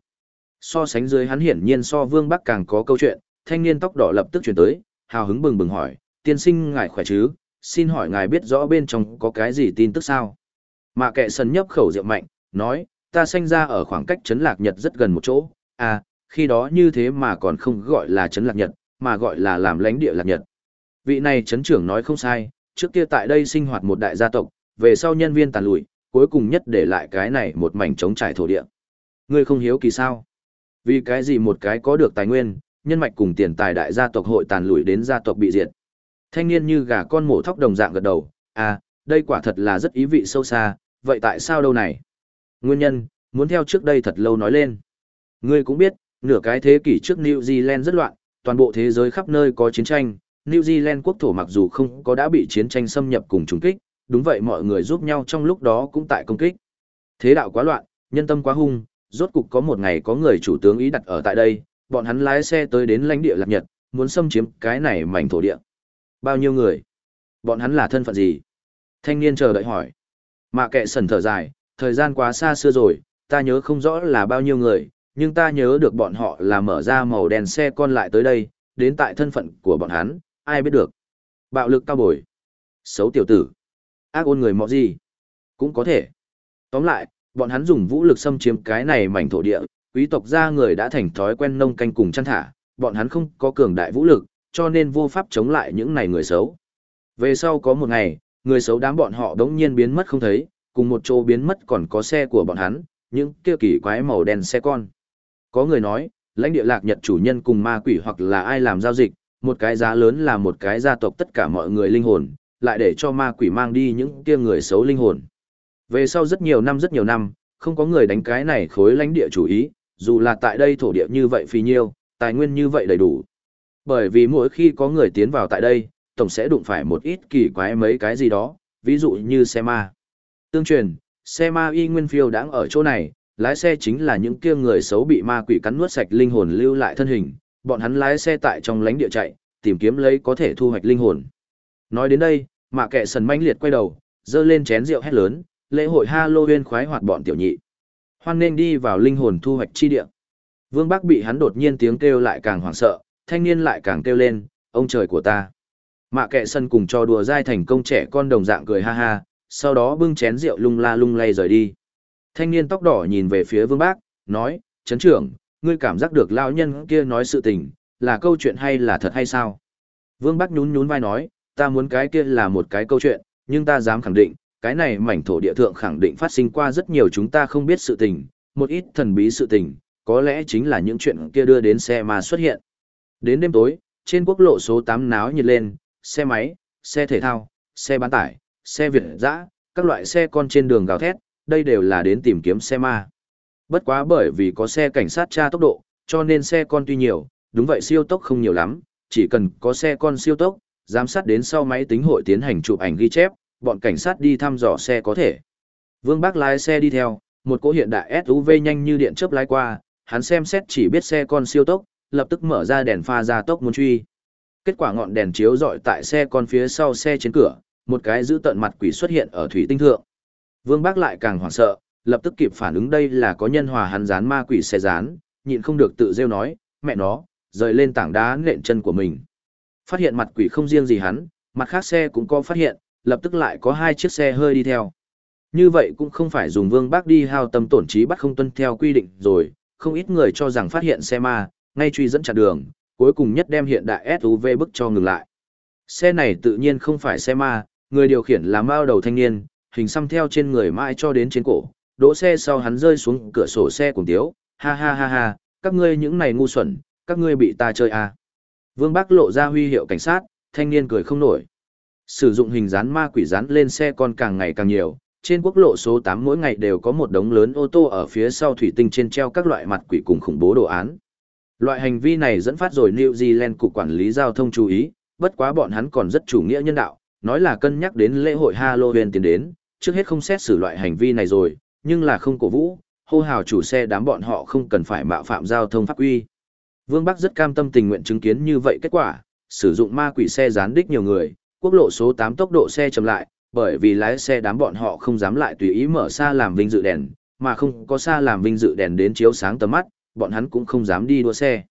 So sánh dưới hắn hiển nhiên so Vương Bắc càng có câu chuyện, thanh niên tóc đỏ lập tức chuyển tới, hào hứng bừng bừng hỏi, tiên sinh ngài khỏe chứ, xin hỏi ngài biết rõ bên trong có cái gì tin tức sao? Mạ kệ sần nhấp khẩu rượu mạnh, nói, ta sinh ra ở khoảng cách Trấn Lạc Nhật rất gần một chỗ, à, khi đó như thế mà còn không gọi là Trấn Lạc Nhật, mà gọi là làm lãnh địa Lạc Nhật. Vị này Trấn trưởng nói không sai, trước kia tại đây sinh hoạt một đại gia tộc, về sau nhân viên tàn lụi, cuối cùng nhất để lại cái này một mảnh trống trải thổ địa. Ngươi không hiếu kỳ sao? Vì cái gì một cái có được tài nguyên, nhân mạch cùng tiền tài đại gia tộc hội tàn lụi đến gia tộc bị diệt. Thanh niên như gà con mổ thóc đồng dạng gật đầu, à, đây quả thật là rất ý vị sâu xa, vậy tại sao đâu này? Nguyên nhân, muốn theo trước đây thật lâu nói lên. Ngươi cũng biết, nửa cái thế kỷ trước New Zealand rất loạn, toàn bộ thế giới khắp nơi có chiến tranh, New Zealand quốc thổ mặc dù không có đã bị chiến tranh xâm nhập cùng trùng kích, đúng vậy mọi người giúp nhau trong lúc đó cũng tại công kích. Thế đạo quá loạn, nhân tâm quá hung, rốt cục có một ngày có người chủ tướng ý đặt ở tại đây, bọn hắn lái xe tới đến lãnh địa Lạc Nhật, muốn xâm chiếm cái này mảnh thổ địa. Bao nhiêu người? Bọn hắn là thân phận gì? Thanh niên chờ đợi hỏi. Mạ kệ sần thở dài, thời gian quá xa xưa rồi, ta nhớ không rõ là bao nhiêu người, nhưng ta nhớ được bọn họ là mở ra màu đèn xe con lại tới đây, đến tại thân phận của bọn hắn, ai biết được. Bạo lực cao bồi. Xấu tiểu tử. Ác ôn người mọ gì. Cũng có thể. Tóm lại, bọn hắn dùng vũ lực xâm chiếm cái này mảnh thổ địa, quý tộc gia người đã thành thói quen nông canh cùng chăn thả, bọn hắn không có cường đại vũ lực, cho nên vô pháp chống lại những này người xấu. Về sau có một ngày, người xấu đám bọn họ đống nhiên biến mất không thấy, cùng một chỗ biến mất còn có xe của bọn hắn, những kia kỳ quái màu đen xe con. Có người nói, lãnh địa lạc nhật chủ nhân cùng ma quỷ hoặc là ai làm giao dịch, một cái giá lớn là một cái gia tộc tất cả mọi người linh hồn, lại để cho ma quỷ mang đi những kia người xấu linh hồn. Về sau rất nhiều năm rất nhiều năm, không có người đánh cái này khối lãnh địa chủ ý, dù là tại đây thổ địa như vậy phi nhiêu, tài nguyên như vậy đầy đủ. Bởi vì mỗi khi có người tiến vào tại đây, tổng sẽ đụng phải một ít kỳ quái mấy cái gì đó, ví dụ như xe ma. Tương truyền, xe ma y nguyên phiêu đang ở chỗ này, lái xe chính là những kia người xấu bị ma quỷ cắn nuốt sạch linh hồn lưu lại thân hình, bọn hắn lái xe tại trong lánh địa chạy, tìm kiếm lấy có thể thu hoạch linh hồn. Nói đến đây, mạ kệ sần manh liệt quay đầu, dơ lên chén rượu hét lớn, lễ hội Halloween khoái hoạt bọn tiểu nhị. Hoan nên đi vào linh hồn thu hoạch chi địa. Vương Bắc bị hắn đột nhiên tiếng kêu lại càng hoảng sợ, thanh niên lại càng kêu lên, ông trời của ta. Mạ kệ sân cùng cho đùa dai thành công trẻ con đồng dạng cười ha ha, sau đó bưng chén rượu lung la lung lay rời đi. Thanh niên tóc đỏ nhìn về phía Vương Bác, nói, chấn trưởng, ngươi cảm giác được lao nhân kia nói sự tình, là câu chuyện hay là thật hay sao? Vương Bác nhún nhún vai nói, ta muốn cái kia là một cái câu chuyện, nhưng ta dám khẳng định, cái này mảnh thổ địa thượng khẳng định phát sinh qua rất nhiều chúng ta không biết sự tình, một ít thần bí sự tình, có lẽ chính là những chuyện kia đưa đến xe mà xuất hiện. Đến đêm tối, trên quốc lộ số 8 náo nhiệt lên, xe máy, xe thể thao, xe bán tải, xe Việt dã, các loại xe con trên đường gào thét, đây đều là đến tìm kiếm xe ma. Bất quá bởi vì có xe cảnh sát tra tốc độ, cho nên xe con tuy nhiều, đúng vậy siêu tốc không nhiều lắm, chỉ cần có xe con siêu tốc, giám sát đến sau máy tính hội tiến hành chụp ảnh ghi chép, bọn cảnh sát đi thăm dò xe có thể. Vương Bác lái xe đi theo, một cỗ hiện đại SUV nhanh như điện chớp lái qua, hắn xem xét chỉ biết xe con siêu tốc, lập tức mở ra đèn pha ra tốc muốn truy. Kết quả ngọn đèn chiếu dọi tại xe con phía sau xe trên cửa, một cái giữ tận mặt quỷ xuất hiện ở thủy tinh thượng. Vương Bác lại càng hoảng sợ, lập tức kịp phản ứng đây là có nhân hòa hắn dán ma quỷ xe dán, nhịn không được tự rêu nói, mẹ nó, rời lên tảng đá nện chân của mình. Phát hiện mặt quỷ không riêng gì hắn, mặt khác xe cũng có phát hiện, lập tức lại có hai chiếc xe hơi đi theo. Như vậy cũng không phải dùng vương bác đi hao tâm tổn trí bắt không tuân theo quy định rồi, không ít người cho rằng phát hiện xe ma, ngay truy dẫn chặt đường, cuối cùng nhất đem hiện đại SUV bức cho ngừng lại. Xe này tự nhiên không phải xe ma, người điều khiển là mao đầu thanh niên, hình xăm theo trên người mãi cho đến trên cổ, đỗ xe sau hắn rơi xuống cửa sổ xe cùng tiếu, ha ha ha ha, các ngươi những này ngu xuẩn, các ngươi bị ta chơi à. Vương Bắc lộ ra huy hiệu cảnh sát, thanh niên cười không nổi. Sử dụng hình dán ma quỷ dán lên xe con càng ngày càng nhiều, trên quốc lộ số 8 mỗi ngày đều có một đống lớn ô tô ở phía sau thủy tinh trên treo các loại mặt quỷ cùng khủng bố đồ án. Loại hành vi này dẫn phát rồi New Zealand cục quản lý giao thông chú ý, bất quá bọn hắn còn rất chủ nghĩa nhân đạo, nói là cân nhắc đến lễ hội Halloween tiến đến, trước hết không xét xử loại hành vi này rồi, nhưng là không cổ vũ, hô hào chủ xe đám bọn họ không cần phải mạo phạm giao thông pháp quy. Vương Bắc rất cam tâm tình nguyện chứng kiến như vậy kết quả, sử dụng ma quỷ xe gián đích nhiều người, quốc lộ số 8 tốc độ xe chậm lại, bởi vì lái xe đám bọn họ không dám lại tùy ý mở xa làm vinh dự đèn, mà không có xa làm vinh dự đèn đến chiếu sáng tầm mắt, bọn hắn cũng không dám đi đua xe.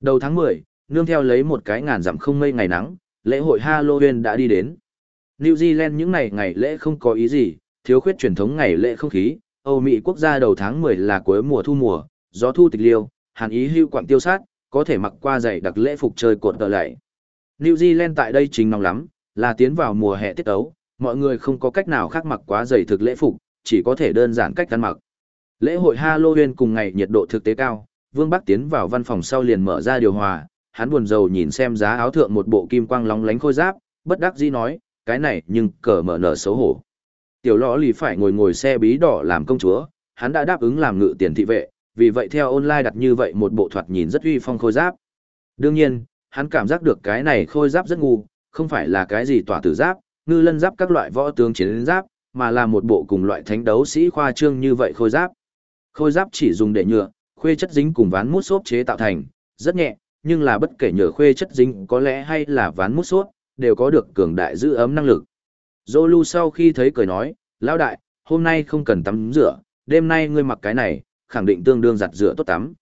Đầu tháng 10, nương theo lấy một cái ngàn dặm không mây ngày nắng, lễ hội Halloween đã đi đến. New Zealand những ngày ngày lễ không có ý gì, thiếu khuyết truyền thống ngày lễ không khí, Âu Mỹ quốc gia đầu tháng 10 là cuối mùa thu mùa, gió thu tịch liêu, hàn ý hưu quặng tiêu sát, có thể mặc qua giày đặc lễ phục chơi cột tờ lại. New Zealand tại đây chính nóng lắm, là tiến vào mùa hè tiết ấu, mọi người không có cách nào khác mặc quá giày thực lễ phục, chỉ có thể đơn giản cách ăn mặc. Lễ hội Halloween cùng ngày nhiệt độ thực tế cao, Vương Bắc tiến vào văn phòng sau liền mở ra điều hòa, hắn buồn rầu nhìn xem giá áo thượng một bộ kim quang lóng lánh khôi giáp, bất đắc dĩ nói, cái này nhưng cờ mở nở xấu hổ. Tiểu lõ lì phải ngồi ngồi xe bí đỏ làm công chúa, hắn đã đáp ứng làm ngự tiền thị vệ, vì vậy theo online đặt như vậy một bộ thoạt nhìn rất uy phong khôi giáp. Đương nhiên, hắn cảm giác được cái này khôi giáp rất ngu, không phải là cái gì tỏa tử giáp, ngư lân giáp các loại võ tướng chiến giáp, mà là một bộ cùng loại thánh đấu sĩ khoa trương như vậy khôi giáp. Khôi giáp chỉ dùng để nhựa, khuê chất dính cùng ván mút xốp chế tạo thành, rất nhẹ, nhưng là bất kể nhựa khuê chất dính có lẽ hay là ván mút xốp, đều có được cường đại giữ ấm năng lực. Zolu sau khi thấy cười nói, lão đại, hôm nay không cần tắm rửa, đêm nay ngươi mặc cái này, khẳng định tương đương giặt rửa tốt tắm.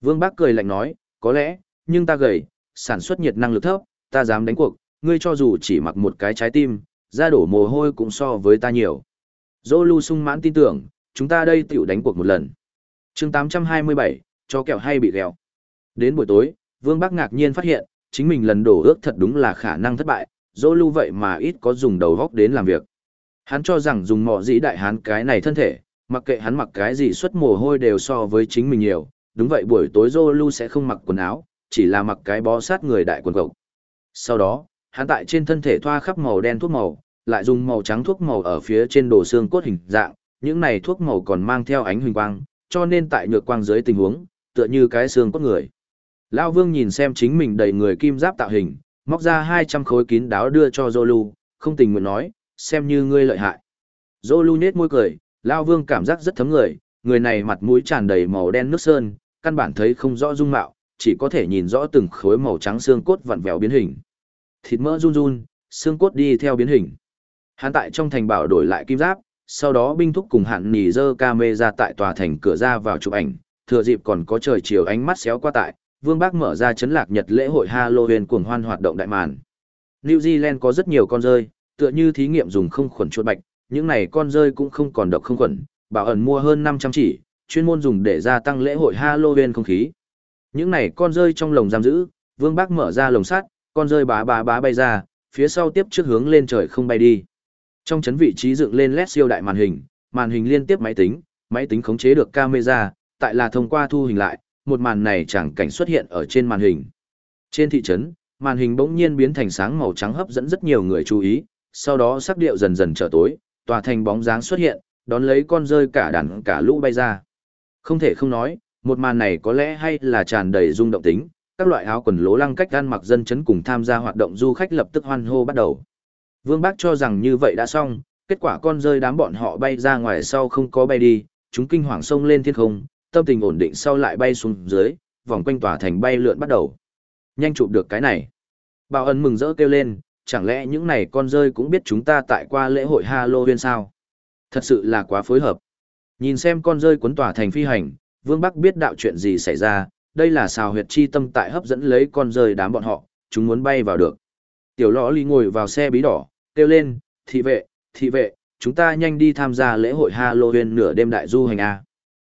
Vương Bác cười lạnh nói, có lẽ, nhưng ta gầy, sản xuất nhiệt năng lực thấp, ta dám đánh cuộc, ngươi cho dù chỉ mặc một cái trái tim, ra đổ mồ hôi cũng so với ta nhiều. Zolu sung mãn tin tưởng, chúng ta đây tiểu đánh cuộc một lần. chương 827, cho kẹo hay bị ghẹo. Đến buổi tối, Vương Bắc ngạc nhiên phát hiện, chính mình lần đổ ước thật đúng là khả năng thất bại, dỗ lưu vậy mà ít có dùng đầu góc đến làm việc. Hắn cho rằng dùng mỏ dĩ đại hán cái này thân thể, mặc kệ hắn mặc cái gì xuất mồ hôi đều so với chính mình nhiều, đúng vậy buổi tối dỗ lưu sẽ không mặc quần áo, chỉ là mặc cái bó sát người đại quần cộc. Sau đó, hắn tại trên thân thể thoa khắp màu đen thuốc màu, lại dùng màu trắng thuốc màu ở phía trên đồ xương cốt hình dạng, những này thuốc màu còn mang theo ánh huỳnh quang, cho nên tại nhược quang dưới tình huống, tựa như cái xương cốt người. Lão Vương nhìn xem chính mình đầy người kim giáp tạo hình, móc ra 200 khối kín đáo đưa cho Zolu, không tình nguyện nói, xem như ngươi lợi hại. Zolu nhếch môi cười, Lão Vương cảm giác rất thấm người, người này mặt mũi tràn đầy màu đen nước sơn, căn bản thấy không rõ dung mạo, chỉ có thể nhìn rõ từng khối màu trắng xương cốt vặn vẹo biến hình. Thịt mỡ run run, xương cốt đi theo biến hình. Hắn tại trong thành bảo đổi lại kim giáp, sau đó binh thúc cùng hạn nỉ dơ camera tại tòa thành cửa ra vào chụp ảnh, thừa dịp còn có trời chiều ánh mắt xéo qua tại, Vương Bác mở ra chấn lạc nhật lễ hội Halloween cuồng hoan hoạt động đại màn. New Zealand có rất nhiều con rơi, tựa như thí nghiệm dùng không khuẩn chuột bạch, những này con rơi cũng không còn độc không khuẩn, bảo ẩn mua hơn 500 chỉ, chuyên môn dùng để gia tăng lễ hội Halloween không khí. Những này con rơi trong lồng giam giữ, Vương Bác mở ra lồng sắt, con rơi bá bá bá bay ra, phía sau tiếp trước hướng lên trời không bay đi. Trong chấn vị trí dựng lên LED siêu đại màn hình, màn hình liên tiếp máy tính, máy tính khống chế được camera, tại là thông qua thu hình lại, một màn này chẳng cảnh xuất hiện ở trên màn hình. Trên thị trấn, màn hình bỗng nhiên biến thành sáng màu trắng hấp dẫn rất nhiều người chú ý, sau đó sắc điệu dần dần trở tối, tòa thành bóng dáng xuất hiện, đón lấy con rơi cả đàn cả lũ bay ra. Không thể không nói, một màn này có lẽ hay là tràn đầy rung động tính, các loại áo quần lố lăng cách ăn mặc dân chấn cùng tham gia hoạt động du khách lập tức hoan hô bắt đầu. Vương Bác cho rằng như vậy đã xong, kết quả con rơi đám bọn họ bay ra ngoài sau không có bay đi, chúng kinh hoàng sông lên thiên không, tâm tình ổn định sau lại bay xuống dưới, vòng quanh tòa thành bay lượn bắt đầu. Nhanh chụp được cái này. Bảo ân mừng rỡ kêu lên, chẳng lẽ những này con rơi cũng biết chúng ta tại qua lễ hội Halloween sao? Thật sự là quá phối hợp. Nhìn xem con rơi cuốn tòa thành phi hành, Vương Bắc biết đạo chuyện gì xảy ra, đây là xào huyệt chi tâm tại hấp dẫn lấy con rơi đám bọn họ, chúng muốn bay vào được. Tiểu lõ ly ngồi vào xe bí đỏ, kêu lên, thị vệ, thị vệ, chúng ta nhanh đi tham gia lễ hội Halloween nửa đêm đại du hành A.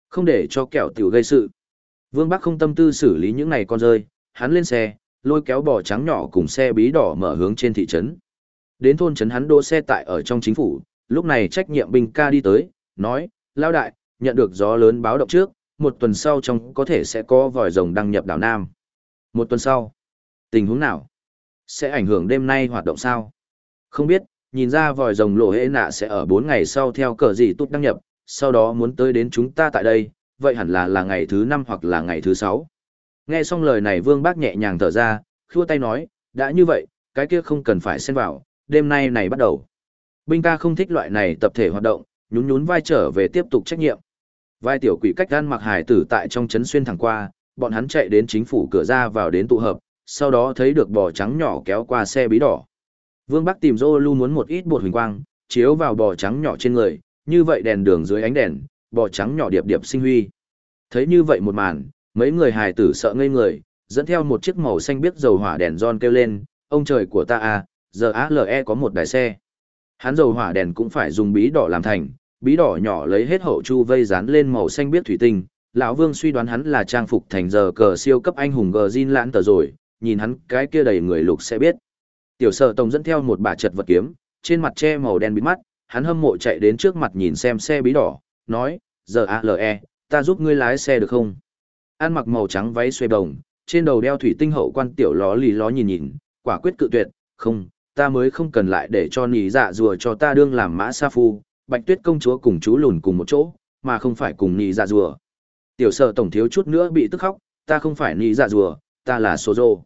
Không để cho kẹo tiểu gây sự. Vương Bắc không tâm tư xử lý những này con rơi, hắn lên xe, lôi kéo bò trắng nhỏ cùng xe bí đỏ mở hướng trên thị trấn. Đến thôn trấn hắn đỗ xe tại ở trong chính phủ, lúc này trách nhiệm binh ca đi tới, nói, lao đại, nhận được gió lớn báo động trước, một tuần sau trong có thể sẽ có vòi rồng đăng nhập đảo Nam. Một tuần sau, tình huống nào? Sẽ ảnh hưởng đêm nay hoạt động sao? Không biết, nhìn ra vòi rồng lộ hệ nạ sẽ ở 4 ngày sau theo cờ gì tốt đăng nhập, sau đó muốn tới đến chúng ta tại đây, vậy hẳn là là ngày thứ 5 hoặc là ngày thứ 6. Nghe xong lời này Vương Bác nhẹ nhàng thở ra, khua tay nói, đã như vậy, cái kia không cần phải xen vào, đêm nay này bắt đầu. Binh ca không thích loại này tập thể hoạt động, nhún nhún vai trở về tiếp tục trách nhiệm. Vai tiểu quỷ cách gan mặc hải tử tại trong trấn xuyên thẳng qua, bọn hắn chạy đến chính phủ cửa ra vào đến tụ hợp, sau đó thấy được bò trắng nhỏ kéo qua xe bí đỏ. Vương Bắc tìm Zolu muốn một ít bột huỳnh quang, chiếu vào bò trắng nhỏ trên người, như vậy đèn đường dưới ánh đèn, bò trắng nhỏ điệp điệp sinh huy. Thấy như vậy một màn, mấy người hài tử sợ ngây người, dẫn theo một chiếc màu xanh biếc dầu hỏa đèn giòn kêu lên, ông trời của ta à, giờ ALE có một đài xe. Hắn dầu hỏa đèn cũng phải dùng bí đỏ làm thành, bí đỏ nhỏ lấy hết hậu chu vây dán lên màu xanh biếc thủy tinh. Lão Vương suy đoán hắn là trang phục thành giờ cờ siêu cấp anh hùng gờ Jin lãn tờ rồi, nhìn hắn cái kia đầy người lục sẽ biết. Tiểu sở tổng dẫn theo một bà chật vật kiếm, trên mặt che màu đen bịt mắt, hắn hâm mộ chạy đến trước mặt nhìn xem xe bí đỏ, nói, giờ ALE, ta giúp ngươi lái xe được không? Ăn mặc màu trắng váy xuê đồng, trên đầu đeo thủy tinh hậu quan tiểu ló lì ló nhìn nhìn, quả quyết cự tuyệt, không, ta mới không cần lại để cho nỉ dạ rùa cho ta đương làm mã sa phu, bạch tuyết công chúa cùng chú lùn cùng một chỗ, mà không phải cùng nỉ dạ rùa. Tiểu sở tổng thiếu chút nữa bị tức khóc, ta không phải nỉ dạ rùa, ta là sô rô.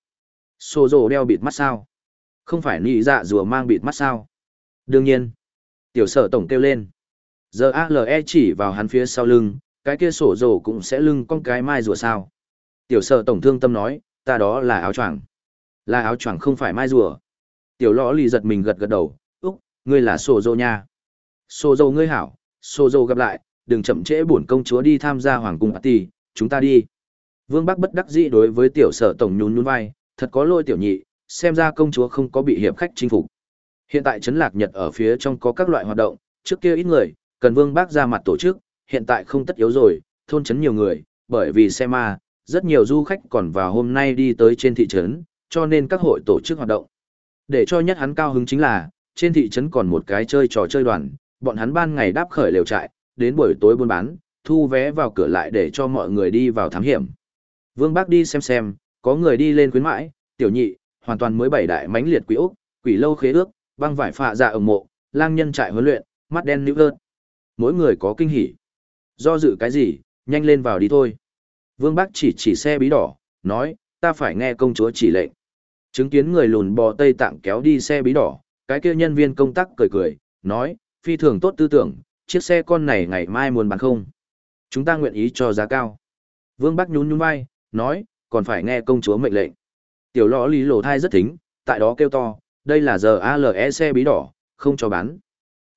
Sô rô đeo bịt mắt sao? Không phải nị dạ rùa mang bịt mắt sao? Đương nhiên. Tiểu sở tổng kêu lên. Giờ ALE chỉ vào hắn phía sau lưng, cái kia sổ rổ cũng sẽ lưng con cái mai rùa sao. Tiểu sở tổng thương tâm nói, ta đó là áo choàng Là áo choàng không phải mai rùa. Tiểu lõ lì giật mình gật gật đầu, úc, ngươi là sổ rổ nha. Sổ rổ ngươi hảo, sổ rổ gặp lại, đừng chậm trễ bổn công chúa đi tham gia hoàng cung party, chúng ta đi. Vương Bắc bất đắc dĩ đối với tiểu sở tổng nhún nhún vai, thật có lỗi tiểu nhị, xem ra công chúa không có bị hiệp khách chinh phục. Hiện tại Trấn Lạc Nhật ở phía trong có các loại hoạt động, trước kia ít người, cần Vương Bác ra mặt tổ chức, hiện tại không tất yếu rồi, thôn trấn nhiều người, bởi vì xe ma, rất nhiều du khách còn vào hôm nay đi tới trên thị trấn, cho nên các hội tổ chức hoạt động. Để cho nhất hắn cao hứng chính là, trên thị trấn còn một cái chơi trò chơi đoàn, bọn hắn ban ngày đáp khởi lều trại, đến buổi tối buôn bán, thu vé vào cửa lại để cho mọi người đi vào thám hiểm. Vương Bác đi xem xem, có người đi lên khuyến mãi, tiểu nhị, hoàn toàn mới bảy đại mãnh liệt quỷ ốc, quỷ lâu khế ước, băng vải phạ dạ ở mộ, lang nhân trại huấn luyện, mắt đen nữ ơn. Mỗi người có kinh hỉ. Do dự cái gì, nhanh lên vào đi thôi. Vương Bắc chỉ chỉ xe bí đỏ, nói, ta phải nghe công chúa chỉ lệnh. Chứng kiến người lùn bò Tây Tạng kéo đi xe bí đỏ, cái kia nhân viên công tác cười cười, nói, phi thường tốt tư tưởng, chiếc xe con này ngày mai muốn bán không. Chúng ta nguyện ý cho giá cao. Vương Bắc nhún nhún vai, nói, còn phải nghe công chúa mệnh lệnh. Tiểu lõ lý lộ thai rất thính, tại đó kêu to, đây là giờ ALE xe bí đỏ, không cho bán.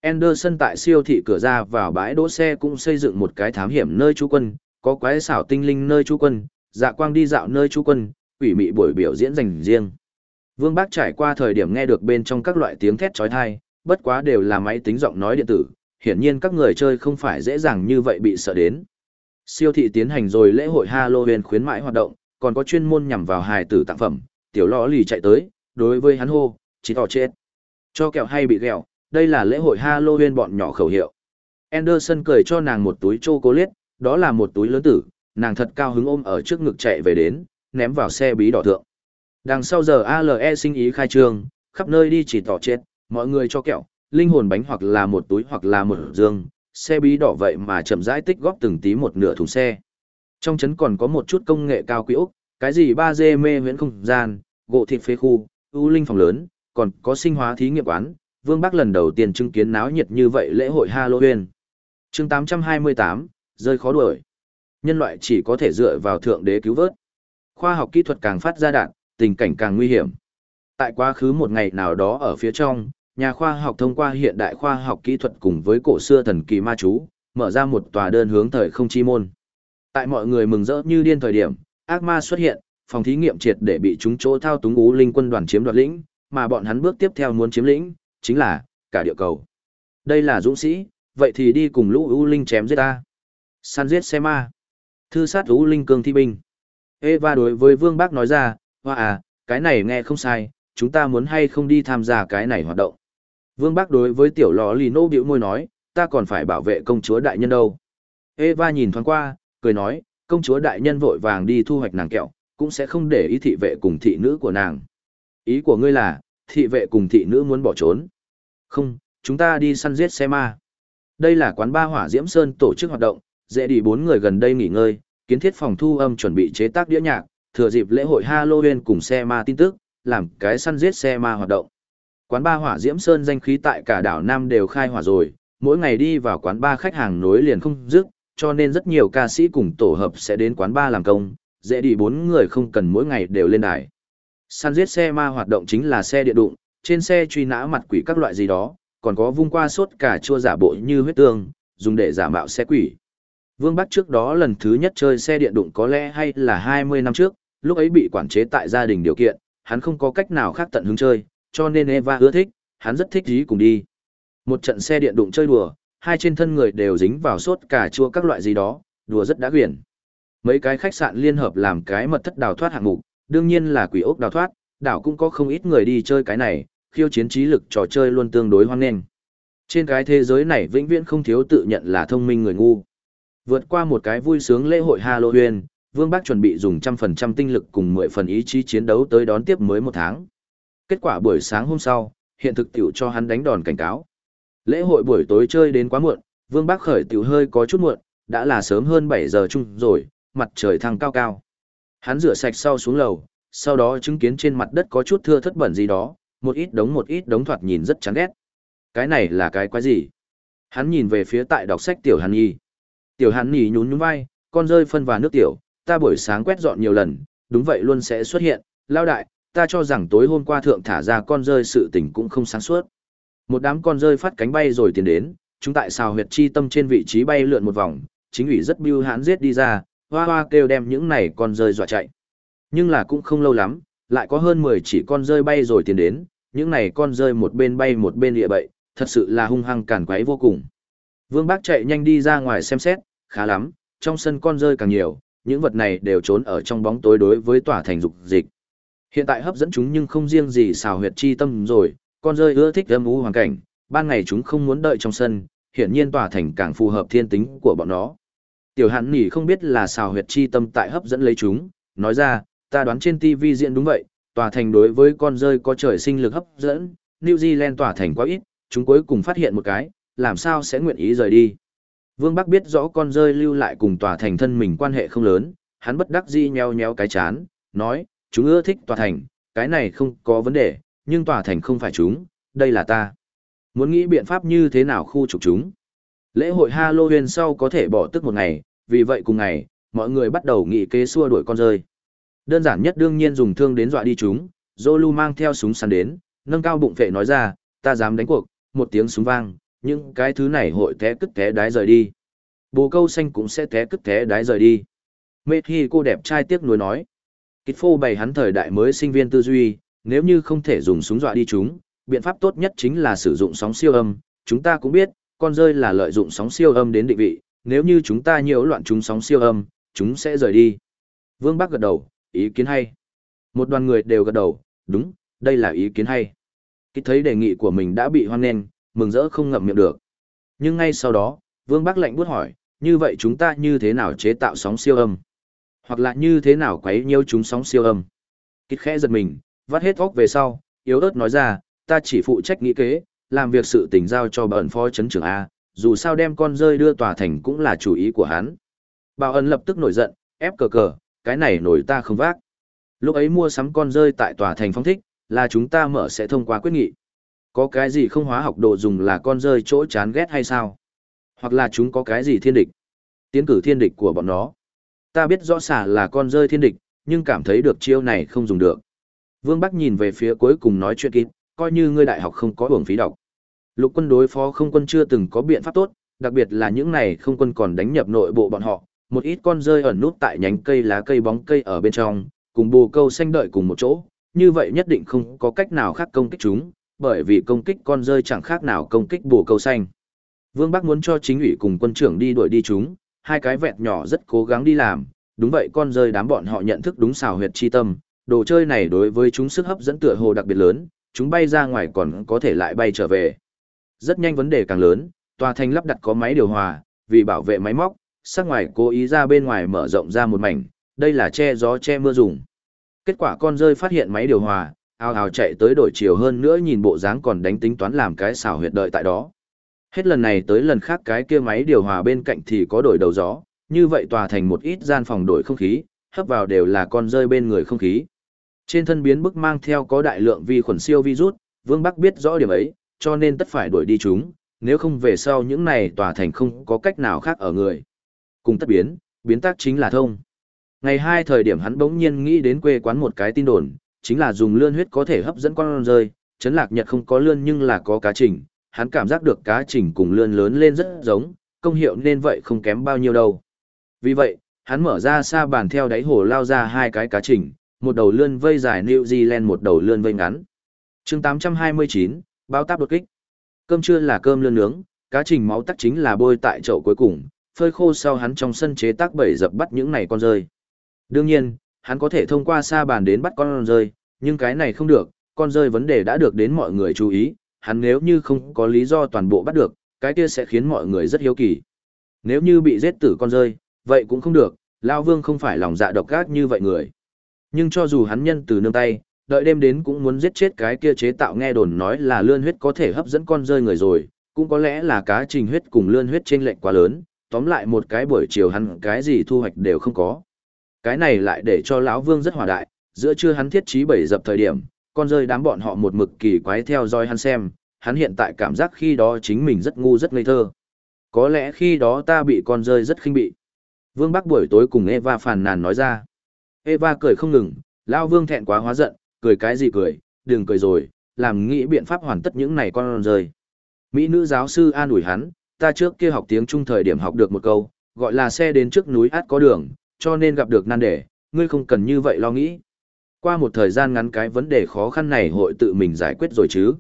Anderson tại siêu thị cửa ra vào bãi đỗ xe cũng xây dựng một cái thám hiểm nơi trú quân, có quái xảo tinh linh nơi trú quân, dạ quang đi dạo nơi trú quân, quỷ mị buổi biểu diễn dành riêng. Vương Bác trải qua thời điểm nghe được bên trong các loại tiếng thét chói tai, bất quá đều là máy tính giọng nói điện tử, hiển nhiên các người chơi không phải dễ dàng như vậy bị sợ đến. Siêu thị tiến hành rồi lễ hội Halloween khuyến mãi hoạt động, còn có chuyên môn nhằm vào hài tử tặng phẩm, tiểu lọ lì chạy tới, đối với hắn hô, chỉ tỏ chết. Cho kẹo hay bị ghẹo, đây là lễ hội Halloween bọn nhỏ khẩu hiệu. Anderson cười cho nàng một túi chocolate, đó là một túi lớn tử, nàng thật cao hứng ôm ở trước ngực chạy về đến, ném vào xe bí đỏ thượng. Đằng sau giờ ALE sinh ý khai trương, khắp nơi đi chỉ tỏ chết, mọi người cho kẹo, linh hồn bánh hoặc là một túi hoặc là một dương, xe bí đỏ vậy mà chậm rãi tích góp từng tí một nửa thùng xe. Trong trấn còn có một chút công nghệ cao quý ốc, cái gì 3D mê huyễn không gian, gỗ thịt phế khu, ưu linh phòng lớn, còn có sinh hóa thí nghiệm quán. Vương Bắc lần đầu tiên chứng kiến náo nhiệt như vậy lễ hội Halloween. chương 828, rơi khó đuổi. Nhân loại chỉ có thể dựa vào thượng đế cứu vớt. Khoa học kỹ thuật càng phát ra đạn, tình cảnh càng nguy hiểm. Tại quá khứ một ngày nào đó ở phía trong, nhà khoa học thông qua hiện đại khoa học kỹ thuật cùng với cổ xưa thần kỳ ma chú, mở ra một tòa đơn hướng thời không chi môn. Tại mọi người mừng rỡ như điên thời điểm, ác ma xuất hiện, phòng thí nghiệm triệt để bị chúng chỗ thao túng ú linh quân đoàn chiếm đoạt lĩnh, mà bọn hắn bước tiếp theo muốn chiếm lĩnh, chính là cả địa cầu. Đây là dũng sĩ, vậy thì đi cùng lũ ú linh chém giết ta. Săn giết xe ma. Thư sát ú linh cương thi binh. Eva đối với Vương Bác nói ra, hoa à, cái này nghe không sai, chúng ta muốn hay không đi tham gia cái này hoạt động. Vương Bác đối với tiểu lò lì nô biểu môi nói, ta còn phải bảo vệ công chúa đại nhân đâu. Eva nhìn thoáng qua, cười nói, công chúa đại nhân vội vàng đi thu hoạch nàng kẹo, cũng sẽ không để ý thị vệ cùng thị nữ của nàng. Ý của ngươi là, thị vệ cùng thị nữ muốn bỏ trốn. Không, chúng ta đi săn giết xe ma. Đây là quán ba hỏa diễm sơn tổ chức hoạt động, dễ đi bốn người gần đây nghỉ ngơi, kiến thiết phòng thu âm chuẩn bị chế tác đĩa nhạc, thừa dịp lễ hội Halloween cùng xe ma tin tức, làm cái săn giết xe ma hoạt động. Quán ba hỏa diễm sơn danh khí tại cả đảo Nam đều khai hỏa rồi, mỗi ngày đi vào quán ba khách hàng nối liền không dứt, cho nên rất nhiều ca sĩ cùng tổ hợp sẽ đến quán bar làm công, dễ đi bốn người không cần mỗi ngày đều lên đài. Săn giết xe ma hoạt động chính là xe điện đụng, trên xe truy nã mặt quỷ các loại gì đó, còn có vung qua sốt cả chua giả bộ như huyết tương, dùng để giả mạo xe quỷ. Vương Bắc trước đó lần thứ nhất chơi xe điện đụng có lẽ hay là 20 năm trước, lúc ấy bị quản chế tại gia đình điều kiện, hắn không có cách nào khác tận hứng chơi, cho nên Eva ưa thích, hắn rất thích ý cùng đi. Một trận xe điện đụng chơi đùa, hai trên thân người đều dính vào sốt cà chua các loại gì đó, đùa rất đã quyển. Mấy cái khách sạn liên hợp làm cái mật thất đào thoát hạng mục, đương nhiên là quỷ ốc đào thoát, đảo cũng có không ít người đi chơi cái này, khiêu chiến trí lực trò chơi luôn tương đối hoang nghênh. Trên cái thế giới này vĩnh viễn không thiếu tự nhận là thông minh người ngu. Vượt qua một cái vui sướng lễ hội Halloween, Vương bắc chuẩn bị dùng trăm phần trăm tinh lực cùng mười phần ý chí chiến đấu tới đón tiếp mới một tháng. Kết quả buổi sáng hôm sau, hiện thực tiểu cho hắn đánh đòn cảnh cáo. Lễ hội buổi tối chơi đến quá muộn, Vương Bác khởi tiểu hơi có chút muộn, đã là sớm hơn 7 giờ chung rồi, mặt trời thăng cao cao. Hắn rửa sạch sau xuống lầu, sau đó chứng kiến trên mặt đất có chút thưa thất bẩn gì đó, một ít đống một ít đống thoạt nhìn rất chán ghét. Cái này là cái quái gì? Hắn nhìn về phía tại đọc sách Tiểu Hàn Nhi. Tiểu Hàn Nhi nhún nhún vai, con rơi phân và nước tiểu, ta buổi sáng quét dọn nhiều lần, đúng vậy luôn sẽ xuất hiện, lao đại, ta cho rằng tối hôm qua thượng thả ra con rơi sự tình cũng không sáng suốt. Một đám con rơi phát cánh bay rồi tiến đến, chúng tại xào huyệt chi tâm trên vị trí bay lượn một vòng, chính ủy rất biêu hãn giết đi ra, hoa hoa kêu đem những này con rơi dọa chạy. Nhưng là cũng không lâu lắm, lại có hơn 10 chỉ con rơi bay rồi tiến đến, những này con rơi một bên bay một bên địa bậy, thật sự là hung hăng cản quấy vô cùng. Vương Bác chạy nhanh đi ra ngoài xem xét, khá lắm, trong sân con rơi càng nhiều, những vật này đều trốn ở trong bóng tối đối với tỏa thành dục dịch. Hiện tại hấp dẫn chúng nhưng không riêng gì xào huyệt chi tâm rồi, con rơi ưa thích âm u hoàn cảnh, ban ngày chúng không muốn đợi trong sân, hiển nhiên tỏa thành càng phù hợp thiên tính của bọn nó. Tiểu Hàn Nỉ không biết là xào huyệt chi tâm tại hấp dẫn lấy chúng, nói ra, ta đoán trên TV diễn đúng vậy, tòa thành đối với con rơi có trời sinh lực hấp dẫn, New Zealand tòa thành quá ít, chúng cuối cùng phát hiện một cái, làm sao sẽ nguyện ý rời đi. Vương Bắc biết rõ con rơi lưu lại cùng tòa thành thân mình quan hệ không lớn, hắn bất đắc dĩ nheo nheo cái chán, nói, chúng ưa thích tòa thành, cái này không có vấn đề, nhưng tòa thành không phải chúng, đây là ta. Muốn nghĩ biện pháp như thế nào khu trục chúng. Lễ hội Halloween sau có thể bỏ tức một ngày, vì vậy cùng ngày, mọi người bắt đầu nghị kế xua đuổi con rơi. Đơn giản nhất đương nhiên dùng thương đến dọa đi chúng, Zolu mang theo súng săn đến, nâng cao bụng phệ nói ra, ta dám đánh cuộc, một tiếng súng vang, những cái thứ này hội té cức té đái rời đi. Bồ câu xanh cũng sẽ té cức té đái rời đi. Mê thi cô đẹp trai tiếc nuối nói. Kịch phô bày hắn thời đại mới sinh viên tư duy, nếu như không thể dùng súng dọa đi chúng, biện pháp tốt nhất chính là sử dụng sóng siêu âm. Chúng ta cũng biết, con rơi là lợi dụng sóng siêu âm đến định vị, nếu như chúng ta nhiễu loạn chúng sóng siêu âm, chúng sẽ rời đi. Vương Bắc gật đầu, ý kiến hay. Một đoàn người đều gật đầu, đúng, đây là ý kiến hay. Kịch thấy đề nghị của mình đã bị hoan nghênh, mừng rỡ không ngậm miệng được. Nhưng ngay sau đó, Vương Bắc lạnh buốt hỏi, như vậy chúng ta như thế nào chế tạo sóng siêu âm? Hoặc là như thế nào quấy nhiêu chúng sóng siêu âm? Kích khẽ giật mình, vắt hết óc về sau, yếu ớt nói ra, ta chỉ phụ trách nghĩ kế, làm việc sự tình giao cho bẩn phó chấn trưởng A, dù sao đem con rơi đưa tòa thành cũng là chủ ý của hắn. Bảo ẩn lập tức nổi giận, ép cờ cờ, cái này nổi ta không vác. Lúc ấy mua sắm con rơi tại tòa thành phong thích, là chúng ta mở sẽ thông qua quyết nghị. Có cái gì không hóa học đồ dùng là con rơi chỗ chán ghét hay sao? Hoặc là chúng có cái gì thiên địch? Tiến cử thiên địch của bọn nó. Ta biết rõ xả là con rơi thiên địch, nhưng cảm thấy được chiêu này không dùng được. Vương Bắc nhìn về phía cuối cùng nói chuyện kín, coi như ngươi đại học không có hưởng phí đọc. Lục quân đối phó không quân chưa từng có biện pháp tốt, đặc biệt là những này không quân còn đánh nhập nội bộ bọn họ, một ít con rơi ẩn nút tại nhánh cây lá cây bóng cây ở bên trong, cùng bồ câu xanh đợi cùng một chỗ, như vậy nhất định không có cách nào khác công kích chúng, bởi vì công kích con rơi chẳng khác nào công kích bồ câu xanh. Vương Bắc muốn cho chính ủy cùng quân trưởng đi đuổi đi chúng, hai cái vẹt nhỏ rất cố gắng đi làm, đúng vậy con rơi đám bọn họ nhận thức đúng xào huyệt chi tâm, đồ chơi này đối với chúng sức hấp dẫn tựa hồ đặc biệt lớn, chúng bay ra ngoài còn có thể lại bay trở về. Rất nhanh vấn đề càng lớn, tòa thành lắp đặt có máy điều hòa, vì bảo vệ máy móc, sắc ngoài cố ý ra bên ngoài mở rộng ra một mảnh, đây là che gió che mưa dùng. Kết quả con rơi phát hiện máy điều hòa, ao ao chạy tới đổi chiều hơn nữa nhìn bộ dáng còn đánh tính toán làm cái xảo huyệt đợi tại đó. Hết lần này tới lần khác cái kia máy điều hòa bên cạnh thì có đổi đầu gió, như vậy tòa thành một ít gian phòng đổi không khí, hấp vào đều là con rơi bên người không khí. Trên thân biến bức mang theo có đại lượng vi khuẩn siêu virus, Vương Bắc biết rõ điểm ấy, cho nên tất phải đuổi đi chúng, nếu không về sau những này tòa thành không có cách nào khác ở người. Cùng tất biến, biến tác chính là thông. Ngày hai thời điểm hắn bỗng nhiên nghĩ đến quê quán một cái tin đồn, chính là dùng lươn huyết có thể hấp dẫn con rơi, chấn lạc nhật không có lươn nhưng là có cá trình, hắn cảm giác được cá trình cùng lươn lớn lên rất giống, công hiệu nên vậy không kém bao nhiêu đâu. Vì vậy, hắn mở ra xa bàn theo đáy hồ lao ra hai cái cá trình, một đầu lươn vây dài New Zealand một đầu lươn vây ngắn. chương 829, bao táp đột kích. Cơm trưa là cơm lươn nướng, cá trình máu tắc chính là bôi tại chậu cuối cùng, phơi khô sau hắn trong sân chế tác bẫy dập bắt những này con rơi. Đương nhiên, hắn có thể thông qua xa bàn đến bắt con rơi, nhưng cái này không được, con rơi vấn đề đã được đến mọi người chú ý, hắn nếu như không có lý do toàn bộ bắt được, cái kia sẽ khiến mọi người rất hiếu kỳ. Nếu như bị giết tử con rơi, vậy cũng không được, Lao Vương không phải lòng dạ độc ác như vậy người. Nhưng cho dù hắn nhân từ nương tay, đợi đêm đến cũng muốn giết chết cái kia chế tạo nghe đồn nói là lươn huyết có thể hấp dẫn con rơi người rồi, cũng có lẽ là cá trình huyết cùng lươn huyết trên lệnh quá lớn, tóm lại một cái buổi chiều hắn cái gì thu hoạch đều không có. Cái này lại để cho lão Vương rất hòa đại, giữa trưa hắn thiết trí bảy dập thời điểm, con rơi đám bọn họ một mực kỳ quái theo dõi hắn xem, hắn hiện tại cảm giác khi đó chính mình rất ngu rất ngây thơ. Có lẽ khi đó ta bị con rơi rất khinh bị. Vương Bắc buổi tối cùng Eva phàn nàn nói ra. Eva cười không ngừng, lão Vương thẹn quá hóa giận, cười cái gì cười, đừng cười rồi, làm nghĩ biện pháp hoàn tất những này con rời. Mỹ nữ giáo sư an ủi hắn, ta trước kia học tiếng Trung thời điểm học được một câu, gọi là xe đến trước núi át có đường, cho nên gặp được nan đề, ngươi không cần như vậy lo nghĩ. Qua một thời gian ngắn cái vấn đề khó khăn này hội tự mình giải quyết rồi chứ.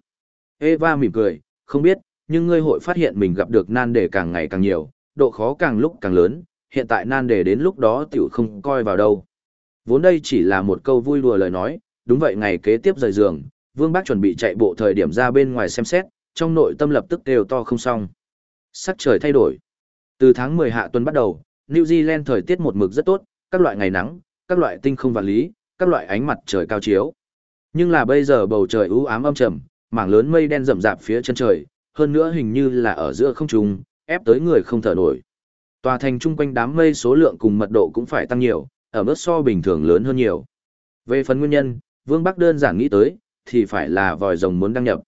Eva mỉm cười, không biết, nhưng ngươi hội phát hiện mình gặp được nan đề càng ngày càng nhiều, độ khó càng lúc càng lớn, hiện tại nan đề đến lúc đó tiểu không coi vào đâu. Vốn đây chỉ là một câu vui đùa lời nói, đúng vậy ngày kế tiếp rời giường, Vương Bác chuẩn bị chạy bộ thời điểm ra bên ngoài xem xét, trong nội tâm lập tức đều to không xong. Sắc trời thay đổi. Từ tháng 10 hạ tuần bắt đầu, New Zealand thời tiết một mực rất tốt, các loại ngày nắng, các loại tinh không vạn lý, các loại ánh mặt trời cao chiếu. Nhưng là bây giờ bầu trời u ám âm trầm, mảng lớn mây đen rậm rạp phía chân trời, hơn nữa hình như là ở giữa không trung, ép tới người không thở nổi. Tòa thành trung quanh đám mây số lượng cùng mật độ cũng phải tăng nhiều, ở mức so bình thường lớn hơn nhiều. Về phần nguyên nhân, Vương Bắc đơn giản nghĩ tới, thì phải là vòi rồng muốn đăng nhập.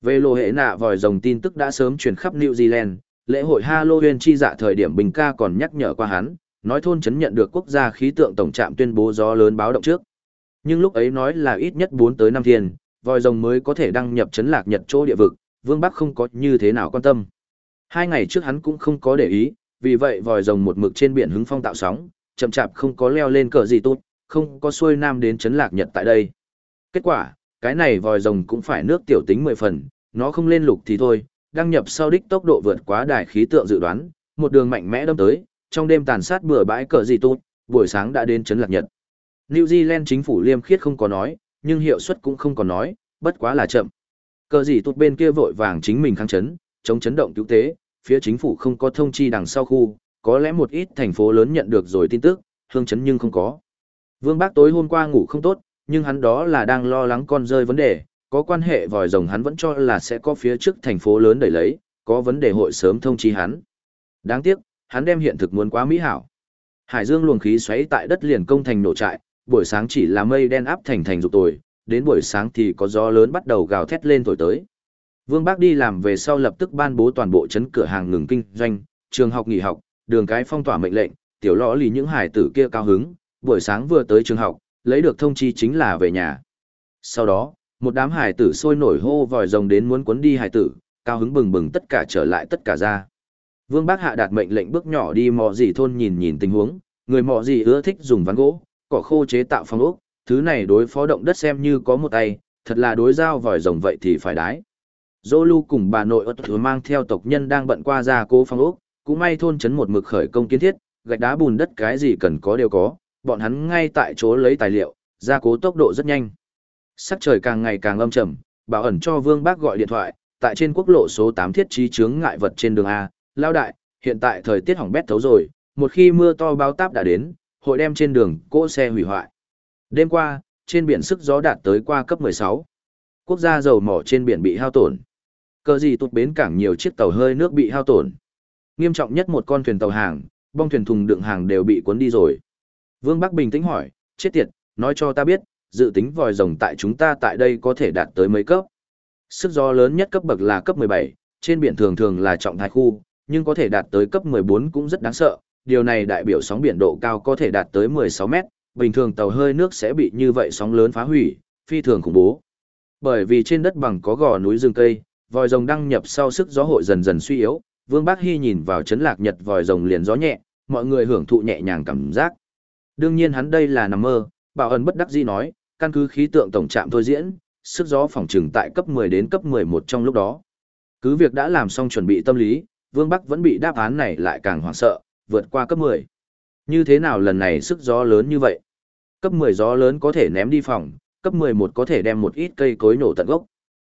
Về lộ hệ nạ vòi rồng tin tức đã sớm truyền khắp New Zealand, lễ hội Halloween chi dạ thời điểm Bình ca còn nhắc nhở qua hắn, nói thôn chấn nhận được quốc gia khí tượng tổng trạm tuyên bố gió lớn báo động trước. Nhưng lúc ấy nói là ít nhất 4 tới 5 thiên, vòi rồng mới có thể đăng nhập chấn lạc nhật chỗ địa vực, Vương Bắc không có như thế nào quan tâm. Hai ngày trước hắn cũng không có để ý, vì vậy vòi rồng một mực trên biển hứng phong tạo sóng, chậm chạp không có leo lên cờ gì tốt, không có xuôi nam đến chấn lạc nhật tại đây. Kết quả, cái này vòi rồng cũng phải nước tiểu tính 10 phần, nó không lên lục thì thôi, đăng nhập sau đích tốc độ vượt quá đài khí tượng dự đoán, một đường mạnh mẽ đâm tới, trong đêm tàn sát bừa bãi cờ gì tốt, buổi sáng đã đến chấn lạc nhật. New Zealand chính phủ liêm khiết không có nói, nhưng hiệu suất cũng không có nói, bất quá là chậm. Cờ gì tốt bên kia vội vàng chính mình kháng chấn, chống chấn động cứu tế, phía chính phủ không có thông chi đằng sau khu, có lẽ một ít thành phố lớn nhận được rồi tin tức, hương chấn nhưng không có. Vương Bác tối hôm qua ngủ không tốt, nhưng hắn đó là đang lo lắng con rơi vấn đề, có quan hệ vòi rồng hắn vẫn cho là sẽ có phía trước thành phố lớn đẩy lấy, có vấn đề hội sớm thông chi hắn. Đáng tiếc, hắn đem hiện thực muốn quá mỹ hảo. Hải dương luồng khí xoáy tại đất liền công thành nổ trại, buổi sáng chỉ là mây đen áp thành thành dục tồi, đến buổi sáng thì có gió lớn bắt đầu gào thét lên thổi tới. Vương Bác đi làm về sau lập tức ban bố toàn bộ chấn cửa hàng ngừng kinh doanh, trường học nghỉ học, đường cái phong tỏa mệnh lệnh, tiểu lõ lì những hải tử kia cao hứng, buổi sáng vừa tới trường học, lấy được thông chi chính là về nhà. Sau đó, một đám hải tử sôi nổi hô vòi rồng đến muốn cuốn đi hải tử, cao hứng bừng bừng tất cả trở lại tất cả ra. Vương Bác hạ đạt mệnh lệnh bước nhỏ đi mò gì thôn nhìn nhìn tình huống, người mò gì ưa thích dùng ván gỗ, cỏ khô chế tạo phong ốc, thứ này đối phó động đất xem như có một tay, thật là đối giao vòi rồng vậy thì phải đái. Zolu cùng bà nội ớt thứ mang theo tộc nhân đang bận qua ra cố phong ốc, cũng may thôn chấn một mực khởi công kiến thiết, gạch đá bùn đất cái gì cần có đều có, bọn hắn ngay tại chỗ lấy tài liệu, gia cố tốc độ rất nhanh. Sắc trời càng ngày càng âm trầm, bảo ẩn cho Vương Bác gọi điện thoại, tại trên quốc lộ số 8 thiết trí chướng ngại vật trên đường A, lao đại, hiện tại thời tiết hỏng bét thấu rồi, một khi mưa to báo táp đã đến, hội đem trên đường cỗ xe hủy hoại. Đêm qua, trên biển sức gió đạt tới qua cấp 16. Quốc gia dầu mỏ trên biển bị hao tổn. Cờ gì tụt bến cảng nhiều chiếc tàu hơi nước bị hao tổn. Nghiêm trọng nhất một con thuyền tàu hàng, bong thuyền thùng đựng hàng đều bị cuốn đi rồi. Vương Bắc bình tĩnh hỏi, chết tiệt, nói cho ta biết, dự tính vòi rồng tại chúng ta tại đây có thể đạt tới mấy cấp. Sức gió lớn nhất cấp bậc là cấp 17, trên biển thường thường là trọng thái khu, nhưng có thể đạt tới cấp 14 cũng rất đáng sợ. Điều này đại biểu sóng biển độ cao có thể đạt tới 16 mét, bình thường tàu hơi nước sẽ bị như vậy sóng lớn phá hủy, phi thường khủng bố. Bởi vì trên đất bằng có gò núi rừng cây, vòi rồng đăng nhập sau sức gió hội dần dần suy yếu, Vương Bác Hy nhìn vào chấn lạc nhật vòi rồng liền gió nhẹ, mọi người hưởng thụ nhẹ nhàng cảm giác. Đương nhiên hắn đây là nằm mơ, Bảo ẩn bất đắc dĩ nói, căn cứ khí tượng tổng trạm thôi diễn, sức gió phòng trừng tại cấp 10 đến cấp 11 trong lúc đó. Cứ việc đã làm xong chuẩn bị tâm lý, Vương Bắc vẫn bị đáp án này lại càng hoảng sợ, vượt qua cấp 10. Như thế nào lần này sức gió lớn như vậy? Cấp 10 gió lớn có thể ném đi phòng, cấp 11 có thể đem một ít cây cối nổ tận gốc.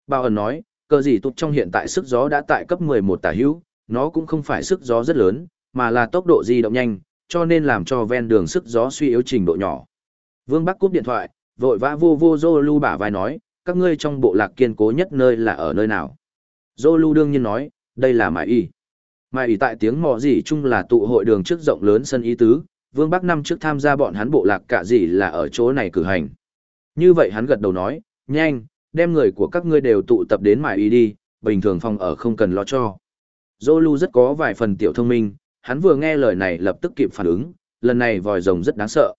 Bảo ẩn nói, cơ gì tụt trong hiện tại sức gió đã tại cấp 11 tả hữu, nó cũng không phải sức gió rất lớn, mà là tốc độ di động nhanh, cho nên làm cho ven đường sức gió suy yếu trình độ nhỏ. Vương Bắc cúp điện thoại, vội vã vô vô Zolu bả vai nói, các ngươi trong bộ lạc kiên cố nhất nơi là ở nơi nào. Zolu đương nhiên nói, đây là Mai Y. Mai Y tại tiếng mò gì chung là tụ hội đường trước rộng lớn sân ý tứ, Vương Bắc năm trước tham gia bọn hắn bộ lạc cả gì là ở chỗ này cử hành. Như vậy hắn gật đầu nói, nhanh, đem người của các ngươi đều tụ tập đến Mại Y đi, bình thường phòng ở không cần lo cho. Zolu rất có vài phần tiểu thông minh, hắn vừa nghe lời này lập tức kịp phản ứng, lần này vòi rồng rất đáng sợ.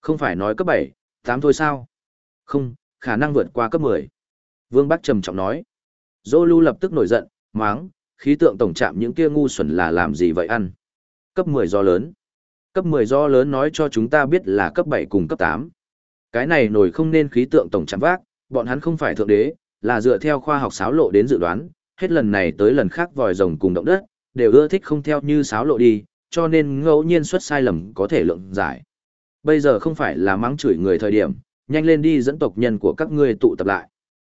Không phải nói cấp 7, 8 thôi sao? Không, khả năng vượt qua cấp 10. Vương Bắc trầm trọng nói. Zolu lập tức nổi giận, máng, khí tượng tổng trạm những kia ngu xuẩn là làm gì vậy ăn? Cấp 10 do lớn. Cấp 10 do lớn nói cho chúng ta biết là cấp 7 cùng cấp 8. Cái này nổi không nên khí tượng tổng trạm vác, bọn hắn không phải thượng đế, là dựa theo khoa học sáo lộ đến dự đoán, hết lần này tới lần khác vòi rồng cùng động đất, đều ưa thích không theo như sáo lộ đi, cho nên ngẫu nhiên xuất sai lầm có thể lượng giải. Bây giờ không phải là mắng chửi người thời điểm, nhanh lên đi dẫn tộc nhân của các ngươi tụ tập lại.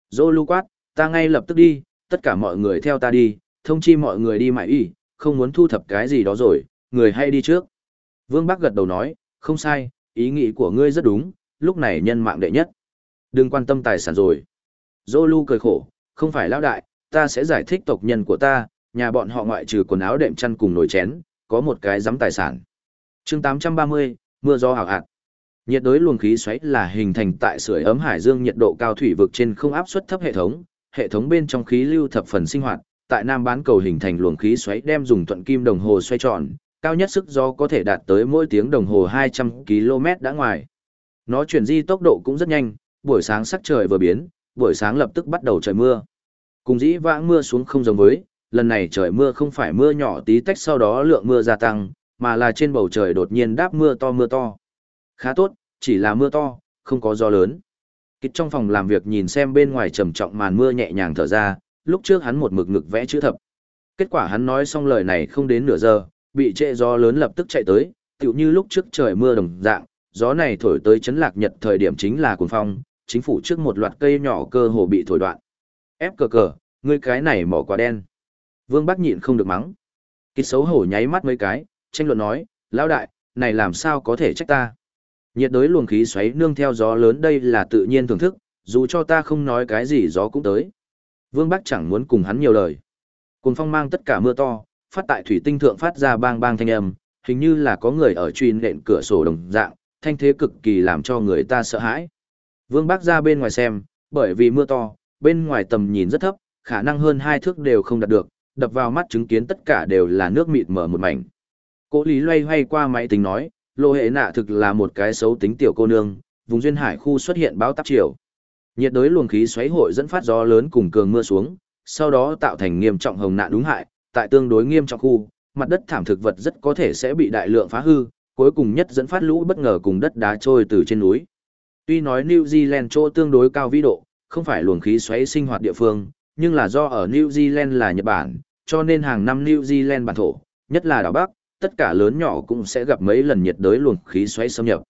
Dô lưu quát, ta ngay lập tức đi, tất cả mọi người theo ta đi, thông chi mọi người đi mãi y, không muốn thu thập cái gì đó rồi, người hay đi trước. Vương Bắc gật đầu nói, không sai, ý nghĩ của ngươi rất đúng, lúc này nhân mạng đệ nhất. Đừng quan tâm tài sản rồi. Dô lưu cười khổ, không phải lão đại, ta sẽ giải thích tộc nhân của ta, nhà bọn họ ngoại trừ quần áo đệm chăn cùng nồi chén, có một cái giấm tài sản. chương 830, mưa gió hào hạt. Nhiệt đối luồng khí xoáy là hình thành tại sưởi ấm hải dương nhiệt độ cao thủy vực trên không áp suất thấp hệ thống, hệ thống bên trong khí lưu thập phần sinh hoạt, tại nam bán cầu hình thành luồng khí xoáy đem dùng thuận kim đồng hồ xoay tròn, cao nhất sức gió có thể đạt tới mỗi tiếng đồng hồ 200 km đã ngoài. Nó chuyển di tốc độ cũng rất nhanh, buổi sáng sắc trời vừa biến, buổi sáng lập tức bắt đầu trời mưa. Cùng dĩ vãng mưa xuống không giống với, lần này trời mưa không phải mưa nhỏ tí tách sau đó lượng mưa gia tăng, mà là trên bầu trời đột nhiên đáp mưa to mưa to. Khá tốt, chỉ là mưa to, không có gió lớn. Kịch trong phòng làm việc nhìn xem bên ngoài trầm trọng màn mưa nhẹ nhàng thở ra, lúc trước hắn một mực ngực vẽ chữ thập. Kết quả hắn nói xong lời này không đến nửa giờ, bị trệ gió lớn lập tức chạy tới, tựu như lúc trước trời mưa đồng dạng, gió này thổi tới chấn lạc nhật thời điểm chính là cuồng phong, chính phủ trước một loạt cây nhỏ cơ hồ bị thổi đoạn. Ép cờ cờ, ngươi cái này mỏ quá đen. Vương Bắc nhịn không được mắng. Kịt xấu hổ nháy mắt mấy cái, tranh luận nói, lão đại, này làm sao có thể trách ta. Nhiệt đới luồng khí xoáy nương theo gió lớn đây là tự nhiên thưởng thức, dù cho ta không nói cái gì gió cũng tới. Vương Bắc chẳng muốn cùng hắn nhiều lời. Cùng phong mang tất cả mưa to, phát tại thủy tinh thượng phát ra bang bang thanh âm, hình như là có người ở truy nện cửa sổ đồng dạng, thanh thế cực kỳ làm cho người ta sợ hãi. Vương Bác ra bên ngoài xem, bởi vì mưa to, bên ngoài tầm nhìn rất thấp, khả năng hơn hai thước đều không đạt được, đập vào mắt chứng kiến tất cả đều là nước mịt mở một mảnh. Cố Lý loay hoay qua máy tính nói, lô hệ nạ thực là một cái xấu tính tiểu cô nương, vùng duyên hải khu xuất hiện báo táp chiều. Nhiệt đới luồng khí xoáy hội dẫn phát gió lớn cùng cường mưa xuống, sau đó tạo thành nghiêm trọng hồng nạn đúng hại, tại tương đối nghiêm trọng khu, mặt đất thảm thực vật rất có thể sẽ bị đại lượng phá hư, cuối cùng nhất dẫn phát lũ bất ngờ cùng đất đá trôi từ trên núi. Tuy nói New Zealand chỗ tương đối cao vĩ độ, không phải luồng khí xoáy sinh hoạt địa phương, nhưng là do ở New Zealand là Nhật Bản, cho nên hàng năm New Zealand bản thổ, nhất là đảo Bắc, tất cả lớn nhỏ cũng sẽ gặp mấy lần nhiệt đới luồng khí xoáy xâm nhập.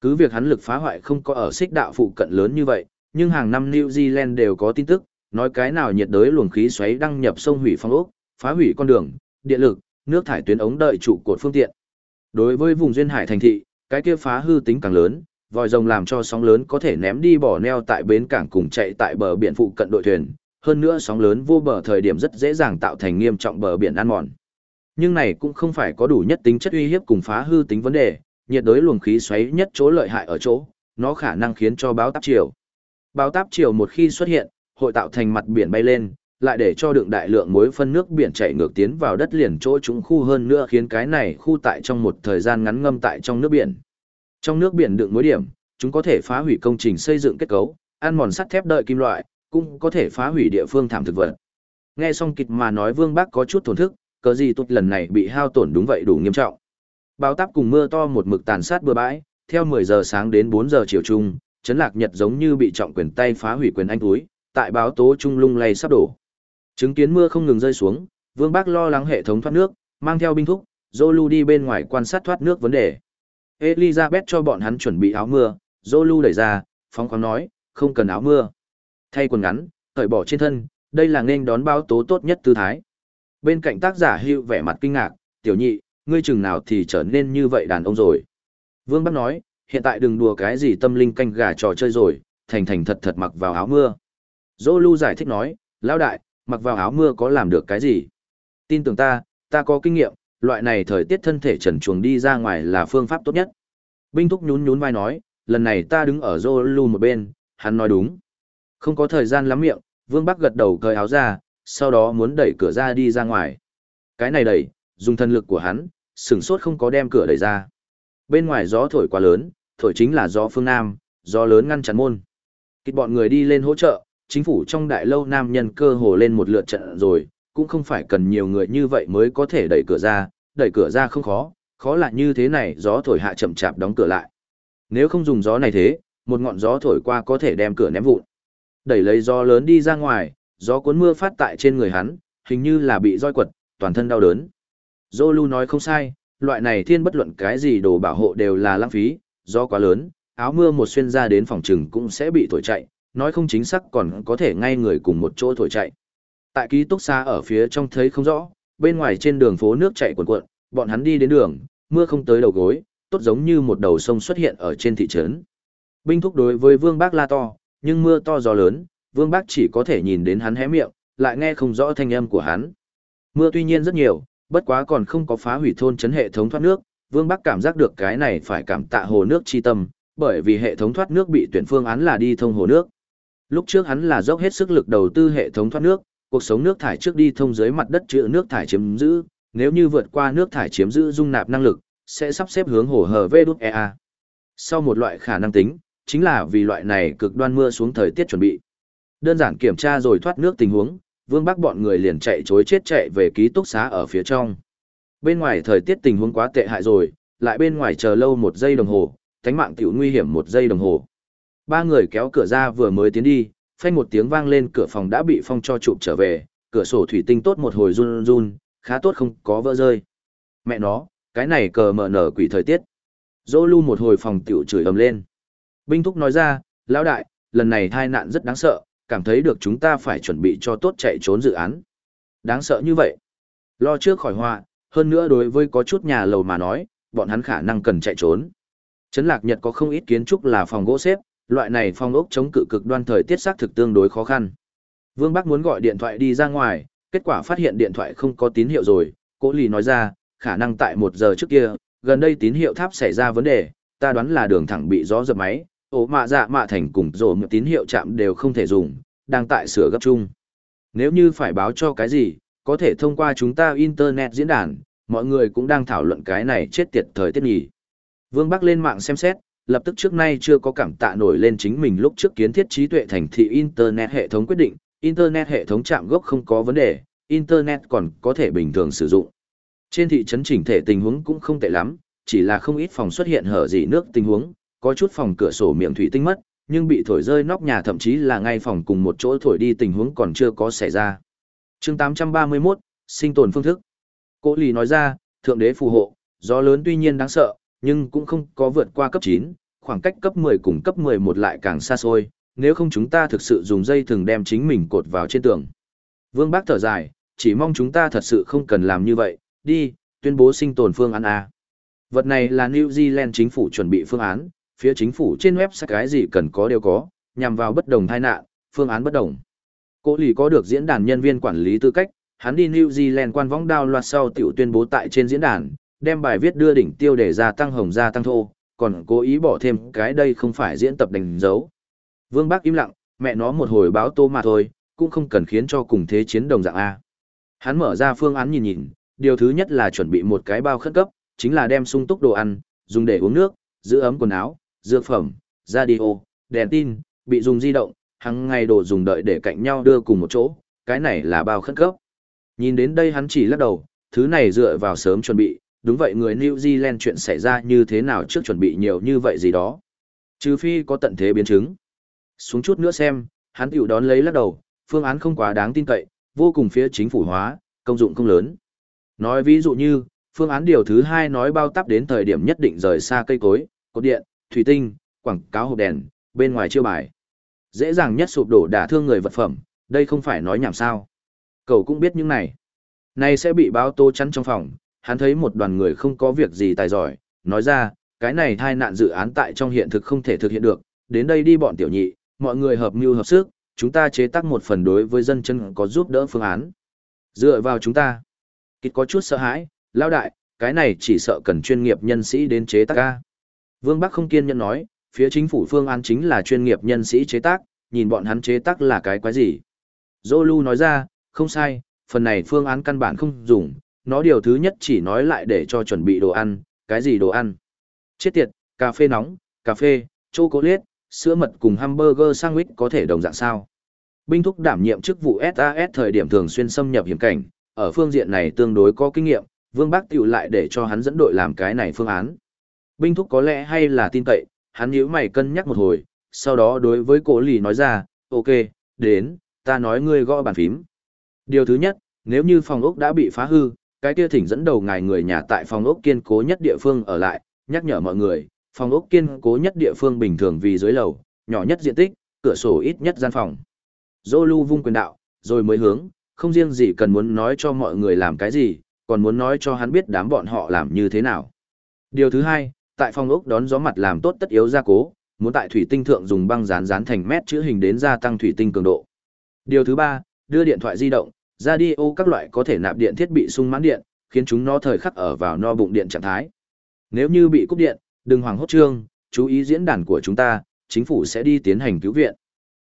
Cứ việc hắn lực phá hoại không có ở xích đạo phụ cận lớn như vậy, nhưng hàng năm New Zealand đều có tin tức, nói cái nào nhiệt đới luồng khí xoáy đăng nhập sông hủy phong ốc, phá hủy con đường, điện lực, nước thải tuyến ống đợi trụ cột phương tiện. Đối với vùng duyên hải thành thị, cái kia phá hư tính càng lớn, vòi rồng làm cho sóng lớn có thể ném đi bỏ neo tại bến cảng cùng chạy tại bờ biển phụ cận đội thuyền, hơn nữa sóng lớn vô bờ thời điểm rất dễ dàng tạo thành nghiêm trọng bờ biển ăn mòn. Nhưng này cũng không phải có đủ nhất tính chất uy hiếp cùng phá hư tính vấn đề, nhiệt đới luồng khí xoáy nhất chỗ lợi hại ở chỗ, nó khả năng khiến cho báo táp chiều. Báo táp chiều một khi xuất hiện, hội tạo thành mặt biển bay lên, lại để cho đựng đại lượng muối phân nước biển chảy ngược tiến vào đất liền chỗ chúng khu hơn nữa khiến cái này khu tại trong một thời gian ngắn ngâm tại trong nước biển. Trong nước biển đựng mối điểm, chúng có thể phá hủy công trình xây dựng kết cấu, ăn mòn sắt thép đợi kim loại, cũng có thể phá hủy địa phương thảm thực vật. Nghe xong kịch mà nói Vương Bác có chút thổn thức, cớ gì tốt lần này bị hao tổn đúng vậy đủ nghiêm trọng. Báo táp cùng mưa to một mực tàn sát bừa bãi, theo 10 giờ sáng đến 4 giờ chiều trung, chấn lạc nhật giống như bị trọng quyền tay phá hủy quyền anh túi, tại báo tố trung lung lay sắp đổ. Chứng kiến mưa không ngừng rơi xuống, Vương Bác lo lắng hệ thống thoát nước, mang theo binh thúc, Zolu đi bên ngoài quan sát thoát nước vấn đề. Elizabeth cho bọn hắn chuẩn bị áo mưa, Zolu đẩy ra, phóng khoáng nói, không cần áo mưa. Thay quần ngắn, cởi bỏ trên thân, đây là nên đón báo tố tốt nhất tư thái. Bên cạnh tác giả hưu vẻ mặt kinh ngạc, tiểu nhị, ngươi chừng nào thì trở nên như vậy đàn ông rồi. Vương Bắc nói, hiện tại đừng đùa cái gì tâm linh canh gà trò chơi rồi, thành thành thật thật mặc vào áo mưa. Zolu giải thích nói, lão đại, mặc vào áo mưa có làm được cái gì? Tin tưởng ta, ta có kinh nghiệm, loại này thời tiết thân thể trần chuồng đi ra ngoài là phương pháp tốt nhất. Binh thúc nhún nhún vai nói, lần này ta đứng ở Zolu một bên, hắn nói đúng. Không có thời gian lắm miệng, Vương Bắc gật đầu cởi áo ra, sau đó muốn đẩy cửa ra đi ra ngoài. Cái này đẩy, dùng thân lực của hắn, sửng sốt không có đem cửa đẩy ra. Bên ngoài gió thổi quá lớn, thổi chính là gió phương Nam, gió lớn ngăn chắn môn. Kịch bọn người đi lên hỗ trợ, chính phủ trong đại lâu nam nhân cơ hồ lên một lượt trận rồi, cũng không phải cần nhiều người như vậy mới có thể đẩy cửa ra, đẩy cửa ra không khó, khó là như thế này gió thổi hạ chậm chạp đóng cửa lại. Nếu không dùng gió này thế, một ngọn gió thổi qua có thể đem cửa ném vụn. Đẩy lấy gió lớn đi ra ngoài, gió cuốn mưa phát tại trên người hắn, hình như là bị roi quật, toàn thân đau đớn. Zolu nói không sai, loại này thiên bất luận cái gì đồ bảo hộ đều là lãng phí, gió quá lớn, áo mưa một xuyên ra đến phòng trừng cũng sẽ bị thổi chạy, nói không chính xác còn có thể ngay người cùng một chỗ thổi chạy. Tại ký túc xá ở phía trong thấy không rõ, bên ngoài trên đường phố nước chạy cuồn cuộn, bọn hắn đi đến đường, mưa không tới đầu gối, tốt giống như một đầu sông xuất hiện ở trên thị trấn. Binh thúc đối với Vương Bác la to, nhưng mưa to gió lớn, Vương Bác chỉ có thể nhìn đến hắn hé miệng, lại nghe không rõ thanh âm của hắn. Mưa tuy nhiên rất nhiều, bất quá còn không có phá hủy thôn chấn hệ thống thoát nước, Vương Bắc cảm giác được cái này phải cảm tạ hồ nước chi tâm, bởi vì hệ thống thoát nước bị tuyển phương án là đi thông hồ nước. Lúc trước hắn là dốc hết sức lực đầu tư hệ thống thoát nước, cuộc sống nước thải trước đi thông dưới mặt đất chữa nước thải chiếm giữ, nếu như vượt qua nước thải chiếm giữ dung nạp năng lực, sẽ sắp xếp hướng hồ hờ ea Sau một loại khả năng tính, chính là vì loại này cực đoan mưa xuống thời tiết chuẩn bị. Đơn giản kiểm tra rồi thoát nước tình huống, Vương Bắc bọn người liền chạy chối chết chạy về ký túc xá ở phía trong. Bên ngoài thời tiết tình huống quá tệ hại rồi, lại bên ngoài chờ lâu một giây đồng hồ, thánh mạng tiểu nguy hiểm một giây đồng hồ. Ba người kéo cửa ra vừa mới tiến đi, phanh một tiếng vang lên cửa phòng đã bị phong cho chụp trở về, cửa sổ thủy tinh tốt một hồi run run, khá tốt không có vỡ rơi. Mẹ nó, cái này cờ mở nở quỷ thời tiết. Dô lưu một hồi phòng tiểu chửi ầm lên. Binh thúc nói ra, lão đại, lần này tai nạn rất đáng sợ, cảm thấy được chúng ta phải chuẩn bị cho tốt chạy trốn dự án. Đáng sợ như vậy. Lo trước khỏi họa, hơn nữa đối với có chút nhà lầu mà nói, bọn hắn khả năng cần chạy trốn. Trấn Lạc Nhật có không ít kiến trúc là phòng gỗ xếp, loại này phong ốc chống cự cực đoan thời tiết xác thực tương đối khó khăn. Vương Bắc muốn gọi điện thoại đi ra ngoài, kết quả phát hiện điện thoại không có tín hiệu rồi, Cố Lì nói ra, khả năng tại một giờ trước kia, gần đây tín hiệu tháp xảy ra vấn đề, ta đoán là đường thẳng bị gió dập máy, ổ mạ dạ mạ thành cùng rổ một tín hiệu chạm đều không thể dùng, đang tại sửa gấp chung. Nếu như phải báo cho cái gì, có thể thông qua chúng ta internet diễn đàn, mọi người cũng đang thảo luận cái này chết tiệt thời tiết nhỉ. Vương Bắc lên mạng xem xét, lập tức trước nay chưa có cảm tạ nổi lên chính mình lúc trước kiến thiết trí tuệ thành thị Internet hệ thống quyết định, Internet hệ thống chạm gốc không có vấn đề, Internet còn có thể bình thường sử dụng. Trên thị trấn chỉnh thể tình huống cũng không tệ lắm, chỉ là không ít phòng xuất hiện hở dị nước tình huống, có chút phòng cửa sổ miệng thủy tinh mất, nhưng bị thổi rơi nóc nhà thậm chí là ngay phòng cùng một chỗ thổi đi tình huống còn chưa có xảy ra. chương 831, sinh tồn phương thức. Cố lì nói ra, thượng đế phù hộ, gió lớn tuy nhiên đáng sợ, nhưng cũng không có vượt qua cấp 9, khoảng cách cấp 10 cùng cấp 11 lại càng xa xôi, nếu không chúng ta thực sự dùng dây thường đem chính mình cột vào trên tường. Vương Bác thở dài, chỉ mong chúng ta thật sự không cần làm như vậy, đi, tuyên bố sinh tồn phương án A. Vật này là New Zealand chính phủ chuẩn bị phương án, phía chính phủ trên web sẽ cái gì cần có đều có, nhằm vào bất đồng tai nạn, phương án bất đồng. Cố lì có được diễn đàn nhân viên quản lý tư cách, hắn đi New Zealand quan võng đao loạt sau tiểu tuyên bố tại trên diễn đàn, đem bài viết đưa đỉnh tiêu để gia tăng hồng gia tăng thô, còn cố ý bỏ thêm cái đây không phải diễn tập đánh dấu. Vương Bắc im lặng, mẹ nó một hồi báo tô mà thôi, cũng không cần khiến cho cùng thế chiến đồng dạng A. Hắn mở ra phương án nhìn nhìn, điều thứ nhất là chuẩn bị một cái bao khẩn cấp, chính là đem sung túc đồ ăn, dùng để uống nước, giữ ấm quần áo, dược phẩm, radio, đèn tin, bị dùng di động, hàng ngày đồ dùng đợi để cạnh nhau đưa cùng một chỗ, cái này là bao khẩn cấp. Nhìn đến đây hắn chỉ lắc đầu, thứ này dựa vào sớm chuẩn bị, đúng vậy người New Zealand chuyện xảy ra như thế nào trước chuẩn bị nhiều như vậy gì đó. Trừ phi có tận thế biến chứng. Xuống chút nữa xem, hắn tiểu đón lấy lắc đầu, phương án không quá đáng tin cậy, vô cùng phía chính phủ hóa, công dụng không lớn. Nói ví dụ như, phương án điều thứ hai nói bao tắp đến thời điểm nhất định rời xa cây cối, cột điện, thủy tinh, quảng cáo hộp đèn, bên ngoài chiêu bài. Dễ dàng nhất sụp đổ đả thương người vật phẩm, đây không phải nói nhảm sao. Cậu cũng biết những này. Này sẽ bị báo tô chắn trong phòng, hắn thấy một đoàn người không có việc gì tài giỏi, nói ra, cái này thai nạn dự án tại trong hiện thực không thể thực hiện được, đến đây đi bọn tiểu nhị, mọi người hợp mưu hợp sức, chúng ta chế tác một phần đối với dân chân có giúp đỡ phương án. Dựa vào chúng ta. Kịch có chút sợ hãi, lao đại, cái này chỉ sợ cần chuyên nghiệp nhân sĩ đến chế tác ca. Vương Bắc không kiên nhẫn nói, phía chính phủ phương án chính là chuyên nghiệp nhân sĩ chế tác, nhìn bọn hắn chế tác là cái quái gì. Zolu nói ra, không sai, phần này phương án căn bản không dùng, nó điều thứ nhất chỉ nói lại để cho chuẩn bị đồ ăn, cái gì đồ ăn. Chết tiệt, cà phê nóng, cà phê, chocolate, sữa mật cùng hamburger sandwich có thể đồng dạng sao. Binh thúc đảm nhiệm chức vụ SAS thời điểm thường xuyên xâm nhập hiểm cảnh, ở phương diện này tương đối có kinh nghiệm, Vương Bác tiểu lại để cho hắn dẫn đội làm cái này phương án. Binh thúc có lẽ hay là tin cậy, hắn nhíu mày cân nhắc một hồi, sau đó đối với cổ lì nói ra, ok, đến, ta nói ngươi gõ bàn phím. Điều thứ nhất, nếu như phòng ốc đã bị phá hư, cái kia thỉnh dẫn đầu ngài người nhà tại phòng ốc kiên cố nhất địa phương ở lại, nhắc nhở mọi người, phòng ốc kiên cố nhất địa phương bình thường vì dưới lầu, nhỏ nhất diện tích, cửa sổ ít nhất gian phòng. Zolu vung quyền đạo, rồi mới hướng, không riêng gì cần muốn nói cho mọi người làm cái gì, còn muốn nói cho hắn biết đám bọn họ làm như thế nào. Điều thứ hai, tại phòng ốc đón gió mặt làm tốt tất yếu gia cố, muốn tại thủy tinh thượng dùng băng dán dán thành mét chữ hình đến gia tăng thủy tinh cường độ. Điều thứ ba, đưa điện thoại di động, radio các loại có thể nạp điện thiết bị sung mãn điện, khiến chúng nó thời khắc ở vào no bụng điện trạng thái. Nếu như bị cúp điện, đừng hoảng hốt trương, chú ý diễn đàn của chúng ta, chính phủ sẽ đi tiến hành cứu viện.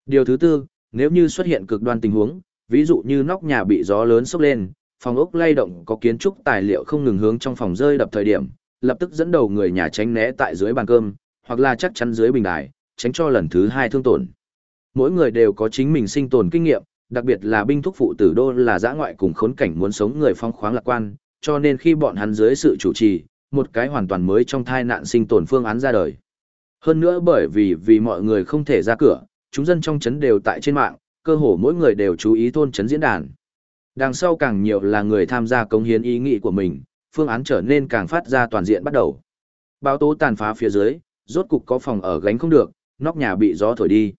Điều thứ tư, nếu như xuất hiện cực đoan tình huống, ví dụ như nóc nhà bị gió lớn sốc lên, phòng ốc lay động có kiến trúc tài liệu không ngừng hướng trong phòng rơi đập thời điểm, lập tức dẫn đầu người nhà tránh né tại dưới bàn cơm, hoặc là chắc chắn dưới bình đài, tránh cho lần thứ hai thương tổn. Mỗi người đều có chính mình sinh tồn kinh nghiệm, đặc biệt là binh thúc phụ tử đô là giã ngoại cùng khốn cảnh muốn sống người phong khoáng lạc quan, cho nên khi bọn hắn dưới sự chủ trì, một cái hoàn toàn mới trong thai nạn sinh tồn phương án ra đời. Hơn nữa bởi vì vì mọi người không thể ra cửa, chúng dân trong trấn đều tại trên mạng, cơ hồ mỗi người đều chú ý thôn trấn diễn đàn. Đằng sau càng nhiều là người tham gia cống hiến ý nghĩ của mình, phương án trở nên càng phát ra toàn diện bắt đầu. Báo tố tàn phá phía dưới, rốt cục có phòng ở gánh không được, nóc nhà bị gió thổi đi.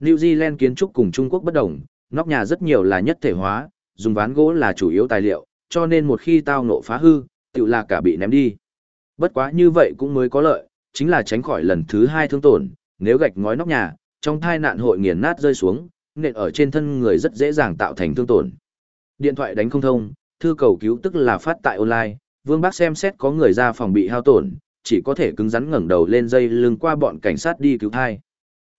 New Zealand kiến trúc cùng Trung Quốc bất đồng, nóc nhà rất nhiều là nhất thể hóa, dùng ván gỗ là chủ yếu tài liệu, cho nên một khi tao nộ phá hư, tự là cả bị ném đi. Bất quá như vậy cũng mới có lợi, chính là tránh khỏi lần thứ hai thương tổn, nếu gạch ngói nóc nhà, trong thai nạn hội nghiền nát rơi xuống, nện ở trên thân người rất dễ dàng tạo thành thương tổn. Điện thoại đánh không thông, thư cầu cứu tức là phát tại online, Vương Bác xem xét có người ra phòng bị hao tổn, chỉ có thể cứng rắn ngẩng đầu lên dây lưng qua bọn cảnh sát đi cứu thai.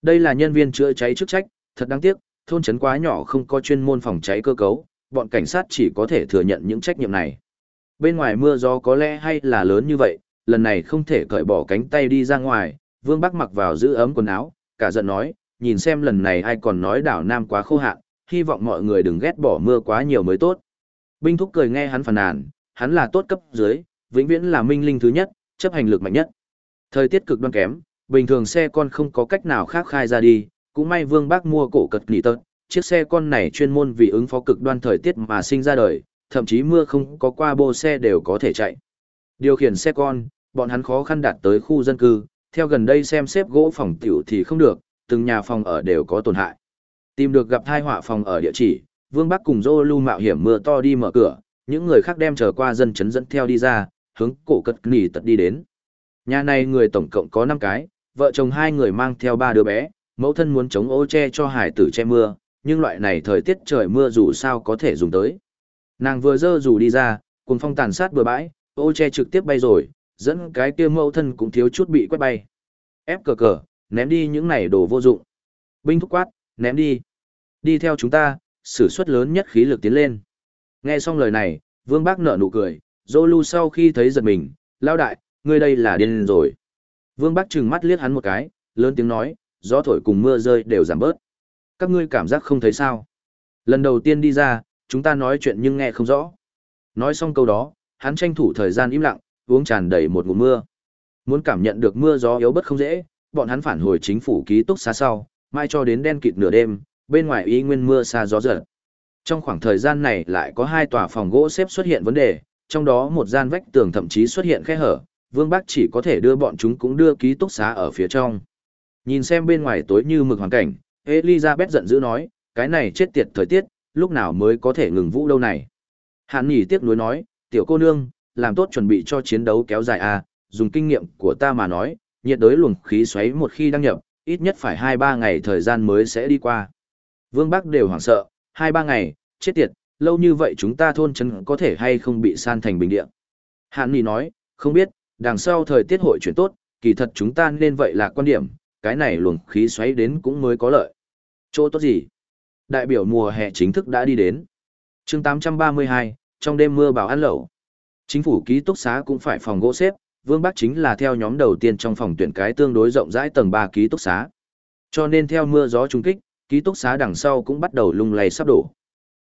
Đây là nhân viên chữa cháy chức trách, thật đáng tiếc, thôn trấn quá nhỏ không có chuyên môn phòng cháy cơ cấu, bọn cảnh sát chỉ có thể thừa nhận những trách nhiệm này. Bên ngoài mưa gió có lẽ hay là lớn như vậy, lần này không thể cởi bỏ cánh tay đi ra ngoài, Vương Bắc mặc vào giữ ấm quần áo, cả giận nói, nhìn xem lần này ai còn nói đảo Nam quá khô hạn, hy vọng mọi người đừng ghét bỏ mưa quá nhiều mới tốt. Binh thúc cười nghe hắn phàn nàn, hắn là tốt cấp dưới, vĩnh viễn là minh linh thứ nhất, chấp hành lực mạnh nhất. Thời tiết cực đoan kém, bình thường xe con không có cách nào khác khai ra đi, cũng may Vương Bác mua cổ cật nghỉ tật, chiếc xe con này chuyên môn vì ứng phó cực đoan thời tiết mà sinh ra đời, thậm chí mưa không có qua bô xe đều có thể chạy. Điều khiển xe con, bọn hắn khó khăn đạt tới khu dân cư, theo gần đây xem xếp gỗ phòng tiểu thì không được, từng nhà phòng ở đều có tổn hại. Tìm được gặp thai họa phòng ở địa chỉ, Vương Bắc cùng Dô Lưu mạo hiểm mưa to đi mở cửa, những người khác đem chờ qua dân chấn dẫn theo đi ra, hướng cổ cật nỉ tật đi đến. Nhà này người tổng cộng có 5 cái, vợ chồng hai người mang theo ba đứa bé, mẫu thân muốn chống ô che cho hải tử che mưa, nhưng loại này thời tiết trời mưa dù sao có thể dùng tới. Nàng vừa dơ dù đi ra, cùng phong tàn sát bừa bãi, ô che trực tiếp bay rồi, dẫn cái kia mẫu thân cũng thiếu chút bị quét bay. Ép cờ cờ, ném đi những này đồ vô dụng. Binh thúc quát, ném đi. Đi theo chúng ta, sử suất lớn nhất khí lực tiến lên. Nghe xong lời này, Vương Bác nở nụ cười, Dô Lu sau khi thấy giật mình, lao đại, ngươi đây là điên rồi. Vương Bác trừng mắt liếc hắn một cái, lớn tiếng nói, gió thổi cùng mưa rơi đều giảm bớt. Các ngươi cảm giác không thấy sao. Lần đầu tiên đi ra, chúng ta nói chuyện nhưng nghe không rõ. Nói xong câu đó, hắn tranh thủ thời gian im lặng, uống tràn đầy một ngụm mưa. Muốn cảm nhận được mưa gió yếu bất không dễ, bọn hắn phản hồi chính phủ ký túc xá sau, mai cho đến đen kịt nửa đêm, bên ngoài y nguyên mưa xa gió giật. Trong khoảng thời gian này lại có hai tòa phòng gỗ xếp xuất hiện vấn đề, trong đó một gian vách tường thậm chí xuất hiện khe hở, Vương Bắc chỉ có thể đưa bọn chúng cũng đưa ký túc xá ở phía trong. Nhìn xem bên ngoài tối như mực hoàn cảnh, Elizabeth giận dữ nói, cái này chết tiệt thời tiết, lúc nào mới có thể ngừng vũ đâu này. Hàn nhỉ tiếc nuối nói, tiểu cô nương, làm tốt chuẩn bị cho chiến đấu kéo dài à, dùng kinh nghiệm của ta mà nói, nhiệt đới luồng khí xoáy một khi đăng nhập, ít nhất phải 2-3 ngày thời gian mới sẽ đi qua. Vương Bắc đều hoảng sợ, 2-3 ngày, chết tiệt, lâu như vậy chúng ta thôn trấn có thể hay không bị san thành bình địa. Hàn Nhi nói, không biết, đằng sau thời tiết hội chuyển tốt, kỳ thật chúng ta nên vậy là quan điểm, cái này luồng khí xoáy đến cũng mới có lợi. Chỗ tốt gì? Đại biểu mùa hè chính thức đã đi đến. chương 832, trong đêm mưa bảo ăn lẩu. Chính phủ ký túc xá cũng phải phòng gỗ xếp, Vương Bắc chính là theo nhóm đầu tiên trong phòng tuyển cái tương đối rộng rãi tầng 3 ký túc xá. Cho nên theo mưa gió trung kích, ký túc xá đằng sau cũng bắt đầu lung lay sắp đổ.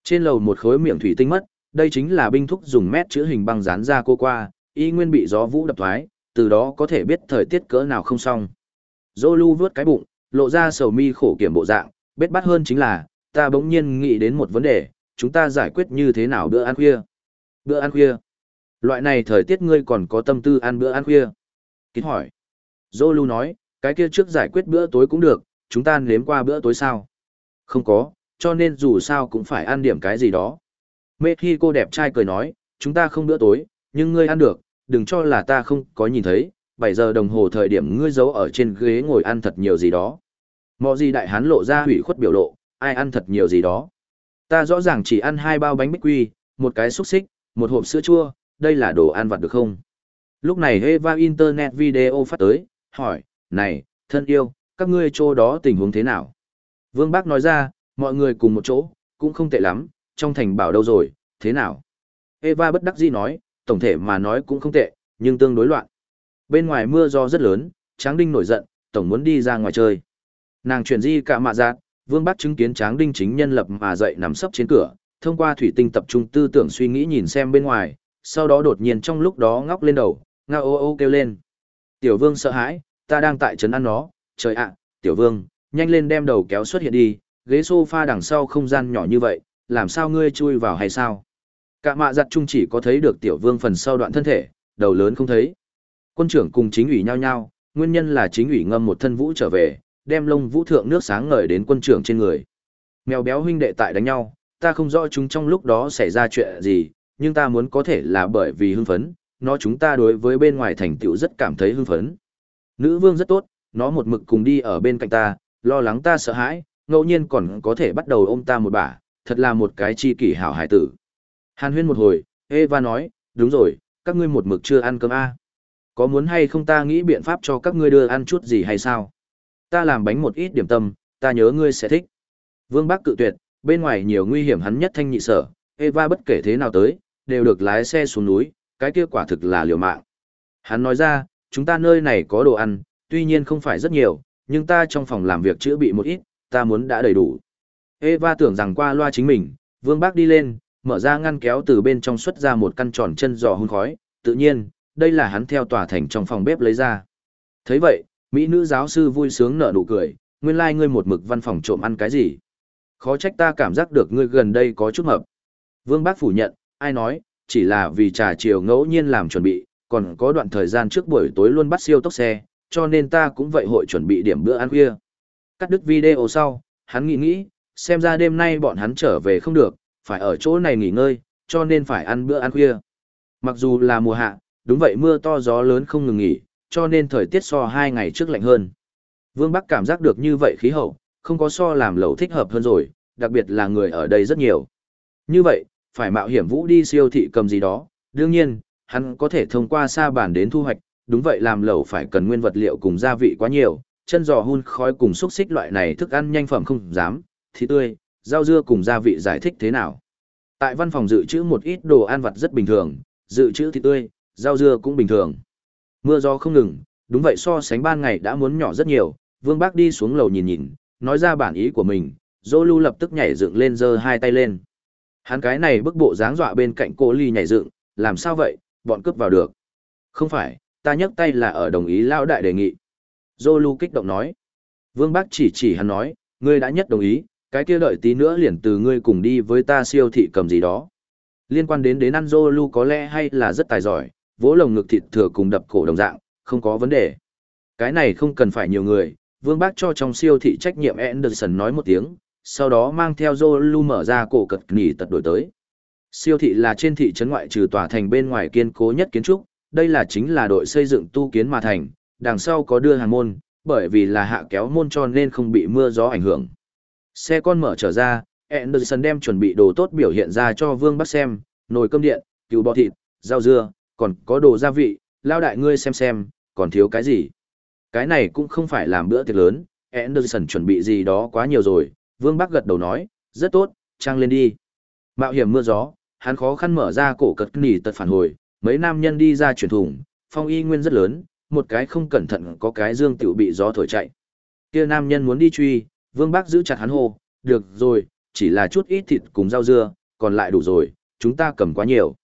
Trên lầu một khối miệng thủy tinh mất, đây chính là binh thúc dùng mét chữ hình băng dán ra cô qua, y nguyên bị gió vũ đập thoái, từ đó có thể biết thời tiết cỡ nào không xong. Zolu vướt cái bụng, lộ ra sầu mi khổ kiểm bộ dạng, bết bắt hơn chính là, ta bỗng nhiên nghĩ đến một vấn đề, chúng ta giải quyết như thế nào bữa ăn khuya. Bữa ăn khuya. Loại này thời tiết ngươi còn có tâm tư ăn bữa ăn khuya. Kín hỏi. Zolu nói, cái kia trước giải quyết bữa tối cũng được, chúng ta nếm qua bữa tối sao? Không có, cho nên dù sao cũng phải ăn điểm cái gì đó. Mê khi cô đẹp trai cười nói, chúng ta không bữa tối, nhưng ngươi ăn được, đừng cho là ta không có nhìn thấy, 7 giờ đồng hồ thời điểm ngươi giấu ở trên ghế ngồi ăn thật nhiều gì đó. Mọ gì đại hán lộ ra hủy khuất biểu lộ, ai ăn thật nhiều gì đó. Ta rõ ràng chỉ ăn hai bao bánh bích quy, một cái xúc xích, một hộp sữa chua, đây là đồ ăn vặt được không? Lúc này Eva Internet video phát tới, hỏi, này, thân yêu, các ngươi chỗ đó tình huống thế nào? Vương Bác nói ra, mọi người cùng một chỗ, cũng không tệ lắm, trong thành bảo đâu rồi, thế nào? Eva bất đắc dĩ nói, tổng thể mà nói cũng không tệ, nhưng tương đối loạn. Bên ngoài mưa do rất lớn, Tráng Đinh nổi giận, tổng muốn đi ra ngoài chơi. Nàng chuyển di cả mạ giác, Vương Bắc chứng kiến Tráng Đinh chính nhân lập mà dậy nằm sấp trên cửa, thông qua thủy tinh tập trung tư tưởng suy nghĩ nhìn xem bên ngoài, sau đó đột nhiên trong lúc đó ngóc lên đầu, ngao ô ô kêu lên. Tiểu Vương sợ hãi, ta đang tại trấn ăn nó, trời ạ, Tiểu Vương, nhanh lên đem đầu kéo xuất hiện đi, ghế sofa đằng sau không gian nhỏ như vậy, làm sao ngươi chui vào hay sao? Cả mạ giặt chung chỉ có thấy được Tiểu Vương phần sau đoạn thân thể, đầu lớn không thấy. Quân trưởng cùng chính ủy nhau nhau, nguyên nhân là chính ủy ngâm một thân vũ trở về, đem lông vũ thượng nước sáng ngời đến quân trưởng trên người. Mèo béo huynh đệ tại đánh nhau, ta không rõ chúng trong lúc đó xảy ra chuyện gì, nhưng ta muốn có thể là bởi vì hưng phấn, nó chúng ta đối với bên ngoài thành tựu rất cảm thấy hưng phấn. Nữ vương rất tốt, nó một mực cùng đi ở bên cạnh ta, lo lắng ta sợ hãi, ngẫu nhiên còn có thể bắt đầu ôm ta một bả, thật là một cái chi kỷ hảo hải tử. Hàn huyên một hồi, Eva nói, đúng rồi, các ngươi một mực chưa ăn cơm a à? Có muốn hay không ta nghĩ biện pháp cho các ngươi đưa ăn chút gì hay sao? Ta làm bánh một ít điểm tâm, ta nhớ ngươi sẽ thích. Vương Bắc cự tuyệt, bên ngoài nhiều nguy hiểm hắn nhất thanh nhị sở, Eva bất kể thế nào tới, đều được lái xe xuống núi, cái kia quả thực là liều mạng. Hắn nói ra, chúng ta nơi này có đồ ăn, tuy nhiên không phải rất nhiều, nhưng ta trong phòng làm việc chữa bị một ít, ta muốn đã đầy đủ. Eva tưởng rằng qua loa chính mình, Vương Bác đi lên, mở ra ngăn kéo từ bên trong xuất ra một căn tròn chân giò hun khói, tự nhiên, đây là hắn theo tòa thành trong phòng bếp lấy ra. thấy vậy, Mỹ nữ giáo sư vui sướng nở nụ cười, nguyên lai like ngươi một mực văn phòng trộm ăn cái gì. Khó trách ta cảm giác được ngươi gần đây có chút mập. Vương Bác phủ nhận, ai nói, chỉ là vì trà chiều ngẫu nhiên làm chuẩn bị, còn có đoạn thời gian trước buổi tối luôn bắt siêu tốc xe, cho nên ta cũng vậy hội chuẩn bị điểm bữa ăn khuya. Cắt đứt video sau, hắn nghĩ nghĩ, xem ra đêm nay bọn hắn trở về không được, phải ở chỗ này nghỉ ngơi, cho nên phải ăn bữa ăn khuya. Mặc dù là mùa hạ, đúng vậy mưa to gió lớn không ngừng nghỉ, cho nên thời tiết so hai ngày trước lạnh hơn. Vương Bắc cảm giác được như vậy khí hậu, không có so làm lẩu thích hợp hơn rồi, đặc biệt là người ở đây rất nhiều. Như vậy, phải mạo hiểm vũ đi siêu thị cầm gì đó, đương nhiên, hắn có thể thông qua xa bản đến thu hoạch, đúng vậy làm lẩu phải cần nguyên vật liệu cùng gia vị quá nhiều, chân giò hun khói cùng xúc xích loại này thức ăn nhanh phẩm không dám, thịt tươi, rau dưa cùng gia vị giải thích thế nào. Tại văn phòng dự trữ một ít đồ ăn vặt rất bình thường, dự trữ thịt tươi, rau dưa cũng bình thường. Mưa gió không ngừng, đúng vậy so sánh ban ngày đã muốn nhỏ rất nhiều, Vương Bác đi xuống lầu nhìn nhìn, nói ra bản ý của mình, Zolu lập tức nhảy dựng lên giơ hai tay lên. Hắn cái này bức bộ dáng dọa bên cạnh cô Ly nhảy dựng, làm sao vậy, bọn cướp vào được. Không phải, ta nhấc tay là ở đồng ý lao đại đề nghị. Zolu kích động nói. Vương Bác chỉ chỉ hắn nói, ngươi đã nhất đồng ý, cái kia đợi tí nữa liền từ ngươi cùng đi với ta siêu thị cầm gì đó. Liên quan đến đến ăn Zolu có lẽ hay là rất tài giỏi, vỗ lồng ngực thịt thừa cùng đập cổ đồng dạng, không có vấn đề. Cái này không cần phải nhiều người, Vương Bác cho trong siêu thị trách nhiệm Anderson nói một tiếng, sau đó mang theo Zolu mở ra cổ cật nghỉ tật đổi tới. Siêu thị là trên thị trấn ngoại trừ tòa thành bên ngoài kiên cố nhất kiến trúc, đây là chính là đội xây dựng tu kiến mà thành, đằng sau có đưa hàng môn, bởi vì là hạ kéo môn cho nên không bị mưa gió ảnh hưởng. Xe con mở trở ra, Anderson đem chuẩn bị đồ tốt biểu hiện ra cho Vương Bắc xem, nồi cơm điện, cứu bò thịt, rau dưa, còn có đồ gia vị, lao đại ngươi xem xem, còn thiếu cái gì. Cái này cũng không phải làm bữa tiệc lớn, Anderson chuẩn bị gì đó quá nhiều rồi, Vương Bắc gật đầu nói, rất tốt, trang lên đi. Mạo hiểm mưa gió, hắn khó khăn mở ra cổ cật nỉ tật phản hồi, mấy nam nhân đi ra chuyển thùng, phong y nguyên rất lớn, một cái không cẩn thận có cái dương tiểu bị gió thổi chạy. Kia nam nhân muốn đi truy, Vương Bắc giữ chặt hắn hô, được rồi, chỉ là chút ít thịt cùng rau dưa, còn lại đủ rồi, chúng ta cầm quá nhiều.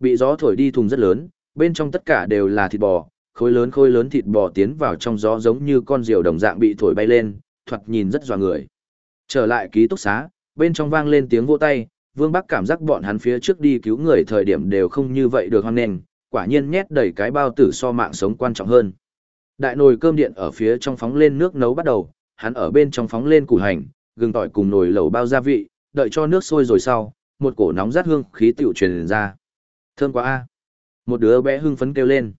Bị gió thổi đi thùng rất lớn, bên trong tất cả đều là thịt bò, khối lớn khối lớn thịt bò tiến vào trong gió giống như con diều đồng dạng bị thổi bay lên, thoạt nhìn rất dọa người. Trở lại ký túc xá, bên trong vang lên tiếng vỗ tay, Vương Bắc cảm giác bọn hắn phía trước đi cứu người thời điểm đều không như vậy được hoan nền, quả nhiên nhét đầy cái bao tử so mạng sống quan trọng hơn. Đại nồi cơm điện ở phía trong phóng lên nước nấu bắt đầu, hắn ở bên trong phóng lên củ hành, gừng tỏi cùng nồi lẩu bao gia vị, đợi cho nước sôi rồi sau, một cổ nóng rát hương khí tiểu truyền ra. Thơm quá a. Một đứa bé hưng phấn kêu lên.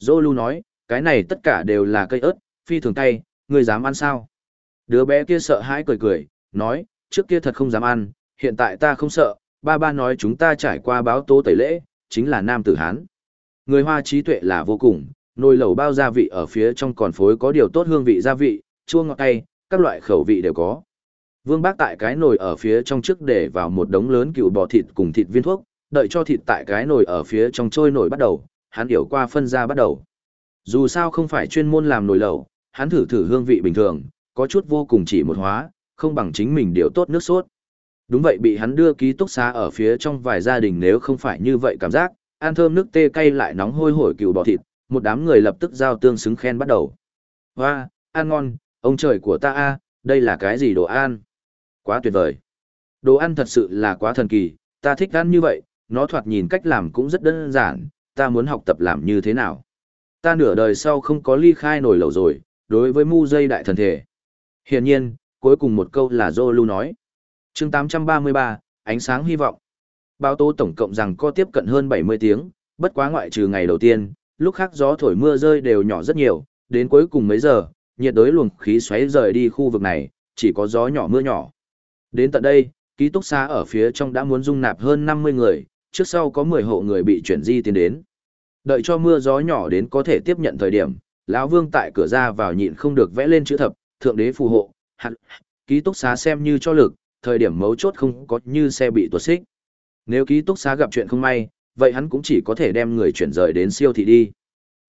Zolu nói, cái này tất cả đều là cây ớt, phi thường tay, người dám ăn sao? Đứa bé kia sợ hãi cười cười, nói, trước kia thật không dám ăn, hiện tại ta không sợ, ba ba nói chúng ta trải qua báo tố tẩy lễ, chính là nam tử Hán. Người Hoa trí tuệ là vô cùng, Nồi lẩu bao gia vị ở phía trong còn phối có điều tốt hương vị gia vị, chua ngọt cay, các loại khẩu vị đều có. Vương Bác tại cái nồi ở phía trong trước để vào một đống lớn cựu bò thịt cùng thịt viên thuốc, đợi cho thịt tại cái nồi ở phía trong trôi nổi bắt đầu, hắn hiểu qua phân ra bắt đầu. Dù sao không phải chuyên môn làm nồi lẩu, hắn thử thử hương vị bình thường, có chút vô cùng chỉ một hóa, không bằng chính mình điều tốt nước sốt. Đúng vậy bị hắn đưa ký túc xá ở phía trong vài gia đình nếu không phải như vậy cảm giác, ăn thơm nước tê cay lại nóng hôi hổi cừu bò thịt, một đám người lập tức giao tương xứng khen bắt đầu. Hoa, ăn ngon, ông trời của ta a, đây là cái gì đồ ăn? Quá tuyệt vời. Đồ ăn thật sự là quá thần kỳ, ta thích ăn như vậy, nó thoạt nhìn cách làm cũng rất đơn giản, ta muốn học tập làm như thế nào. Ta nửa đời sau không có ly khai nổi lẩu rồi, đối với mu dây đại thần thể. Hiển nhiên, cuối cùng một câu là Zolu nói. chương 833, ánh sáng hy vọng. Báo tố tổng cộng rằng có tiếp cận hơn 70 tiếng, bất quá ngoại trừ ngày đầu tiên, lúc khác gió thổi mưa rơi đều nhỏ rất nhiều, đến cuối cùng mấy giờ, nhiệt đới luồng khí xoáy rời đi khu vực này, chỉ có gió nhỏ mưa nhỏ. Đến tận đây, ký túc xá ở phía trong đã muốn dung nạp hơn 50 người, trước sau có 10 hộ người bị chuyển di tiến đến. Đợi cho mưa gió nhỏ đến có thể tiếp nhận thời điểm, lão Vương tại cửa ra vào nhịn không được vẽ lên chữ thập, thượng đế phù hộ, hạt, ký túc xá xem như cho lực, thời điểm mấu chốt không có như xe bị tuột xích. Nếu ký túc xá gặp chuyện không may, vậy hắn cũng chỉ có thể đem người chuyển rời đến siêu thị đi.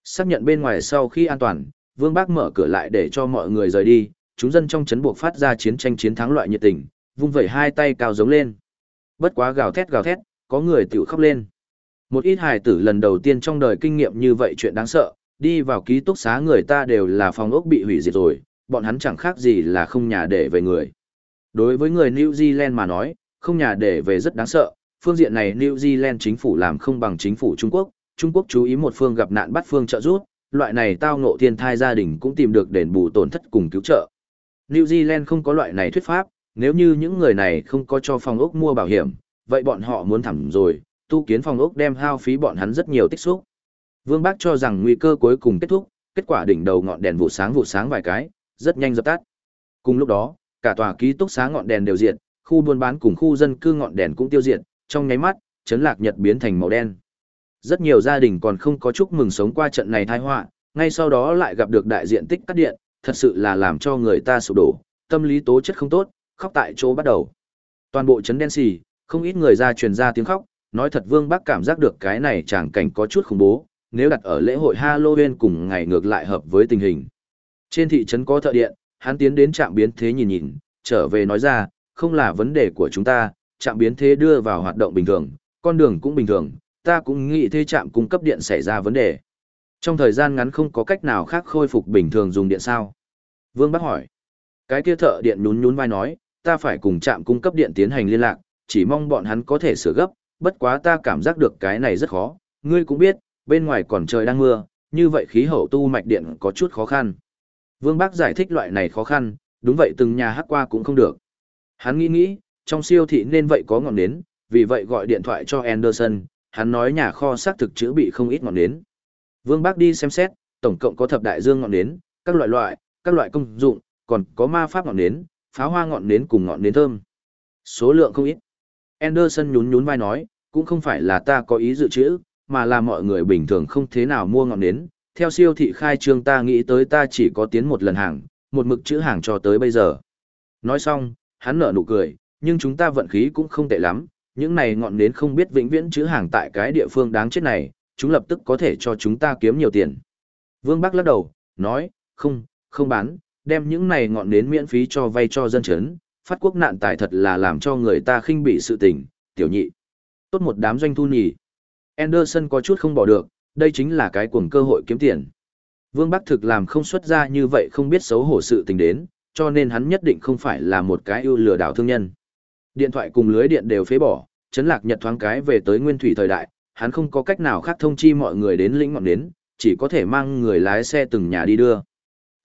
Xác nhận bên ngoài sau khi an toàn, Vương Bác mở cửa lại để cho mọi người rời đi, chúng dân trong chấn buộc phát ra chiến tranh chiến thắng loại nhiệt tình, vung vẩy hai tay cao giống lên. Bất quá gào thét gào thét, có người tiểu khóc lên. Một ít hài tử lần đầu tiên trong đời kinh nghiệm như vậy chuyện đáng sợ, đi vào ký túc xá người ta đều là phòng ốc bị hủy diệt rồi, bọn hắn chẳng khác gì là không nhà để về người. Đối với người New Zealand mà nói, không nhà để về rất đáng sợ, phương diện này New Zealand chính phủ làm không bằng chính phủ Trung Quốc, Trung Quốc chú ý một phương gặp nạn bắt phương trợ giúp, loại này tao ngộ thiên thai gia đình cũng tìm được đền bù tổn thất cùng cứu trợ. New Zealand không có loại này thuyết pháp, nếu như những người này không có cho phòng ốc mua bảo hiểm, vậy bọn họ muốn thẳng rồi, tu kiến phòng ốc đem hao phí bọn hắn rất nhiều tích xúc. Vương Bác cho rằng nguy cơ cuối cùng kết thúc, kết quả đỉnh đầu ngọn đèn vụ sáng vụ sáng vài cái, rất nhanh dập tắt. Cùng lúc đó, cả tòa ký túc xá ngọn đèn đều diệt, khu buôn bán cùng khu dân cư ngọn đèn cũng tiêu diệt, trong nháy mắt, chấn lạc nhật biến thành màu đen. Rất nhiều gia đình còn không có chúc mừng sống qua trận này tai họa, ngay sau đó lại gặp được đại diện tích cắt điện, thật sự là làm cho người ta sụp đổ, tâm lý tố chất không tốt, khóc tại chỗ bắt đầu. Toàn bộ chấn đen xì, không ít người ra truyền ra tiếng khóc, nói thật Vương Bác cảm giác được cái này chẳng cảnh có chút khủng bố, nếu đặt ở lễ hội Halloween cùng ngày ngược lại hợp với tình hình. Trên thị trấn có thợ điện, hắn tiến đến trạm biến thế nhìn nhìn, trở về nói ra, không là vấn đề của chúng ta, trạm biến thế đưa vào hoạt động bình thường, con đường cũng bình thường, ta cũng nghĩ thế trạm cung cấp điện xảy ra vấn đề. Trong thời gian ngắn không có cách nào khác khôi phục bình thường dùng điện sao? Vương Bắc hỏi. Cái kia thợ điện nhún nhún vai nói, ta phải cùng trạm cung cấp điện tiến hành liên lạc, chỉ mong bọn hắn có thể sửa gấp, bất quá ta cảm giác được cái này rất khó, ngươi cũng biết, bên ngoài còn trời đang mưa, như vậy khí hậu tu mạch điện có chút khó khăn. Vương Bác giải thích loại này khó khăn, đúng vậy từng nhà hát qua cũng không được. Hắn nghĩ nghĩ, trong siêu thị nên vậy có ngọn nến, vì vậy gọi điện thoại cho Anderson, hắn nói nhà kho xác thực chữa bị không ít ngọn nến. Vương Bác đi xem xét, tổng cộng có thập đại dương ngọn nến, các loại loại, các loại công dụng, còn có ma pháp ngọn nến, pháo hoa ngọn nến cùng ngọn nến thơm. Số lượng không ít. Anderson nhún nhún vai nói, cũng không phải là ta có ý dự trữ, mà là mọi người bình thường không thế nào mua ngọn nến. Theo siêu thị khai trương ta nghĩ tới ta chỉ có tiến một lần hàng, một mực chữ hàng cho tới bây giờ. Nói xong, hắn nở nụ cười, nhưng chúng ta vận khí cũng không tệ lắm, những này ngọn nến không biết vĩnh viễn chữ hàng tại cái địa phương đáng chết này, chúng lập tức có thể cho chúng ta kiếm nhiều tiền. Vương Bắc lắc đầu, nói, không, không bán, đem những này ngọn nến miễn phí cho vay cho dân chấn, phát quốc nạn tài thật là làm cho người ta khinh bị sự tình, tiểu nhị. Tốt một đám doanh thu nhỉ. Anderson có chút không bỏ được, đây chính là cái cuồng cơ hội kiếm tiền. Vương Bắc thực làm không xuất ra như vậy không biết xấu hổ sự tình đến, cho nên hắn nhất định không phải là một cái ưu lừa đảo thương nhân. Điện thoại cùng lưới điện đều phế bỏ, chấn lạc nhật thoáng cái về tới nguyên thủy thời đại, hắn không có cách nào khác thông chi mọi người đến lĩnh ngọn đến, chỉ có thể mang người lái xe từng nhà đi đưa.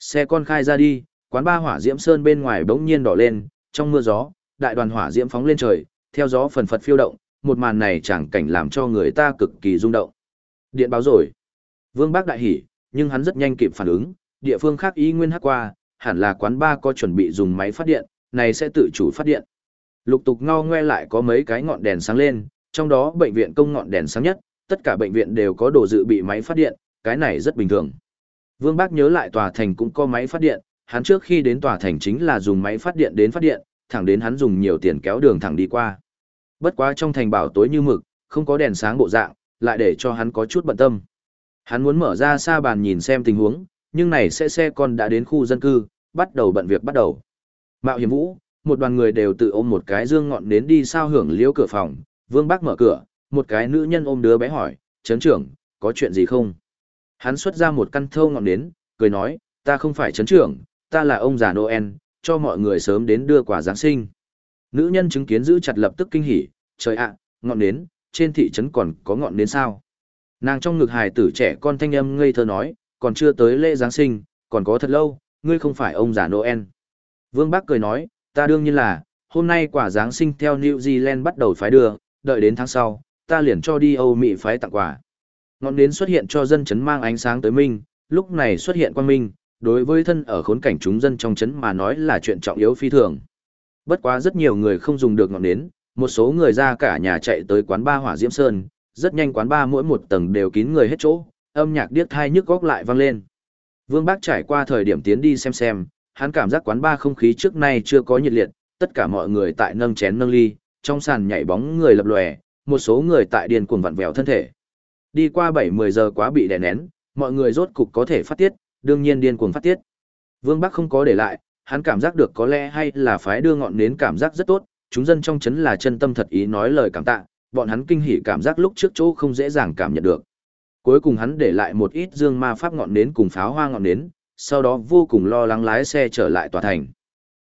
Xe con khai ra đi, quán ba hỏa diễm sơn bên ngoài bỗng nhiên đỏ lên, trong mưa gió, đại đoàn hỏa diễm phóng lên trời, theo gió phần phật phiêu động, một màn này chẳng cảnh làm cho người ta cực kỳ rung động. Điện báo rồi. Vương Bác đại hỉ, nhưng hắn rất nhanh kịp phản ứng, địa phương khác ý nguyên hắc qua, hẳn là quán ba có chuẩn bị dùng máy phát điện, này sẽ tự chủ phát điện. Lục tục ngao ngoe lại có mấy cái ngọn đèn sáng lên, trong đó bệnh viện công ngọn đèn sáng nhất, tất cả bệnh viện đều có đồ dự bị máy phát điện, cái này rất bình thường. Vương Bác nhớ lại tòa thành cũng có máy phát điện, hắn trước khi đến tòa thành chính là dùng máy phát điện đến phát điện, thẳng đến hắn dùng nhiều tiền kéo đường thẳng đi qua. Bất quá trong thành bảo tối như mực, không có đèn sáng bộ dạng, lại để cho hắn có chút bận tâm. Hắn muốn mở ra xa bàn nhìn xem tình huống, nhưng này xe xe con đã đến khu dân cư, bắt đầu bận việc bắt đầu. Mạo hiểm vũ, một đoàn người đều tự ôm một cái dương ngọn đến đi sao hưởng liễu cửa phòng, Vương Bác mở cửa, một cái nữ nhân ôm đứa bé hỏi, chấn trưởng, có chuyện gì không? Hắn xuất ra một căn thâu ngọn đến, cười nói, ta không phải chấn trưởng, ta là ông già Noel, cho mọi người sớm đến đưa quà Giáng sinh. Nữ nhân chứng kiến giữ chặt lập tức kinh hỉ, trời ạ, ngọn nến, trên thị trấn còn có ngọn nến sao? Nàng trong ngực hài tử trẻ con thanh âm ngây thơ nói, còn chưa tới lễ Giáng sinh, còn có thật lâu, ngươi không phải ông già Noel. Vương Bắc cười nói, ta đương nhiên là, hôm nay quả Giáng sinh theo New Zealand bắt đầu phái đưa, đợi đến tháng sau, ta liền cho đi Âu Mỹ phái tặng quà. Ngọn nến xuất hiện cho dân chấn mang ánh sáng tới minh, lúc này xuất hiện quang minh, đối với thân ở khốn cảnh chúng dân trong chấn mà nói là chuyện trọng yếu phi thường. Bất quá rất nhiều người không dùng được ngọn nến, một số người ra cả nhà chạy tới quán ba hỏa diễm sơn, rất nhanh quán ba mỗi một tầng đều kín người hết chỗ, âm nhạc điếc thai nhức góc lại vang lên. Vương Bác trải qua thời điểm tiến đi xem xem, hắn cảm giác quán ba không khí trước nay chưa có nhiệt liệt, tất cả mọi người tại nâng chén nâng ly, trong sàn nhảy bóng người lập lòe, một số người tại điền cuồng vặn vẹo thân thể. Đi qua 7-10 giờ quá bị đè nén, mọi người rốt cục có thể phát tiết, đương nhiên điên cuồng phát tiết. Vương Bắc không có để lại, hắn cảm giác được có lẽ hay là phái đưa ngọn nến cảm giác rất tốt, chúng dân trong chấn là chân tâm thật ý nói lời cảm tạ, bọn hắn kinh hỉ cảm giác lúc trước chỗ không dễ dàng cảm nhận được. Cuối cùng hắn để lại một ít dương ma pháp ngọn nến cùng pháo hoa ngọn nến, sau đó vô cùng lo lắng lái xe trở lại tòa thành.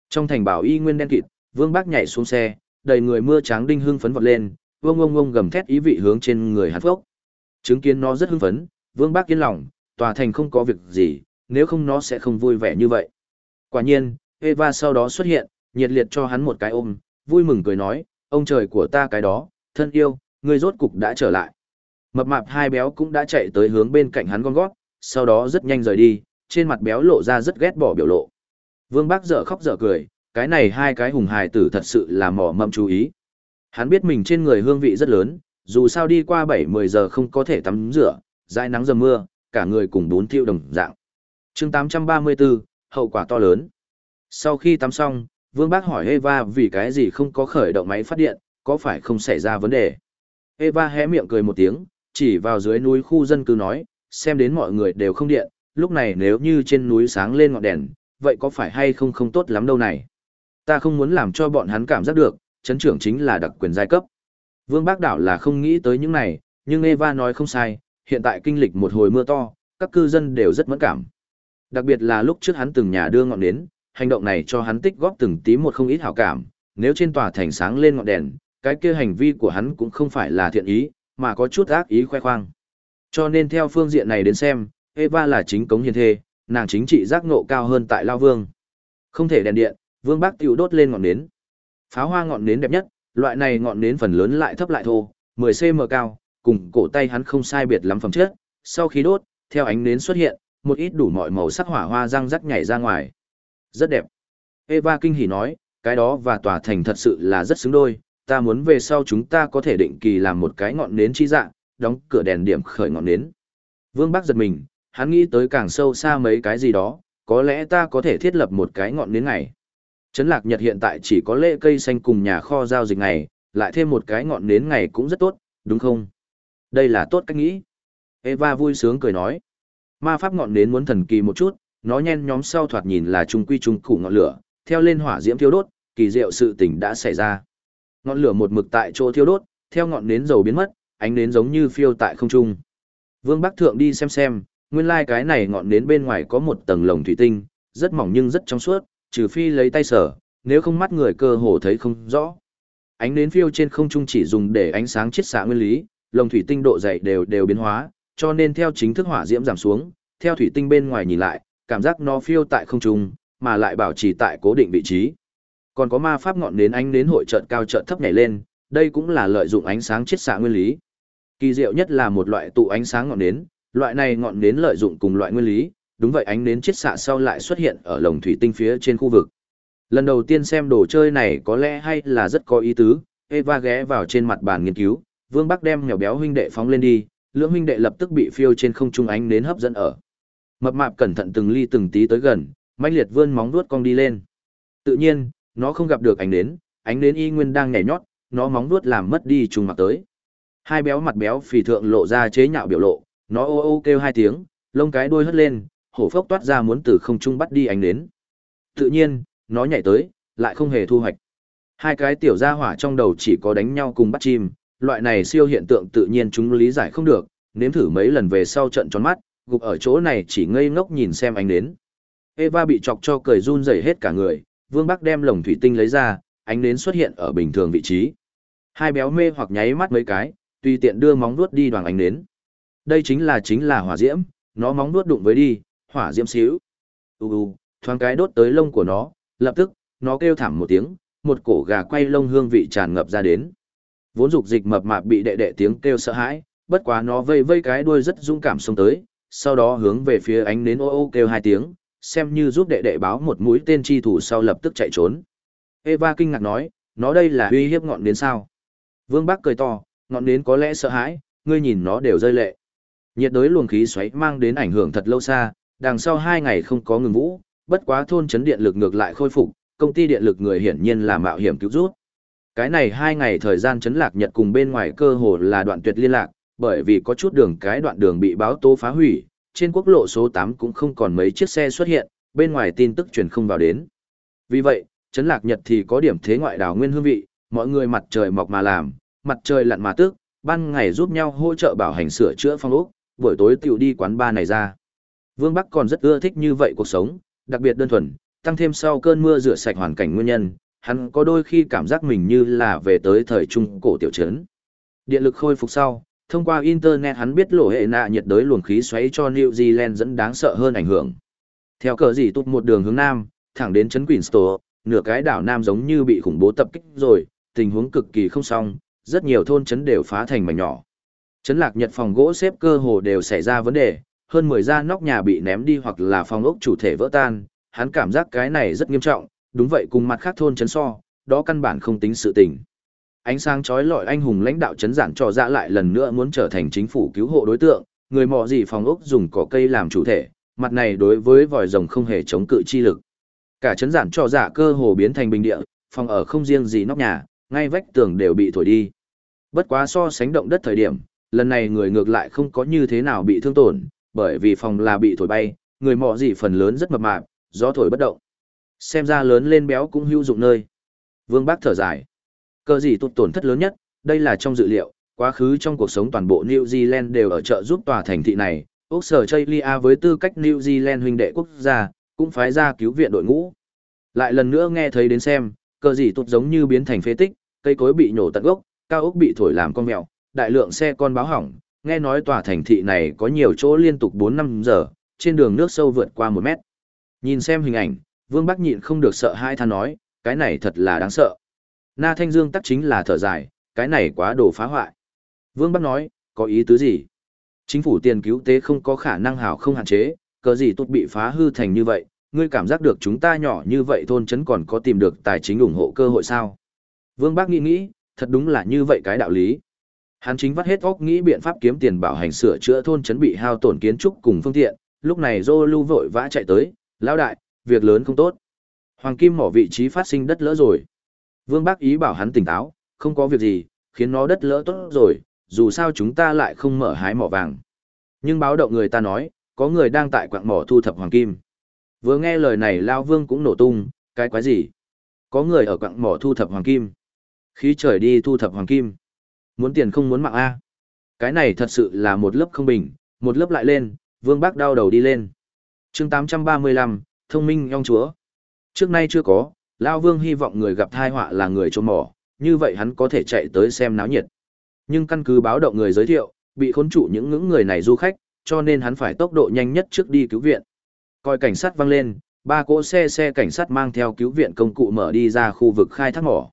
Trong thành bảo y nguyên đen kịt, Vương Bác nhảy xuống xe, đầy người mưa trắng đinh hưng phấn vọt lên, vương ông ông gầm thét ý vị hướng trên người hắn phốc. Chứng kiến nó rất hưng phấn, Vương Bác yên lòng, tòa thành không có việc gì, nếu không nó sẽ không vui vẻ như vậy. Quả nhiên, Eva sau đó xuất hiện, nhiệt liệt cho hắn một cái ôm, vui mừng cười nói, ông trời của ta cái đó, thân yêu, người rốt cục đã trở lại. Mập mạp hai béo cũng đã chạy tới hướng bên cạnh hắn con gót, sau đó rất nhanh rời đi, trên mặt béo lộ ra rất ghét bỏ biểu lộ. Vương Bác dở khóc dở cười, cái này hai cái hùng hài tử thật sự là mỏ mâm chú ý. Hắn biết mình trên người hương vị rất lớn, dù sao đi qua 7-10 giờ không có thể tắm rửa, dãi nắng dầm mưa, cả người cùng bốn thiêu đồng dạng chương 834, hậu quả to lớn. Sau khi tắm xong, Vương Bác hỏi Eva vì cái gì không có khởi động máy phát điện, có phải không xảy ra vấn đề. Eva hé miệng cười một tiếng, chỉ vào dưới núi khu dân cư nói, xem đến mọi người đều không điện, lúc này nếu như trên núi sáng lên ngọn đèn, vậy có phải hay không không tốt lắm đâu này. Ta không muốn làm cho bọn hắn cảm giác được, chấn trưởng chính là đặc quyền giai cấp. Vương Bác Đảo là không nghĩ tới những này, nhưng Eva nói không sai, hiện tại kinh lịch một hồi mưa to, các cư dân đều rất mẫn cảm. Đặc biệt là lúc trước hắn từng nhà đưa ngọn nến, hành động này cho hắn tích góp từng tí một không ít hảo cảm, nếu trên tòa thành sáng lên ngọn đèn, cái kia hành vi của hắn cũng không phải là thiện ý, mà có chút ác ý khoe khoang. Cho nên theo phương diện này đến xem, Eva là chính cống hiền thê, nàng chính trị giác ngộ cao hơn tại Lao Vương. Không thể đèn điện, Vương Bác tiểu đốt lên ngọn nến. Pháo hoa ngọn nến đẹp nhất, loại này ngọn nến phần lớn lại thấp lại thô, 10cm cao, cùng cổ tay hắn không sai biệt lắm phẩm chất. Sau khi đốt, theo ánh nến xuất hiện, một ít đủ mọi màu sắc hỏa hoa răng rắc nhảy ra ngoài. Rất đẹp. Eva kinh hỉ nói, cái đó và tòa thành thật sự là rất xứng đôi, ta muốn về sau chúng ta có thể định kỳ làm một cái ngọn nến chi dạng, đóng cửa đèn điểm khởi ngọn nến. Vương Bắc giật mình, hắn nghĩ tới càng sâu xa mấy cái gì đó, có lẽ ta có thể thiết lập một cái ngọn nến ngày. Trấn Lạc Nhật hiện tại chỉ có lễ cây xanh cùng nhà kho giao dịch ngày, lại thêm một cái ngọn nến ngày cũng rất tốt, đúng không? Đây là tốt cách nghĩ. Eva vui sướng cười nói. Ma pháp ngọn nến muốn thần kỳ một chút, nó nhen nhóm sau thoạt nhìn là trung quy trung cụ ngọn lửa, theo lên hỏa diễm thiêu đốt, kỳ diệu sự tình đã xảy ra. Ngọn lửa một mực tại chỗ thiêu đốt, theo ngọn nến dầu biến mất, ánh nến giống như phiêu tại không trung. Vương Bắc Thượng đi xem xem, nguyên lai like cái này ngọn nến bên ngoài có một tầng lồng thủy tinh, rất mỏng nhưng rất trong suốt, trừ phi lấy tay sở, nếu không mắt người cơ hồ thấy không rõ. Ánh nến phiêu trên không trung chỉ dùng để ánh sáng chiết xạ nguyên lý, lồng thủy tinh độ dày đều đều biến hóa, cho nên theo chính thức hỏa diễm giảm xuống, theo thủy tinh bên ngoài nhìn lại, cảm giác nó phiêu tại không trung, mà lại bảo trì tại cố định vị trí. Còn có ma pháp ngọn nến ánh nến hội trận cao trận thấp nhảy lên, đây cũng là lợi dụng ánh sáng chiết xạ nguyên lý. Kỳ diệu nhất là một loại tụ ánh sáng ngọn nến, loại này ngọn nến lợi dụng cùng loại nguyên lý, đúng vậy ánh nến chiết xạ sau lại xuất hiện ở lồng thủy tinh phía trên khu vực. Lần đầu tiên xem đồ chơi này có lẽ hay là rất có ý tứ, Eva ghé vào trên mặt bàn nghiên cứu, Vương Bắc đem nhỏ béo huynh đệ phóng lên đi, lưỡng huynh đệ lập tức bị phiêu trên không trung ánh nến hấp dẫn ở. Mập mạp cẩn thận từng ly từng tí tới gần, mãnh liệt vươn móng vuốt cong đi lên. Tự nhiên, nó không gặp được ánh nến, ánh nến y nguyên đang nhảy nhót, nó móng vuốt làm mất đi trùng mặt tới. Hai béo mặt béo phì thượng lộ ra chế nhạo biểu lộ, nó ô ô kêu hai tiếng, lông cái đuôi hất lên, hổ phốc toát ra muốn từ không trung bắt đi ánh nến. Tự nhiên, nó nhảy tới, lại không hề thu hoạch. Hai cái tiểu gia hỏa trong đầu chỉ có đánh nhau cùng bắt chim, loại này siêu hiện tượng tự nhiên chúng lý giải không được, nếm thử mấy lần về sau trận tròn mắt, gục ở chỗ này chỉ ngây ngốc nhìn xem ánh nến. Eva bị chọc cho cười run rẩy hết cả người, Vương Bắc đem lồng thủy tinh lấy ra, ánh nến xuất hiện ở bình thường vị trí. Hai béo mê hoặc nháy mắt mấy cái, tùy tiện đưa móng vuốt đi đoàn ánh nến. Đây chính là chính là hỏa diễm, nó móng vuốt đụng với đi, hỏa diễm xíu. U u, thoáng cái đốt tới lông của nó, lập tức, nó kêu thảm một tiếng, một cổ gà quay lông hương vị tràn ngập ra đến. Vốn dục dịch mập mạp bị đệ đệ tiếng kêu sợ hãi, bất quá nó vây vây cái đuôi rất dũng cảm xông tới, sau đó hướng về phía ánh nến ô ô kêu hai tiếng, xem như giúp đệ đệ báo một mũi tên chi thủ sau lập tức chạy trốn. Eva kinh ngạc nói, nó đây là uy hiếp ngọn nến sao? Vương Bắc cười to, ngọn nến có lẽ sợ hãi, ngươi nhìn nó đều rơi lệ. Nhiệt đới luồng khí xoáy mang đến ảnh hưởng thật lâu xa, đằng sau hai ngày không có ngừng vũ, bất quá thôn chấn điện lực ngược lại khôi phục, công ty điện lực người hiển nhiên là mạo hiểm cứu rút. Cái này hai ngày thời gian chấn lạc nhật cùng bên ngoài cơ hồ là đoạn tuyệt liên lạc, bởi vì có chút đường cái đoạn đường bị báo tố phá hủy, trên quốc lộ số 8 cũng không còn mấy chiếc xe xuất hiện, bên ngoài tin tức truyền không vào đến. Vì vậy, chấn lạc nhật thì có điểm thế ngoại đảo nguyên hương vị, mọi người mặt trời mọc mà làm, mặt trời lặn mà tước, ban ngày giúp nhau hỗ trợ bảo hành sửa chữa phong ốc, buổi tối tiểu đi quán ba này ra. Vương Bắc còn rất ưa thích như vậy cuộc sống, đặc biệt đơn thuần, tăng thêm sau cơn mưa rửa sạch hoàn cảnh nguyên nhân, hắn có đôi khi cảm giác mình như là về tới thời trung cổ tiểu trấn. Điện lực khôi phục sau, thông qua internet hắn biết lộ hệ nạ nhiệt đới luồng khí xoáy cho New Zealand dẫn đáng sợ hơn ảnh hưởng. Theo cờ gì tụt một đường hướng nam, thẳng đến trấn Queenstown, nửa cái đảo nam giống như bị khủng bố tập kích rồi, tình huống cực kỳ không xong, rất nhiều thôn trấn đều phá thành mảnh nhỏ. Trấn lạc nhật phòng gỗ xếp cơ hồ đều xảy ra vấn đề, hơn 10 gia nóc nhà bị ném đi hoặc là phòng ốc chủ thể vỡ tan, hắn cảm giác cái này rất nghiêm trọng, đúng vậy cùng mặt khác thôn chấn so, đó căn bản không tính sự tình. Ánh sáng chói lọi anh hùng lãnh đạo chấn giản cho dã dạ lại lần nữa muốn trở thành chính phủ cứu hộ đối tượng, người mò gì phòng ốc dùng cỏ cây làm chủ thể, mặt này đối với vòi rồng không hề chống cự chi lực. Cả chấn giản cho dạ cơ hồ biến thành bình địa, phòng ở không riêng gì nóc nhà, ngay vách tường đều bị thổi đi. Bất quá so sánh động đất thời điểm, lần này người ngược lại không có như thế nào bị thương tổn, bởi vì phòng là bị thổi bay, người mò gì phần lớn rất mập mạp, gió thổi bất động. Xem ra lớn lên béo cũng hữu dụng nơi. Vương Bác thở dài. Cơ gì tụt tổn thất lớn nhất, đây là trong dự liệu, quá khứ trong cuộc sống toàn bộ New Zealand đều ở trợ giúp tòa thành thị này. Úc sở Chaylia với tư cách New Zealand huynh đệ quốc gia, cũng phái ra cứu viện đội ngũ. Lại lần nữa nghe thấy đến xem, cơ gì tụt giống như biến thành phế tích, cây cối bị nhổ tận gốc, cao ốc bị thổi làm con mèo, đại lượng xe con báo hỏng, nghe nói tòa thành thị này có nhiều chỗ liên tục 4 năm giờ, trên đường nước sâu vượt qua 1 mét. Nhìn xem hình ảnh, Vương Bắc nhịn không được sợ hai than nói, cái này thật là đáng sợ. Na Thanh Dương tắc chính là thở dài, cái này quá đồ phá hoại. Vương Bắc nói, có ý tứ gì? Chính phủ tiền cứu tế không có khả năng hảo không hạn chế, cờ gì tốt bị phá hư thành như vậy, ngươi cảm giác được chúng ta nhỏ như vậy thôn chấn còn có tìm được tài chính ủng hộ cơ hội sao? Vương Bác nghĩ nghĩ, thật đúng là như vậy cái đạo lý. Hắn chính vắt hết óc nghĩ biện pháp kiếm tiền bảo hành sửa chữa thôn chấn bị hao tổn kiến trúc cùng phương tiện, lúc này Dô Lưu vội vã chạy tới, lão đại, việc lớn không tốt. Hoàng Kim mỏ vị trí phát sinh đất lỡ rồi. Vương Bác ý bảo hắn tỉnh táo, không có việc gì, khiến nó đất lỡ tốt rồi, dù sao chúng ta lại không mở hái mỏ vàng. Nhưng báo động người ta nói, có người đang tại quạng mỏ thu thập hoàng kim. Vừa nghe lời này Lao Vương cũng nổ tung, cái quái gì? Có người ở quạng mỏ thu thập hoàng kim. Khí trời đi thu thập hoàng kim. Muốn tiền không muốn mạng A. Cái này thật sự là một lớp không bình, một lớp lại lên, Vương Bác đau đầu đi lên. chương 835, thông minh nhong chúa. Trước nay chưa có, Lao Vương hy vọng người gặp thai họa là người trốn mỏ, như vậy hắn có thể chạy tới xem náo nhiệt. Nhưng căn cứ báo động người giới thiệu, bị khốn trụ những ngưỡng người này du khách, cho nên hắn phải tốc độ nhanh nhất trước đi cứu viện. Coi cảnh sát văng lên, ba cỗ xe xe cảnh sát mang theo cứu viện công cụ mở đi ra khu vực khai thác mỏ.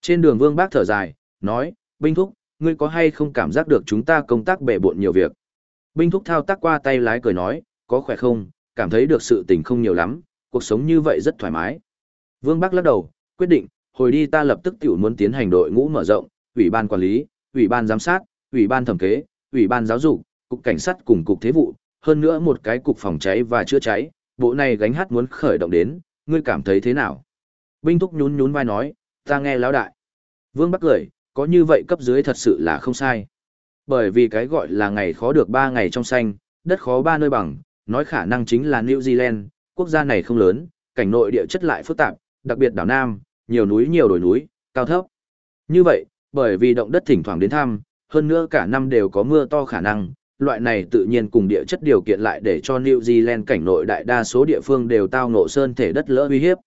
Trên đường Vương Bác thở dài, nói, Binh Thúc, ngươi có hay không cảm giác được chúng ta công tác bể bộn nhiều việc? Binh Thúc thao tác qua tay lái cười nói, có khỏe không, cảm thấy được sự tình không nhiều lắm, cuộc sống như vậy rất thoải mái. Vương Bắc lắc đầu, quyết định, hồi đi ta lập tức tiểu muốn tiến hành đội ngũ mở rộng, ủy ban quản lý, ủy ban giám sát, ủy ban thẩm kế, ủy ban giáo dục, cục cảnh sát cùng cục thế vụ, hơn nữa một cái cục phòng cháy và chữa cháy, bộ này gánh hát muốn khởi động đến, ngươi cảm thấy thế nào? Binh thúc nhún nhún vai nói, ta nghe lão đại. Vương Bắc cười, có như vậy cấp dưới thật sự là không sai. Bởi vì cái gọi là ngày khó được ba ngày trong xanh, đất khó ba nơi bằng, nói khả năng chính là New Zealand, quốc gia này không lớn, cảnh nội địa chất lại phức tạp, đặc biệt đảo Nam, nhiều núi nhiều đồi núi, cao thấp. Như vậy, bởi vì động đất thỉnh thoảng đến thăm, hơn nữa cả năm đều có mưa to khả năng, loại này tự nhiên cùng địa chất điều kiện lại để cho New Zealand cảnh nội đại đa số địa phương đều tao ngộ sơn thể đất lỡ uy hiếp.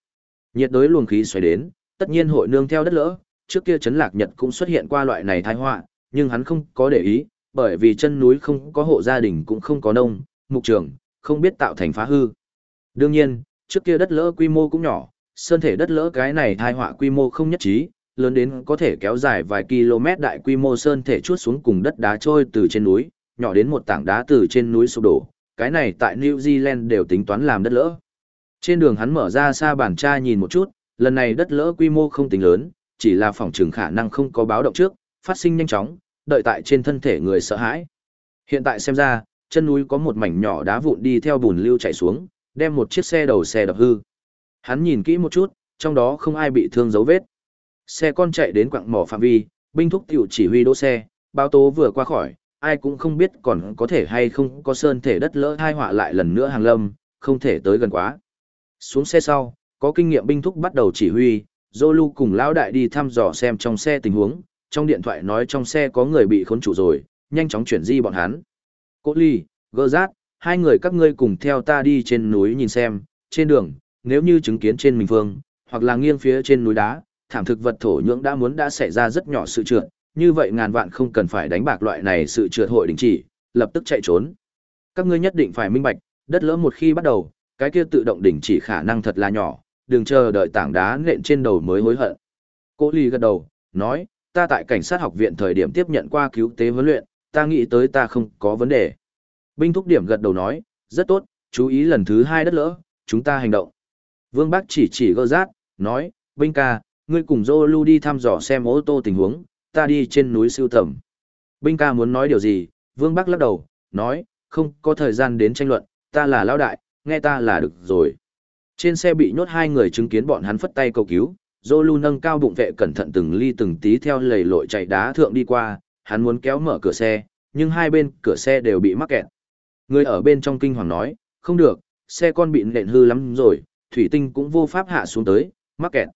Nhiệt đới luồng khí xoáy đến, tất nhiên hội nương theo đất lỡ, trước kia chấn lạc Nhật cũng xuất hiện qua loại này tai họa, nhưng hắn không có để ý, bởi vì chân núi không có hộ gia đình cũng không có nông, mục trường, không biết tạo thành phá hư. Đương nhiên, trước kia đất lỡ quy mô cũng nhỏ, sơn thể đất lỡ cái này tai họa quy mô không nhất trí, lớn đến có thể kéo dài vài km đại quy mô sơn thể chuốt xuống cùng đất đá trôi từ trên núi, nhỏ đến một tảng đá từ trên núi sụp đổ, cái này tại New Zealand đều tính toán làm đất lỡ. Trên đường hắn mở ra xa bản tra nhìn một chút, lần này đất lỡ quy mô không tính lớn, chỉ là phòng trường khả năng không có báo động trước, phát sinh nhanh chóng, đợi tại trên thân thể người sợ hãi. Hiện tại xem ra, chân núi có một mảnh nhỏ đá vụn đi theo bùn lưu chạy xuống, đem một chiếc xe đầu xe đập hư. Hắn nhìn kỹ một chút, trong đó không ai bị thương dấu vết. Xe con chạy đến quặng mỏ phạm vi, binh thúc tiểu chỉ huy đỗ xe, báo tố vừa qua khỏi, ai cũng không biết còn có thể hay không có sơn thể đất lỡ thai họa lại lần nữa hàng lâm, không thể tới gần quá. Xuống xe sau, có kinh nghiệm binh thúc bắt đầu chỉ huy, Zolu cùng lão đại đi thăm dò xem trong xe tình huống, trong điện thoại nói trong xe có người bị khốn trụ rồi, nhanh chóng chuyển di bọn hắn. Cố ly, gơ rát, hai người các ngươi cùng theo ta đi trên núi nhìn xem, trên đường, nếu như chứng kiến trên mình phương, hoặc là nghiêng phía trên núi đá, thảm thực vật thổ nhưỡng đã muốn đã xảy ra rất nhỏ sự trượt, như vậy ngàn vạn không cần phải đánh bạc loại này sự trượt hội đình chỉ, lập tức chạy trốn. Các ngươi nhất định phải minh bạch, đất lỡ một khi bắt đầu, cái kia tự động đình chỉ khả năng thật là nhỏ, đừng chờ đợi tảng đá nện trên đầu mới hối hận. Cố Ly gật đầu, nói, ta tại cảnh sát học viện thời điểm tiếp nhận qua cứu tế huấn luyện, ta nghĩ tới ta không có vấn đề. Binh thúc điểm gật đầu nói, rất tốt, chú ý lần thứ hai đất lỡ, chúng ta hành động. Vương Bác chỉ chỉ gơ rát, nói, Binh ca, ngươi cùng Zolu đi thăm dò xem ô tô tình huống, ta đi trên núi siêu tầm. Binh ca muốn nói điều gì, Vương Bắc lắc đầu, nói, không có thời gian đến tranh luận, ta là lão đại, nghe ta là được rồi. Trên xe bị nhốt hai người chứng kiến bọn hắn phất tay cầu cứu, Zolu nâng cao bụng vệ cẩn thận từng ly từng tí theo lầy lội chạy đá thượng đi qua, hắn muốn kéo mở cửa xe, nhưng hai bên cửa xe đều bị mắc kẹt. Người ở bên trong kinh hoàng nói, không được, xe con bị nện hư lắm rồi, thủy tinh cũng vô pháp hạ xuống tới, mắc kẹt.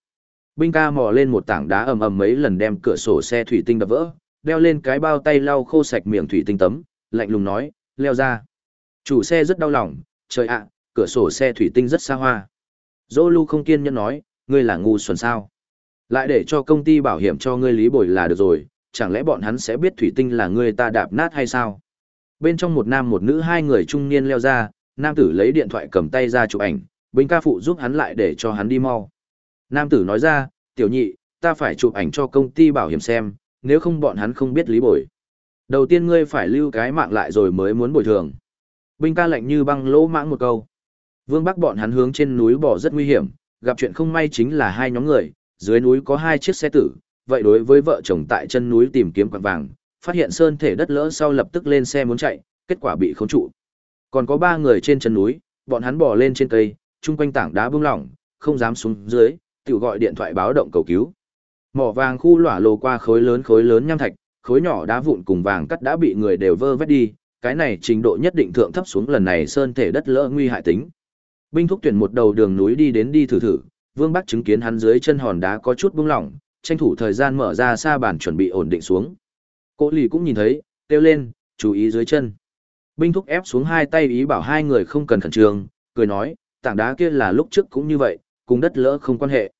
Binh ca mò lên một tảng đá ầm ầm mấy lần đem cửa sổ xe thủy tinh đập vỡ, đeo lên cái bao tay lau khô sạch miệng thủy tinh tấm, lạnh lùng nói, leo ra. Chủ xe rất đau lòng, trời ạ, cửa sổ xe thủy tinh rất xa hoa. Dô lưu không kiên nhẫn nói, ngươi là ngu xuẩn sao. Lại để cho công ty bảo hiểm cho ngươi lý bồi là được rồi, chẳng lẽ bọn hắn sẽ biết thủy tinh là người ta đạp nát hay sao? Bên trong một nam một nữ hai người trung niên leo ra, nam tử lấy điện thoại cầm tay ra chụp ảnh, binh ca phụ giúp hắn lại để cho hắn đi mau. Nam tử nói ra, tiểu nhị, ta phải chụp ảnh cho công ty bảo hiểm xem, nếu không bọn hắn không biết lý bồi. Đầu tiên ngươi phải lưu cái mạng lại rồi mới muốn bồi thường. Binh ca lạnh như băng lỗ mãng một câu. Vương Bắc bọn hắn hướng trên núi bỏ rất nguy hiểm, gặp chuyện không may chính là hai nhóm người, dưới núi có hai chiếc xe tử, vậy đối với vợ chồng tại chân núi tìm kiếm quặng vàng, phát hiện sơn thể đất lỡ sau lập tức lên xe muốn chạy, kết quả bị khống trụ. Còn có ba người trên chân núi, bọn hắn bỏ lên trên cây, chung quanh tảng đá bung lỏng, không dám xuống dưới, tự gọi điện thoại báo động cầu cứu. Mỏ vàng khu lỏa lồ qua khối lớn khối lớn nham thạch, khối nhỏ đá vụn cùng vàng cắt đã bị người đều vơ vét đi, cái này trình độ nhất định thượng thấp xuống lần này sơn thể đất lỡ nguy hại tính. Binh thúc tuyển một đầu đường núi đi đến đi thử thử, Vương Bắc chứng kiến hắn dưới chân hòn đá có chút bung lỏng, tranh thủ thời gian mở ra xa bàn chuẩn bị ổn định xuống. Cố lì cũng nhìn thấy, kêu lên, chú ý dưới chân. Binh thúc ép xuống hai tay ý bảo hai người không cần khẩn trương, cười nói, tảng đá kia là lúc trước cũng như vậy, cùng đất lỡ không quan hệ.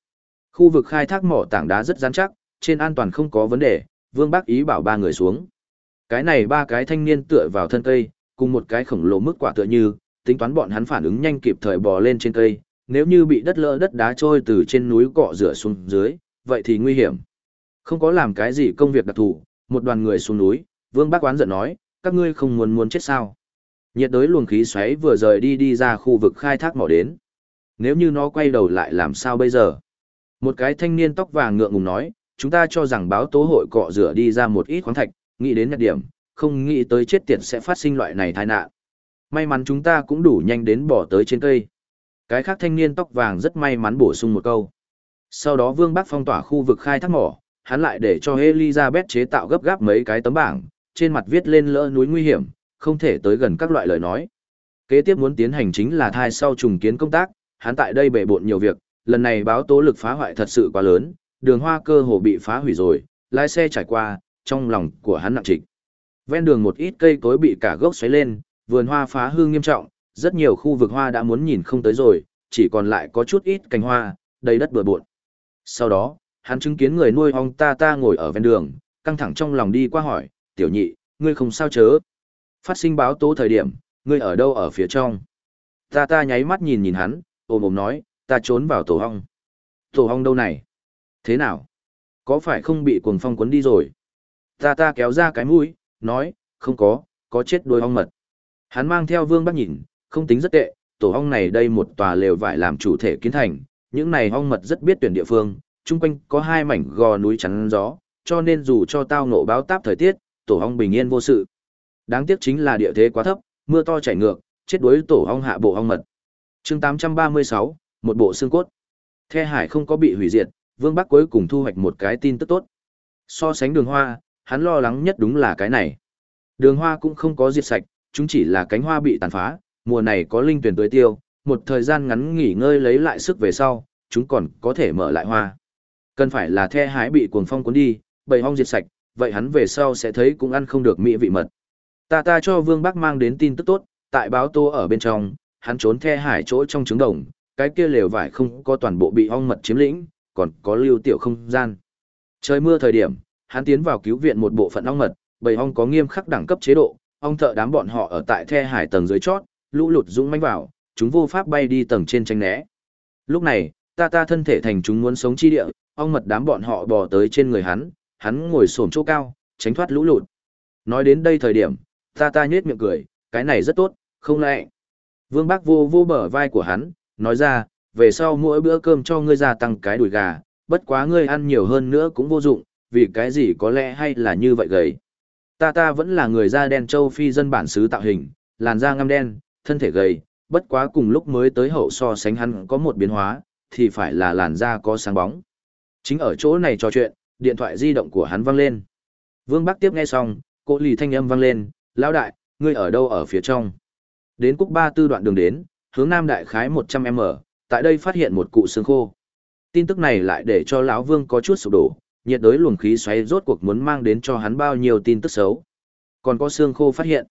Khu vực khai thác mỏ tảng đá rất rắn chắc, trên an toàn không có vấn đề, Vương Bác ý bảo ba người xuống. Cái này ba cái thanh niên tựa vào thân cây, cùng một cái khổng lồ mức quả tựa như, tính toán bọn hắn phản ứng nhanh kịp thời bò lên trên cây, nếu như bị đất lỡ đất đá trôi từ trên núi cọ rửa xuống dưới, vậy thì nguy hiểm. Không có làm cái gì công việc đặc thù, một đoàn người xuống núi, Vương Bác oán giận nói, các ngươi không muốn muốn chết sao? Nhiệt đới luồng khí xoáy vừa rời đi đi ra khu vực khai thác mỏ đến. Nếu như nó quay đầu lại làm sao bây giờ? Một cái thanh niên tóc vàng ngượng ngùng nói, chúng ta cho rằng báo tố hội cọ rửa đi ra một ít khoáng thạch, nghĩ đến nhặt điểm, không nghĩ tới chết tiệt sẽ phát sinh loại này tai nạn. May mắn chúng ta cũng đủ nhanh đến bỏ tới trên cây. Cái khác thanh niên tóc vàng rất may mắn bổ sung một câu. Sau đó Vương Bắc phong tỏa khu vực khai thác mỏ, hắn lại để cho Elizabeth chế tạo gấp gáp mấy cái tấm bảng, trên mặt viết lên lỡ núi nguy hiểm, không thể tới gần các loại lời nói. Kế tiếp muốn tiến hành chính là thai sau trùng kiến công tác, hắn tại đây bể bộn nhiều việc, lần này báo tố lực phá hoại thật sự quá lớn, đường hoa cơ hồ bị phá hủy rồi, lái xe trải qua, trong lòng của hắn nặng trịch. Ven đường một ít cây cối bị cả gốc xoáy lên, vườn hoa phá hư nghiêm trọng, rất nhiều khu vực hoa đã muốn nhìn không tới rồi, chỉ còn lại có chút ít cành hoa, đầy đất bừa bộn. Sau đó, hắn chứng kiến người nuôi ong ta ta ngồi ở ven đường, căng thẳng trong lòng đi qua hỏi, tiểu nhị, ngươi không sao chớ. Phát sinh báo tố thời điểm, ngươi ở đâu ở phía trong. Ta ta nháy mắt nhìn nhìn hắn, ôm ôm nói, ta trốn vào tổ ong. Tổ ong đâu này? Thế nào? Có phải không bị cuồng phong cuốn đi rồi? Ta ta kéo ra cái mũi, nói, không có, có chết đuôi ong mật. Hắn mang theo vương bắc nhìn, không tính rất tệ, tổ ong này đây một tòa lều vải làm chủ thể kiến thành, những này ong mật rất biết tuyển địa phương, chung quanh có hai mảnh gò núi chắn gió, cho nên dù cho tao nộ báo táp thời tiết, tổ ong bình yên vô sự. Đáng tiếc chính là địa thế quá thấp, mưa to chảy ngược, chết đuối tổ ong hạ bộ ong mật. Chương 836, một bộ xương cốt. The Hải không có bị hủy diệt, Vương Bắc cuối cùng thu hoạch một cái tin tức tốt. So sánh đường hoa, hắn lo lắng nhất đúng là cái này. Đường hoa cũng không có diệt sạch, chúng chỉ là cánh hoa bị tàn phá, mùa này có linh tuyển tưới tiêu, một thời gian ngắn nghỉ ngơi lấy lại sức về sau, chúng còn có thể mở lại hoa. Cần phải là the hái bị cuồng phong cuốn đi, bầy hong diệt sạch, vậy hắn về sau sẽ thấy cũng ăn không được mỹ vị mật. Ta ta cho Vương Bắc mang đến tin tức tốt, tại báo tô ở bên trong, hắn trốn the hải chỗ trong trứng đồng, cái kia lều vải không có toàn bộ bị ong mật chiếm lĩnh, còn có lưu tiểu không gian. Trời mưa thời điểm, hắn tiến vào cứu viện một bộ phận ong mật, bầy ong có nghiêm khắc đẳng cấp chế độ, ong thợ đám bọn họ ở tại the hải tầng dưới chót, lũ lụt dũng mãnh vào, chúng vô pháp bay đi tầng trên tranh né. Lúc này, ta ta thân thể thành chúng muốn sống chi địa, ong mật đám bọn họ bò tới trên người hắn, hắn ngồi xổm chỗ cao, tránh thoát lũ lụt. Nói đến đây thời điểm, ta ta nhếch miệng cười, cái này rất tốt, không lẽ. Vương Bác vô vô bờ vai của hắn, nói ra, về sau mỗi bữa cơm cho ngươi gia tăng cái đùi gà, bất quá ngươi ăn nhiều hơn nữa cũng vô dụng, vì cái gì có lẽ hay là như vậy gầy. Ta ta vẫn là người da đen châu Phi dân bản xứ tạo hình, làn da ngăm đen, thân thể gầy, bất quá cùng lúc mới tới hậu so sánh hắn có một biến hóa, thì phải là làn da có sáng bóng. Chính ở chỗ này trò chuyện, điện thoại di động của hắn vang lên. Vương Bắc tiếp nghe xong, cô lì thanh âm vang lên, lão đại, ngươi ở đâu ở phía trong. Đến cúc ba tư đoạn đường đến, hướng nam đại khái 100m, tại đây phát hiện một cụ xương khô. Tin tức này lại để cho lão Vương có chút sụp đổ, nhiệt đới luồng khí xoáy rốt cuộc muốn mang đến cho hắn bao nhiêu tin tức xấu. Còn có xương khô phát hiện.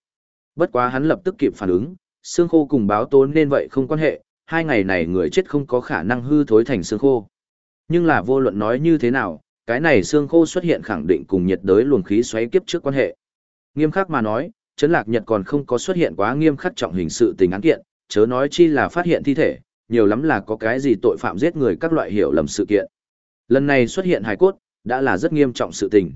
Bất quá hắn lập tức kịp phản ứng, xương khô cùng báo tố nên vậy không quan hệ, hai ngày này người chết không có khả năng hư thối thành xương khô. Nhưng là vô luận nói như thế nào, cái này xương khô xuất hiện khẳng định cùng nhiệt đới luồng khí xoáy kiếp trước quan hệ. Nghiêm khắc mà nói, Trấn Lạc Nhật còn không có xuất hiện quá nghiêm khắc trọng hình sự tình án kiện, chớ nói chi là phát hiện thi thể, nhiều lắm là có cái gì tội phạm giết người các loại hiểu lầm sự kiện. Lần này xuất hiện hài cốt, đã là rất nghiêm trọng sự tình.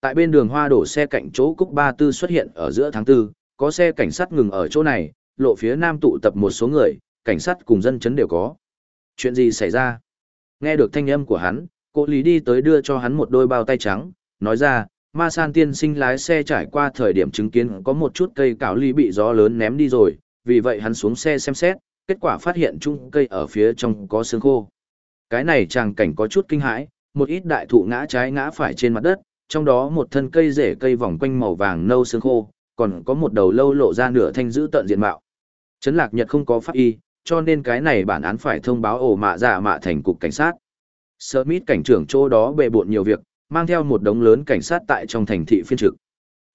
Tại bên đường hoa đổ xe cạnh chỗ Cúc Ba Tư xuất hiện ở giữa tháng Tư, có xe cảnh sát ngừng ở chỗ này, lộ phía nam tụ tập một số người, cảnh sát cùng dân chấn đều có. Chuyện gì xảy ra? Nghe được thanh âm của hắn, cô Lý đi tới đưa cho hắn một đôi bao tay trắng, nói ra, ma san tiên sinh lái xe trải qua thời điểm chứng kiến có một chút cây cạo ly bị gió lớn ném đi rồi, vì vậy hắn xuống xe xem xét, kết quả phát hiện chung cây ở phía trong có xương khô. Cái này chàng cảnh có chút kinh hãi, một ít đại thụ ngã trái ngã phải trên mặt đất, trong đó một thân cây rễ cây vòng quanh màu vàng nâu xương khô, còn có một đầu lâu lộ ra nửa thanh giữ tận diện mạo. Trấn Lạc Nhật không có pháp y, cho nên cái này bản án phải thông báo ổ mạ giả mạ thành cục cảnh sát. Smith cảnh trưởng chỗ đó bề bộn nhiều việc, mang theo một đống lớn cảnh sát tại trong thành thị phiên trực.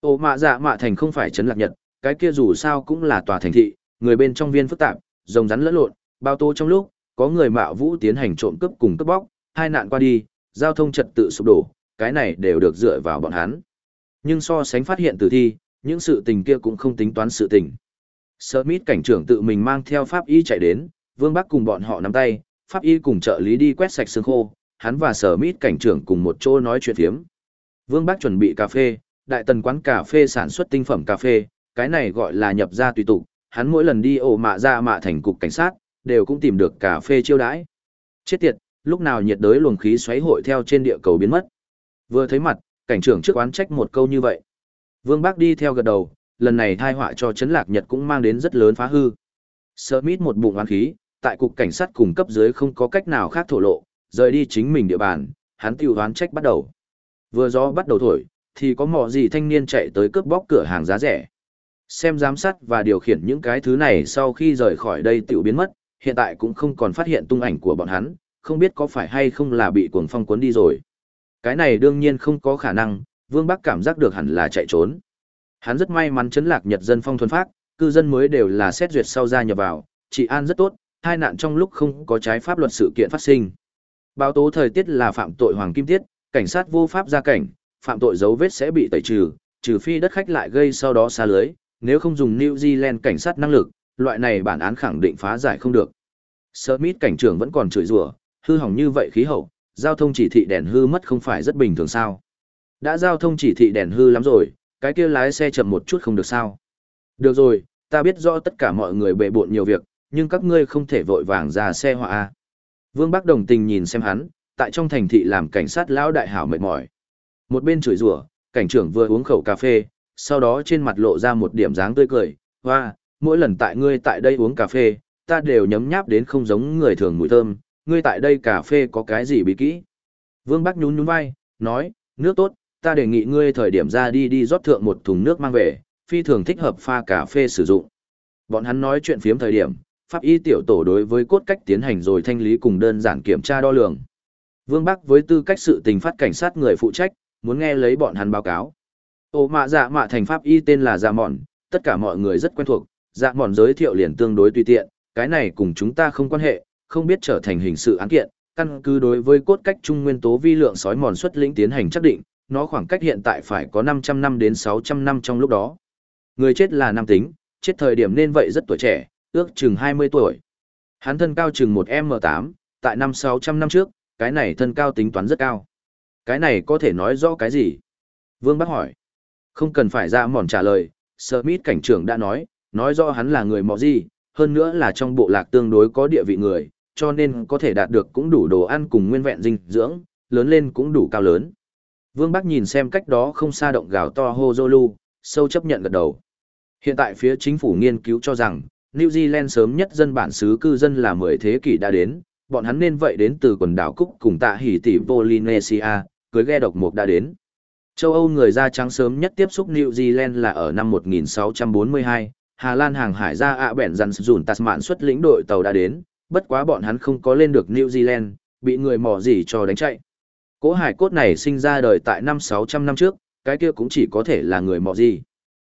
Ổ mạ giả mạ thành không phải Trấn Lạc Nhật, cái kia dù sao cũng là tòa thành thị, người bên trong viên phức tạp, rồng rắn lẫn lộn, bao tô trong lúc, có người mạo vũ tiến hành trộm cướp cùng cướp bóc, hai nạn qua đi, giao thông trật tự sụp đổ, cái này đều được dựa vào bọn hắn. Nhưng so sánh phát hiện tử thi, những sự tình kia cũng không tính toán sự tình. Smith cảnh trưởng tự mình mang theo pháp y chạy đến, Vương Bắc cùng bọn họ nắm tay, pháp y cùng trợ lý đi quét sạch xương khô, hắn và Smith cảnh trưởng cùng một chỗ nói chuyện thiếm. Vương Bắc chuẩn bị cà phê, đại tần quán cà phê sản xuất tinh phẩm cà phê, cái này gọi là nhập ra tùy tục, hắn mỗi lần đi ổ mạ ra mạ thành cục cảnh sát, đều cũng tìm được cà phê chiêu đãi. Chết tiệt, lúc nào nhiệt đới luồng khí xoáy hội theo trên địa cầu biến mất. Vừa thấy mặt, cảnh trưởng trước quán trách một câu như vậy. Vương bác đi theo gật đầu, lần này thai họa cho chấn lạc Nhật cũng mang đến rất lớn phá hư. Smith một bụng oán khí, tại cục cảnh sát cùng cấp dưới không có cách nào khác thổ lộ, rời đi chính mình địa bàn, hắn tiêu hoán trách bắt đầu. Vừa gió bắt đầu thổi, thì có mỏ gì thanh niên chạy tới cướp bóc cửa hàng giá rẻ. Xem giám sát và điều khiển những cái thứ này sau khi rời khỏi đây tiểu biến mất, hiện tại cũng không còn phát hiện tung ảnh của bọn hắn, không biết có phải hay không là bị cuồng phong cuốn đi rồi. Cái này đương nhiên không có khả năng, Vương Bắc cảm giác được hẳn là chạy trốn. Hắn rất may mắn chấn lạc Nhật dân phong thuần phát, cư dân mới đều là xét duyệt sau ra nhập vào, trị an rất tốt, hai nạn trong lúc không có trái pháp luật sự kiện phát sinh. Báo tố thời tiết là phạm tội hoàng kim tiết, cảnh sát vô pháp ra cảnh, phạm tội dấu vết sẽ bị tẩy trừ, trừ phi đất khách lại gây sau đó xa lưới, nếu không dùng New Zealand cảnh sát năng lực, loại này bản án khẳng định phá giải không được. Smith cảnh trưởng vẫn còn chửi rủa, hư hỏng như vậy khí hậu, giao thông chỉ thị đèn hư mất không phải rất bình thường sao? Đã giao thông chỉ thị đèn hư lắm rồi, cái kia lái xe chậm một chút không được sao? Được rồi, ta biết rõ tất cả mọi người bệ bộn nhiều việc, nhưng các ngươi không thể vội vàng ra xe họa a. Vương Bắc đồng tình nhìn xem hắn, tại trong thành thị làm cảnh sát lão đại hảo mệt mỏi. Một bên chửi rủa, cảnh trưởng vừa uống khẩu cà phê, sau đó trên mặt lộ ra một điểm dáng tươi cười, hoa, mỗi lần tại ngươi tại đây uống cà phê, ta đều nhấm nháp đến không giống người thường mùi thơm, ngươi tại đây cà phê có cái gì bí kỹ. Vương Bắc nhún nhún vai, nói, nước tốt, ta đề nghị ngươi thời điểm ra đi đi rót thượng một thùng nước mang về, phi thường thích hợp pha cà phê sử dụng. Bọn hắn nói chuyện phiếm thời điểm, pháp y tiểu tổ đối với cốt cách tiến hành rồi thanh lý cùng đơn giản kiểm tra đo lường. Vương Bắc với tư cách sự tình phát cảnh sát người phụ trách, muốn nghe lấy bọn hắn báo cáo. Ô mạ dạ mạ thành pháp y tên là Dạ Mòn, tất cả mọi người rất quen thuộc, Dạ Mòn giới thiệu liền tương đối tùy tiện, cái này cùng chúng ta không quan hệ, không biết trở thành hình sự án kiện, căn cứ đối với cốt cách trung nguyên tố vi lượng sói mòn xuất lĩnh tiến hành xác định, nó khoảng cách hiện tại phải có 500 năm đến 600 năm trong lúc đó. Người chết là nam tính, chết thời điểm nên vậy rất tuổi trẻ, ước chừng 20 tuổi. Hắn thân cao chừng 1M8, tại năm 600 năm trước, cái này thân cao tính toán rất cao. Cái này có thể nói rõ cái gì? Vương Bắc hỏi. Không cần phải ra mòn trả lời, Smith cảnh trưởng đã nói, nói rõ hắn là người mọ gì, hơn nữa là trong bộ lạc tương đối có địa vị người, cho nên có thể đạt được cũng đủ đồ ăn cùng nguyên vẹn dinh dưỡng, lớn lên cũng đủ cao lớn. Vương Bắc nhìn xem cách đó không xa động gào to hô Zolu, sâu chấp nhận gật đầu. Hiện tại phía chính phủ nghiên cứu cho rằng, New Zealand sớm nhất dân bản xứ cư dân là 10 thế kỷ đã đến, bọn hắn nên vậy đến từ quần đảo Cúc cùng tạ hỉ tỷ Polynesia, cưới ghe độc mục đã đến. Châu Âu người da trắng sớm nhất tiếp xúc New Zealand là ở năm 1642, Hà Lan hàng hải ra ạ bẻn dằn dùn mạn xuất lĩnh đội tàu đã đến, bất quá bọn hắn không có lên được New Zealand, bị người mò gì cho đánh chạy. Cỗ hải cốt này sinh ra đời tại năm 600 năm trước, cái kia cũng chỉ có thể là người mọ gì.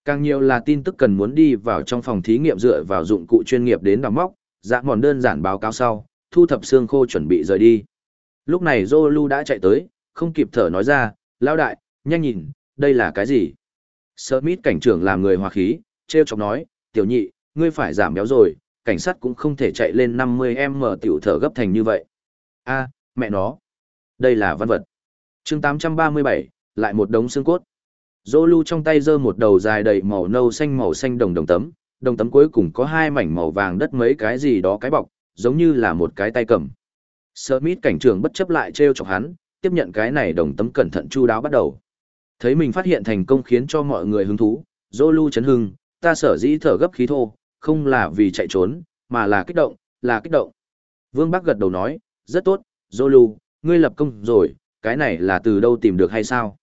Càng nhiều là tin tức cần muốn đi vào trong phòng thí nghiệm dựa vào dụng cụ chuyên nghiệp đến đào móc, dạ mòn đơn giản báo cáo sau, thu thập xương khô chuẩn bị rời đi. Lúc này Zolu đã chạy tới, không kịp thở nói ra, lão đại, nhanh nhìn, đây là cái gì? Smith cảnh trưởng làm người hòa khí, treo chọc nói, tiểu nhị, ngươi phải giảm béo rồi, cảnh sát cũng không thể chạy lên 50m tiểu thở gấp thành như vậy. a mẹ nó. Đây là văn vật. chương 837, lại một đống xương cốt. Zolu trong tay giơ một đầu dài đầy màu nâu xanh màu xanh đồng đồng tấm, đồng tấm cuối cùng có hai mảnh màu vàng đất mấy cái gì đó cái bọc, giống như là một cái tay cầm. Smith cảnh trường bất chấp lại treo chọc hắn, tiếp nhận cái này đồng tấm cẩn thận chu đáo bắt đầu. Thấy mình phát hiện thành công khiến cho mọi người hứng thú, Zolu chấn hưng, ta sở dĩ thở gấp khí thô, không là vì chạy trốn, mà là kích động, là kích động. Vương Bắc gật đầu nói, rất tốt, Zolu, ngươi lập công rồi, cái này là từ đâu tìm được hay sao?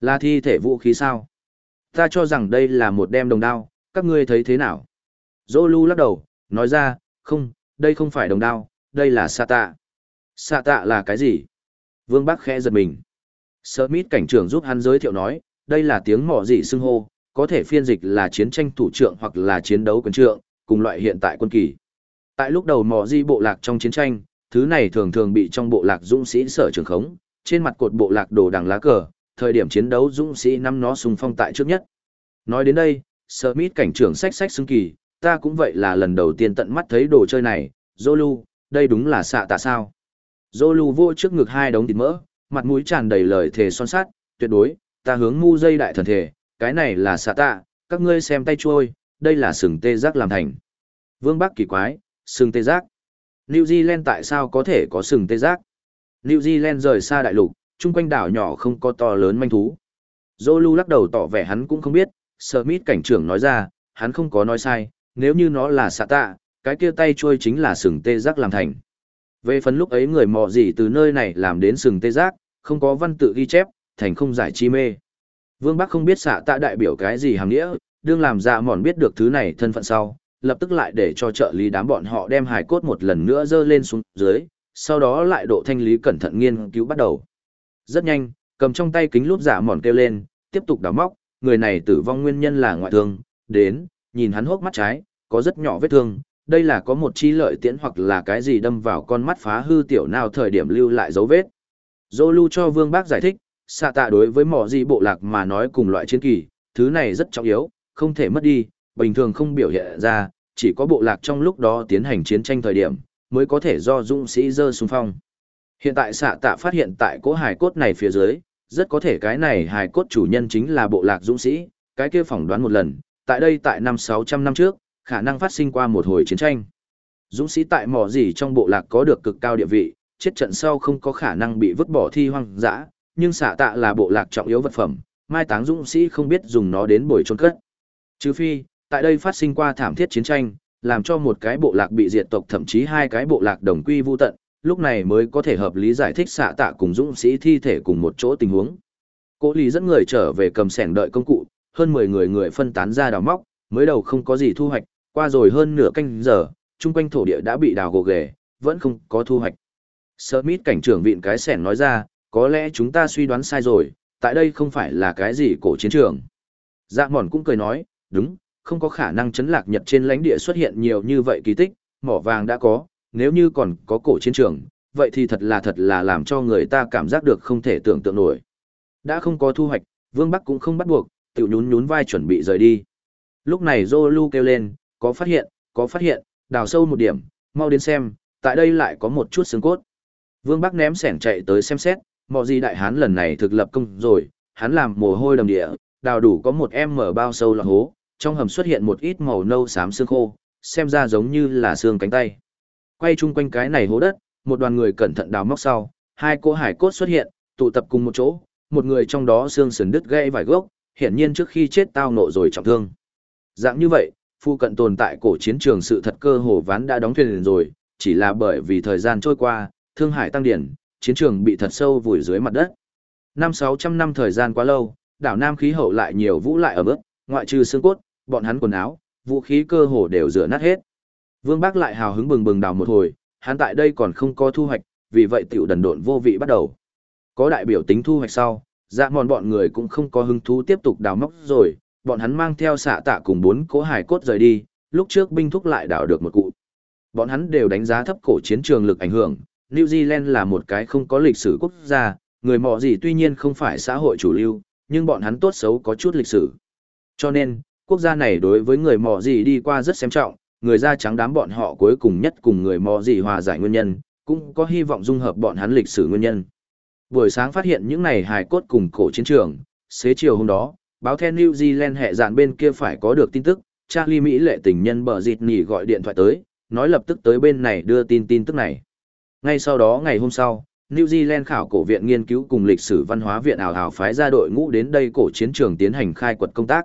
Là thi thể vũ khí sao? Ta cho rằng đây là một đem đồng đao, các ngươi thấy thế nào? Zolu lắc đầu, nói ra, không, đây không phải đồng đao, đây là xạ tạ. Xạ tạ là cái gì? Vương Bắc khẽ giật mình. Smith cảnh trưởng giúp hắn giới thiệu nói, đây là tiếng mỏ dị xưng hô, có thể phiên dịch là chiến tranh thủ trưởng hoặc là chiến đấu quân trượng, cùng loại hiện tại quân kỳ. Tại lúc đầu mỏ di bộ lạc trong chiến tranh, thứ này thường thường bị trong bộ lạc dũng sĩ sở trường khống, trên mặt cột bộ lạc đồ đằng lá cờ, thời điểm chiến đấu dũng sĩ năm nó sùng phong tại trước nhất. Nói đến đây, Smith cảnh trưởng sách sách xưng kỳ, ta cũng vậy là lần đầu tiên tận mắt thấy đồ chơi này, Zolu, đây đúng là xạ tạ sao. Zolu vô trước ngực hai đống thịt mỡ, mặt mũi tràn đầy lời thề son sát, tuyệt đối, ta hướng mu dây đại thần thể, cái này là xạ tạ, các ngươi xem tay trôi, đây là sừng tê giác làm thành. Vương Bắc kỳ quái, sừng tê giác. New Zealand tại sao có thể có sừng tê giác? New Zealand rời xa đại lục, chung quanh đảo nhỏ không có to lớn manh thú. Zolu lắc đầu tỏ vẻ hắn cũng không biết, Smith cảnh trưởng nói ra, hắn không có nói sai, nếu như nó là xạ tạ, cái kia tay trôi chính là sừng tê giác làm thành. Về phần lúc ấy người mò gì từ nơi này làm đến sừng tê giác, không có văn tự ghi chép, thành không giải chi mê. Vương Bắc không biết xạ tạ đại biểu cái gì hàng nghĩa, đương làm ra mòn biết được thứ này thân phận sau, lập tức lại để cho trợ lý đám bọn họ đem hài cốt một lần nữa dơ lên xuống dưới, sau đó lại độ thanh lý cẩn thận nghiên cứu bắt đầu. Rất nhanh, cầm trong tay kính lúp giả mòn kêu lên, tiếp tục đào móc, người này tử vong nguyên nhân là ngoại thương, đến, nhìn hắn hốc mắt trái, có rất nhỏ vết thương, đây là có một chi lợi tiễn hoặc là cái gì đâm vào con mắt phá hư tiểu nào thời điểm lưu lại dấu vết. Zolu cho Vương Bác giải thích, xạ tạ đối với mỏ gì bộ lạc mà nói cùng loại chiến kỳ, thứ này rất trọng yếu, không thể mất đi, bình thường không biểu hiện ra, chỉ có bộ lạc trong lúc đó tiến hành chiến tranh thời điểm, mới có thể do dũng sĩ dơ xung phong. Hiện tại xạ tạ phát hiện tại cỗ hài cốt này phía dưới, rất có thể cái này hài cốt chủ nhân chính là bộ lạc dũng sĩ, cái kia phỏng đoán một lần, tại đây tại năm 600 năm trước, khả năng phát sinh qua một hồi chiến tranh. Dũng sĩ tại mỏ gì trong bộ lạc có được cực cao địa vị, chết trận sau không có khả năng bị vứt bỏ thi hoang dã, nhưng xạ tạ là bộ lạc trọng yếu vật phẩm, mai táng dũng sĩ không biết dùng nó đến bồi trôn cất. Trừ phi, tại đây phát sinh qua thảm thiết chiến tranh, làm cho một cái bộ lạc bị diệt tộc thậm chí hai cái bộ lạc đồng quy vu tận, lúc này mới có thể hợp lý giải thích xạ tạ cùng dũng sĩ thi thể cùng một chỗ tình huống. Cố lý dẫn người trở về cầm sẻng đợi công cụ, hơn 10 người người phân tán ra đào móc, mới đầu không có gì thu hoạch, qua rồi hơn nửa canh giờ, chung quanh thổ địa đã bị đào gồ ghề, vẫn không có thu hoạch. Smith cảnh trưởng viện cái sẻn nói ra, có lẽ chúng ta suy đoán sai rồi, tại đây không phải là cái gì cổ chiến trường. Dạ mòn cũng cười nói, đúng, không có khả năng chấn lạc nhật trên lãnh địa xuất hiện nhiều như vậy kỳ tích, mỏ vàng đã có, nếu như còn có cổ chiến trường, vậy thì thật là thật là làm cho người ta cảm giác được không thể tưởng tượng nổi. Đã không có thu hoạch, Vương Bắc cũng không bắt buộc, tiểu nhún nhún vai chuẩn bị rời đi. Lúc này Zolu kêu lên, có phát hiện, có phát hiện, đào sâu một điểm, mau đến xem, tại đây lại có một chút xương cốt. Vương Bắc ném sẻng chạy tới xem xét, mỏ gì đại hán lần này thực lập công rồi, hắn làm mồ hôi đầm địa, đào đủ có một em mở bao sâu là hố, trong hầm xuất hiện một ít màu nâu xám xương khô, xem ra giống như là xương cánh tay. Quay chung quanh cái này hố đất, một đoàn người cẩn thận đào móc sau, hai cô hải cốt xuất hiện, tụ tập cùng một chỗ, một người trong đó xương sườn đứt gãy vài gốc, hiển nhiên trước khi chết tao nộ rồi trọng thương. Dạng như vậy, phu cận tồn tại cổ chiến trường sự thật cơ hồ ván đã đóng thuyền rồi, chỉ là bởi vì thời gian trôi qua, thương hải tăng điển, chiến trường bị thật sâu vùi dưới mặt đất. Năm 600 năm thời gian quá lâu, đảo Nam khí hậu lại nhiều vũ lại ở bước, ngoại trừ xương cốt, bọn hắn quần áo, vũ khí cơ hồ đều rửa nát hết. Vương Bác lại hào hứng bừng bừng đào một hồi, hắn tại đây còn không có thu hoạch, vì vậy tiểu đần độn vô vị bắt đầu. Có đại biểu tính thu hoạch sau, dạ mòn bọn người cũng không có hứng thú tiếp tục đào móc rồi, bọn hắn mang theo xạ tạ cùng bốn cố hải cốt rời đi, lúc trước binh thúc lại đào được một cụ. Bọn hắn đều đánh giá thấp cổ chiến trường lực ảnh hưởng, New Zealand là một cái không có lịch sử quốc gia, người mọ gì tuy nhiên không phải xã hội chủ lưu, nhưng bọn hắn tốt xấu có chút lịch sử. Cho nên, quốc gia này đối với người mọ gì đi qua rất xem trọng, người da trắng đám bọn họ cuối cùng nhất cùng người mò gì hòa giải nguyên nhân, cũng có hy vọng dung hợp bọn hắn lịch sử nguyên nhân. Buổi sáng phát hiện những này hài cốt cùng cổ chiến trường, xế chiều hôm đó, báo theo New Zealand hệ dạn bên kia phải có được tin tức, Charlie Mỹ lệ tình nhân bờ dịt nhỉ gọi điện thoại tới, nói lập tức tới bên này đưa tin tin tức này. Ngay sau đó ngày hôm sau, New Zealand khảo cổ viện nghiên cứu cùng lịch sử văn hóa viện ảo hảo phái ra đội ngũ đến đây cổ chiến trường tiến hành khai quật công tác.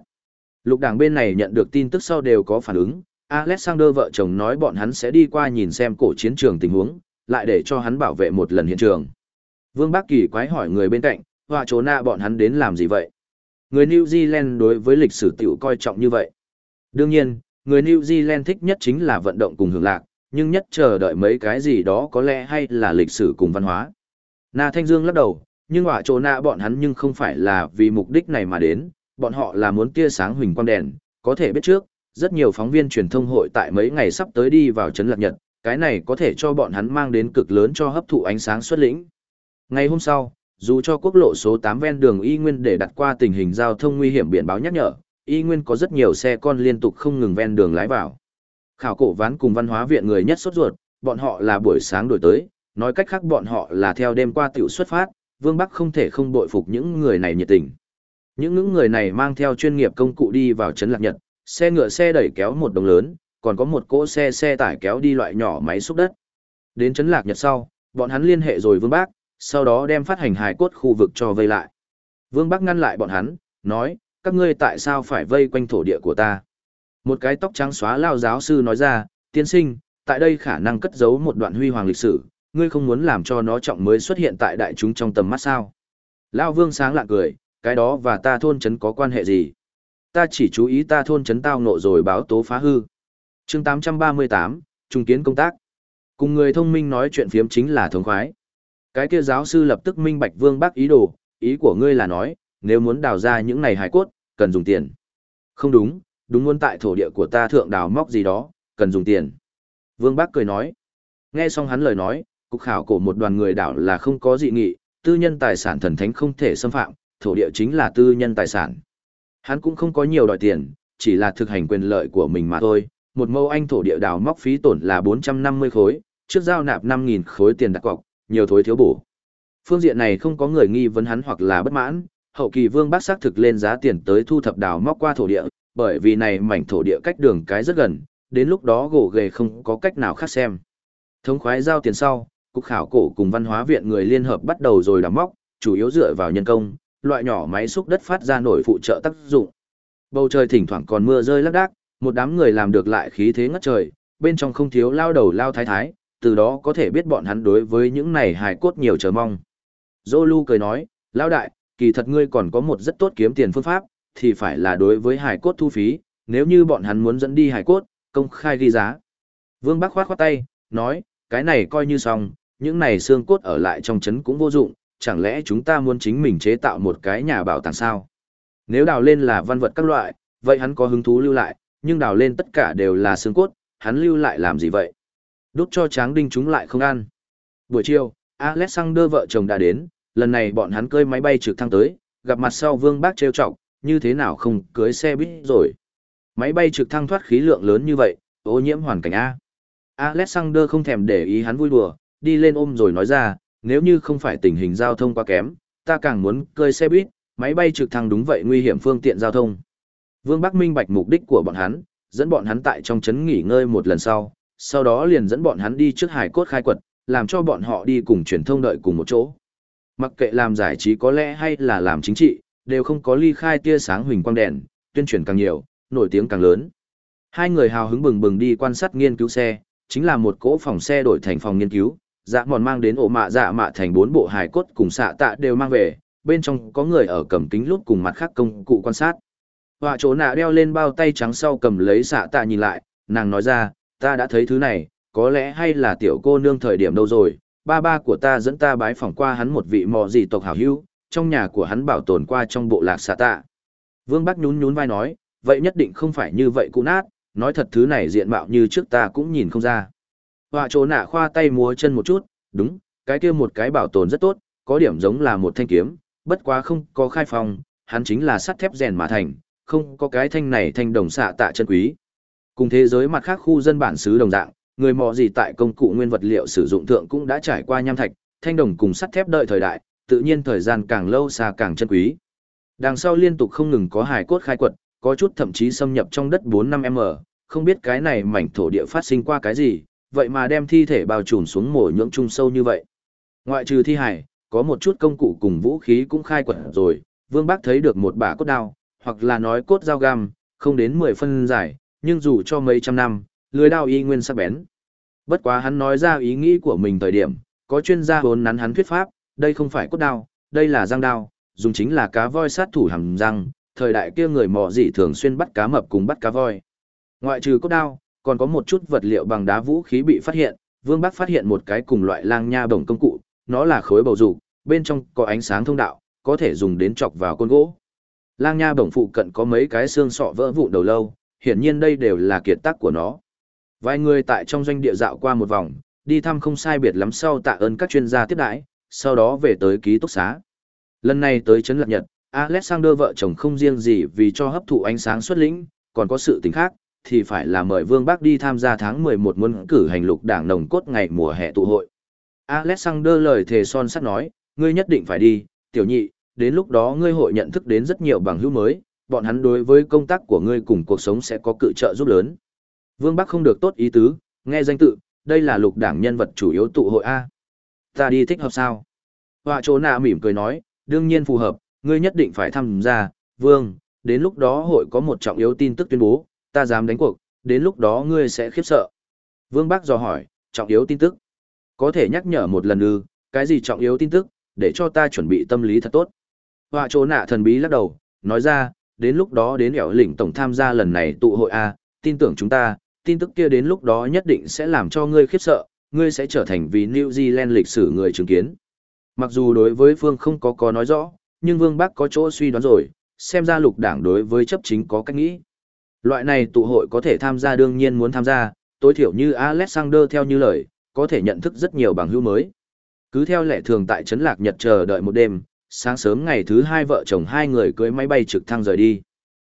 Lục đảng bên này nhận được tin tức sau đều có phản ứng, Alexander vợ chồng nói bọn hắn sẽ đi qua nhìn xem cổ chiến trường tình huống, lại để cho hắn bảo vệ một lần hiện trường. Vương Bắc Kỳ quái hỏi người bên cạnh, hòa chỗ nạ bọn hắn đến làm gì vậy? Người New Zealand đối với lịch sử tiểu coi trọng như vậy. Đương nhiên, người New Zealand thích nhất chính là vận động cùng hưởng lạc, nhưng nhất chờ đợi mấy cái gì đó có lẽ hay là lịch sử cùng văn hóa. Na Thanh Dương lắc đầu, nhưng hỏa chỗ nạ bọn hắn nhưng không phải là vì mục đích này mà đến, bọn họ là muốn tia sáng huỳnh quang đèn, có thể biết trước, rất nhiều phóng viên truyền thông hội tại mấy ngày sắp tới đi vào trấn lạc nhật, cái này có thể cho bọn hắn mang đến cực lớn cho hấp thụ ánh sáng xuất lĩnh. Ngày hôm sau, dù cho quốc lộ số 8 ven đường Y Nguyên để đặt qua tình hình giao thông nguy hiểm biển báo nhắc nhở, Y Nguyên có rất nhiều xe con liên tục không ngừng ven đường lái vào. Khảo cổ ván cùng văn hóa viện người nhất sốt ruột, bọn họ là buổi sáng đổi tới, nói cách khác bọn họ là theo đêm qua tiểu xuất phát, Vương Bắc không thể không bội phục những người này nhiệt tình. Những những người này mang theo chuyên nghiệp công cụ đi vào trấn lạc nhật, xe ngựa xe đẩy kéo một đồng lớn, còn có một cỗ xe xe tải kéo đi loại nhỏ máy xúc đất. Đến Trấn lạc nhật sau, bọn hắn liên hệ rồi Vương Bác, sau đó đem phát hành hài cốt khu vực cho vây lại. Vương Bác ngăn lại bọn hắn, nói, các ngươi tại sao phải vây quanh thổ địa của ta? Một cái tóc trắng xóa lao giáo sư nói ra, tiên sinh, tại đây khả năng cất giấu một đoạn huy hoàng lịch sử, ngươi không muốn làm cho nó trọng mới xuất hiện tại đại chúng trong tầm mắt sao. Lao vương sáng lạ cười, cái đó và ta thôn trấn có quan hệ gì? Ta chỉ chú ý ta thôn trấn tao nộ rồi báo tố phá hư. chương 838, trung kiến công tác. Cùng người thông minh nói chuyện phiếm chính là thống khoái. Cái kia giáo sư lập tức minh bạch vương bác ý đồ, ý của ngươi là nói, nếu muốn đào ra những này hài cốt, cần dùng tiền. Không đúng, đúng muốn tại thổ địa của ta thượng đào móc gì đó, cần dùng tiền. Vương Bác cười nói. Nghe xong hắn lời nói, cục khảo cổ một đoàn người đảo là không có dị nghị, tư nhân tài sản thần thánh không thể xâm phạm, thổ địa chính là tư nhân tài sản. Hắn cũng không có nhiều đòi tiền, chỉ là thực hành quyền lợi của mình mà thôi. Một mẫu anh thổ địa đào móc phí tổn là 450 khối, trước giao nạp 5.000 khối tiền đặt cọc, nhiều thối thiếu bổ. Phương diện này không có người nghi vấn hắn hoặc là bất mãn, hậu kỳ vương bác xác thực lên giá tiền tới thu thập đào móc qua thổ địa, bởi vì này mảnh thổ địa cách đường cái rất gần, đến lúc đó gỗ ghề không có cách nào khác xem. Thống khoái giao tiền sau, cục khảo cổ cùng văn hóa viện người liên hợp bắt đầu rồi đào móc, chủ yếu dựa vào nhân công, loại nhỏ máy xúc đất phát ra nổi phụ trợ tác dụng. Bầu trời thỉnh thoảng còn mưa rơi lác đác, một đám người làm được lại khí thế ngất trời, bên trong không thiếu lao đầu lao thái thái, từ đó có thể biết bọn hắn đối với những này hài cốt nhiều chờ mong. Zolu cười nói, lao đại, kỳ thật ngươi còn có một rất tốt kiếm tiền phương pháp, thì phải là đối với hài cốt thu phí, nếu như bọn hắn muốn dẫn đi hài cốt, công khai ghi giá. Vương Bắc khoát khoát tay, nói, cái này coi như xong, những này xương cốt ở lại trong trấn cũng vô dụng, chẳng lẽ chúng ta muốn chính mình chế tạo một cái nhà bảo tàng sao? Nếu đào lên là văn vật các loại, vậy hắn có hứng thú lưu lại, nhưng đào lên tất cả đều là xương cốt, hắn lưu lại làm gì vậy? đốt cho tráng đinh chúng lại không ăn. Buổi chiều, Alexander vợ chồng đã đến, lần này bọn hắn cơi máy bay trực thăng tới, gặp mặt sau Vương Bác trêu chọc, như thế nào không cưới xe buýt rồi. Máy bay trực thăng thoát khí lượng lớn như vậy, ô nhiễm hoàn cảnh A. Alexander không thèm để ý hắn vui đùa, đi lên ôm rồi nói ra, nếu như không phải tình hình giao thông quá kém, ta càng muốn cơi xe buýt, máy bay trực thăng đúng vậy nguy hiểm phương tiện giao thông. Vương Bắc minh bạch mục đích của bọn hắn, dẫn bọn hắn tại trong trấn nghỉ ngơi một lần sau, sau đó liền dẫn bọn hắn đi trước hải cốt khai quật, làm cho bọn họ đi cùng truyền thông đợi cùng một chỗ. Mặc kệ làm giải trí có lẽ hay là làm chính trị, đều không có ly khai tia sáng huỳnh quang đèn, tuyên truyền càng nhiều, nổi tiếng càng lớn. Hai người hào hứng bừng bừng đi quan sát nghiên cứu xe, chính là một cỗ phòng xe đổi thành phòng nghiên cứu, dạ mòn mang đến ổ mạ dạ mạ thành bốn bộ hài cốt cùng xạ tạ đều mang về, bên trong có người ở cầm kính lút cùng mặt khác công cụ quan sát. Họa chỗ nạ đeo lên bao tay trắng sau cầm lấy xạ tạ nhìn lại, nàng nói ra, ta đã thấy thứ này, có lẽ hay là tiểu cô nương thời điểm đâu rồi, ba ba của ta dẫn ta bái phỏng qua hắn một vị mò gì tộc hảo hữu, trong nhà của hắn bảo tồn qua trong bộ lạc xạ tạ. Vương Bắc nhún nhún vai nói, vậy nhất định không phải như vậy cũ nát, nói thật thứ này diện mạo như trước ta cũng nhìn không ra. Họa chỗ nạ khoa tay múa chân một chút, đúng, cái kia một cái bảo tồn rất tốt, có điểm giống là một thanh kiếm, bất quá không có khai phong, hắn chính là sắt thép rèn mà thành, không có cái thanh này thanh đồng xạ tạ chân quý. Cùng thế giới mặt khác khu dân bản xứ đồng dạng, người mò gì tại công cụ nguyên vật liệu sử dụng thượng cũng đã trải qua nham thạch, thanh đồng cùng sắt thép đợi thời đại, tự nhiên thời gian càng lâu xa càng chân quý. Đằng sau liên tục không ngừng có hài cốt khai quật, có chút thậm chí xâm nhập trong đất 4-5m, không biết cái này mảnh thổ địa phát sinh qua cái gì, vậy mà đem thi thể bao trùm xuống mổ nhưỡng trung sâu như vậy. Ngoại trừ thi hải, có một chút công cụ cùng vũ khí cũng khai quật rồi, Vương Bác thấy được một bả cốt đao, hoặc là nói cốt dao găm, không đến 10 phân dài, nhưng dù cho mấy trăm năm, lưới đao y nguyên sắc bén. Bất quá hắn nói ra ý nghĩ của mình thời điểm, có chuyên gia vốn nắn hắn thuyết pháp, đây không phải cốt đao, đây là răng đao, dùng chính là cá voi sát thủ hầm răng, thời đại kia người mò dị thường xuyên bắt cá mập cùng bắt cá voi. Ngoại trừ cốt đao, còn có một chút vật liệu bằng đá vũ khí bị phát hiện, Vương Bắc phát hiện một cái cùng loại lang nha bổng công cụ, nó là khối bầu dục, bên trong có ánh sáng thông đạo, có thể dùng đến chọc vào con gỗ. Lang nha bổng phụ cận có mấy cái xương sọ vỡ vụn đầu lâu, hiển nhiên đây đều là kiệt tác của nó. Vài người tại trong doanh địa dạo qua một vòng, đi thăm không sai biệt lắm sau tạ ơn các chuyên gia tiếp đãi, sau đó về tới ký túc xá. Lần này tới Trấn Lạc Nhật, Alexander vợ chồng không riêng gì vì cho hấp thụ ánh sáng xuất lĩnh, còn có sự tình khác, thì phải là mời Vương Bác đi tham gia tháng 11 muốn cử hành lục đảng nồng cốt ngày mùa hè tụ hội. Alexander lời thề son sắt nói, ngươi nhất định phải đi, tiểu nhị, đến lúc đó ngươi hội nhận thức đến rất nhiều bằng hữu mới, bọn hắn đối với công tác của ngươi cùng cuộc sống sẽ có cự trợ giúp lớn. Vương Bắc không được tốt ý tứ, nghe danh tự, đây là lục đảng nhân vật chủ yếu tụ hội A. Ta đi thích hợp sao? Họa chỗ nạ mỉm cười nói, đương nhiên phù hợp, ngươi nhất định phải tham gia, Vương, đến lúc đó hội có một trọng yếu tin tức tuyên bố, ta dám đánh cuộc, đến lúc đó ngươi sẽ khiếp sợ. Vương Bắc dò hỏi, trọng yếu tin tức. Có thể nhắc nhở một lần ư, cái gì trọng yếu tin tức, để cho ta chuẩn bị tâm lý thật tốt. Họa chỗ nạ thần bí lắc đầu, nói ra, đến lúc đó đến ẻo lĩnh tổng tham gia lần này tụ hội A, tin tưởng chúng ta, tin tức kia đến lúc đó nhất định sẽ làm cho ngươi khiếp sợ, ngươi sẽ trở thành vì New Zealand lịch sử người chứng kiến. Mặc dù đối với Phương không có có nói rõ, nhưng Vương Bắc có chỗ suy đoán rồi, xem ra lục đảng đối với chấp chính có cách nghĩ. Loại này tụ hội có thể tham gia đương nhiên muốn tham gia, tối thiểu như Alexander theo như lời, có thể nhận thức rất nhiều bằng hữu mới. Cứ theo lệ thường tại Trấn Lạc Nhật chờ đợi một đêm, sáng sớm ngày thứ hai vợ chồng hai người cưới máy bay trực thăng rời đi.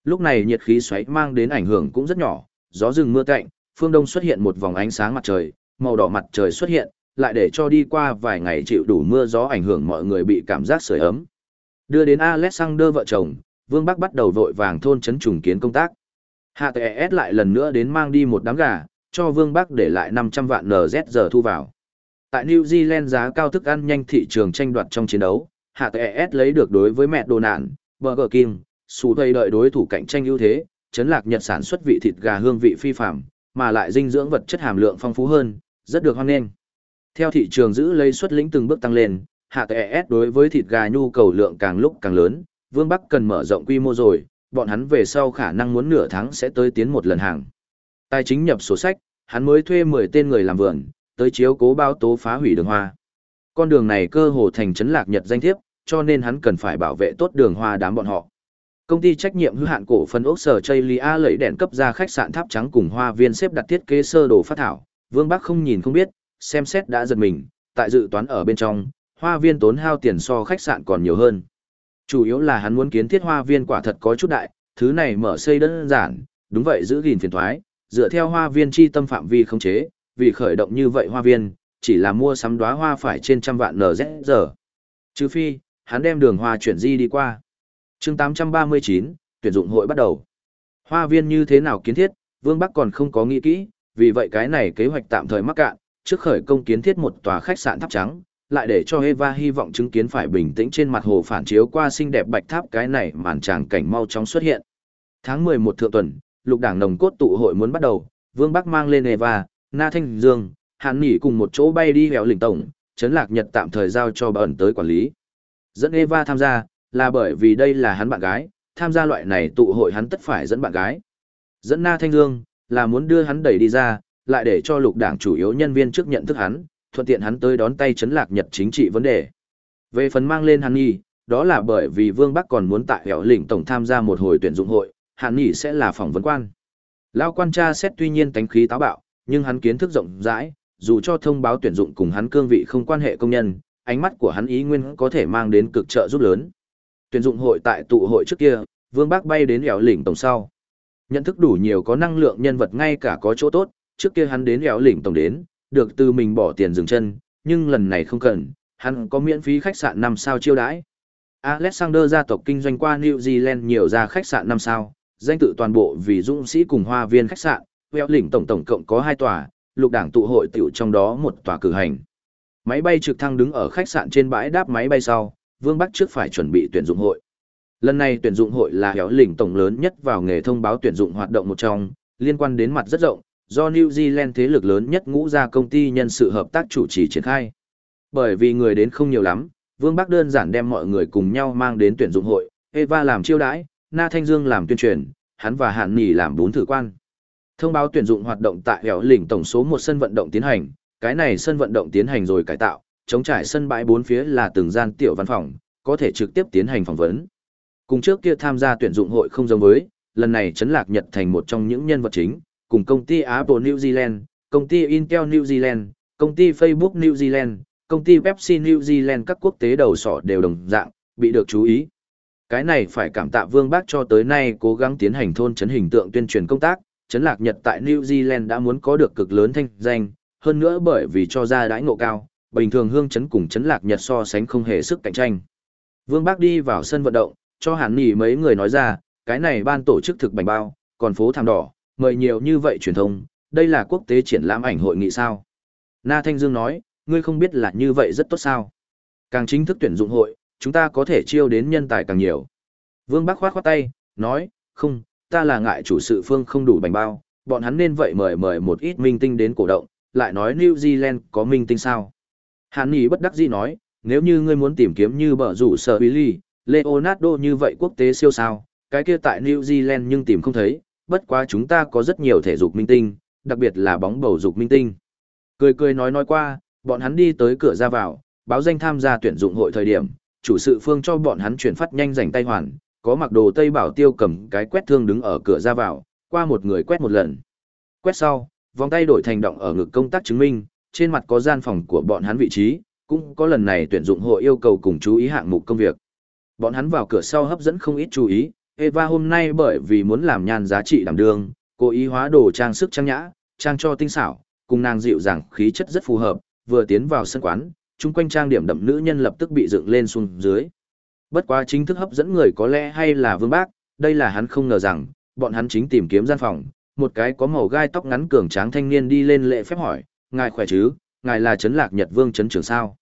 Lúc này nhiệt khí xoáy mang đến ảnh hưởng cũng rất nhỏ, gió rừng mưa cạnh, phương đông xuất hiện một vòng ánh sáng mặt trời, màu đỏ mặt trời xuất hiện, lại để cho đi qua vài ngày chịu đủ mưa gió ảnh hưởng mọi người bị cảm giác sưởi ấm. Đưa đến Alexander vợ chồng, Vương Bắc bắt đầu vội vàng thôn trấn trùng kiến công tác. Hạ Tệ S lại lần nữa đến mang đi một đám gà, cho Vương Bắc để lại 500 vạn NZ giờ thu vào. Tại New Zealand giá cao thức ăn nhanh thị trường tranh đoạt trong chiến đấu, Hạ Tệ S lấy được đối với mẹ đồ nạn, Burger King, xù thầy đợi đối thủ cạnh tranh ưu thế, chấn lạc Nhật sản xuất vị thịt gà hương vị phi phạm, mà lại dinh dưỡng vật chất hàm lượng phong phú hơn, rất được hoan nghênh. Theo thị trường giữ lấy suất lĩnh từng bước tăng lên, hạ Tệ S đối với thịt gà nhu cầu lượng càng lúc càng lớn, Vương Bắc cần mở rộng quy mô rồi, bọn hắn về sau khả năng muốn nửa tháng sẽ tới tiến một lần hàng. Tài chính nhập sổ sách, hắn mới thuê 10 tên người làm vườn, tới chiếu cố bao tố phá hủy đường hoa. Con đường này cơ hồ thành trấn lạc Nhật danh thiếp, cho nên hắn cần phải bảo vệ tốt đường hoa đám bọn họ. Công ty trách nhiệm hữu hạn cổ phần ốc sở Chaylia lấy đèn cấp ra khách sạn tháp trắng cùng hoa viên xếp đặt thiết kế sơ đồ phát thảo, Vương Bắc không nhìn không biết, xem xét đã giật mình, tại dự toán ở bên trong, hoa viên tốn hao tiền so khách sạn còn nhiều hơn. Chủ yếu là hắn muốn kiến thiết hoa viên quả thật có chút đại, thứ này mở xây đơn giản, đúng vậy giữ gìn phiền thoái, dựa theo hoa viên chi tâm phạm vi không chế, vì khởi động như vậy hoa viên, chỉ là mua sắm đóa hoa phải trên trăm vạn NZ giờ. Trừ phi, hắn đem đường hoa chuyển di đi qua. chương 839, tuyển dụng hội bắt đầu. Hoa viên như thế nào kiến thiết, Vương Bắc còn không có nghĩ kỹ, vì vậy cái này kế hoạch tạm thời mắc cạn, trước khởi công kiến thiết một tòa khách sạn tháp trắng, lại để cho Eva hy vọng chứng kiến phải bình tĩnh trên mặt hồ phản chiếu qua xinh đẹp bạch tháp cái này màn tràng cảnh mau chóng xuất hiện. Tháng 11 thượng tuần, lục đảng nồng cốt tụ hội muốn bắt đầu, Vương Bắc mang lên Eva, Na Thanh Dương, Hàn Nghị cùng một chỗ bay đi hẻo lĩnh tổng, chấn lạc Nhật tạm thời giao cho bẩn tới quản lý. Dẫn Eva tham gia, là bởi vì đây là hắn bạn gái, tham gia loại này tụ hội hắn tất phải dẫn bạn gái. Dẫn Na Thanh Dương, là muốn đưa hắn đẩy đi ra, lại để cho lục đảng chủ yếu nhân viên trước nhận thức hắn, thuận tiện hắn tới đón tay chấn lạc Nhật chính trị vấn đề. Về phần mang lên hắn nghi, đó là bởi vì Vương Bắc còn muốn tại hẻo lĩnh tổng tham gia một hồi tuyển dụng hội, hắn Nhi sẽ là phỏng vấn quan. Lao quan tra xét tuy nhiên tánh khí táo bạo, nhưng hắn kiến thức rộng rãi, dù cho thông báo tuyển dụng cùng hắn cương vị không quan hệ công nhân, ánh mắt của hắn ý nguyên có thể mang đến cực trợ giúp lớn. Tuyển dụng hội tại tụ hội trước kia, Vương Bác bay đến hẻo lĩnh tổng sau. Nhận thức đủ nhiều có năng lượng nhân vật ngay cả có chỗ tốt, trước kia hắn đến hẻo lĩnh tổng đến, được từ mình bỏ tiền dừng chân, nhưng lần này không cần, hắn có miễn phí khách sạn 5 sao chiêu đãi. Alexander gia tộc kinh doanh qua New Zealand nhiều ra khách sạn 5 sao, danh tự toàn bộ vì dũng sĩ cùng hoa viên khách sạn, Vẹo lĩnh tổng tổng cộng có hai tòa, lục đảng tụ hội tiểu trong đó một tòa cử hành. Máy bay trực thăng đứng ở khách sạn trên bãi đáp máy bay sau, Vương Bắc trước phải chuẩn bị tuyển dụng hội. Lần này tuyển dụng hội là héo lĩnh tổng lớn nhất vào nghề thông báo tuyển dụng hoạt động một trong, liên quan đến mặt rất rộng, do New Zealand thế lực lớn nhất ngũ ra công ty nhân sự hợp tác chủ trì triển khai. Bởi vì người đến không nhiều lắm, Vương Bắc đơn giản đem mọi người cùng nhau mang đến tuyển dụng hội, Eva làm chiêu đãi, Na Thanh Dương làm tuyên truyền, hắn và Hàn Nghị làm bốn thử quan. Thông báo tuyển dụng hoạt động tại hẻo lĩnh tổng số một sân vận động tiến hành, cái này sân vận động tiến hành rồi cải tạo, chống trải sân bãi bốn phía là từng gian tiểu văn phòng, có thể trực tiếp tiến hành phỏng vấn. Cùng trước kia tham gia tuyển dụng hội không giống với, lần này Trấn Lạc Nhật thành một trong những nhân vật chính, cùng công ty Apple New Zealand, công ty Intel New Zealand, công ty Facebook New Zealand, công ty Pepsi New Zealand các quốc tế đầu sỏ đều đồng dạng, bị được chú ý. Cái này phải cảm tạ Vương Bác cho tới nay cố gắng tiến hành thôn chấn hình tượng tuyên truyền công tác, chấn lạc Nhật tại New Zealand đã muốn có được cực lớn thanh danh, hơn nữa bởi vì cho ra đãi ngộ cao, bình thường hương chấn cùng chấn lạc Nhật so sánh không hề sức cạnh tranh. Vương Bác đi vào sân vận động, cho hẳn nỉ mấy người nói ra, cái này ban tổ chức thực bành bao, còn phố thảm đỏ, mời nhiều như vậy truyền thông, đây là quốc tế triển lãm ảnh hội nghị sao. Na Thanh Dương nói, ngươi không biết là như vậy rất tốt sao. Càng chính thức tuyển dụng hội, chúng ta có thể chiêu đến nhân tài càng nhiều. Vương Bắc khoát khoát tay, nói, không, ta là ngại chủ sự phương không đủ bành bao, bọn hắn nên vậy mời mời một ít minh tinh đến cổ động, lại nói New Zealand có minh tinh sao. Hàn Nghị bất đắc dĩ nói, nếu như ngươi muốn tìm kiếm như bở rủ sở Billy, Leonardo như vậy quốc tế siêu sao, cái kia tại New Zealand nhưng tìm không thấy, bất quá chúng ta có rất nhiều thể dục minh tinh, đặc biệt là bóng bầu dục minh tinh. Cười cười nói nói qua, bọn hắn đi tới cửa ra vào, báo danh tham gia tuyển dụng hội thời điểm, chủ sự phương cho bọn hắn chuyển phát nhanh rảnh tay hoàn, có mặc đồ Tây Bảo Tiêu cầm cái quét thương đứng ở cửa ra vào, qua một người quét một lần. Quét sau, vòng tay đổi thành động ở ngực công tác chứng minh, trên mặt có gian phòng của bọn hắn vị trí, cũng có lần này tuyển dụng hội yêu cầu cùng chú ý hạng mục công việc. Bọn hắn vào cửa sau hấp dẫn không ít chú ý, Eva hôm nay bởi vì muốn làm nhan giá trị đảm đương, cố ý hóa đồ trang sức trang nhã, trang cho tinh xảo, cùng nàng dịu dàng khí chất rất phù hợp, vừa tiến vào sân quán, chung quanh trang điểm đậm nữ nhân lập tức bị dựng lên xuống dưới. Bất quá chính thức hấp dẫn người có lẽ hay là Vương Bác, đây là hắn không ngờ rằng, bọn hắn chính tìm kiếm gian phòng, một cái có màu gai tóc ngắn cường tráng thanh niên đi lên lễ phép hỏi, ngài khỏe chứ, ngài là Trấn Lạc Nhật Vương Trấn trưởng sao?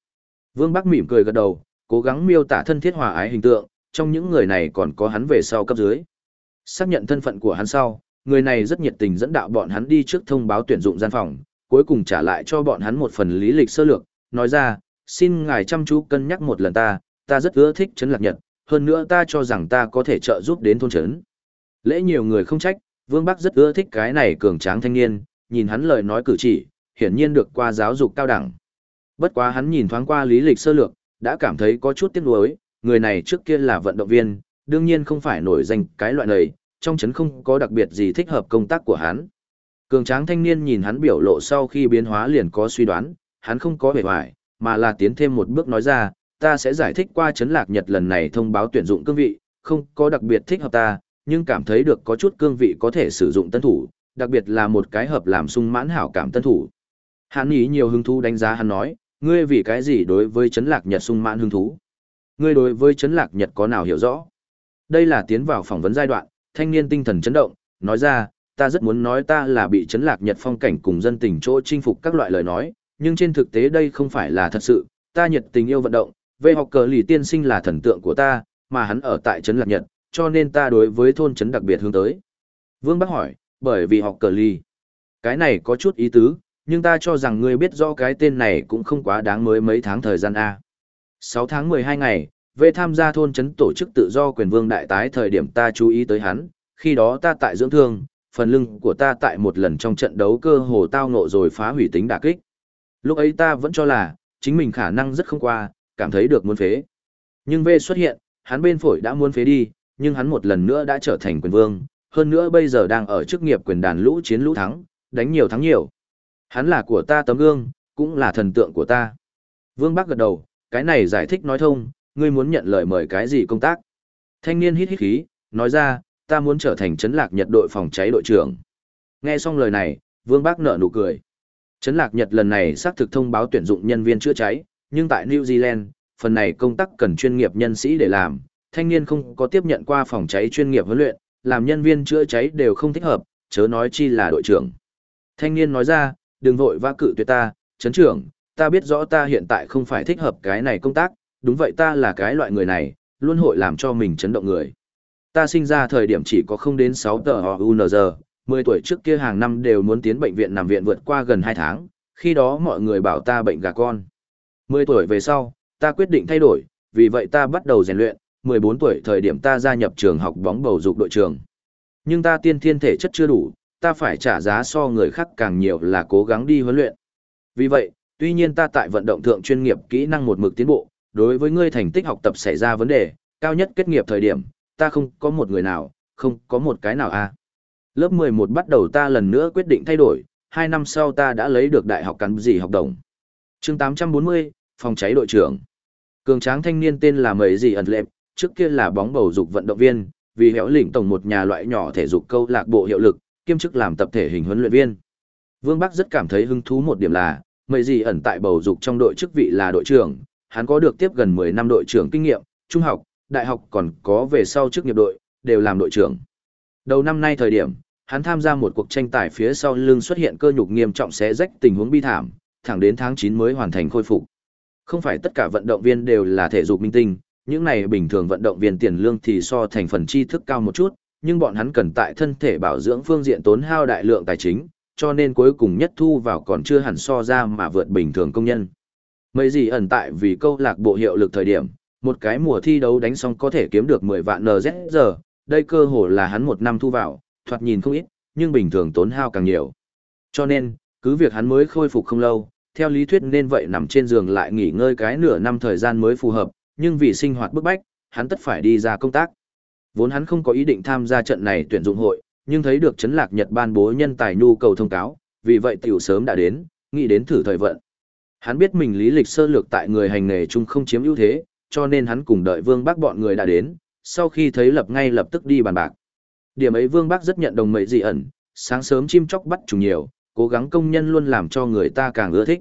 Vương Bắc mỉm cười gật đầu, cố gắng miêu tả thân thiết hòa ái hình tượng, trong những người này còn có hắn về sau cấp dưới. Xác nhận thân phận của hắn sau, người này rất nhiệt tình dẫn đạo bọn hắn đi trước thông báo tuyển dụng gian phòng, cuối cùng trả lại cho bọn hắn một phần lý lịch sơ lược, nói ra, xin ngài chăm chú cân nhắc một lần ta, ta rất ưa thích Trấn Lạc Nhật, hơn nữa ta cho rằng ta có thể trợ giúp đến thôn trấn. Lễ nhiều người không trách, Vương Bắc rất ưa thích cái này cường tráng thanh niên, nhìn hắn lời nói cử chỉ, hiển nhiên được qua giáo dục cao đẳng. Bất quá hắn nhìn thoáng qua lý lịch sơ lược, đã cảm thấy có chút tiếc nuối, người này trước kia là vận động viên, đương nhiên không phải nổi danh cái loại này, trong chấn không có đặc biệt gì thích hợp công tác của hắn. Cường tráng thanh niên nhìn hắn biểu lộ sau khi biến hóa liền có suy đoán, hắn không có vẻ hoài, mà là tiến thêm một bước nói ra, ta sẽ giải thích qua chấn lạc nhật lần này thông báo tuyển dụng cương vị, không có đặc biệt thích hợp ta, nhưng cảm thấy được có chút cương vị có thể sử dụng tân thủ, đặc biệt là một cái hợp làm sung mãn hảo cảm tân thủ. Hắn ý nhiều hứng thú đánh giá hắn nói, ngươi vì cái gì đối với chấn lạc nhật sung mãn hứng thú? Ngươi đối với chấn lạc nhật có nào hiểu rõ? Đây là tiến vào phỏng vấn giai đoạn, thanh niên tinh thần chấn động, nói ra, ta rất muốn nói ta là bị chấn lạc nhật phong cảnh cùng dân tình chỗ chinh phục các loại lời nói, nhưng trên thực tế đây không phải là thật sự, ta nhiệt tình yêu vận động, về học cờ lì tiên sinh là thần tượng của ta, mà hắn ở tại Trấn lạc nhật, cho nên ta đối với thôn Trấn đặc biệt hướng tới. Vương Bắc hỏi, bởi vì học cờ lì. Cái này có chút ý tứ, nhưng ta cho rằng ngươi biết rõ cái tên này cũng không quá đáng mới mấy tháng thời gian A. 6 tháng 12 ngày, về tham gia thôn chấn tổ chức tự do quyền vương đại tái thời điểm ta chú ý tới hắn, khi đó ta tại dưỡng thương, phần lưng của ta tại một lần trong trận đấu cơ hồ tao ngộ rồi phá hủy tính đả kích. Lúc ấy ta vẫn cho là, chính mình khả năng rất không qua, cảm thấy được muốn phế. Nhưng về xuất hiện, hắn bên phổi đã muốn phế đi, nhưng hắn một lần nữa đã trở thành quyền vương, hơn nữa bây giờ đang ở chức nghiệp quyền đàn lũ chiến lũ thắng, đánh nhiều thắng nhiều. Hắn là của ta tấm gương, cũng là thần tượng của ta. Vương Bắc gật đầu, cái này giải thích nói thông, ngươi muốn nhận lời mời cái gì công tác. Thanh niên hít hít khí, nói ra, ta muốn trở thành chấn lạc nhật đội phòng cháy đội trưởng. Nghe xong lời này, Vương bác nở nụ cười. Chấn lạc nhật lần này xác thực thông báo tuyển dụng nhân viên chữa cháy, nhưng tại New Zealand, phần này công tác cần chuyên nghiệp nhân sĩ để làm, thanh niên không có tiếp nhận qua phòng cháy chuyên nghiệp huấn luyện, làm nhân viên chữa cháy đều không thích hợp, chớ nói chi là đội trưởng. Thanh niên nói ra, đừng vội va cự tuyệt ta, chấn trưởng, ta biết rõ ta hiện tại không phải thích hợp cái này công tác, đúng vậy ta là cái loại người này, luôn hội làm cho mình chấn động người. Ta sinh ra thời điểm chỉ có không đến 6 tờ UNZ, 10 tuổi trước kia hàng năm đều muốn tiến bệnh viện nằm viện vượt qua gần 2 tháng, khi đó mọi người bảo ta bệnh gà con. 10 tuổi về sau, ta quyết định thay đổi, vì vậy ta bắt đầu rèn luyện, 14 tuổi thời điểm ta gia nhập trường học bóng bầu dục đội trường. Nhưng ta tiên thiên thể chất chưa đủ, ta phải trả giá so người khác càng nhiều là cố gắng đi huấn luyện. Vì vậy, tuy nhiên ta tại vận động thượng chuyên nghiệp kỹ năng một mực tiến bộ, đối với ngươi thành tích học tập xảy ra vấn đề, cao nhất kết nghiệp thời điểm, ta không có một người nào, không có một cái nào a. Lớp 11 bắt đầu ta lần nữa quyết định thay đổi, 2 năm sau ta đã lấy được đại học cắn gì học đồng. chương 840, phòng cháy đội trưởng. Cường tráng thanh niên tên là Mấy Gì ẩn lệp, trước kia là bóng bầu dục vận động viên, vì héo lĩnh tổng một nhà loại nhỏ thể dục câu lạc bộ hiệu lực, kiêm chức làm tập thể hình huấn luyện viên. Vương Bắc rất cảm thấy hứng thú một điểm là, mấy gì ẩn tại bầu dục trong đội chức vị là đội trưởng, hắn có được tiếp gần 10 năm đội trưởng kinh nghiệm, trung học, đại học còn có về sau chức nghiệp đội, đều làm đội trưởng. Đầu năm nay thời điểm, hắn tham gia một cuộc tranh tài phía sau lưng xuất hiện cơ nhục nghiêm trọng xé rách tình huống bi thảm, thẳng đến tháng 9 mới hoàn thành khôi phục. Không phải tất cả vận động viên đều là thể dục minh tinh, những này bình thường vận động viên tiền lương thì so thành phần tri thức cao một chút, nhưng bọn hắn cần tại thân thể bảo dưỡng phương diện tốn hao đại lượng tài chính, cho nên cuối cùng nhất thu vào còn chưa hẳn so ra mà vượt bình thường công nhân. Mấy gì ẩn tại vì câu lạc bộ hiệu lực thời điểm, một cái mùa thi đấu đánh xong có thể kiếm được 10 vạn NZ giờ, đây cơ hồ là hắn một năm thu vào, thoạt nhìn không ít, nhưng bình thường tốn hao càng nhiều. Cho nên, cứ việc hắn mới khôi phục không lâu, theo lý thuyết nên vậy nằm trên giường lại nghỉ ngơi cái nửa năm thời gian mới phù hợp, nhưng vì sinh hoạt bức bách, hắn tất phải đi ra công tác. Vốn hắn không có ý định tham gia trận này tuyển dụng hội, nhưng thấy được chấn lạc Nhật ban bố nhân tài nhu cầu thông cáo, vì vậy tiểu sớm đã đến, nghĩ đến thử thời vận. Hắn biết mình lý lịch sơ lược tại người hành nghề chung không chiếm ưu thế, cho nên hắn cùng đợi Vương Bắc bọn người đã đến, sau khi thấy lập ngay lập tức đi bàn bạc. Điểm ấy Vương Bắc rất nhận đồng mấy dị ẩn, sáng sớm chim chóc bắt trùng nhiều, cố gắng công nhân luôn làm cho người ta càng ưa thích.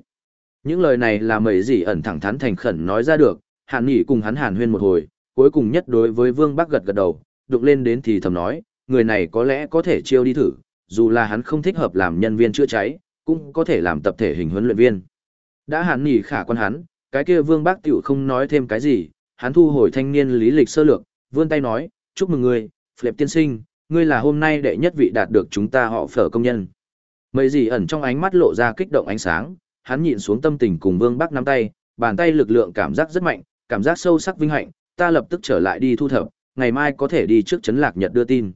Những lời này là mấy dị ẩn thẳng thắn thành khẩn nói ra được, Hàn Nghị cùng hắn hàn huyên một hồi, cuối cùng nhất đối với Vương Bắc gật gật đầu, đụng lên đến thì thầm nói, người này có lẽ có thể chiêu đi thử, dù là hắn không thích hợp làm nhân viên chữa cháy, cũng có thể làm tập thể hình huấn luyện viên. Đã hắn Nghị khả quan hắn, cái kia Vương bác tiểu không nói thêm cái gì, hắn thu hồi thanh niên lý lịch sơ lược, vươn tay nói, chúc mừng ngươi, Philip tiên sinh, ngươi là hôm nay đệ nhất vị đạt được chúng ta họ phở công nhân. Mấy gì ẩn trong ánh mắt lộ ra kích động ánh sáng, hắn nhịn xuống tâm tình cùng Vương Bắc nắm tay, bàn tay lực lượng cảm giác rất mạnh, cảm giác sâu sắc vinh hạnh, ta lập tức trở lại đi thu thập, ngày mai có thể đi trước chấn lạc Nhật đưa tin.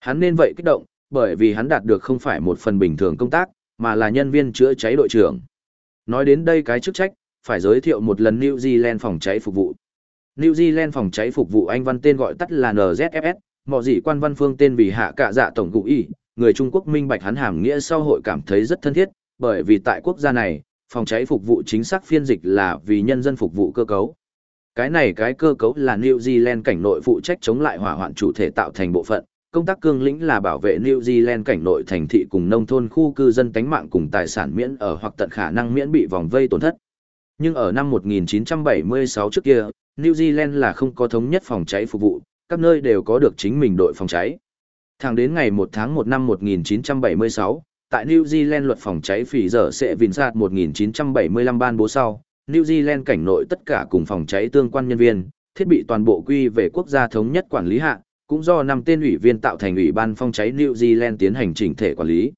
Hắn nên vậy kích động, bởi vì hắn đạt được không phải một phần bình thường công tác, mà là nhân viên chữa cháy đội trưởng. Nói đến đây cái chức trách, phải giới thiệu một lần New Zealand phòng cháy phục vụ. New Zealand phòng cháy phục vụ Anh văn tên gọi tắt là NZFS, mọi gì quan văn phương tên vì hạ cả dạ tổng cụ y, người Trung Quốc minh bạch hắn hàm nghĩa sau hội cảm thấy rất thân thiết, bởi vì tại quốc gia này, phòng cháy phục vụ chính xác phiên dịch là vì nhân dân phục vụ cơ cấu. Cái này cái cơ cấu là New Zealand cảnh nội phụ trách chống lại hỏa hoạn chủ thể tạo thành bộ phận, công tác cương lĩnh là bảo vệ New Zealand cảnh nội thành thị cùng nông thôn khu cư dân tánh mạng cùng tài sản miễn ở hoặc tận khả năng miễn bị vòng vây tổn thất. Nhưng ở năm 1976 trước kia, New Zealand là không có thống nhất phòng cháy phục vụ, các nơi đều có được chính mình đội phòng cháy. Thẳng đến ngày 1 tháng 1 năm 1976, tại New Zealand luật phòng cháy phỉ dở sẽ vìn sạt 1975 ban bố sau, New Zealand cảnh nội tất cả cùng phòng cháy tương quan nhân viên, thiết bị toàn bộ quy về quốc gia thống nhất quản lý hạ, cũng do năm tên ủy viên tạo thành ủy ban phòng cháy New Zealand tiến hành chỉnh thể quản lý.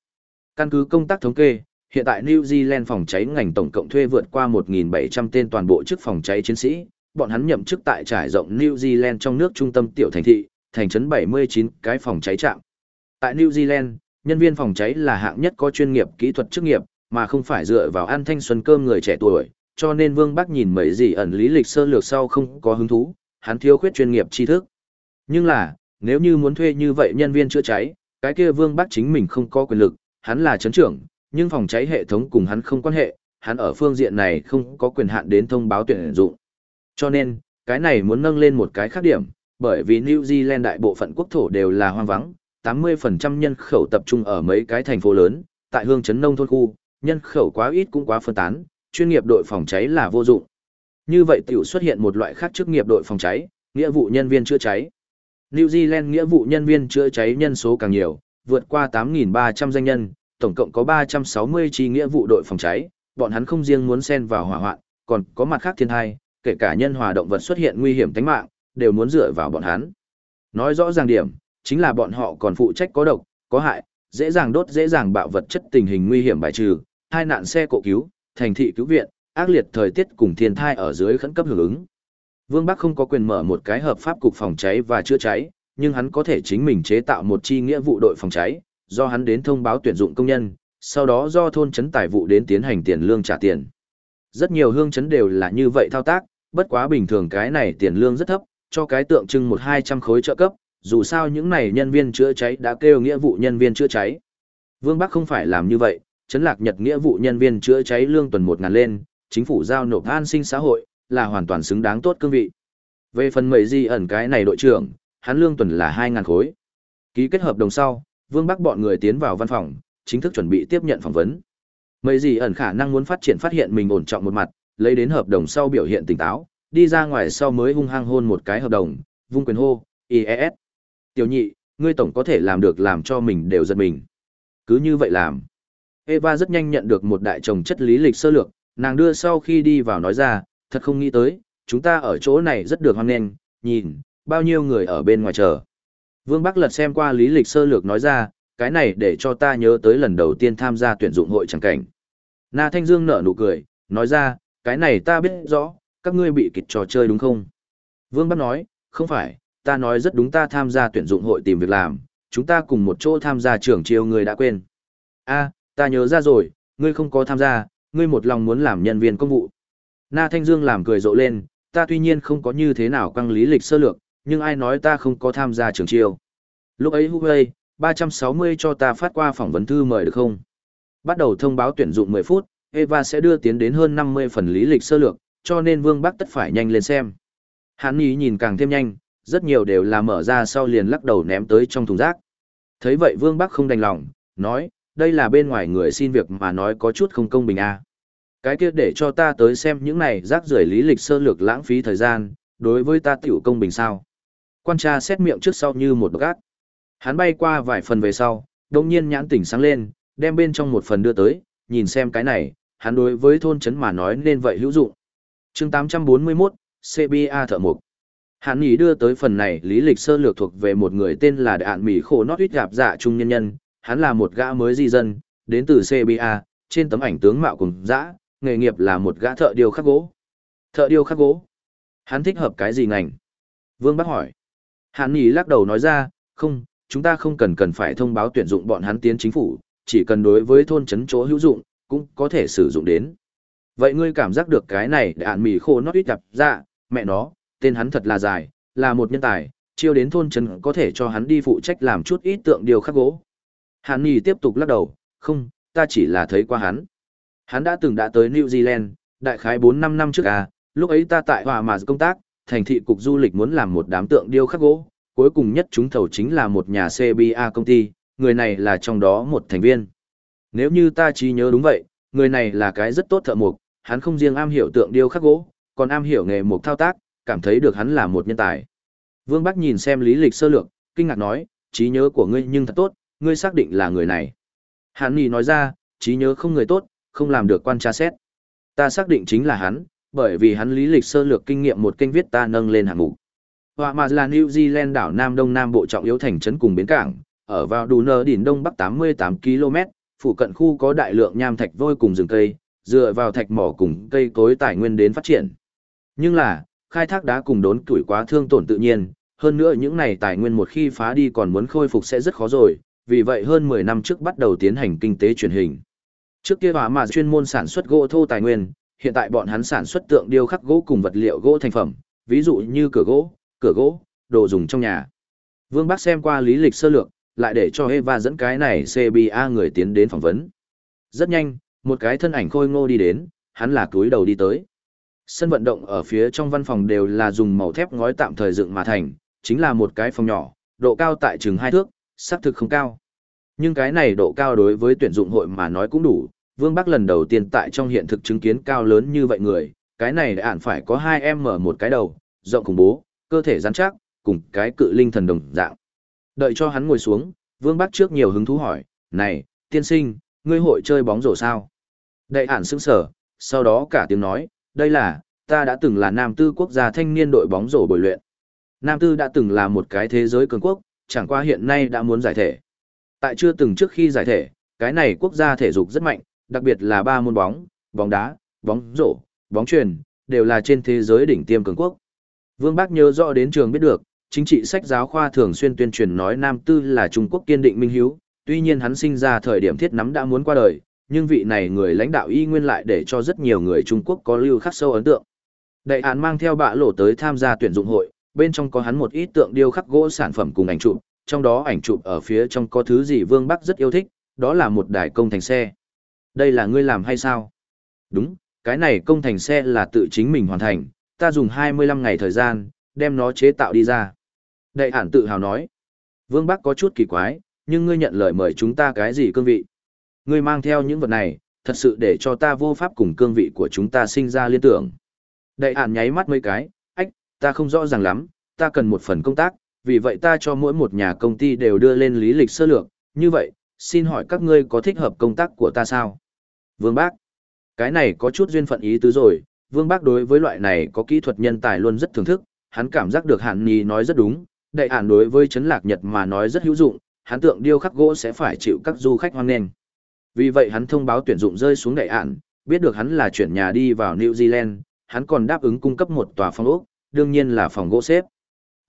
Căn cứ công tác thống kê, hiện tại New Zealand phòng cháy ngành tổng cộng thuê vượt qua 1.700 tên toàn bộ chức phòng cháy chiến sĩ, bọn hắn nhậm chức tại trải rộng New Zealand trong nước trung tâm tiểu thành thị, thành trấn 79 cái phòng cháy trạm. Tại New Zealand, nhân viên phòng cháy là hạng nhất có chuyên nghiệp kỹ thuật chức nghiệp, mà không phải dựa vào ăn thanh xuân cơm người trẻ tuổi, cho nên Vương Bắc nhìn mấy gì ẩn lý lịch sơ lược sau không có hứng thú, hắn thiếu khuyết chuyên nghiệp tri thức. Nhưng là, nếu như muốn thuê như vậy nhân viên chữa cháy, cái kia Vương Bắc chính mình không có quyền lực, hắn là chấn trưởng, nhưng phòng cháy hệ thống cùng hắn không quan hệ, hắn ở phương diện này không có quyền hạn đến thông báo tuyển dụng. Cho nên, cái này muốn nâng lên một cái khác điểm, bởi vì New Zealand đại bộ phận quốc thổ đều là hoang vắng, 80% nhân khẩu tập trung ở mấy cái thành phố lớn, tại hương trấn nông thôn khu, nhân khẩu quá ít cũng quá phân tán, chuyên nghiệp đội phòng cháy là vô dụng. Như vậy tiểu xuất hiện một loại khác chức nghiệp đội phòng cháy, nghĩa vụ nhân viên chữa cháy. New Zealand nghĩa vụ nhân viên chữa cháy nhân số càng nhiều, vượt qua 8.300 danh nhân, tổng cộng có 360 chi nghĩa vụ đội phòng cháy, bọn hắn không riêng muốn xen vào hỏa hoạn, còn có mặt khác thiên tai, kể cả nhân hòa động vật xuất hiện nguy hiểm tính mạng, đều muốn dựa vào bọn hắn. Nói rõ ràng điểm, chính là bọn họ còn phụ trách có độc, có hại, dễ dàng đốt dễ dàng bạo vật chất tình hình nguy hiểm bài trừ, hai nạn xe cộ cứu, thành thị cứu viện, ác liệt thời tiết cùng thiên thai ở dưới khẩn cấp hưởng ứng. Vương Bắc không có quyền mở một cái hợp pháp cục phòng cháy và chữa cháy, nhưng hắn có thể chính mình chế tạo một chi nghĩa vụ đội phòng cháy, do hắn đến thông báo tuyển dụng công nhân, sau đó do thôn trấn tài vụ đến tiến hành tiền lương trả tiền. Rất nhiều hương trấn đều là như vậy thao tác, bất quá bình thường cái này tiền lương rất thấp, cho cái tượng trưng một hai trăm khối trợ cấp, dù sao những này nhân viên chữa cháy đã kêu nghĩa vụ nhân viên chữa cháy. Vương Bắc không phải làm như vậy, chấn lạc nhật nghĩa vụ nhân viên chữa cháy lương tuần một ngàn lên, chính phủ giao nộp an sinh xã hội, là hoàn toàn xứng đáng tốt cương vị. Về phần mấy gì ẩn cái này đội trưởng, hắn lương tuần là hai ngàn khối. Ký kết hợp đồng sau, Vương Bắc bọn người tiến vào văn phòng, chính thức chuẩn bị tiếp nhận phỏng vấn. Mấy gì ẩn khả năng muốn phát triển phát hiện mình ổn trọng một mặt, lấy đến hợp đồng sau biểu hiện tỉnh táo, đi ra ngoài sau mới hung hăng hôn một cái hợp đồng, vung quyền hô, IES. Tiểu nhị, ngươi tổng có thể làm được làm cho mình đều giật mình. Cứ như vậy làm. Eva rất nhanh nhận được một đại chồng chất lý lịch sơ lược, nàng đưa sau khi đi vào nói ra, thật không nghĩ tới, chúng ta ở chỗ này rất được hoan nghênh, nhìn, bao nhiêu người ở bên ngoài chờ. Vương Bắc lật xem qua lý lịch sơ lược nói ra, cái này để cho ta nhớ tới lần đầu tiên tham gia tuyển dụng hội chẳng cảnh. Na Thanh Dương nở nụ cười, nói ra, cái này ta biết rõ, các ngươi bị kịch trò chơi đúng không? Vương Bắc nói, không phải, ta nói rất đúng ta tham gia tuyển dụng hội tìm việc làm, chúng ta cùng một chỗ tham gia trưởng chiêu người đã quên. a ta nhớ ra rồi, ngươi không có tham gia, ngươi một lòng muốn làm nhân viên công vụ. Na Thanh Dương làm cười rộ lên, ta tuy nhiên không có như thế nào căng lý lịch sơ lược, nhưng ai nói ta không có tham gia trường chiêu. Lúc ấy Huawei, 360 cho ta phát qua phỏng vấn thư mời được không? Bắt đầu thông báo tuyển dụng 10 phút, Eva sẽ đưa tiến đến hơn 50 phần lý lịch sơ lược, cho nên Vương Bắc tất phải nhanh lên xem. Hắn ý nhìn càng thêm nhanh, rất nhiều đều là mở ra sau liền lắc đầu ném tới trong thùng rác. Thấy vậy Vương Bắc không đành lòng, nói, đây là bên ngoài người xin việc mà nói có chút không công bình à. Cái kia để cho ta tới xem những này rác rưởi lý lịch sơ lược lãng phí thời gian, đối với ta tiểu công bình sao. Quan tra xét miệng trước sau như một gác. Hắn bay qua vài phần về sau, đồng nhiên nhãn tỉnh sáng lên, đem bên trong một phần đưa tới, nhìn xem cái này, hắn đối với thôn chấn mà nói nên vậy hữu dụng. chương 841, CBA thợ mục. Hắn nghĩ đưa tới phần này lý lịch sơ lược thuộc về một người tên là Đạn Mỹ Khổ Nót Ít Gạp Dạ Trung Nhân Nhân, hắn là một gã mới di dân, đến từ CBA, trên tấm ảnh tướng mạo cùng dã, nghề nghiệp là một gã thợ điêu khắc gỗ. Thợ điêu khắc gỗ. Hắn thích hợp cái gì ngành? Vương Bắc hỏi. Hắn nghĩ lắc đầu nói ra, không, chúng ta không cần cần phải thông báo tuyển dụng bọn hắn tiến chính phủ, chỉ cần đối với thôn trấn chỗ hữu dụng, cũng có thể sử dụng đến. Vậy ngươi cảm giác được cái này để ạn mì khô nó ít gặp ra, mẹ nó, tên hắn thật là dài, là một nhân tài, chiêu đến thôn trấn có thể cho hắn đi phụ trách làm chút ít tượng điều khắc gỗ. Hàn Nhi tiếp tục lắc đầu, không, ta chỉ là thấy qua hắn. Hắn đã từng đã tới New Zealand, đại khái 4-5 năm trước à, lúc ấy ta tại Hòa Mà công tác, thành thị cục du lịch muốn làm một đám tượng điêu khắc gỗ, cuối cùng nhất chúng thầu chính là một nhà CBA công ty, người này là trong đó một thành viên. Nếu như ta trí nhớ đúng vậy, người này là cái rất tốt thợ mộc, hắn không riêng am hiểu tượng điêu khắc gỗ, còn am hiểu nghề mộc thao tác, cảm thấy được hắn là một nhân tài. Vương Bắc nhìn xem lý lịch sơ lược, kinh ngạc nói, trí nhớ của ngươi nhưng thật tốt, ngươi xác định là người này. Hắn Nhi nói ra, trí nhớ không người tốt, không làm được quan tra xét. Ta xác định chính là hắn, bởi vì hắn lý lịch sơ lược kinh nghiệm một kênh viết ta nâng lên hạng mục. Hoa mà là New Zealand đảo Nam Đông Nam Bộ trọng yếu thành trấn cùng bến cảng, ở vào đủ nơ đỉnh Đông Bắc 88 km, phụ cận khu có đại lượng nham thạch vôi cùng rừng cây, dựa vào thạch mỏ cùng cây cối tài nguyên đến phát triển. Nhưng là, khai thác đá cùng đốn tuổi quá thương tổn tự nhiên, hơn nữa những này tài nguyên một khi phá đi còn muốn khôi phục sẽ rất khó rồi, vì vậy hơn 10 năm trước bắt đầu tiến hành kinh tế truyền hình. Trước kia hỏa mà chuyên môn sản xuất gỗ thô tài nguyên, hiện tại bọn hắn sản xuất tượng điêu khắc gỗ cùng vật liệu gỗ thành phẩm, ví dụ như cửa gỗ, cửa gỗ, đồ dùng trong nhà. Vương Bắc xem qua lý lịch sơ lược, lại để cho Eva dẫn cái này CBA người tiến đến phỏng vấn. Rất nhanh, một cái thân ảnh khôi ngô đi đến, hắn là túi đầu đi tới. Sân vận động ở phía trong văn phòng đều là dùng màu thép ngói tạm thời dựng mà thành, chính là một cái phòng nhỏ, độ cao tại chừng hai thước, xác thực không cao. Nhưng cái này độ cao đối với tuyển dụng hội mà nói cũng đủ, Vương Bắc lần đầu tiên tại trong hiện thực chứng kiến cao lớn như vậy người, cái này ạn phải có hai em mở một cái đầu, rộng khủng bố, cơ thể rắn chắc, cùng cái cự linh thần đồng dạng. Đợi cho hắn ngồi xuống, Vương Bắc trước nhiều hứng thú hỏi, này, tiên sinh, ngươi hội chơi bóng rổ sao? Đại ản sững sở, sau đó cả tiếng nói, đây là, ta đã từng là Nam Tư quốc gia thanh niên đội bóng rổ bồi luyện. Nam Tư đã từng là một cái thế giới cường quốc, chẳng qua hiện nay đã muốn giải thể. Tại chưa từng trước khi giải thể, cái này quốc gia thể dục rất mạnh, đặc biệt là ba môn bóng, bóng đá, bóng rổ, bóng truyền, đều là trên thế giới đỉnh tiêm cường quốc. Vương Bác nhớ rõ đến trường biết được, chính trị sách giáo khoa thường xuyên tuyên truyền nói Nam Tư là Trung Quốc kiên định minh hiếu, tuy nhiên hắn sinh ra thời điểm thiết nắm đã muốn qua đời, nhưng vị này người lãnh đạo y nguyên lại để cho rất nhiều người Trung Quốc có lưu khắc sâu ấn tượng. Đại án mang theo bạ lộ tới tham gia tuyển dụng hội, bên trong có hắn một ít tượng điêu khắc gỗ sản phẩm cùng ảnh chụp, trong đó ảnh chụp ở phía trong có thứ gì Vương Bắc rất yêu thích, đó là một đài công thành xe. Đây là ngươi làm hay sao? Đúng, cái này công thành xe là tự chính mình hoàn thành, ta dùng 25 ngày thời gian, đem nó chế tạo đi ra. Đại hẳn tự hào nói. Vương Bắc có chút kỳ quái, nhưng ngươi nhận lời mời chúng ta cái gì cương vị? Ngươi mang theo những vật này, thật sự để cho ta vô pháp cùng cương vị của chúng ta sinh ra liên tưởng. Đại hẳn nháy mắt mấy cái, ách, ta không rõ ràng lắm, ta cần một phần công tác, vì vậy ta cho mỗi một nhà công ty đều đưa lên lý lịch sơ lược, như vậy, xin hỏi các ngươi có thích hợp công tác của ta sao? Vương Bác, cái này có chút duyên phận ý tứ rồi, Vương Bác đối với loại này có kỹ thuật nhân tài luôn rất thưởng thức, hắn cảm giác được Hàn Nhi nói rất đúng, đại hạn đối với chấn lạc Nhật mà nói rất hữu dụng, hắn tượng điêu khắc gỗ sẽ phải chịu các du khách hoan nghênh. Vì vậy hắn thông báo tuyển dụng rơi xuống đại hạn, biết được hắn là chuyển nhà đi vào New Zealand, hắn còn đáp ứng cung cấp một tòa phòng ốc, đương nhiên là phòng gỗ xếp.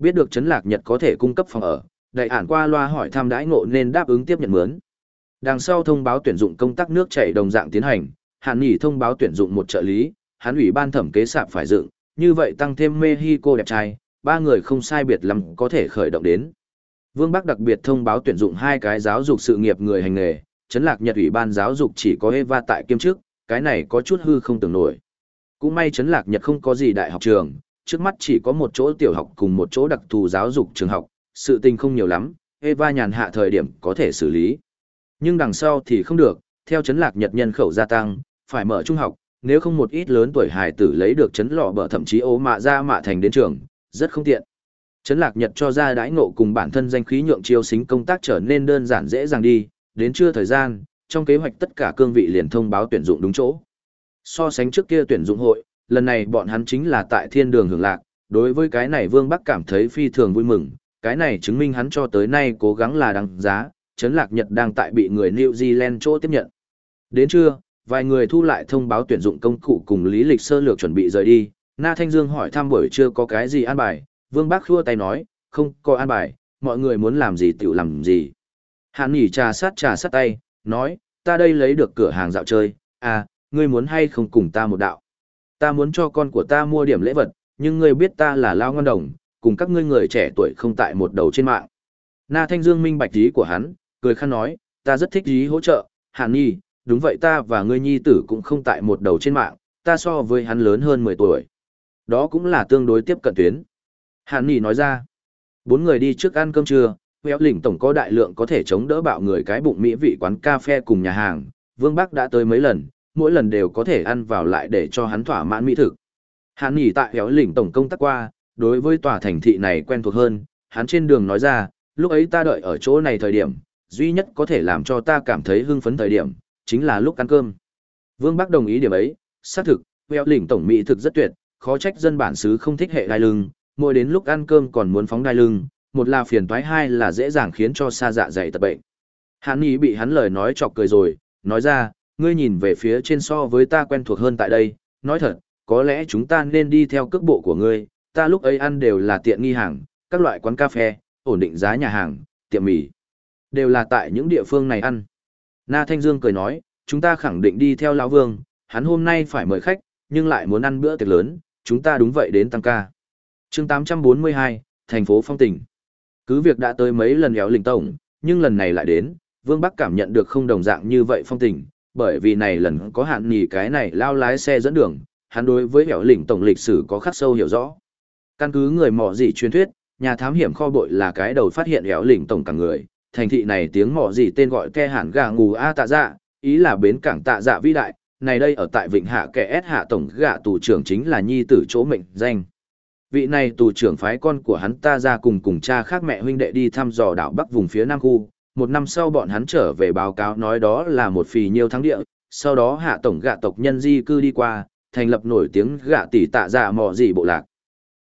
Biết được chấn lạc Nhật có thể cung cấp phòng ở, đại ản qua loa hỏi thăm đãi ngộ nên đáp ứng tiếp nhận mướn. Đằng sau thông báo tuyển dụng công tác nước chảy đồng dạng tiến hành, Hàn Nghị thông báo tuyển dụng một trợ lý, hắn ủy ban thẩm kế sạp phải dựng, như vậy tăng thêm Mexico đẹp trai, ba người không sai biệt lắm có thể khởi động đến. Vương Bắc đặc biệt thông báo tuyển dụng hai cái giáo dục sự nghiệp người hành nghề, chấn lạc Nhật ủy ban giáo dục chỉ có Eva tại kiêm chức, cái này có chút hư không tưởng nổi. Cũng may chấn lạc Nhật không có gì đại học trường, trước mắt chỉ có một chỗ tiểu học cùng một chỗ đặc thù giáo dục trường học, sự tình không nhiều lắm, Eva nhàn hạ thời điểm có thể xử lý. Nhưng đằng sau thì không được, theo chấn lạc Nhật nhân khẩu gia tăng, phải mở trung học, nếu không một ít lớn tuổi hài tử lấy được chấn lọ bở thậm chí ố mạ ra mạ thành đến trường, rất không tiện. Chấn lạc Nhật cho ra đãi ngộ cùng bản thân danh khí nhượng chiêu xính công tác trở nên đơn giản dễ dàng đi, đến trưa thời gian, trong kế hoạch tất cả cương vị liền thông báo tuyển dụng đúng chỗ. So sánh trước kia tuyển dụng hội, lần này bọn hắn chính là tại thiên đường hưởng lạc, đối với cái này Vương Bắc cảm thấy phi thường vui mừng, cái này chứng minh hắn cho tới nay cố gắng là đáng giá, chấn lạc Nhật đang tại bị người New Zealand chỗ tiếp nhận. Đến trưa, vài người thu lại thông báo tuyển dụng công cụ cùng lý lịch sơ lược chuẩn bị rời đi, Na Thanh Dương hỏi thăm buổi trưa có cái gì an bài, Vương bắc khua tay nói, không có an bài, mọi người muốn làm gì tự làm gì. Hàn nhỉ trà sát trà sát tay, nói, ta đây lấy được cửa hàng dạo chơi, à, ngươi muốn hay không cùng ta một đạo. Ta muốn cho con của ta mua điểm lễ vật, nhưng ngươi biết ta là lao ngon đồng, cùng các ngươi người trẻ tuổi không tại một đầu trên mạng. Na Thanh Dương minh bạch ý của hắn, cười khăn nói, ta rất thích ý hỗ trợ, Hàn Nhi, đúng vậy ta và ngươi nhi tử cũng không tại một đầu trên mạng, ta so với hắn lớn hơn 10 tuổi. Đó cũng là tương đối tiếp cận tuyến. Hàn Nhi nói ra, bốn người đi trước ăn cơm trưa, Béo lỉnh tổng có đại lượng có thể chống đỡ bạo người cái bụng mỹ vị quán cà phê cùng nhà hàng, Vương Bắc đã tới mấy lần, mỗi lần đều có thể ăn vào lại để cho hắn thỏa mãn mỹ thực. Hắn nghỉ tại héo lỉnh tổng công tác qua, đối với tòa thành thị này quen thuộc hơn, hắn trên đường nói ra, lúc ấy ta đợi ở chỗ này thời điểm, duy nhất có thể làm cho ta cảm thấy hưng phấn thời điểm, chính là lúc ăn cơm. Vương Bắc đồng ý điểm ấy, xác thực, héo lỉnh tổng mỹ thực rất tuyệt, khó trách dân bản xứ không thích hệ đai lưng, mỗi đến lúc ăn cơm còn muốn phóng đai lưng, một là phiền toái hai là dễ dàng khiến cho xa dạ dày tật bệnh. Hắn nghĩ bị hắn lời nói chọc cười rồi, nói ra, ngươi nhìn về phía trên so với ta quen thuộc hơn tại đây, nói thật, có lẽ chúng ta nên đi theo cước bộ của ngươi, ta lúc ấy ăn đều là tiện nghi hàng, các loại quán cà phê, ổn định giá nhà hàng, tiệm mì, đều là tại những địa phương này ăn. Na Thanh Dương cười nói, chúng ta khẳng định đi theo lão Vương, hắn hôm nay phải mời khách, nhưng lại muốn ăn bữa tiệc lớn, chúng ta đúng vậy đến tăng ca. chương 842, thành phố phong tỉnh. Cứ việc đã tới mấy lần éo lình tổng, nhưng lần này lại đến, Vương Bắc cảm nhận được không đồng dạng như vậy phong Tỉnh bởi vì này lần có hạn nghỉ cái này lao lái xe dẫn đường, hắn đối với hẻo lĩnh tổng lịch sử có khắc sâu hiểu rõ. Căn cứ người mỏ gì truyền thuyết, nhà thám hiểm kho bội là cái đầu phát hiện hẻo lĩnh tổng cả người, thành thị này tiếng mỏ gì tên gọi ke hẳn gà ngù a tạ dạ, ý là bến cảng tạ dạ vĩ đại, này đây ở tại Vịnh Hạ kẻ S hạ tổng gạ tù trưởng chính là nhi tử chỗ mệnh danh vị này tù trưởng phái con của hắn ta ra cùng cùng cha khác mẹ huynh đệ đi thăm dò đảo Bắc vùng phía Nam khu. Một năm sau bọn hắn trở về báo cáo nói đó là một phì nhiêu thắng địa, sau đó hạ tổng gạ tộc nhân di cư đi qua, thành lập nổi tiếng gạ tỷ tạ giả mò gì bộ lạc.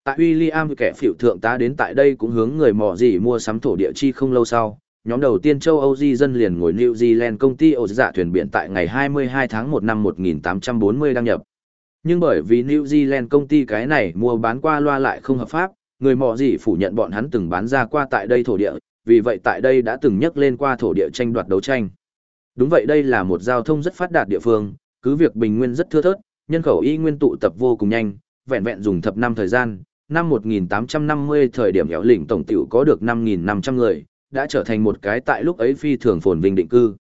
Tại William kẻ phiểu thượng tá đến tại đây cũng hướng người mò gì mua sắm thổ địa chi không lâu sau. Nhóm đầu tiên châu Âu di dân liền ngồi New Zealand công ty ổ dạ thuyền biển tại ngày 22 tháng 1 năm 1840 đăng nhập. Nhưng bởi vì New Zealand công ty cái này mua bán qua loa lại không hợp pháp, người mò gì phủ nhận bọn hắn từng bán ra qua tại đây thổ địa, vì vậy tại đây đã từng nhắc lên qua thổ địa tranh đoạt đấu tranh. Đúng vậy đây là một giao thông rất phát đạt địa phương, cứ việc bình nguyên rất thưa thớt, nhân khẩu y nguyên tụ tập vô cùng nhanh, vẹn vẹn dùng thập năm thời gian, năm 1850 thời điểm héo lĩnh tổng tiểu có được 5.500 người, đã trở thành một cái tại lúc ấy phi thường phồn vinh định cư.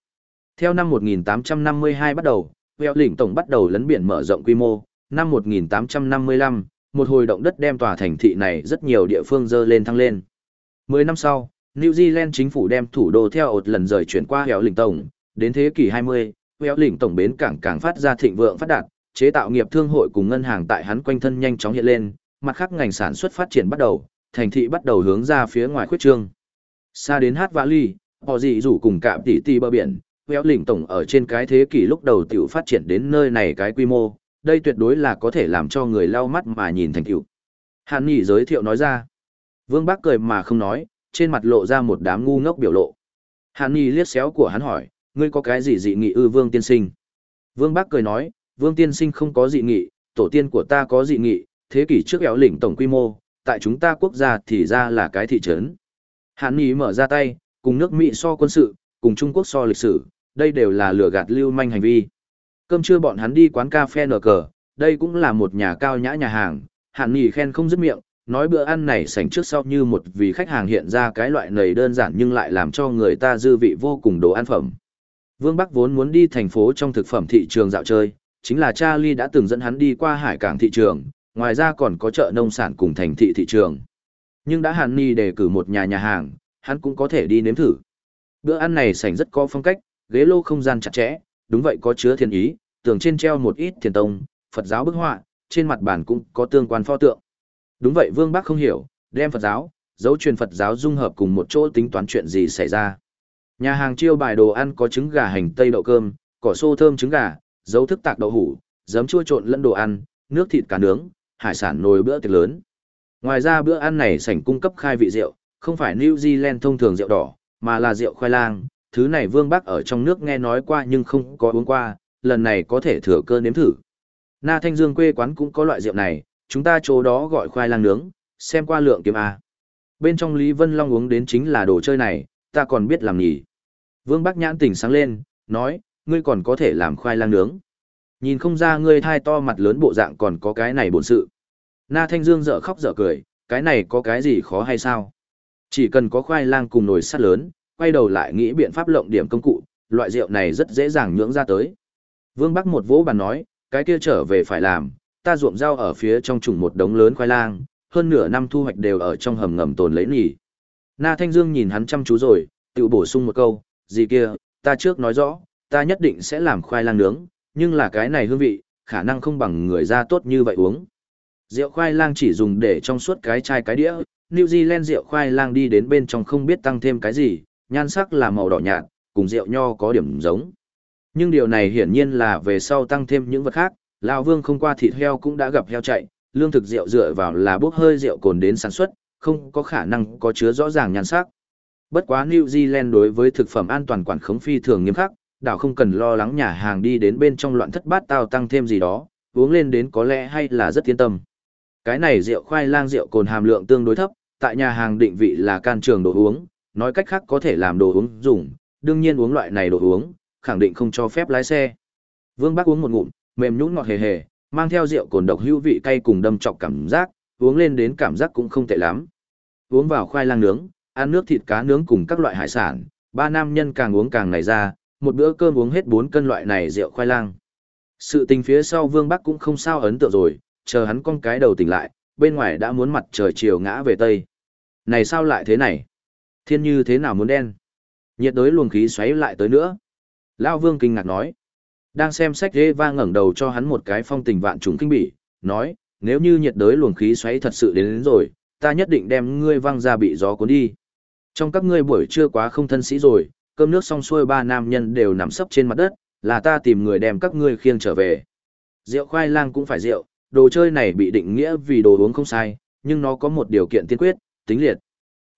Theo năm 1852 bắt đầu, héo lĩnh tổng bắt đầu lấn biển mở rộng quy mô, năm 1855, một hồi động đất đem tòa thành thị này rất nhiều địa phương dơ lên thăng lên. Mười năm sau, New Zealand chính phủ đem thủ đô theo ột lần rời chuyển qua Hẻo Lĩnh Tổng, đến thế kỷ 20, Hẻo Lĩnh Tổng bến cảng càng phát ra thịnh vượng phát đạt, chế tạo nghiệp thương hội cùng ngân hàng tại hắn quanh thân nhanh chóng hiện lên, mặt khác ngành sản xuất phát triển bắt đầu, thành thị bắt đầu hướng ra phía ngoài khuyết trương. Xa đến Hát Valley, họ dị rủ cùng cạm tỷ tỷ bờ biển, Hẻo Lĩnh Tổng ở trên cái thế kỷ lúc đầu tiểu phát triển đến nơi này cái quy mô, đây tuyệt đối là có thể làm cho người lau mắt mà nhìn thành tựu. Hàn Nghị giới thiệu nói ra. Vương Bác cười mà không nói, trên mặt lộ ra một đám ngu ngốc biểu lộ. Hàn Nhi liếc xéo của hắn hỏi, ngươi có cái gì dị nghị ư Vương Tiên Sinh? Vương Bác cười nói, Vương Tiên Sinh không có dị nghị, tổ tiên của ta có dị nghị, thế kỷ trước éo lĩnh tổng quy mô, tại chúng ta quốc gia thì ra là cái thị trấn. Hàn Nhi mở ra tay, cùng nước Mỹ so quân sự, cùng Trung Quốc so lịch sử, đây đều là lừa gạt lưu manh hành vi. Cơm trưa bọn hắn đi quán cà phê nở cờ, đây cũng là một nhà cao nhã nhà hàng, Hàn Nhi khen không dứt miệng, nói bữa ăn này sành trước sau như một vì khách hàng hiện ra cái loại nầy đơn giản nhưng lại làm cho người ta dư vị vô cùng đồ ăn phẩm. Vương Bắc vốn muốn đi thành phố trong thực phẩm thị trường dạo chơi, chính là Charlie đã từng dẫn hắn đi qua hải cảng thị trường, ngoài ra còn có chợ nông sản cùng thành thị thị trường. Nhưng đã Hàn Ni đề cử một nhà nhà hàng, hắn cũng có thể đi nếm thử. Bữa ăn này sành rất có phong cách, ghế lô không gian chặt chẽ, đúng vậy có chứa thiên ý, tường trên treo một ít thiền tông, Phật giáo bức họa, trên mặt bàn cũng có tương quan pho tượng. Đúng vậy Vương Bắc không hiểu, đem Phật giáo, dấu truyền Phật giáo dung hợp cùng một chỗ tính toán chuyện gì xảy ra. Nhà hàng chiêu bài đồ ăn có trứng gà hành tây đậu cơm, cỏ xô thơm trứng gà, dấu thức tạc đậu hủ, giấm chua trộn lẫn đồ ăn, nước thịt cá nướng, hải sản nồi bữa tiệc lớn. Ngoài ra bữa ăn này sảnh cung cấp khai vị rượu, không phải New Zealand thông thường rượu đỏ, mà là rượu khoai lang, thứ này Vương Bắc ở trong nước nghe nói qua nhưng không có uống qua, lần này có thể thừa cơ nếm thử. Na Thanh Dương quê quán cũng có loại rượu này, chúng ta chỗ đó gọi khoai lang nướng, xem qua lượng kiếm A. Bên trong Lý Vân Long uống đến chính là đồ chơi này, ta còn biết làm nhỉ. Vương Bắc nhãn tỉnh sáng lên, nói, ngươi còn có thể làm khoai lang nướng. Nhìn không ra ngươi thai to mặt lớn bộ dạng còn có cái này bổn sự. Na Thanh Dương dở khóc dở cười, cái này có cái gì khó hay sao? Chỉ cần có khoai lang cùng nồi sắt lớn, quay đầu lại nghĩ biện pháp lộng điểm công cụ, loại rượu này rất dễ dàng nhưỡng ra tới. Vương Bắc một vỗ bàn nói, cái kia trở về phải làm, ta ruộng rau ở phía trong trùng một đống lớn khoai lang, hơn nửa năm thu hoạch đều ở trong hầm ngầm tồn lấy nhỉ. Na Thanh Dương nhìn hắn chăm chú rồi, tự bổ sung một câu, gì kia, ta trước nói rõ, ta nhất định sẽ làm khoai lang nướng, nhưng là cái này hương vị, khả năng không bằng người ra tốt như vậy uống. Rượu khoai lang chỉ dùng để trong suốt cái chai cái đĩa, New Zealand rượu khoai lang đi đến bên trong không biết tăng thêm cái gì, nhan sắc là màu đỏ nhạt, cùng rượu nho có điểm giống. Nhưng điều này hiển nhiên là về sau tăng thêm những vật khác, Lão Vương không qua thịt heo cũng đã gặp heo chạy, lương thực rượu dựa vào là bốc hơi rượu cồn đến sản xuất, không có khả năng có chứa rõ ràng nhan sắc. Bất quá New Zealand đối với thực phẩm an toàn quản khống phi thường nghiêm khắc, đảo không cần lo lắng nhà hàng đi đến bên trong loạn thất bát tao tăng thêm gì đó, uống lên đến có lẽ hay là rất yên tâm. Cái này rượu khoai lang rượu cồn hàm lượng tương đối thấp, tại nhà hàng định vị là can trường đồ uống, nói cách khác có thể làm đồ uống dùng, đương nhiên uống loại này đồ uống, khẳng định không cho phép lái xe. Vương Bắc uống một ngụm, mềm nhũn ngọt hề hề, mang theo rượu cồn độc hữu vị cay cùng đâm trọc cảm giác, uống lên đến cảm giác cũng không tệ lắm. Uống vào khoai lang nướng, ăn nước thịt cá nướng cùng các loại hải sản, ba nam nhân càng uống càng này ra, một bữa cơm uống hết bốn cân loại này rượu khoai lang. Sự tình phía sau Vương Bắc cũng không sao ấn tượng rồi, chờ hắn con cái đầu tỉnh lại, bên ngoài đã muốn mặt trời chiều ngã về tây. Này sao lại thế này? Thiên như thế nào muốn đen? Nhiệt đối luồng khí xoáy lại tới nữa. Lao Vương kinh ngạc nói. Đang xem sách rê va ngẩng đầu cho hắn một cái phong tình vạn trùng kinh bỉ, nói, nếu như nhiệt đới luồng khí xoáy thật sự đến, đến rồi, ta nhất định đem ngươi văng ra bị gió cuốn đi. Trong các ngươi buổi trưa quá không thân sĩ rồi, cơm nước xong xuôi ba nam nhân đều nằm sấp trên mặt đất, là ta tìm người đem các ngươi khiêng trở về. Rượu khoai lang cũng phải rượu, đồ chơi này bị định nghĩa vì đồ uống không sai, nhưng nó có một điều kiện tiên quyết, tính liệt.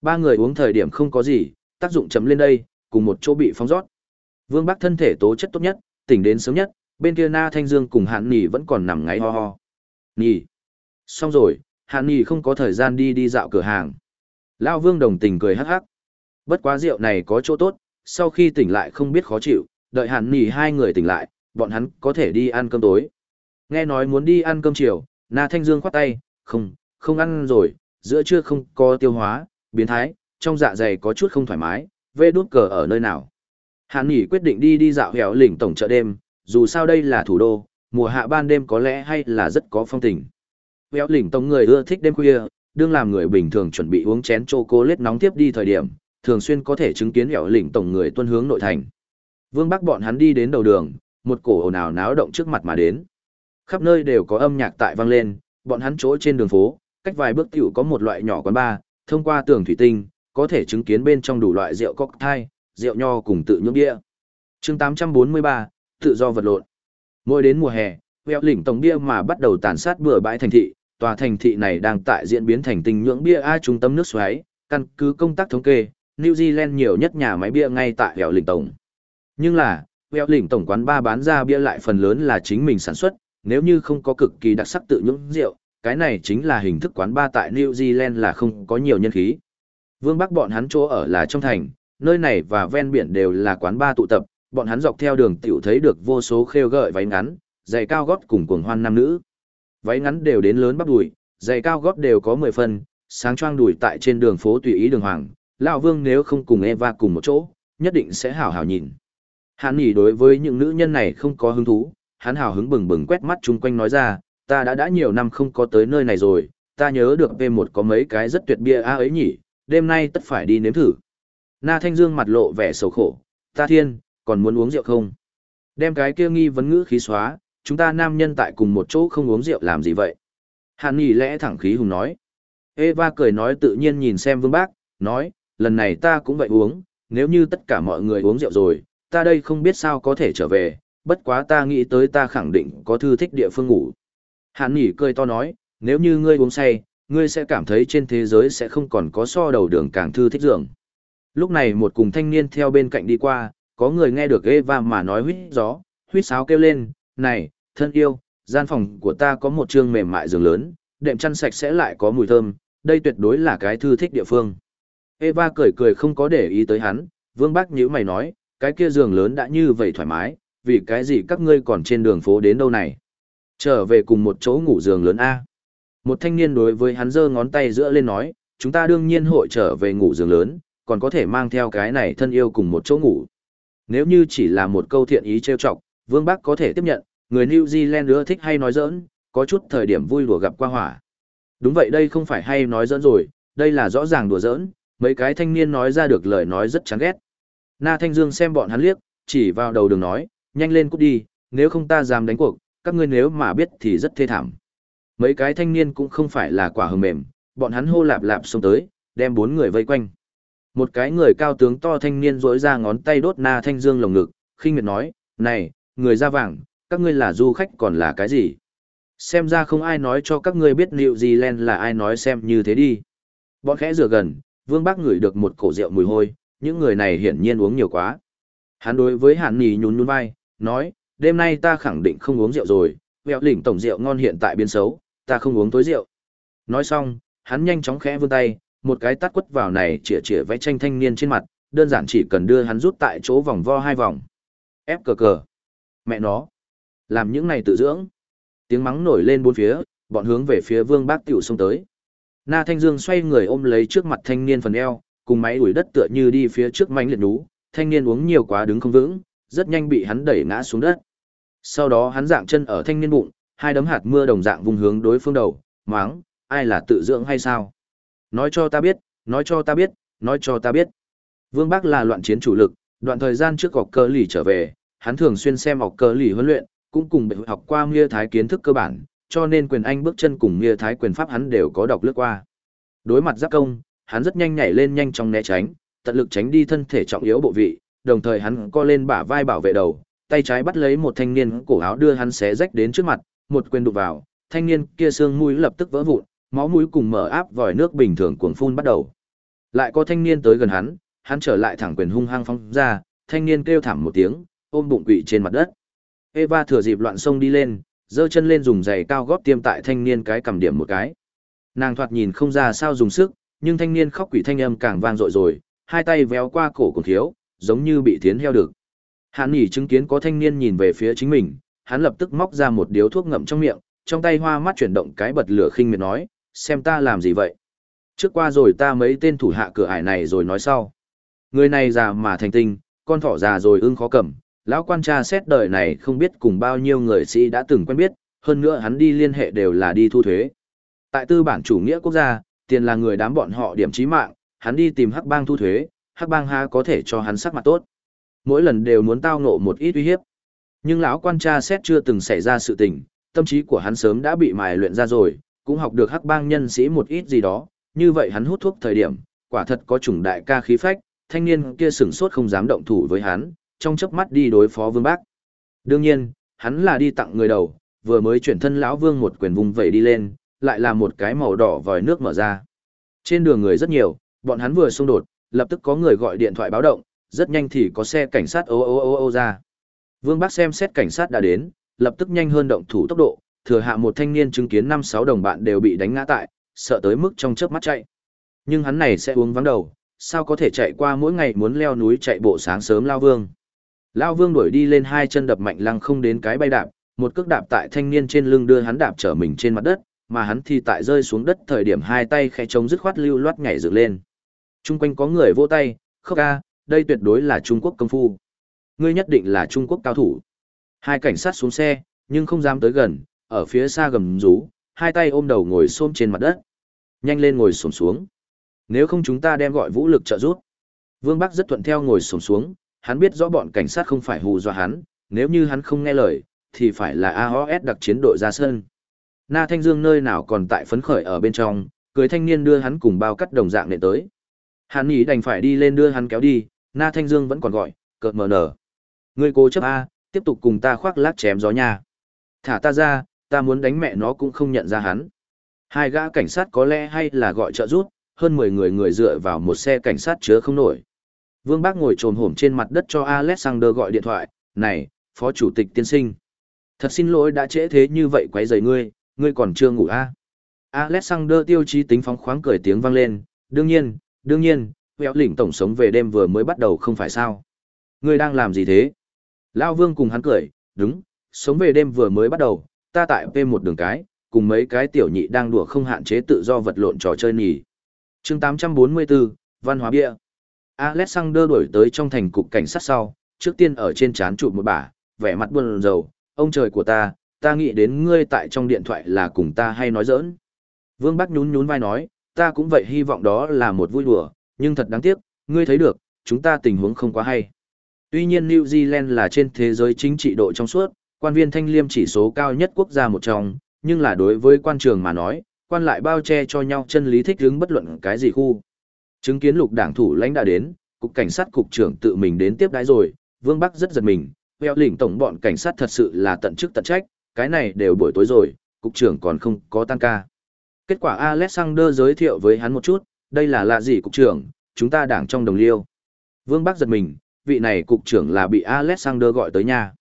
Ba người uống thời điểm không có gì, tác dụng chấm lên đây, cùng một chỗ bị phóng rót. Vương Bắc thân thể tố chất tốt nhất, tỉnh đến sớm nhất, bên kia Na Thanh Dương cùng Hàn Nỉ vẫn còn nằm ngáy ho ho. Nỉ. Xong rồi, Hàn Nỉ không có thời gian đi đi dạo cửa hàng. Lao Vương đồng tình cười hắc hắc. Bất quá rượu này có chỗ tốt, sau khi tỉnh lại không biết khó chịu, đợi Hàn Nỉ hai người tỉnh lại, bọn hắn có thể đi ăn cơm tối. Nghe nói muốn đi ăn cơm chiều, Na Thanh Dương khoát tay, không, không ăn rồi, giữa trưa không có tiêu hóa, biến thái, trong dạ dày có chút không thoải mái, vê đút cờ ở nơi nào. Hàn Nghị quyết định đi đi dạo hẻo lỉnh tổng chợ đêm, dù sao đây là thủ đô, mùa hạ ban đêm có lẽ hay là rất có phong tình. Hẻo lỉnh tổng người ưa thích đêm khuya, đương làm người bình thường chuẩn bị uống chén chocolate nóng tiếp đi thời điểm, thường xuyên có thể chứng kiến hẻo lỉnh tổng người tuân hướng nội thành. Vương Bắc bọn hắn đi đến đầu đường, một cổ ồn ào náo động trước mặt mà đến. Khắp nơi đều có âm nhạc tại vang lên, bọn hắn chỗ trên đường phố, cách vài bước tiểu có một loại nhỏ quán bar, thông qua tường thủy tinh, có thể chứng kiến bên trong đủ loại rượu cocktail, rượu nho cùng tự nhưỡng bia. chương 843, tự do vật lộn. Mỗi đến mùa hè, Vẹo lỉnh tổng bia mà bắt đầu tàn sát bừa bãi thành thị, tòa thành thị này đang tại diễn biến thành tinh nhưỡng bia A trung tâm nước xoáy, căn cứ công tác thống kê, New Zealand nhiều nhất nhà máy bia ngay tại Vẹo lỉnh tổng. Nhưng là, Vẹo lỉnh tổng quán ba bán ra bia lại phần lớn là chính mình sản xuất, nếu như không có cực kỳ đặc sắc tự nhưỡng rượu, cái này chính là hình thức quán ba tại New Zealand là không có nhiều nhân khí. Vương Bắc bọn hắn chỗ ở là trong thành, nơi này và ven biển đều là quán ba tụ tập, bọn hắn dọc theo đường tiểu thấy được vô số khêu gợi váy ngắn, giày cao gót cùng cuồng hoan nam nữ. Váy ngắn đều đến lớn bắp đùi, giày cao gót đều có 10 phần, sáng choang đùi tại trên đường phố tùy ý đường hoàng, lão Vương nếu không cùng Eva cùng một chỗ, nhất định sẽ hảo hảo nhìn. Hắn nhỉ đối với những nữ nhân này không có hứng thú, hắn hào hứng bừng bừng quét mắt chung quanh nói ra, ta đã đã nhiều năm không có tới nơi này rồi, ta nhớ được về một có mấy cái rất tuyệt bia a ấy nhỉ, đêm nay tất phải đi nếm thử. Na Thanh Dương mặt lộ vẻ sầu khổ, ta thiên, còn muốn uống rượu không? Đem cái kia nghi vấn ngữ khí xóa, chúng ta nam nhân tại cùng một chỗ không uống rượu làm gì vậy? Hàn Nghị lẽ thẳng khí hùng nói. Eva cười nói tự nhiên nhìn xem Vương Bác, nói, lần này ta cũng vậy uống, nếu như tất cả mọi người uống rượu rồi, ta đây không biết sao có thể trở về, bất quá ta nghĩ tới ta khẳng định có thư thích địa phương ngủ. Hàn Nghị cười to nói, nếu như ngươi uống say, ngươi sẽ cảm thấy trên thế giới sẽ không còn có so đầu đường càng thư thích giường. Lúc này một cùng thanh niên theo bên cạnh đi qua, có người nghe được Eva mà nói huýt gió, huýt sáo kêu lên, này, thân yêu, gian phòng của ta có một trương mềm mại giường lớn, đệm chăn sạch sẽ lại có mùi thơm, đây tuyệt đối là cái thư thích địa phương. Eva cười cười không có để ý tới hắn, Vương Bác nhữ mày nói, cái kia giường lớn đã như vậy thoải mái, vì cái gì các ngươi còn trên đường phố đến đâu này? Trở về cùng một chỗ ngủ giường lớn A. Một thanh niên đối với hắn giơ ngón tay giữa lên nói, chúng ta đương nhiên hội trở về ngủ giường lớn, còn có thể mang theo cái này thân yêu cùng một chỗ ngủ. Nếu như chỉ là một câu thiện ý trêu chọc, Vương Bắc có thể tiếp nhận, người New Zealand ưa thích hay nói giỡn, có chút thời điểm vui đùa gặp qua hỏa. Đúng vậy đây không phải hay nói giỡn rồi, đây là rõ ràng đùa giỡn, mấy cái thanh niên nói ra được lời nói rất chán ghét. Na Thanh Dương xem bọn hắn liếc, chỉ vào đầu đường nói, nhanh lên cút đi, nếu không ta dám đánh cuộc, các ngươi nếu mà biết thì rất thê thảm. Mấy cái thanh niên cũng không phải là quả hờ mềm, bọn hắn hô lạp lạp xông tới, đem bốn người vây quanh. Một cái người cao tướng to thanh niên rỗi ra ngón tay đốt na thanh dương lồng ngực, khinh miệt nói, này, người da vàng, các ngươi là du khách còn là cái gì? Xem ra không ai nói cho các ngươi biết New Zealand là ai nói xem như thế đi. Bọn khẽ rửa gần, vương bác ngửi được một cổ rượu mùi hôi, những người này hiển nhiên uống nhiều quá. Hắn đối với hàn nì nhún nhún vai, nói, đêm nay ta khẳng định không uống rượu rồi, vẹo lỉnh tổng rượu ngon hiện tại biến xấu, ta không uống tối rượu. Nói xong, hắn nhanh chóng khẽ vươn tay, một cái tát quất vào này chĩa chĩa vẽ tranh thanh niên trên mặt, đơn giản chỉ cần đưa hắn rút tại chỗ vòng vo hai vòng. Ép cờ cờ. Mẹ nó. Làm những này tự dưỡng. Tiếng mắng nổi lên bốn phía, bọn hướng về phía vương bác tiểu xông tới. Na Thanh Dương xoay người ôm lấy trước mặt thanh niên phần eo, cùng máy đuổi đất tựa như đi phía trước mánh liệt đú, thanh niên uống nhiều quá đứng không vững, rất nhanh bị hắn đẩy ngã xuống đất. Sau đó hắn dạng chân ở thanh niên bụng, hai đấm hạt mưa đồng dạng vùng hướng đối phương đầu, mắng, ai là tự dưỡng hay sao? Nói cho ta biết, nói cho ta biết, nói cho ta biết. Vương Bắc là loạn chiến chủ lực, đoạn thời gian trước học cơ lì trở về, hắn thường xuyên xem học cơ lì huấn luyện, cũng cùng bệnh học qua Mia Thái kiến thức cơ bản, cho nên quyền Anh bước chân cùng Mia Thái quyền pháp hắn đều có đọc lướt qua. Đối mặt giáp công, hắn rất nhanh nhảy lên nhanh trong né tránh, tận lực tránh đi thân thể trọng yếu bộ vị, đồng thời hắn co lên bả vai bảo vệ đầu, tay trái bắt lấy một thanh niên cổ áo đưa hắn xé rách đến trước mặt, một quyền đụng vào, thanh niên kia xương mũi lập tức vỡ vụn, máu mũi cùng mở áp vòi nước bình thường cuồng phun bắt đầu. Lại có thanh niên tới gần hắn, hắn trở lại thẳng quyền hung hăng phóng ra, thanh niên kêu thảm một tiếng, ôm bụng quỵ trên mặt đất. Eva thừa dịp loạn sông đi lên, giơ chân lên dùng giày cao gót tiêm tại thanh niên cái cầm điểm một cái. Nàng thoạt nhìn không ra sao dùng sức, nhưng thanh niên khóc quỷ thanh âm càng vang dội rồi, hai tay véo qua cổ cùng thiếu, giống như bị thiến heo được. Hắn nhỉ chứng kiến có thanh niên nhìn về phía chính mình, hắn lập tức móc ra một điếu thuốc ngậm trong miệng, trong tay hoa mắt chuyển động cái bật lửa khinh miệt nói, xem ta làm gì vậy? Trước qua rồi ta mấy tên thủ hạ cửa ải này rồi nói sau. Người này già mà thành tinh, con thỏ già rồi ưng khó cầm, lão quan tra xét đời này không biết cùng bao nhiêu người sĩ đã từng quen biết, hơn nữa hắn đi liên hệ đều là đi thu thuế. Tại tư bản chủ nghĩa quốc gia, tiền là người đám bọn họ điểm chí mạng, hắn đi tìm hắc bang thu thuế, hắc bang ha có thể cho hắn sắc mặt tốt. Mỗi lần đều muốn tao ngộ một ít uy hiếp. Nhưng lão quan tra xét chưa từng xảy ra sự tình, tâm trí của hắn sớm đã bị mài luyện ra rồi, cũng học được hắc bang nhân sĩ một ít gì đó, như vậy hắn hút thuốc thời điểm, quả thật có chủng đại ca khí phách, thanh niên kia sửng sốt không dám động thủ với hắn, trong chớp mắt đi đối phó Vương Bác. Đương nhiên, hắn là đi tặng người đầu, vừa mới chuyển thân lão vương một quyền vùng vẩy đi lên, lại là một cái màu đỏ vòi nước mở ra. Trên đường người rất nhiều, bọn hắn vừa xung đột, lập tức có người gọi điện thoại báo động, rất nhanh thì có xe cảnh sát ô ô ô ô ra. Vương bác xem xét cảnh sát đã đến, lập tức nhanh hơn động thủ tốc độ, thừa hạ một thanh niên chứng kiến năm sáu đồng bạn đều bị đánh ngã tại, sợ tới mức trong chớp mắt chạy. Nhưng hắn này sẽ uống vắng đầu, sao có thể chạy qua mỗi ngày muốn leo núi chạy bộ sáng sớm lao vương. Lao vương đuổi đi lên hai chân đập mạnh lăng không đến cái bay đạp, một cước đạp tại thanh niên trên lưng đưa hắn đạp trở mình trên mặt đất, mà hắn thì tại rơi xuống đất thời điểm hai tay khẽ trống dứt khoát lưu loát nhảy dựng lên. Trung quanh có người vỗ tay, khóc ca, đây tuyệt đối là Trung Quốc công phu. Ngươi nhất định là Trung Quốc cao thủ. Hai cảnh sát xuống xe, nhưng không dám tới gần, ở phía xa gầm rú, hai tay ôm đầu ngồi xôm trên mặt đất. Nhanh lên ngồi xổm xuống. Nếu không chúng ta đem gọi vũ lực trợ giúp. Vương Bắc rất thuận theo ngồi xổm xuống, hắn biết rõ bọn cảnh sát không phải hù dọa hắn, nếu như hắn không nghe lời, thì phải là AOS đặc chiến đội ra sân. Na Thanh Dương nơi nào còn tại phấn khởi ở bên trong, cười thanh niên đưa hắn cùng bao cắt đồng dạng nệ tới. Hắn nghĩ đành phải đi lên đưa hắn kéo đi, Na Thanh Dương vẫn còn gọi, cợt mờ nở. Ngươi cố chấp A, tiếp tục cùng ta khoác lác chém gió nha. Thả ta ra, ta muốn đánh mẹ nó cũng không nhận ra hắn. Hai gã cảnh sát có lẽ hay là gọi trợ giúp, hơn 10 người người dựa vào một xe cảnh sát chứa không nổi. Vương Bác ngồi trồm hổm trên mặt đất cho Alexander gọi điện thoại, này, phó chủ tịch tiên sinh. Thật xin lỗi đã trễ thế như vậy quấy rầy ngươi, ngươi còn chưa ngủ à? Alexander tiêu chí tính phóng khoáng cười tiếng vang lên, đương nhiên, đương nhiên, Vẹo lỉnh tổng sống về đêm vừa mới bắt đầu không phải sao. Ngươi đang làm gì thế? Lao Vương cùng hắn cười, đúng, sống về đêm vừa mới bắt đầu, ta tại P1 đường cái, cùng mấy cái tiểu nhị đang đùa không hạn chế tự do vật lộn trò chơi nhỉ. chương 844, Văn hóa bia. Alexander đổi tới trong thành cục cảnh sát sau, trước tiên ở trên chán chụp một bả, vẻ mặt buồn rầu, ông trời của ta, ta nghĩ đến ngươi tại trong điện thoại là cùng ta hay nói dỡn Vương Bắc nhún nhún vai nói, ta cũng vậy hy vọng đó là một vui đùa, nhưng thật đáng tiếc, ngươi thấy được, chúng ta tình huống không quá hay. Tuy nhiên New Zealand là trên thế giới chính trị độ trong suốt, quan viên thanh liêm chỉ số cao nhất quốc gia một trong, nhưng là đối với quan trường mà nói, quan lại bao che cho nhau chân lý thích hướng bất luận cái gì khu. Chứng kiến lục đảng thủ lãnh đã đến, cục cảnh sát cục trưởng tự mình đến tiếp đái rồi, Vương Bắc rất giật mình, Vẹo lĩnh tổng bọn cảnh sát thật sự là tận chức tận trách, cái này đều buổi tối rồi, cục trưởng còn không có tăng ca. Kết quả Alexander giới thiệu với hắn một chút, đây là lạ gì cục trưởng, chúng ta đảng trong đồng liêu. Vương Bắc giật mình, vị này cục trưởng là bị Alexander gọi tới nhà.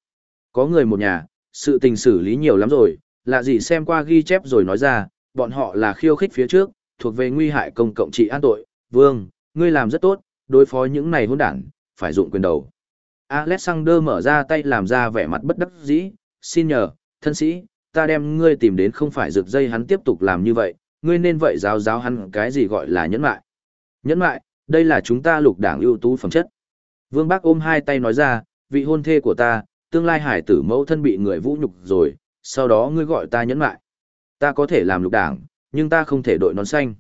Có người một nhà, sự tình xử lý nhiều lắm rồi, lạ gì xem qua ghi chép rồi nói ra, bọn họ là khiêu khích phía trước, thuộc về nguy hại công cộng trị an tội. Vương, ngươi làm rất tốt, đối phó những này hỗn đảng, phải dụng quyền đầu. Alexander mở ra tay làm ra vẻ mặt bất đắc dĩ, xin nhờ, thân sĩ, ta đem ngươi tìm đến không phải rực dây hắn tiếp tục làm như vậy, ngươi nên vậy giáo giáo hắn cái gì gọi là nhẫn mại. Nhẫn mại, đây là chúng ta lục đảng ưu tú phẩm chất. Vương Bác ôm hai tay nói ra, vị hôn thê của ta, tương lai hải tử mẫu thân bị người vũ nhục rồi, sau đó ngươi gọi ta nhẫn mại. Ta có thể làm lục đảng, nhưng ta không thể đội nón xanh.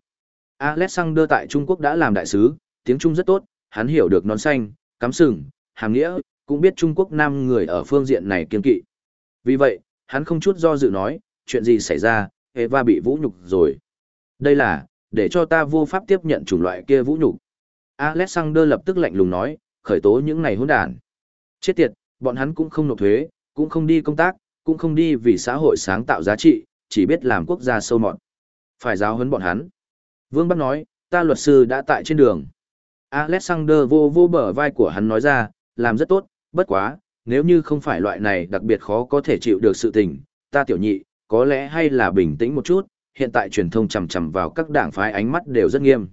Alexander tại Trung Quốc đã làm đại sứ, tiếng Trung rất tốt, hắn hiểu được nón xanh, cắm sừng, hàng nghĩa, cũng biết Trung Quốc nam người ở phương diện này kiên kỵ. Vì vậy, hắn không chút do dự nói, chuyện gì xảy ra, Eva bị vũ nhục rồi. Đây là, để cho ta vô pháp tiếp nhận chủng loại kia vũ nhục. Alexander lập tức lạnh lùng nói, khởi tố những này hỗn đản. Chết tiệt, bọn hắn cũng không nộp thuế, cũng không đi công tác, cũng không đi vì xã hội sáng tạo giá trị, chỉ biết làm quốc gia sâu mọt. Phải giáo huấn bọn hắn. Vương Bắc nói, ta luật sư đã tại trên đường. Alexander vô vô bờ vai của hắn nói ra, làm rất tốt, bất quá, nếu như không phải loại này đặc biệt khó có thể chịu được sự tình, ta tiểu nhị, có lẽ hay là bình tĩnh một chút, hiện tại truyền thông chầm chầm vào các đảng phái ánh mắt đều rất nghiêm.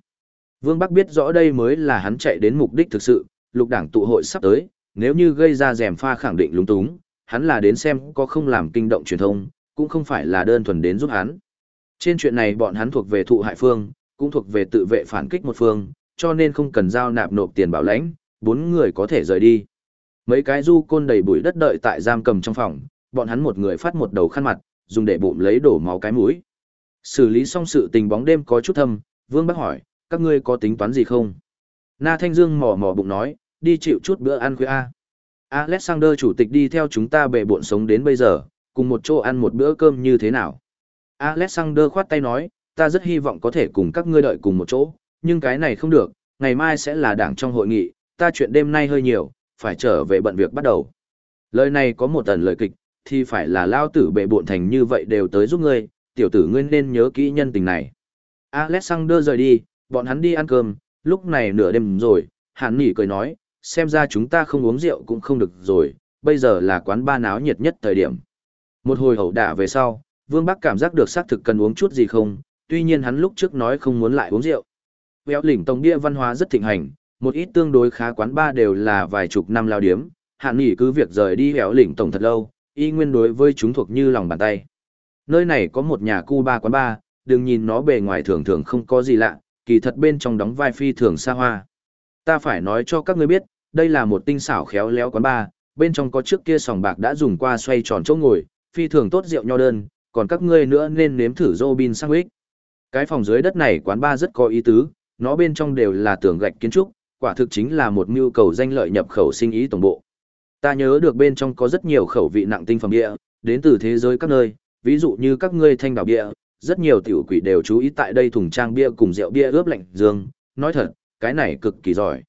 Vương Bắc biết rõ đây mới là hắn chạy đến mục đích thực sự, lục đảng tụ hội sắp tới, nếu như gây ra rèm pha khẳng định lúng túng, hắn là đến xem có không làm kinh động truyền thông, cũng không phải là đơn thuần đến giúp hắn. Trên chuyện này bọn hắn thuộc về thụ hại phương, cũng thuộc về tự vệ phản kích một phương, cho nên không cần giao nạp nộp tiền bảo lãnh, bốn người có thể rời đi. Mấy cái du côn đầy bụi đất đợi tại giam cầm trong phòng, bọn hắn một người phát một đầu khăn mặt, dùng để bụng lấy đổ máu cái mũi. Xử lý xong sự tình bóng đêm có chút thâm, Vương bác hỏi, các ngươi có tính toán gì không? Na Thanh Dương mò mò bụng nói, đi chịu chút bữa ăn khuya a. Alexander chủ tịch đi theo chúng ta bệ bộn sống đến bây giờ, cùng một chỗ ăn một bữa cơm như thế nào? Alexander khoát tay nói, ta rất hy vọng có thể cùng các ngươi đợi cùng một chỗ, nhưng cái này không được, ngày mai sẽ là đảng trong hội nghị, ta chuyện đêm nay hơi nhiều, phải trở về bận việc bắt đầu. Lời này có một tần lời kịch, thì phải là lao tử bệ bộn thành như vậy đều tới giúp ngươi, tiểu tử ngươi nên nhớ kỹ nhân tình này. Alexander rời đi, bọn hắn đi ăn cơm, lúc này nửa đêm rồi, hàn nỉ cười nói, xem ra chúng ta không uống rượu cũng không được rồi, bây giờ là quán ba náo nhiệt nhất thời điểm. Một hồi hậu đả về sau, Vương Bắc cảm giác được xác thực cần uống chút gì không, tuy nhiên hắn lúc trước nói không muốn lại uống rượu. béo lỉnh tông bia văn hóa rất thịnh hành, một ít tương đối khá quán ba đều là vài chục năm lao điếm, hạn nghỉ cứ việc rời đi béo lỉnh tổng thật lâu, y nguyên đối với chúng thuộc như lòng bàn tay. Nơi này có một nhà cu ba quán ba, đừng nhìn nó bề ngoài thường thường không có gì lạ, kỳ thật bên trong đóng vai phi thường xa hoa. Ta phải nói cho các ngươi biết, đây là một tinh xảo khéo léo quán ba, bên trong có trước kia sòng bạc đã dùng qua xoay tròn chỗ ngồi, phi thường tốt rượu nho đơn, còn các ngươi nữa nên nếm thử Robin sandwich. Cái phòng dưới đất này quán ba rất có ý tứ, nó bên trong đều là tường gạch kiến trúc, quả thực chính là một nhu cầu danh lợi nhập khẩu sinh ý tổng bộ. Ta nhớ được bên trong có rất nhiều khẩu vị nặng tinh phẩm địa, đến từ thế giới các nơi, ví dụ như các ngươi thanh đảo bia, rất nhiều tiểu quỷ đều chú ý tại đây thùng trang bia cùng rượu bia ướp lạnh dương, nói thật, cái này cực kỳ giỏi.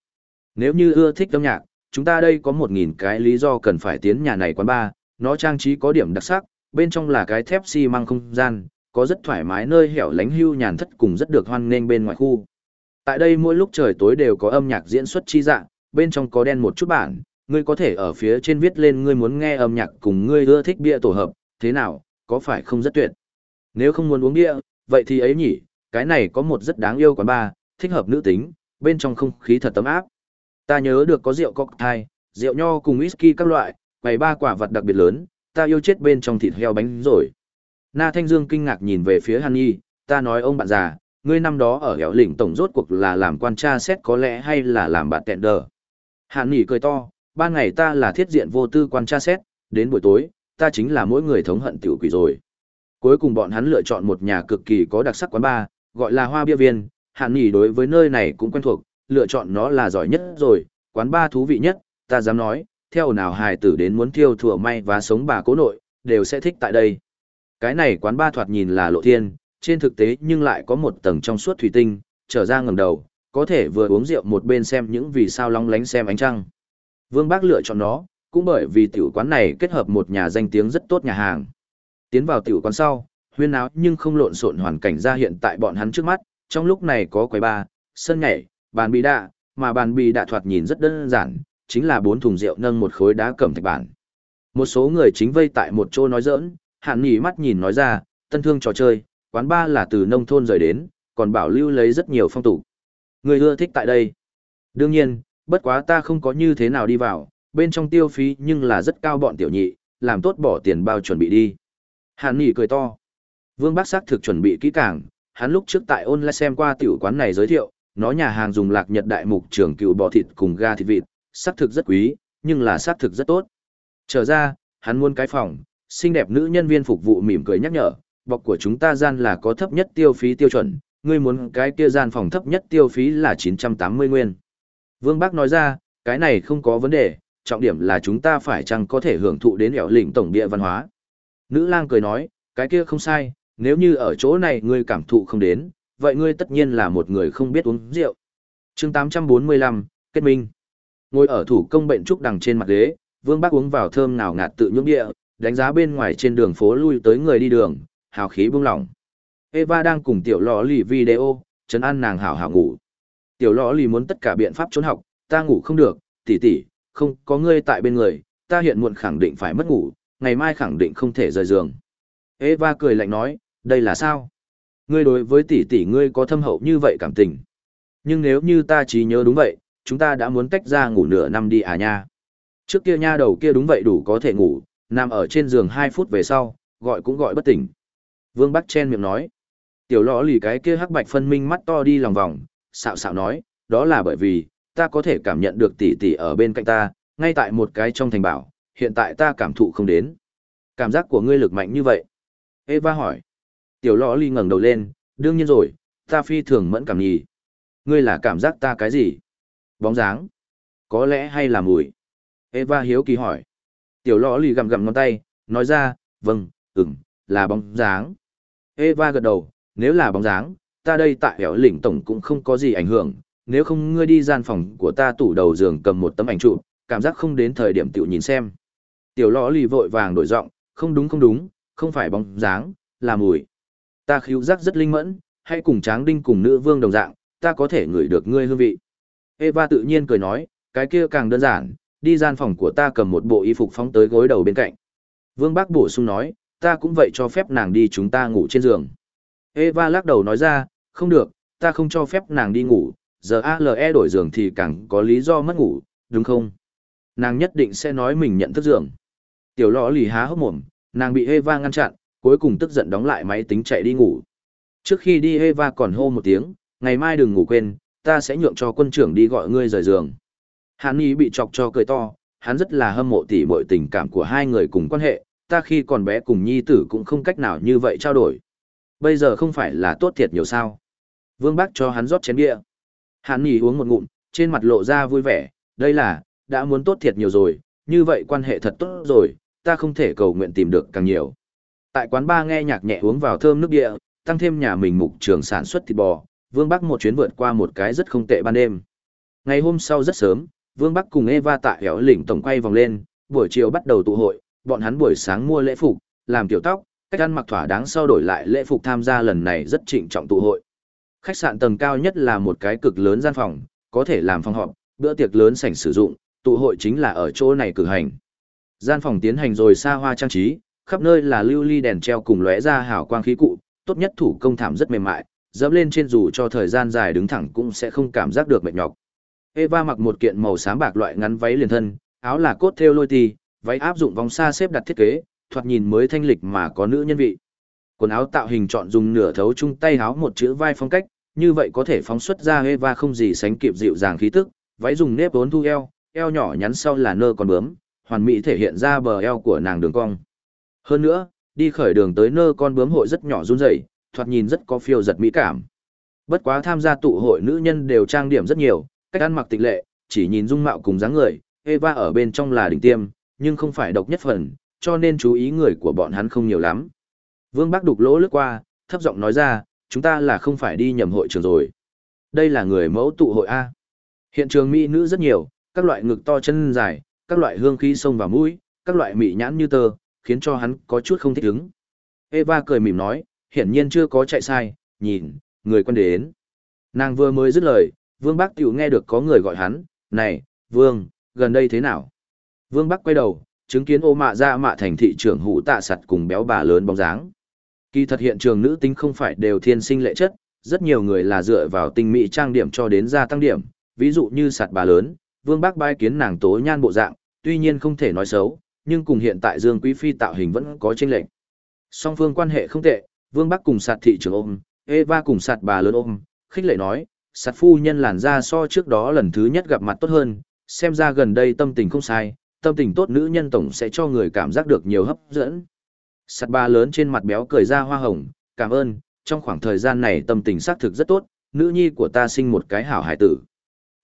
Nếu như ưa thích âm nhạc, chúng ta đây có một nghìn cái lý do cần phải tiến nhà này quán bar, nó trang trí có điểm đặc sắc, bên trong là cái thép xi măng không gian, có rất thoải mái nơi hẻo lánh hưu nhàn thất cùng rất được hoan nghênh bên ngoài khu. Tại đây mỗi lúc trời tối đều có âm nhạc diễn xuất chi dạng, bên trong có đen một chút bản, ngươi có thể ở phía trên viết lên ngươi muốn nghe âm nhạc cùng ngươi ưa thích bia tổ hợp, thế nào, có phải không rất tuyệt? Nếu không muốn uống bia, vậy thì ấy nhỉ, cái này có một rất đáng yêu quán bar, thích hợp nữ tính, bên trong không khí thật tấm áp. Ta nhớ được có rượu cocktail, rượu nho cùng whisky các loại, bày ba quả vật đặc biệt lớn, ta yêu chết bên trong thịt heo bánh rồi. Na Thanh Dương kinh ngạc nhìn về phía Hàn Nhi, ta nói ông bạn già, ngươi năm đó ở hẻo lĩnh tổng rốt cuộc là làm quan tra xét có lẽ hay là làm bạn tẹn đờ. Hàn Nhi cười to, ban ngày ta là thiết diện vô tư quan tra xét, đến buổi tối, ta chính là mỗi người thống hận tiểu quỷ rồi. Cuối cùng bọn hắn lựa chọn một nhà cực kỳ có đặc sắc quán bar, gọi là Hoa Bia Viên, Hàn Nhi đối với nơi này cũng quen thuộc, lựa chọn nó là giỏi nhất rồi, quán ba thú vị nhất, ta dám nói, theo nào hài tử đến muốn thiêu thủa may và sống bà cố nội, đều sẽ thích tại đây. Cái này quán ba thoạt nhìn là lộ thiên, trên thực tế nhưng lại có một tầng trong suốt thủy tinh, trở ra ngầm đầu, có thể vừa uống rượu một bên xem những vì sao long lánh xem ánh trăng. Vương Bác lựa chọn nó, cũng bởi vì tiểu quán này kết hợp một nhà danh tiếng rất tốt nhà hàng. Tiến vào tiểu quán sau, huyên áo nhưng không lộn xộn hoàn cảnh ra hiện tại bọn hắn trước mắt, trong lúc này có quầy bar, sân nhảy, bàn bì đạ, mà bàn bì đạ thoạt nhìn rất đơn giản, chính là bốn thùng rượu nâng một khối đá cẩm thạch bản. Một số người chính vây tại một chỗ nói giỡn, hạn nhỉ mắt nhìn nói ra, tân thương trò chơi, quán ba là từ nông thôn rời đến, còn bảo lưu lấy rất nhiều phong tục. Người ưa thích tại đây. Đương nhiên, bất quá ta không có như thế nào đi vào, bên trong tiêu phí nhưng là rất cao bọn tiểu nhị, làm tốt bỏ tiền bao chuẩn bị đi. Hàn Nghị cười to. Vương Bác sắc thực chuẩn bị kỹ càng, hắn lúc trước tại online xem qua tiểu quán này giới thiệu, nó nhà hàng dùng lạc nhật đại mục trường cựu bò thịt cùng ga thịt vịt, sắc thực rất quý, nhưng là sắc thực rất tốt. Trở ra, hắn muốn cái phòng, xinh đẹp nữ nhân viên phục vụ mỉm cười nhắc nhở, bọc của chúng ta gian là có thấp nhất tiêu phí tiêu chuẩn, ngươi muốn cái kia gian phòng thấp nhất tiêu phí là 980 nguyên. Vương Bác nói ra, cái này không có vấn đề, trọng điểm là chúng ta phải chăng có thể hưởng thụ đến ẻo lĩnh tổng địa văn hóa. Nữ lang cười nói, cái kia không sai, nếu như ở chỗ này ngươi cảm thụ không đến, vậy ngươi tất nhiên là một người không biết uống rượu. chương 845, Kết Minh Ngồi ở thủ công bệnh trúc đằng trên mặt ghế, Vương Bác uống vào thơm nào ngạt tự nhưỡng địa, đánh giá bên ngoài trên đường phố lui tới người đi đường, hào khí buông lỏng. Eva đang cùng tiểu lọ lì video, chấn an nàng hảo hảo ngủ. Tiểu lọ lì muốn tất cả biện pháp trốn học, ta ngủ không được, tỷ tỷ, không có ngươi tại bên người, ta hiện muộn khẳng định phải mất ngủ, ngày mai khẳng định không thể rời giường. Eva cười lạnh nói, đây là sao? Ngươi đối với tỷ tỷ ngươi có thâm hậu như vậy cảm tình. Nhưng nếu như ta chỉ nhớ đúng vậy, chúng ta đã muốn tách ra ngủ nửa năm đi à nha. Trước kia nha đầu kia đúng vậy đủ có thể ngủ, nằm ở trên giường 2 phút về sau, gọi cũng gọi bất tỉnh. Vương Bắc chen miệng nói. Tiểu lõ lì cái kia hắc bạch phân minh mắt to đi lòng vòng, xạo xạo nói, đó là bởi vì, ta có thể cảm nhận được tỷ tỷ ở bên cạnh ta, ngay tại một cái trong thành bảo, hiện tại ta cảm thụ không đến. Cảm giác của ngươi lực mạnh như vậy. Eva hỏi. Tiểu lõ ly ngẩng đầu lên, đương nhiên rồi, ta phi thường mẫn cảm nhì. Ngươi là cảm giác ta cái gì? Bóng dáng. Có lẽ hay là mùi. Eva hiếu kỳ hỏi. Tiểu lõ ly gặm gặm ngón tay, nói ra, vâng, ừm, là bóng dáng. Eva gật đầu, nếu là bóng dáng, ta đây tại hẻo lĩnh tổng cũng không có gì ảnh hưởng, nếu không ngươi đi gian phòng của ta tủ đầu giường cầm một tấm ảnh chụp, cảm giác không đến thời điểm tiểu nhìn xem. Tiểu lõ lì vội vàng đổi giọng, Không đúng không đúng, không phải bóng dáng, là mùi. Ta khíu giác rất linh mẫn, hãy cùng tráng đinh cùng nữ vương đồng dạng, ta có thể ngửi được ngươi hương vị. Eva tự nhiên cười nói, cái kia càng đơn giản, đi gian phòng của ta cầm một bộ y phục phóng tới gối đầu bên cạnh. Vương Bác bổ sung nói, ta cũng vậy cho phép nàng đi chúng ta ngủ trên giường. Eva lắc đầu nói ra, không được, ta không cho phép nàng đi ngủ, giờ ALE đổi giường thì càng có lý do mất ngủ, đúng không? Nàng nhất định sẽ nói mình nhận thức giường. Tiểu lọ lì há hốc mồm, nàng bị Eva ngăn chặn, cuối cùng tức giận đóng lại máy tính chạy đi ngủ. Trước khi đi Eva còn hô một tiếng, ngày mai đừng ngủ quên, ta sẽ nhượng cho quân trưởng đi gọi ngươi rời giường. Hắn Nhi bị chọc cho cười to, hắn rất là hâm mộ tỉ mọi tình cảm của hai người cùng quan hệ, ta khi còn bé cùng nhi tử cũng không cách nào như vậy trao đổi. Bây giờ không phải là tốt thiệt nhiều sao. Vương Bác cho hắn rót chén bia. Hắn Nhi uống một ngụm, trên mặt lộ ra vui vẻ, đây là, đã muốn tốt thiệt nhiều rồi, như vậy quan hệ thật tốt rồi, ta không thể cầu nguyện tìm được càng nhiều. Tại quán ba nghe nhạc nhẹ uống vào thơm nước địa, tăng thêm nhà mình mục trường sản xuất thịt bò, Vương Bắc một chuyến vượt qua một cái rất không tệ ban đêm. Ngày hôm sau rất sớm, Vương Bắc cùng Eva tại hẻo lĩnh tổng quay vòng lên, buổi chiều bắt đầu tụ hội, bọn hắn buổi sáng mua lễ phục, làm tiểu tóc, cách ăn mặc thỏa đáng sau đổi lại lễ phục tham gia lần này rất trịnh trọng tụ hội. Khách sạn tầng cao nhất là một cái cực lớn gian phòng, có thể làm phòng họp, bữa tiệc lớn sảnh sử dụng, tụ hội chính là ở chỗ này cử hành. Gian phòng tiến hành rồi xa hoa trang trí, khắp nơi là lưu ly đèn treo cùng lóe ra hào quang khí cụ, tốt nhất thủ công thảm rất mềm mại, dẫm lên trên dù cho thời gian dài đứng thẳng cũng sẽ không cảm giác được mệt nhọc. Eva mặc một kiện màu xám bạc loại ngắn váy liền thân, áo là cốt thêu lôi tì, váy áp dụng vòng xa xếp đặt thiết kế, thoạt nhìn mới thanh lịch mà có nữ nhân vị. Quần áo tạo hình chọn dùng nửa thấu chung tay áo một chữ vai phong cách, như vậy có thể phóng xuất ra Eva không gì sánh kịp dịu dàng khí tức, váy dùng nếp vốn thu eo, eo nhỏ nhắn sau là nơ còn bướm, hoàn mỹ thể hiện ra bờ eo của nàng đường cong. Hơn nữa, đi khởi đường tới nơ con bướm hội rất nhỏ run rẩy, thoạt nhìn rất có phiêu giật mỹ cảm. Bất quá tham gia tụ hội nữ nhân đều trang điểm rất nhiều, cách ăn mặc tịch lệ, chỉ nhìn dung mạo cùng dáng người, Eva ở bên trong là đỉnh tiêm, nhưng không phải độc nhất phần, cho nên chú ý người của bọn hắn không nhiều lắm. Vương Bắc đục lỗ lướt qua, thấp giọng nói ra, chúng ta là không phải đi nhầm hội trường rồi. Đây là người mẫu tụ hội A. Hiện trường mỹ nữ rất nhiều, các loại ngực to chân dài, các loại hương khí sông vào mũi, các loại mỹ nhãn như tơ, khiến cho hắn có chút không thích ứng. Eva cười mỉm nói, hiển nhiên chưa có chạy sai, nhìn, người quân đến. Nàng vừa mới dứt lời, Vương Bắc tiểu nghe được có người gọi hắn, này, Vương, gần đây thế nào? Vương Bắc quay đầu, chứng kiến ô mạ ra mạ thành thị trưởng hủ tạ sặt cùng béo bà lớn bóng dáng. Kỳ thật hiện trường nữ tính không phải đều thiên sinh lệ chất, rất nhiều người là dựa vào tinh mỹ trang điểm cho đến gia tăng điểm, ví dụ như sạt bà lớn, Vương Bắc bai kiến nàng tố nhan bộ dạng, tuy nhiên không thể nói xấu, nhưng cùng hiện tại Dương Quý Phi tạo hình vẫn có chênh lệch. Song phương quan hệ không tệ, Vương Bắc cùng sạt thị trưởng ôm, Eva cùng sạt bà lớn ôm, khích lệ nói, sạt phu nhân làn da so trước đó lần thứ nhất gặp mặt tốt hơn, xem ra gần đây tâm tình không sai, tâm tình tốt nữ nhân tổng sẽ cho người cảm giác được nhiều hấp dẫn. Sạt bà lớn trên mặt béo cười ra hoa hồng, cảm ơn, trong khoảng thời gian này tâm tình xác thực rất tốt, nữ nhi của ta sinh một cái hảo hải tử.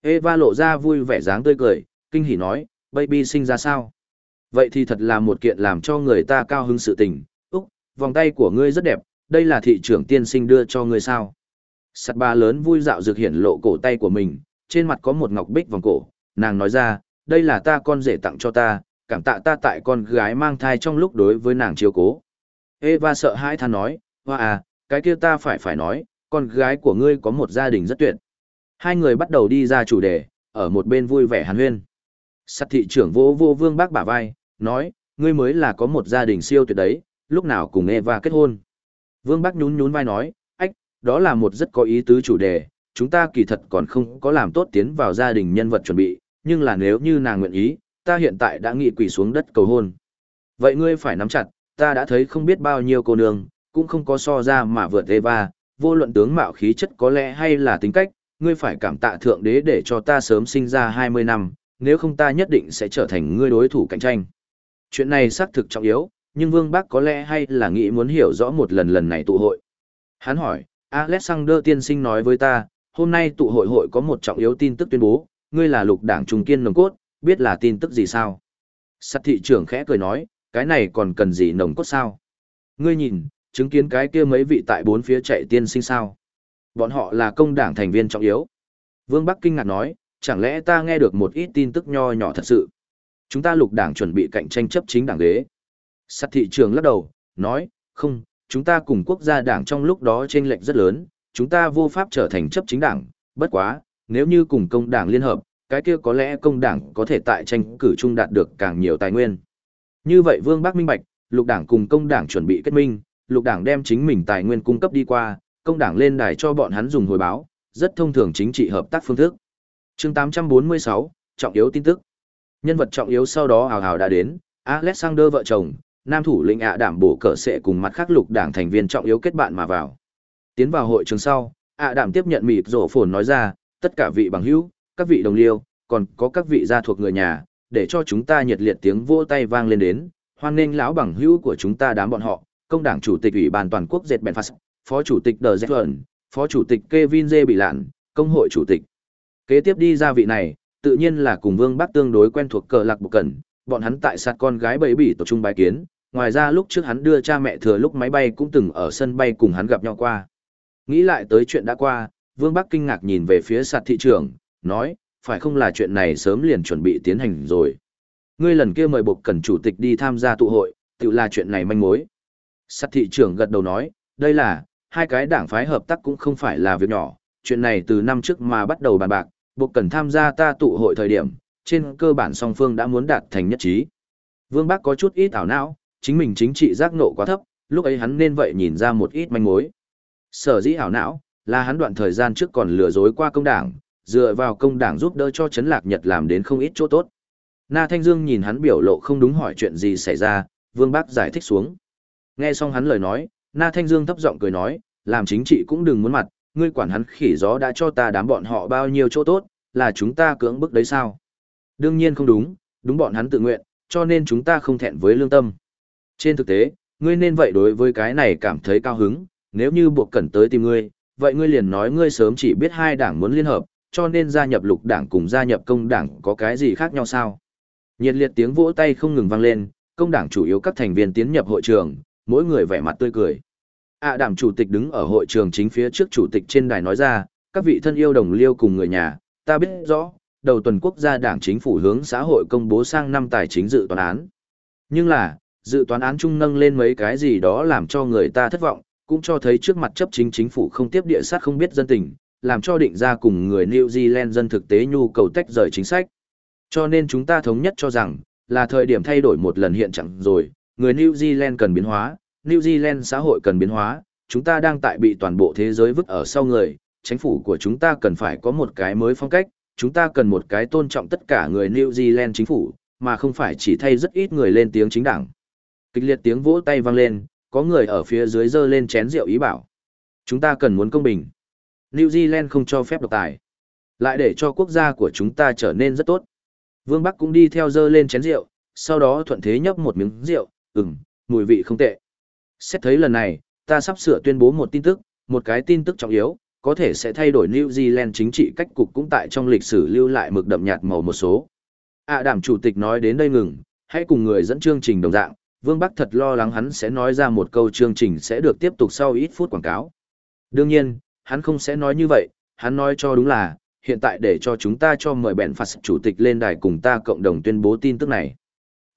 Eva lộ ra vui vẻ dáng tươi cười, kinh hỉ nói, baby sinh ra sao? Vậy thì thật là một kiện làm cho người ta cao hứng sự tình, Úc, vòng tay của ngươi rất đẹp, đây là thị trưởng tiên sinh đưa cho ngươi sao? Sắt ba lớn vui dạo dược hiển lộ cổ tay của mình, trên mặt có một ngọc bích vòng cổ, nàng nói ra, đây là ta con rể tặng cho ta, cảm tạ ta tại con gái mang thai trong lúc đối với nàng chiếu cố. Eva sợ hãi than nói, hoa à, cái kia ta phải phải nói, con gái của ngươi có một gia đình rất tuyệt. Hai người bắt đầu đi ra chủ đề, ở một bên vui vẻ hàn huyên. Sát thị trưởng vô vô vương bác bả vai, nói, ngươi mới là có một gia đình siêu tuyệt đấy, lúc nào cùng Eva kết hôn. Vương bác nhún nhún vai nói, ách, đó là một rất có ý tứ chủ đề, chúng ta kỳ thật còn không có làm tốt tiến vào gia đình nhân vật chuẩn bị, nhưng là nếu như nàng nguyện ý, ta hiện tại đã nghị quỷ xuống đất cầu hôn. Vậy ngươi phải nắm chặt, ta đã thấy không biết bao nhiêu cô nương, cũng không có so ra mà vượt Eva, vô luận tướng mạo khí chất có lẽ hay là tính cách, ngươi phải cảm tạ thượng đế để cho ta sớm sinh ra 20 năm, nếu không ta nhất định sẽ trở thành ngươi đối thủ cạnh tranh. Chuyện này xác thực trọng yếu, nhưng Vương Bác có lẽ hay là nghĩ muốn hiểu rõ một lần lần này tụ hội. Hắn hỏi, Alexander tiên sinh nói với ta, hôm nay tụ hội hội có một trọng yếu tin tức tuyên bố, ngươi là lục đảng trung kiên nồng cốt, biết là tin tức gì sao? Sát thị trưởng khẽ cười nói, cái này còn cần gì nồng cốt sao? Ngươi nhìn, chứng kiến cái kia mấy vị tại bốn phía chạy tiên sinh sao? Bọn họ là công đảng thành viên trọng yếu. Vương Bắc kinh ngạc nói, chẳng lẽ ta nghe được một ít tin tức nho nhỏ thật sự. Chúng ta lục đảng chuẩn bị cạnh tranh chấp chính đảng ghế. Sát thị trường lắc đầu, nói, không, chúng ta cùng quốc gia đảng trong lúc đó chênh lệch rất lớn, chúng ta vô pháp trở thành chấp chính đảng, bất quá, nếu như cùng công đảng liên hợp, cái kia có lẽ công đảng có thể tại tranh cử chung đạt được càng nhiều tài nguyên. Như vậy Vương Bắc minh bạch, lục đảng cùng công đảng chuẩn bị kết minh, lục đảng đem chính mình tài nguyên cung cấp đi qua, công đảng lên đài cho bọn hắn dùng hồi báo, rất thông thường chính trị hợp tác phương thức chương 846, trọng yếu tin tức. Nhân vật trọng yếu sau đó hào hào đã đến, Alexander vợ chồng, nam thủ lĩnh ạ đảm bổ cờ sẽ cùng mặt khác lục đảng thành viên trọng yếu kết bạn mà vào. Tiến vào hội trường sau, ạ đảm tiếp nhận mịp rổ phồn nói ra, tất cả vị bằng hữu, các vị đồng liêu, còn có các vị gia thuộc người nhà, để cho chúng ta nhiệt liệt tiếng vỗ tay vang lên đến, hoan nghênh lão bằng hữu của chúng ta đám bọn họ, công đảng chủ tịch ủy ban toàn quốc Dệt Bèn Phát, phó chủ tịch Đờ Dệt phó chủ tịch Kevin Dê Bị Lạn, công hội chủ tịch. Kế tiếp đi ra vị này, tự nhiên là cùng Vương Bắc tương đối quen thuộc cờ lạc bộ cẩn, bọn hắn tại sạt con gái bẫy bỉ tổ trung bài kiến, ngoài ra lúc trước hắn đưa cha mẹ thừa lúc máy bay cũng từng ở sân bay cùng hắn gặp nhau qua. Nghĩ lại tới chuyện đã qua, Vương Bắc kinh ngạc nhìn về phía sạt thị trường, nói, phải không là chuyện này sớm liền chuẩn bị tiến hành rồi. Ngươi lần kia mời Bộc Cẩn chủ tịch đi tham gia tụ hội, tự là chuyện này manh mối. Sắt thị trưởng gật đầu nói, đây là, hai cái đảng phái hợp tác cũng không phải là việc nhỏ, chuyện này từ năm trước mà bắt đầu bàn bạc, buộc cần tham gia ta tụ hội thời điểm, trên cơ bản song phương đã muốn đạt thành nhất trí. Vương Bắc có chút ít ảo não, chính mình chính trị giác nộ quá thấp, lúc ấy hắn nên vậy nhìn ra một ít manh mối. Sở dĩ ảo não, là hắn đoạn thời gian trước còn lừa dối qua công đảng, dựa vào công đảng giúp đỡ cho Trấn Lạc Nhật làm đến không ít chỗ tốt. Na Thanh Dương nhìn hắn biểu lộ không đúng hỏi chuyện gì xảy ra, Vương Bác giải thích xuống. Nghe xong hắn lời nói, Na Thanh Dương thấp giọng cười nói, làm chính trị cũng đừng muốn mặt, ngươi quản hắn khỉ gió đã cho ta đám bọn họ bao nhiêu chỗ tốt, là chúng ta cưỡng bức đấy sao? Đương nhiên không đúng, đúng bọn hắn tự nguyện, cho nên chúng ta không thẹn với lương tâm. Trên thực tế, ngươi nên vậy đối với cái này cảm thấy cao hứng, nếu như buộc cẩn tới tìm ngươi, vậy ngươi liền nói ngươi sớm chỉ biết hai đảng muốn liên hợp, cho nên gia nhập lục đảng cùng gia nhập công đảng có cái gì khác nhau sao? Nhiệt liệt tiếng vỗ tay không ngừng vang lên, công đảng chủ yếu các thành viên tiến nhập hội trường, mỗi người vẻ mặt tươi cười. À đảm chủ tịch đứng ở hội trường chính phía trước chủ tịch trên đài nói ra, các vị thân yêu đồng liêu cùng người nhà, ta biết rõ, đầu tuần quốc gia đảng chính phủ hướng xã hội công bố sang năm tài chính dự toán án. Nhưng là, dự toán án chung nâng lên mấy cái gì đó làm cho người ta thất vọng, cũng cho thấy trước mặt chấp chính chính phủ không tiếp địa sát không biết dân tình, làm cho định ra cùng người New Zealand dân thực tế nhu cầu tách rời chính sách. Cho nên chúng ta thống nhất cho rằng, là thời điểm thay đổi một lần hiện trạng rồi, người New Zealand cần biến hóa, New Zealand xã hội cần biến hóa, chúng ta đang tại bị toàn bộ thế giới vứt ở sau người, chính phủ của chúng ta cần phải có một cái mới phong cách, chúng ta cần một cái tôn trọng tất cả người New Zealand chính phủ, mà không phải chỉ thay rất ít người lên tiếng chính đảng. Kịch liệt tiếng vỗ tay vang lên, có người ở phía dưới giơ lên chén rượu ý bảo. Chúng ta cần muốn công bình. New Zealand không cho phép độc tài. Lại để cho quốc gia của chúng ta trở nên rất tốt. Vương Bắc cũng đi theo dơ lên chén rượu, sau đó thuận thế nhấp một miếng rượu, ừm, mùi vị không tệ. Xét thấy lần này, ta sắp sửa tuyên bố một tin tức, một cái tin tức trọng yếu, có thể sẽ thay đổi New Zealand chính trị cách cục cũng tại trong lịch sử lưu lại mực đậm nhạt màu một số. À đảm chủ tịch nói đến đây ngừng, hãy cùng người dẫn chương trình đồng dạng, Vương Bắc thật lo lắng hắn sẽ nói ra một câu chương trình sẽ được tiếp tục sau ít phút quảng cáo. Đương nhiên, hắn không sẽ nói như vậy, hắn nói cho đúng là, hiện tại để cho chúng ta cho mời bèn phạt chủ tịch lên đài cùng ta cộng đồng tuyên bố tin tức này.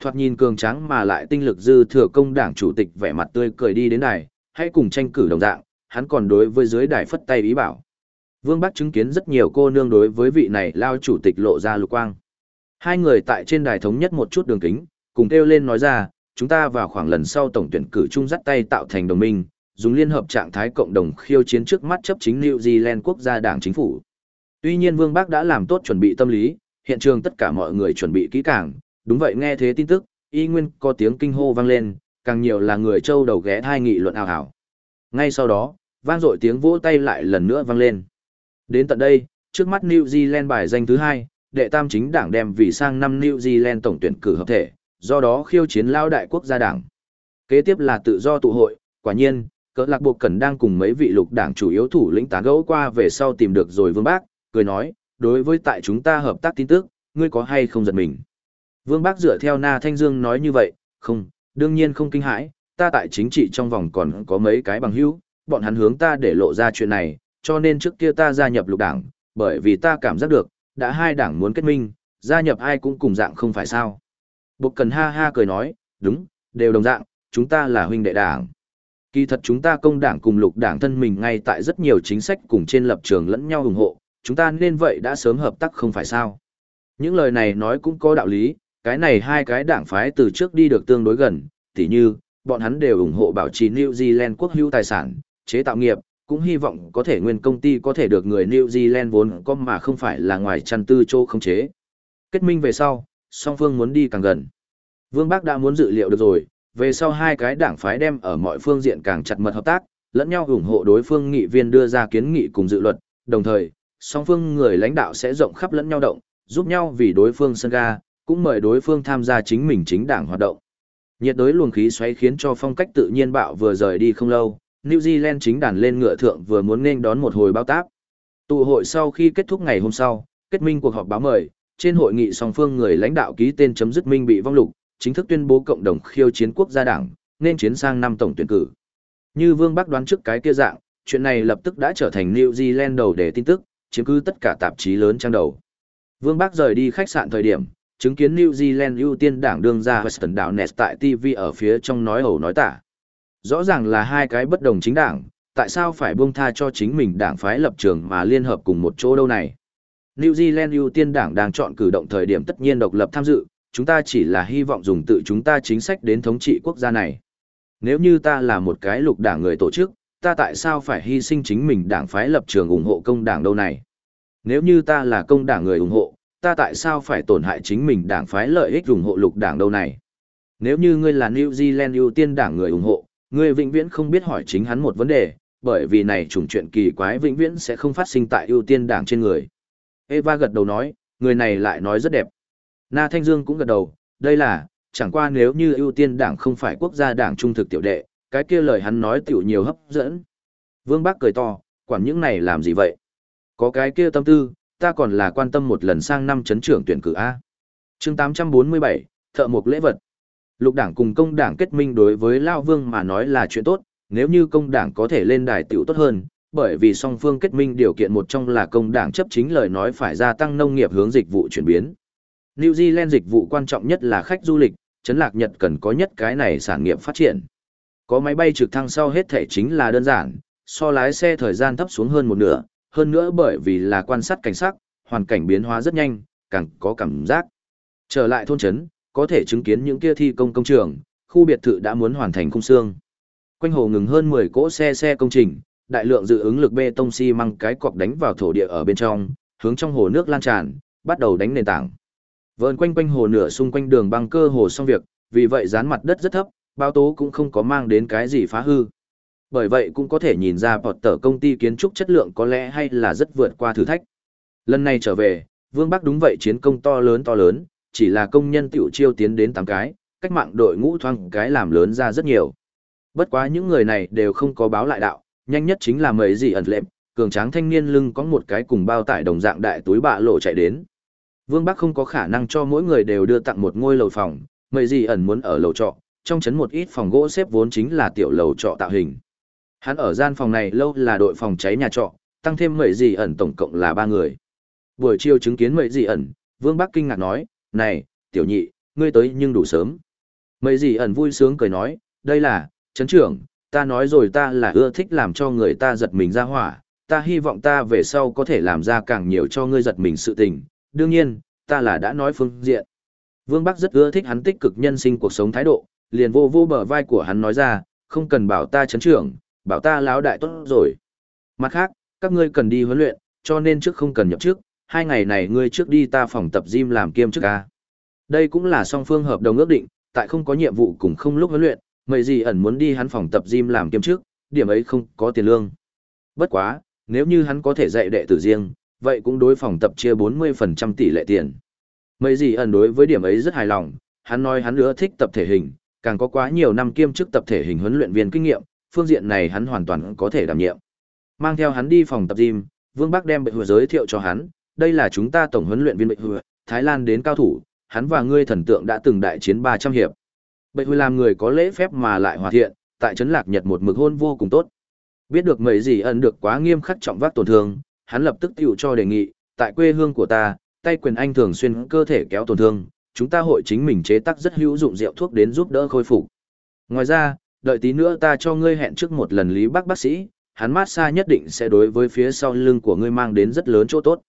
Thoạt nhìn cường tráng mà lại tinh lực dư thừa công đảng chủ tịch vẻ mặt tươi cười đi đến đài, hãy cùng tranh cử đồng dạng, hắn còn đối với dưới đài phất tay ý bảo. Vương Bắc chứng kiến rất nhiều cô nương đối với vị này lao chủ tịch lộ ra lục quang. Hai người tại trên đài thống nhất một chút đường kính, cùng kêu lên nói ra, chúng ta vào khoảng lần sau tổng tuyển cử chung dắt tay tạo thành đồng minh, dùng liên hợp trạng thái cộng đồng khiêu chiến trước mắt chấp chính New Zealand quốc gia đảng chính phủ. Tuy nhiên Vương Bác đã làm tốt chuẩn bị tâm lý, hiện trường tất cả mọi người chuẩn bị kỹ càng, đúng vậy nghe thế tin tức, y nguyên có tiếng kinh hô vang lên, càng nhiều là người châu đầu ghé thai nghị luận ảo ảo. Ngay sau đó, vang dội tiếng vỗ tay lại lần nữa vang lên. Đến tận đây, trước mắt New Zealand bài danh thứ hai, đệ tam chính đảng đem vì sang năm New Zealand tổng tuyển cử hợp thể, do đó khiêu chiến lao đại quốc gia đảng. Kế tiếp là tự do tụ hội, quả nhiên, cỡ lạc bộ cần đang cùng mấy vị lục đảng chủ yếu thủ lĩnh tán gẫu qua về sau tìm được rồi vương bác, cười nói, đối với tại chúng ta hợp tác tin tức, ngươi có hay không giật mình. Vương bác dựa theo Na Thanh Dương nói như vậy, không, đương nhiên không kinh hãi, ta tại chính trị trong vòng còn có mấy cái bằng hữu, bọn hắn hướng ta để lộ ra chuyện này, cho nên trước kia ta gia nhập lục đảng, bởi vì ta cảm giác được, đã hai đảng muốn kết minh, gia nhập ai cũng cùng dạng không phải sao. Bộc cần ha ha cười nói, đúng, đều đồng dạng, chúng ta là huynh đệ đảng. Kỳ thật chúng ta công đảng cùng lục đảng thân mình ngay tại rất nhiều chính sách cùng trên lập trường lẫn nhau ủng hộ, chúng ta nên vậy đã sớm hợp tác không phải sao. Những lời này nói cũng có đạo lý, cái này hai cái đảng phái từ trước đi được tương đối gần, tỉ như, bọn hắn đều ủng hộ bảo trì New Zealand quốc hữu tài sản, chế tạo nghiệp, cũng hy vọng có thể nguyên công ty có thể được người New Zealand vốn có mà không phải là ngoài chăn tư chỗ không chế. Kết minh về sau, song phương muốn đi càng gần. Vương Bắc đã muốn dự liệu được rồi, về sau hai cái đảng phái đem ở mọi phương diện càng chặt mật hợp tác, lẫn nhau ủng hộ đối phương nghị viên đưa ra kiến nghị cùng dự luật, đồng thời, song phương người lãnh đạo sẽ rộng khắp lẫn nhau động, giúp nhau vì đối phương sân ga, cũng mời đối phương tham gia chính mình chính đảng hoạt động. Nhiệt đối luồng khí xoáy khiến cho phong cách tự nhiên bạo vừa rời đi không lâu, New Zealand chính đàn lên ngựa thượng vừa muốn nên đón một hồi bao táp. Tụ hội sau khi kết thúc ngày hôm sau, kết minh cuộc họp báo mời, trên hội nghị song phương người lãnh đạo ký tên chấm dứt minh bị vong lục, chính thức tuyên bố cộng đồng khiêu chiến quốc gia đảng, nên chiến sang năm tổng tuyển cử. Như Vương Bắc đoán trước cái kia dạng, chuyện này lập tức đã trở thành New Zealand đầu để tin tức, chiếm cứ tất cả tạp chí lớn trang đầu. Vương Bắc rời đi khách sạn thời điểm, chứng kiến New Zealand ưu tiên đảng đương ra Western đảo Nets tại TV ở phía trong nói ẩu nói tả. Rõ ràng là hai cái bất đồng chính đảng, tại sao phải buông tha cho chính mình đảng phái lập trường mà liên hợp cùng một chỗ đâu này? New Zealand ưu tiên đảng đang chọn cử động thời điểm tất nhiên độc lập tham dự, chúng ta chỉ là hy vọng dùng tự chúng ta chính sách đến thống trị quốc gia này. Nếu như ta là một cái lục đảng người tổ chức, ta tại sao phải hy sinh chính mình đảng phái lập trường ủng hộ công đảng đâu này? Nếu như ta là công đảng người ủng hộ, ta tại sao phải tổn hại chính mình đảng phái lợi ích ủng hộ lục đảng đâu này? Nếu như ngươi là New Zealand ưu tiên đảng người ủng hộ, ngươi vĩnh viễn không biết hỏi chính hắn một vấn đề, bởi vì này chủng chuyện kỳ quái vĩnh viễn sẽ không phát sinh tại ưu tiên đảng trên người. Eva gật đầu nói, người này lại nói rất đẹp. Na Thanh Dương cũng gật đầu, đây là, chẳng qua nếu như ưu tiên đảng không phải quốc gia đảng trung thực tiểu đệ, cái kia lời hắn nói tiểu nhiều hấp dẫn. Vương Bắc cười to, quản những này làm gì vậy? Có cái kia tâm tư, ta còn là quan tâm một lần sang năm chấn trưởng tuyển cử A. chương 847, thợ mục lễ vật. Lục đảng cùng công đảng kết minh đối với Lao Vương mà nói là chuyện tốt, nếu như công đảng có thể lên đài tiểu tốt hơn, bởi vì song phương kết minh điều kiện một trong là công đảng chấp chính lời nói phải gia tăng nông nghiệp hướng dịch vụ chuyển biến. New Zealand dịch vụ quan trọng nhất là khách du lịch, chấn lạc Nhật cần có nhất cái này sản nghiệp phát triển. Có máy bay trực thăng sau hết thể chính là đơn giản, so lái xe thời gian thấp xuống hơn một nửa, hơn nữa bởi vì là quan sát cảnh sắc, hoàn cảnh biến hóa rất nhanh, càng có cảm giác. Trở lại thôn trấn, có thể chứng kiến những kia thi công công trường, khu biệt thự đã muốn hoàn thành khung xương. Quanh hồ ngừng hơn 10 cỗ xe xe công trình, đại lượng dự ứng lực bê tông xi măng cái cọc đánh vào thổ địa ở bên trong, hướng trong hồ nước lan tràn, bắt đầu đánh nền tảng. Vờn quanh quanh hồ nửa xung quanh đường băng cơ hồ xong việc, vì vậy dán mặt đất rất thấp, bao tố cũng không có mang đến cái gì phá hư. Bởi vậy cũng có thể nhìn ra bọt tờ công ty kiến trúc chất lượng có lẽ hay là rất vượt qua thử thách. Lần này trở về, Vương Bắc đúng vậy chiến công to lớn to lớn, chỉ là công nhân tiểu chiêu tiến đến 8 cái, cách mạng đội ngũ thoang cái làm lớn ra rất nhiều. Bất quá những người này đều không có báo lại đạo, nhanh nhất chính là mấy gì ẩn lệm, cường tráng thanh niên lưng có một cái cùng bao tải đồng dạng đại túi bạ lộ chạy đến. Vương Bắc không có khả năng cho mỗi người đều đưa tặng một ngôi lầu phòng, mấy gì ẩn muốn ở lầu trọ, trong chấn một ít phòng gỗ xếp vốn chính là tiểu lầu trọ tạo hình. Hắn ở gian phòng này lâu là đội phòng cháy nhà trọ, tăng thêm mấy gì ẩn tổng cộng là ba người. Buổi chiều chứng kiến mấy gì ẩn, Vương Bắc kinh ngạc nói, này, tiểu nhị, ngươi tới nhưng đủ sớm. Mấy gì ẩn vui sướng cười nói, đây là, chấn trưởng, ta nói rồi ta là ưa thích làm cho người ta giật mình ra hỏa, ta hy vọng ta về sau có thể làm ra càng nhiều cho ngươi giật mình sự tình, đương nhiên, ta là đã nói phương diện. Vương Bắc rất ưa thích hắn tích cực nhân sinh cuộc sống thái độ, liền vô vô bờ vai của hắn nói ra, không cần bảo ta chấn trưởng, bảo ta lão đại tốt rồi. Mặt khác, các ngươi cần đi huấn luyện, cho nên trước không cần nhập trước, hai ngày này ngươi trước đi ta phòng tập gym làm kiêm trước ca. Đây cũng là song phương hợp đồng ước định, tại không có nhiệm vụ cùng không lúc huấn luyện, mấy gì ẩn muốn đi hắn phòng tập gym làm kiêm trước, điểm ấy không có tiền lương. Bất quá, nếu như hắn có thể dạy đệ tử riêng, vậy cũng đối phòng tập chia 40% tỷ lệ tiền. Mấy gì ẩn đối với điểm ấy rất hài lòng, hắn nói hắn ưa thích tập thể hình, càng có quá nhiều năm kiêm chức tập thể hình huấn luyện viên kinh nghiệm, phương diện này hắn hoàn toàn có thể đảm nhiệm. Mang theo hắn đi phòng tập gym, Vương Bắc đem bệ hùa giới thiệu cho hắn, đây là chúng ta tổng huấn luyện viên bệ hùa, Thái Lan đến cao thủ, hắn và ngươi thần tượng đã từng đại chiến 300 hiệp. Bệ hùa làm người có lễ phép mà lại hòa thiện, tại trấn lạc Nhật một mực hôn vô cùng tốt. Biết được mấy gì ẩn được quá nghiêm khắc trọng vác tổn thương, hắn lập tức tiểu cho đề nghị, tại quê hương của ta, tay quyền anh thường xuyên cơ thể kéo tổn thương, chúng ta hội chính mình chế tác rất hữu dụng rượu thuốc đến giúp đỡ khôi phục, Ngoài ra, đợi tí nữa ta cho ngươi hẹn trước một lần Lý Bác bác sĩ, hắn mát xa nhất định sẽ đối với phía sau lưng của ngươi mang đến rất lớn chỗ tốt.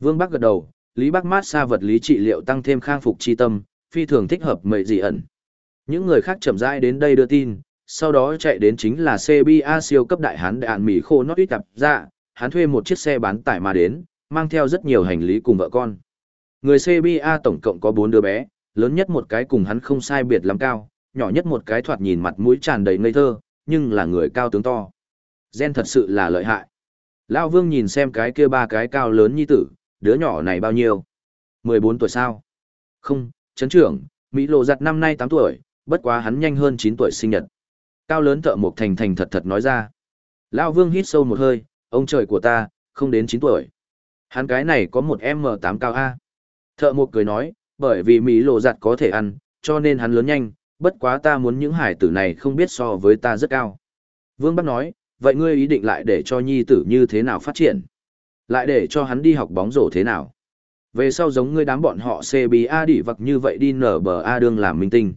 Vương Bắc gật đầu, Lý Bác mát xa vật lý trị liệu tăng thêm khang phục chi tâm, phi thường thích hợp mệ dị ẩn. Những người khác chậm rãi đến đây đưa tin, sau đó chạy đến chính là CBA siêu cấp đại hán đại Mỹ khô nót ít tập ra, dạ, hắn thuê một chiếc xe bán tải mà đến, mang theo rất nhiều hành lý cùng vợ con. Người CBA tổng cộng có 4 đứa bé, lớn nhất một cái cùng hắn không sai biệt lắm cao, nhỏ nhất một cái thoạt nhìn mặt mũi tràn đầy ngây thơ, nhưng là người cao tướng to. Gen thật sự là lợi hại. Lão Vương nhìn xem cái kia ba cái cao lớn như tử, đứa nhỏ này bao nhiêu? 14 tuổi sao? Không, chấn trưởng, Mỹ lộ giặt năm nay 8 tuổi, bất quá hắn nhanh hơn 9 tuổi sinh nhật. Cao lớn thợ mộc thành thành thật thật nói ra. Lão Vương hít sâu một hơi, ông trời của ta, không đến 9 tuổi. Hắn cái này có một M8 cao A. Thợ mộc cười nói, bởi vì Mỹ lộ giặt có thể ăn, cho nên hắn lớn nhanh, bất quá ta muốn những hải tử này không biết so với ta rất cao. Vương Bắc nói, vậy ngươi ý định lại để cho nhi tử như thế nào phát triển? Lại để cho hắn đi học bóng rổ thế nào? Về sau giống ngươi đám bọn họ CBA đỉ vặc như vậy đi nở bờ A đương làm minh tinh.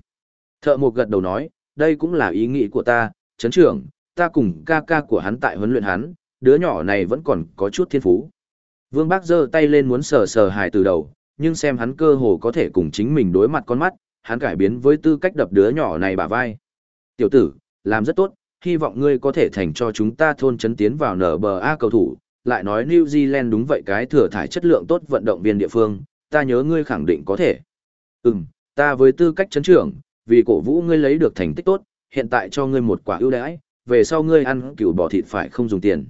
Thợ một gật đầu nói, đây cũng là ý nghĩ của ta, chấn trưởng, ta cùng ca ca của hắn tại huấn luyện hắn, đứa nhỏ này vẫn còn có chút thiên phú. Vương Bác giơ tay lên muốn sờ sờ hài từ đầu, nhưng xem hắn cơ hồ có thể cùng chính mình đối mặt con mắt, hắn cải biến với tư cách đập đứa nhỏ này bả vai. Tiểu tử, làm rất tốt, hy vọng ngươi có thể thành cho chúng ta thôn chấn tiến vào nở bờ A cầu thủ, lại nói New Zealand đúng vậy cái thừa thải chất lượng tốt vận động viên địa phương, ta nhớ ngươi khẳng định có thể. Ừm, ta với tư cách chấn trưởng, vì cổ vũ ngươi lấy được thành tích tốt, hiện tại cho ngươi một quả ưu đãi, về sau ngươi ăn cừu bò thịt phải không dùng tiền.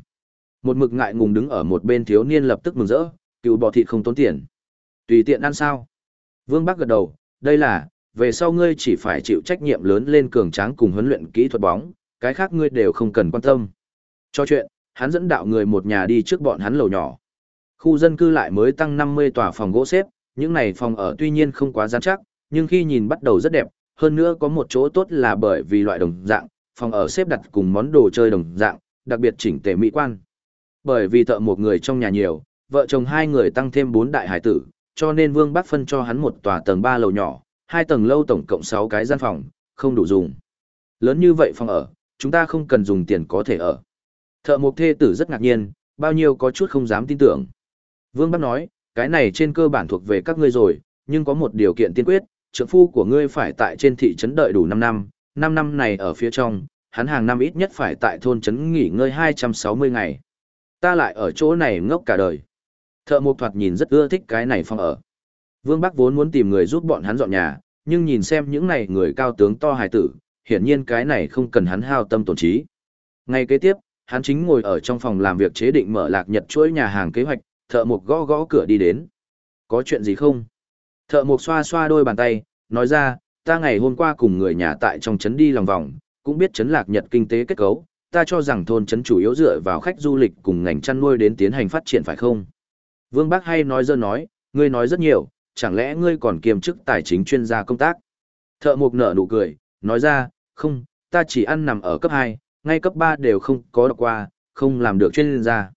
Một mực ngại ngùng đứng ở một bên thiếu niên lập tức mừng rỡ, cừu bò thịt không tốn tiền. Tùy tiện ăn sao? Vương Bắc gật đầu, đây là, về sau ngươi chỉ phải chịu trách nhiệm lớn lên cường tráng cùng huấn luyện kỹ thuật bóng, cái khác ngươi đều không cần quan tâm. Cho chuyện, hắn dẫn đạo người một nhà đi trước bọn hắn lầu nhỏ. Khu dân cư lại mới tăng 50 tòa phòng gỗ xếp, những này phòng ở tuy nhiên không quá gian chắc, nhưng khi nhìn bắt đầu rất đẹp, hơn nữa có một chỗ tốt là bởi vì loại đồng dạng, phòng ở xếp đặt cùng món đồ chơi đồng dạng, đặc biệt chỉnh tề mỹ quan. Bởi vì thợ một người trong nhà nhiều, vợ chồng hai người tăng thêm bốn đại hải tử, cho nên Vương Bắc phân cho hắn một tòa tầng 3 lầu nhỏ, hai tầng lâu tổng cộng 6 cái gian phòng, không đủ dùng. Lớn như vậy phòng ở, chúng ta không cần dùng tiền có thể ở. Thợ mộc thê tử rất ngạc nhiên, bao nhiêu có chút không dám tin tưởng. Vương Bắc nói, cái này trên cơ bản thuộc về các ngươi rồi, nhưng có một điều kiện tiên quyết, trưởng phu của ngươi phải tại trên thị trấn đợi đủ 5 năm, 5 năm này ở phía trong, hắn hàng năm ít nhất phải tại thôn trấn nghỉ ngơi 260 ngày. Ta lại ở chỗ này ngốc cả đời. Thợ mộc thoạt nhìn rất ưa thích cái này phòng ở. Vương Bắc vốn muốn tìm người giúp bọn hắn dọn nhà, nhưng nhìn xem những này người cao tướng to hài tử, hiển nhiên cái này không cần hắn hao tâm tổn trí. Ngay kế tiếp, hắn chính ngồi ở trong phòng làm việc chế định mở lạc nhật chuỗi nhà hàng kế hoạch, thợ mộc gõ gõ cửa đi đến. Có chuyện gì không? Thợ mộc xoa xoa đôi bàn tay, nói ra, ta ngày hôm qua cùng người nhà tại trong trấn đi lòng vòng, cũng biết trấn lạc nhật kinh tế kết cấu, ta cho rằng thôn trấn chủ yếu dựa vào khách du lịch cùng ngành chăn nuôi đến tiến hành phát triển phải không? Vương Bác hay nói dơ nói, ngươi nói rất nhiều, chẳng lẽ ngươi còn kiêm chức tài chính chuyên gia công tác? Thợ mộc nở nụ cười, nói ra, không, ta chỉ ăn nằm ở cấp 2, ngay cấp 3 đều không có đọc qua, không làm được chuyên gia.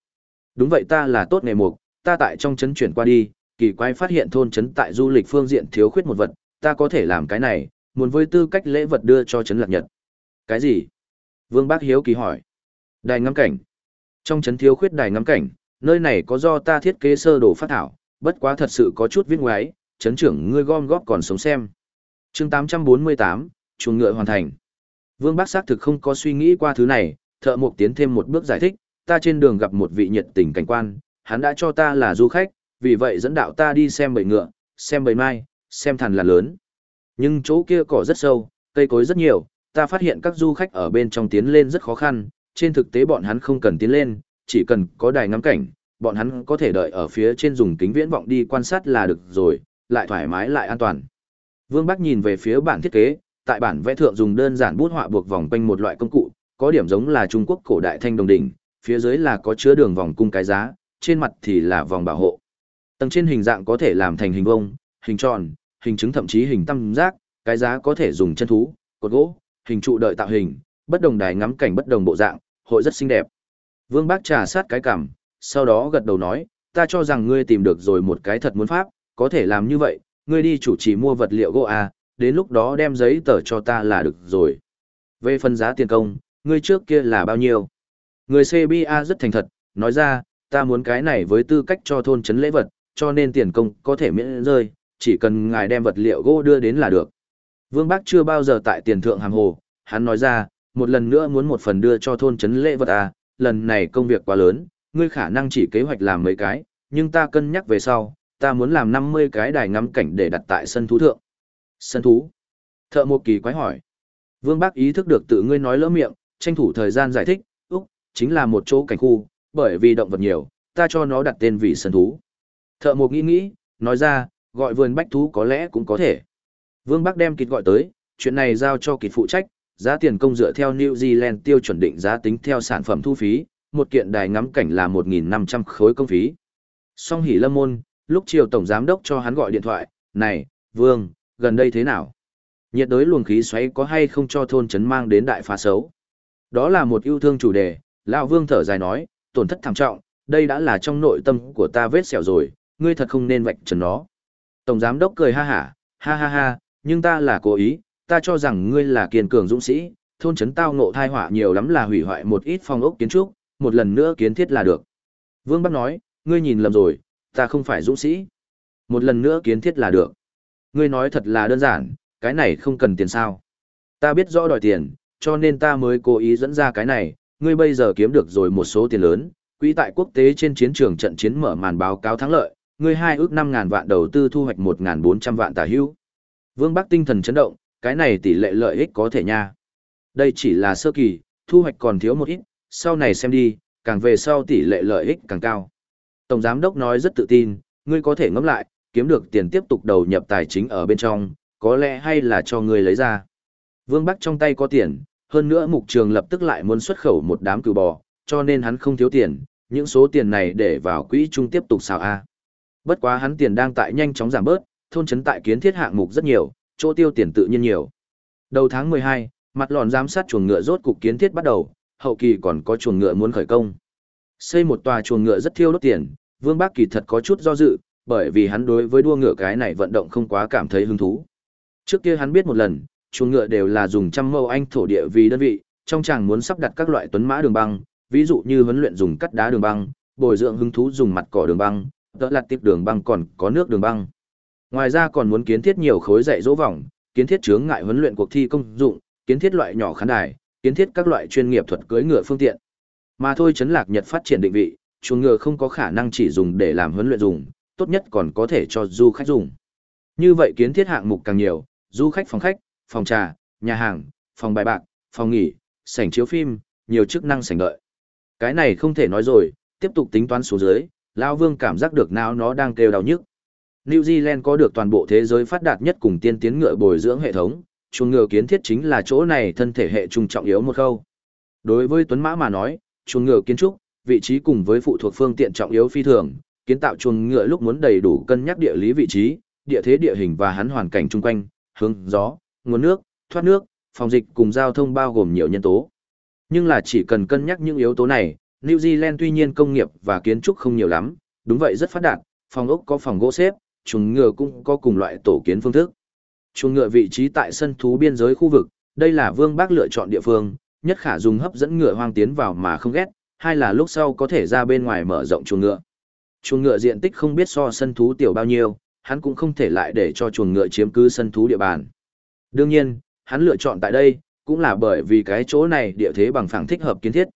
Đúng vậy ta là tốt nghề mục, ta tại trong chấn chuyển qua đi, kỳ quái phát hiện thôn chấn tại du lịch phương diện thiếu khuyết một vật, ta có thể làm cái này, muốn với tư cách lễ vật đưa cho chấn lạc nhật. Cái gì? Vương Bác Hiếu kỳ hỏi. Đài ngắm cảnh. Trong chấn thiếu khuyết đài ngắm cảnh, nơi này có do ta thiết kế sơ đồ phát thảo, bất quá thật sự có chút viết ngoái, chấn trưởng ngươi gom góp còn sống xem. chương 848, chuồng ngựa hoàn thành. Vương Bác xác thực không có suy nghĩ qua thứ này, thợ mộc tiến thêm một bước giải thích, ta trên đường gặp một vị nhiệt tình cảnh quan, hắn đã cho ta là du khách, vì vậy dẫn đạo ta đi xem bầy ngựa, xem bầy mai, xem thằn là lớn. Nhưng chỗ kia cỏ rất sâu, cây cối rất nhiều, ta phát hiện các du khách ở bên trong tiến lên rất khó khăn, trên thực tế bọn hắn không cần tiến lên, chỉ cần có đài ngắm cảnh, bọn hắn có thể đợi ở phía trên dùng kính viễn vọng đi quan sát là được rồi, lại thoải mái lại an toàn. Vương Bắc nhìn về phía bản thiết kế, tại bản vẽ thượng dùng đơn giản bút họa buộc vòng quanh một loại công cụ, có điểm giống là Trung Quốc cổ đại thanh đồng đỉnh, phía dưới là có chứa đường vòng cung cái giá, trên mặt thì là vòng bảo hộ. Tầng trên hình dạng có thể làm thành hình vuông, hình tròn, hình trứng thậm chí hình tam giác, cái giá có thể dùng chân thú, cột gỗ, hình trụ đợi tạo hình, bất đồng đài ngắm cảnh bất đồng bộ dạng, hội rất xinh đẹp. Vương Bác trà sát cái cằm, sau đó gật đầu nói, ta cho rằng ngươi tìm được rồi một cái thật muốn pháp, có thể làm như vậy, ngươi đi chủ trì mua vật liệu gỗ à, đến lúc đó đem giấy tờ cho ta là được rồi. Về phần giá tiền công, ngươi trước kia là bao nhiêu? Người CBA rất thành thật, nói ra, ta muốn cái này với tư cách cho thôn trấn lễ vật, cho nên tiền công có thể miễn rơi, chỉ cần ngài đem vật liệu gỗ đưa đến là được. Vương Bác chưa bao giờ tại tiền thượng hàng hồ, hắn nói ra, một lần nữa muốn một phần đưa cho thôn trấn lễ vật à, lần này công việc quá lớn, ngươi khả năng chỉ kế hoạch làm mấy cái, nhưng ta cân nhắc về sau, ta muốn làm 50 cái đài ngắm cảnh để đặt tại sân thú thượng. Sân thú? Thợ một kỳ quái hỏi. Vương Bác ý thức được tự ngươi nói lỡ miệng, tranh thủ thời gian giải thích, Úc, chính là một chỗ cảnh khu, bởi vì động vật nhiều, ta cho nó đặt tên vì sân thú. Thợ một nghĩ nghĩ, nói ra, gọi vườn bách thú có lẽ cũng có thể. Vương Bắc đem kịt gọi tới, chuyện này giao cho kịt phụ trách, giá tiền công dựa theo New Zealand tiêu chuẩn định giá tính theo sản phẩm thu phí, một kiện đài ngắm cảnh là 1.500 khối công phí. Song hỉ lâm môn, lúc chiều tổng giám đốc cho hắn gọi điện thoại, này, Vương, gần đây thế nào? Nhiệt đới luồng khí xoáy có hay không cho thôn trấn mang đến đại phá xấu? Đó là một yêu thương chủ đề, Lão Vương thở dài nói, tổn thất thảm trọng, đây đã là trong nội tâm của ta vết sẹo rồi, ngươi thật không nên vạch trần nó. Tổng giám đốc cười ha hả, ha ha ha, nhưng ta là cố ý, ta cho rằng ngươi là kiên cường dũng sĩ, thôn trấn tao ngộ thai họa nhiều lắm là hủy hoại một ít phong ốc kiến trúc, một lần nữa kiến thiết là được. Vương Bắc nói, ngươi nhìn lầm rồi, ta không phải dũng sĩ. Một lần nữa kiến thiết là được. Ngươi nói thật là đơn giản, cái này không cần tiền sao. Ta biết rõ đòi tiền, cho nên ta mới cố ý dẫn ra cái này, ngươi bây giờ kiếm được rồi một số tiền lớn, quỹ tại quốc tế trên chiến trường trận chiến mở màn báo cáo thắng lợi, ngươi hai ước 5.000 vạn đầu tư thu hoạch 1.400 vạn tà hữu. Vương Bắc tinh thần chấn động, cái này tỷ lệ lợi ích có thể nha. Đây chỉ là sơ kỳ, thu hoạch còn thiếu một ít, sau này xem đi, càng về sau tỷ lệ lợi ích càng cao. Tổng giám đốc nói rất tự tin, ngươi có thể ngẫm lại, kiếm được tiền tiếp tục đầu nhập tài chính ở bên trong, có lẽ hay là cho ngươi lấy ra. Vương Bắc trong tay có tiền, hơn nữa mục trường lập tức lại muốn xuất khẩu một đám cừu bò, cho nên hắn không thiếu tiền, những số tiền này để vào quỹ chung tiếp tục xào A. Bất quá hắn tiền đang tại nhanh chóng giảm bớt, thôn trấn tại kiến thiết hạng mục rất nhiều, chỗ tiêu tiền tự nhiên nhiều. Đầu tháng 12, mặt lòn giám sát chuồng ngựa rốt cục kiến thiết bắt đầu, hậu kỳ còn có chuồng ngựa muốn khởi công. Xây một tòa chuồng ngựa rất thiêu đốt tiền, Vương Bác Kỳ thật có chút do dự, bởi vì hắn đối với đua ngựa cái này vận động không quá cảm thấy hứng thú. Trước kia hắn biết một lần, chuồng ngựa đều là dùng trăm mâu anh thổ địa vì đơn vị, trong chàng muốn sắp đặt các loại tuấn mã đường băng, ví dụ như huấn luyện dùng cắt đá đường băng, bồi dưỡng hứng thú dùng mặt cỏ đường băng, đỡ là tiếp đường băng còn có nước đường băng. Ngoài ra còn muốn kiến thiết nhiều khối dạy dỗ vòng, kiến thiết chướng ngại huấn luyện cuộc thi công dụng, kiến thiết loại nhỏ khán đài, kiến thiết các loại chuyên nghiệp thuật cưỡi ngựa phương tiện. Mà thôi chấn lạc Nhật phát triển định vị, chuồng ngựa không có khả năng chỉ dùng để làm huấn luyện dùng, tốt nhất còn có thể cho du khách dùng. Như vậy kiến thiết hạng mục càng nhiều, du khách phòng khách, phòng trà, nhà hàng, phòng bài bạc, phòng nghỉ, sảnh chiếu phim, nhiều chức năng sảnh đợi. Cái này không thể nói rồi, tiếp tục tính toán số dưới, Lao Vương cảm giác được não nó đang kêu đau nhức. New Zealand có được toàn bộ thế giới phát đạt nhất cùng tiên tiến ngựa bồi dưỡng hệ thống, chuồng ngựa kiến thiết chính là chỗ này thân thể hệ trung trọng yếu một khâu. Đối với Tuấn Mã mà nói, chuồng ngựa kiến trúc, vị trí cùng với phụ thuộc phương tiện trọng yếu phi thường, kiến tạo chuồng ngựa lúc muốn đầy đủ cân nhắc địa lý vị trí, địa thế địa hình và hắn hoàn cảnh chung quanh, hướng gió, nguồn nước, thoát nước, phòng dịch cùng giao thông bao gồm nhiều nhân tố. Nhưng là chỉ cần cân nhắc những yếu tố này, New Zealand tuy nhiên công nghiệp và kiến trúc không nhiều lắm, đúng vậy rất phát đạt, phòng ốc có phòng gỗ xếp, chuồng ngựa cũng có cùng loại tổ kiến phương thức. Chuồng ngựa vị trí tại sân thú biên giới khu vực, đây là Vương Bác lựa chọn địa phương, nhất khả dùng hấp dẫn ngựa hoang tiến vào mà không ghét, hay là lúc sau có thể ra bên ngoài mở rộng chuồng ngựa. Chuồng ngựa diện tích không biết so sân thú tiểu bao nhiêu, hắn cũng không thể lại để cho chuồng ngựa chiếm cứ sân thú địa bàn. Đương nhiên, hắn lựa chọn tại đây, cũng là bởi vì cái chỗ này địa thế bằng phẳng thích hợp kiến thiết.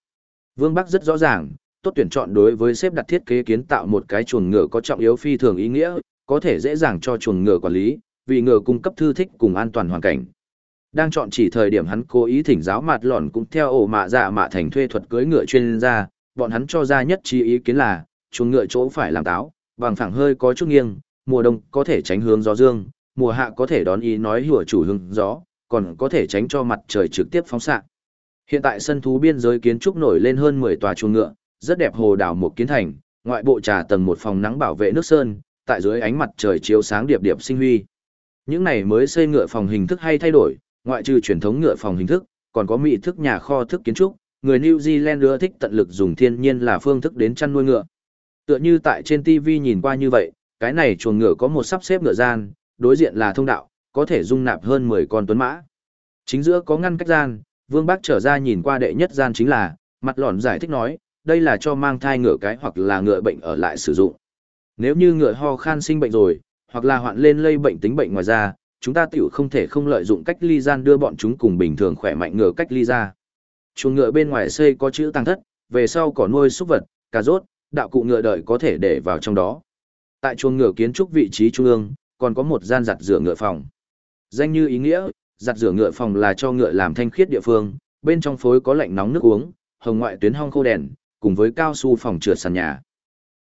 Vương Bắc rất rõ ràng, tốt tuyển chọn đối với xếp đặt thiết kế kiến tạo một cái chuồng ngựa có trọng yếu phi thường ý nghĩa, có thể dễ dàng cho chuồng ngựa quản lý, vì ngựa cung cấp thư thích cùng an toàn hoàn cảnh. Đang chọn chỉ thời điểm hắn cố ý thỉnh giáo mặt lòn cũng theo ổ mạ dạ mạ thành thuê thuật cưới ngựa chuyên gia, bọn hắn cho ra nhất trí ý kiến là, chuồng ngựa chỗ phải làm táo, bằng phẳng hơi có chút nghiêng, mùa đông có thể tránh hướng gió dương, mùa hạ có thể đón ý nói hùa chủ hướng gió, còn có thể tránh cho mặt trời trực tiếp phóng xạ. Hiện tại sân thú biên giới kiến trúc nổi lên hơn 10 tòa chuồng ngựa, rất đẹp hồ đảo một kiến thành, ngoại bộ trà tầng một phòng nắng bảo vệ nước sơn, tại dưới ánh mặt trời chiếu sáng điệp điệp sinh huy. Những này mới xây ngựa phòng hình thức hay thay đổi, ngoại trừ truyền thống ngựa phòng hình thức, còn có mỹ thức nhà kho thức kiến trúc, người New Zealand ưa thích tận lực dùng thiên nhiên là phương thức đến chăn nuôi ngựa. Tựa như tại trên TV nhìn qua như vậy, cái này chuồng ngựa có một sắp xếp ngựa gian, đối diện là thông đạo, có thể dung nạp hơn 10 con tuấn mã. Chính giữa có ngăn cách gian, Vương Bác trở ra nhìn qua đệ nhất gian chính là, mặt lòn giải thích nói, đây là cho mang thai ngựa cái hoặc là ngựa bệnh ở lại sử dụng. Nếu như ngựa ho khan sinh bệnh rồi, hoặc là hoạn lên lây bệnh tính bệnh ngoài ra, chúng ta tiểu không thể không lợi dụng cách ly gian đưa bọn chúng cùng bình thường khỏe mạnh ngựa cách ly ra. Chuồng ngựa bên ngoài xây có chữ tăng thất, về sau có nuôi súc vật, cà rốt, đạo cụ ngựa đợi có thể để vào trong đó. Tại chuồng ngựa kiến trúc vị trí trung ương, còn có một gian giặt rửa ngựa phòng. Danh như ý nghĩa, giặt rửa ngựa phòng là cho ngựa làm thanh khiết địa phương, bên trong phối có lạnh nóng nước uống, hồng ngoại tuyến hong khô đèn, cùng với cao su phòng trượt sàn nhà.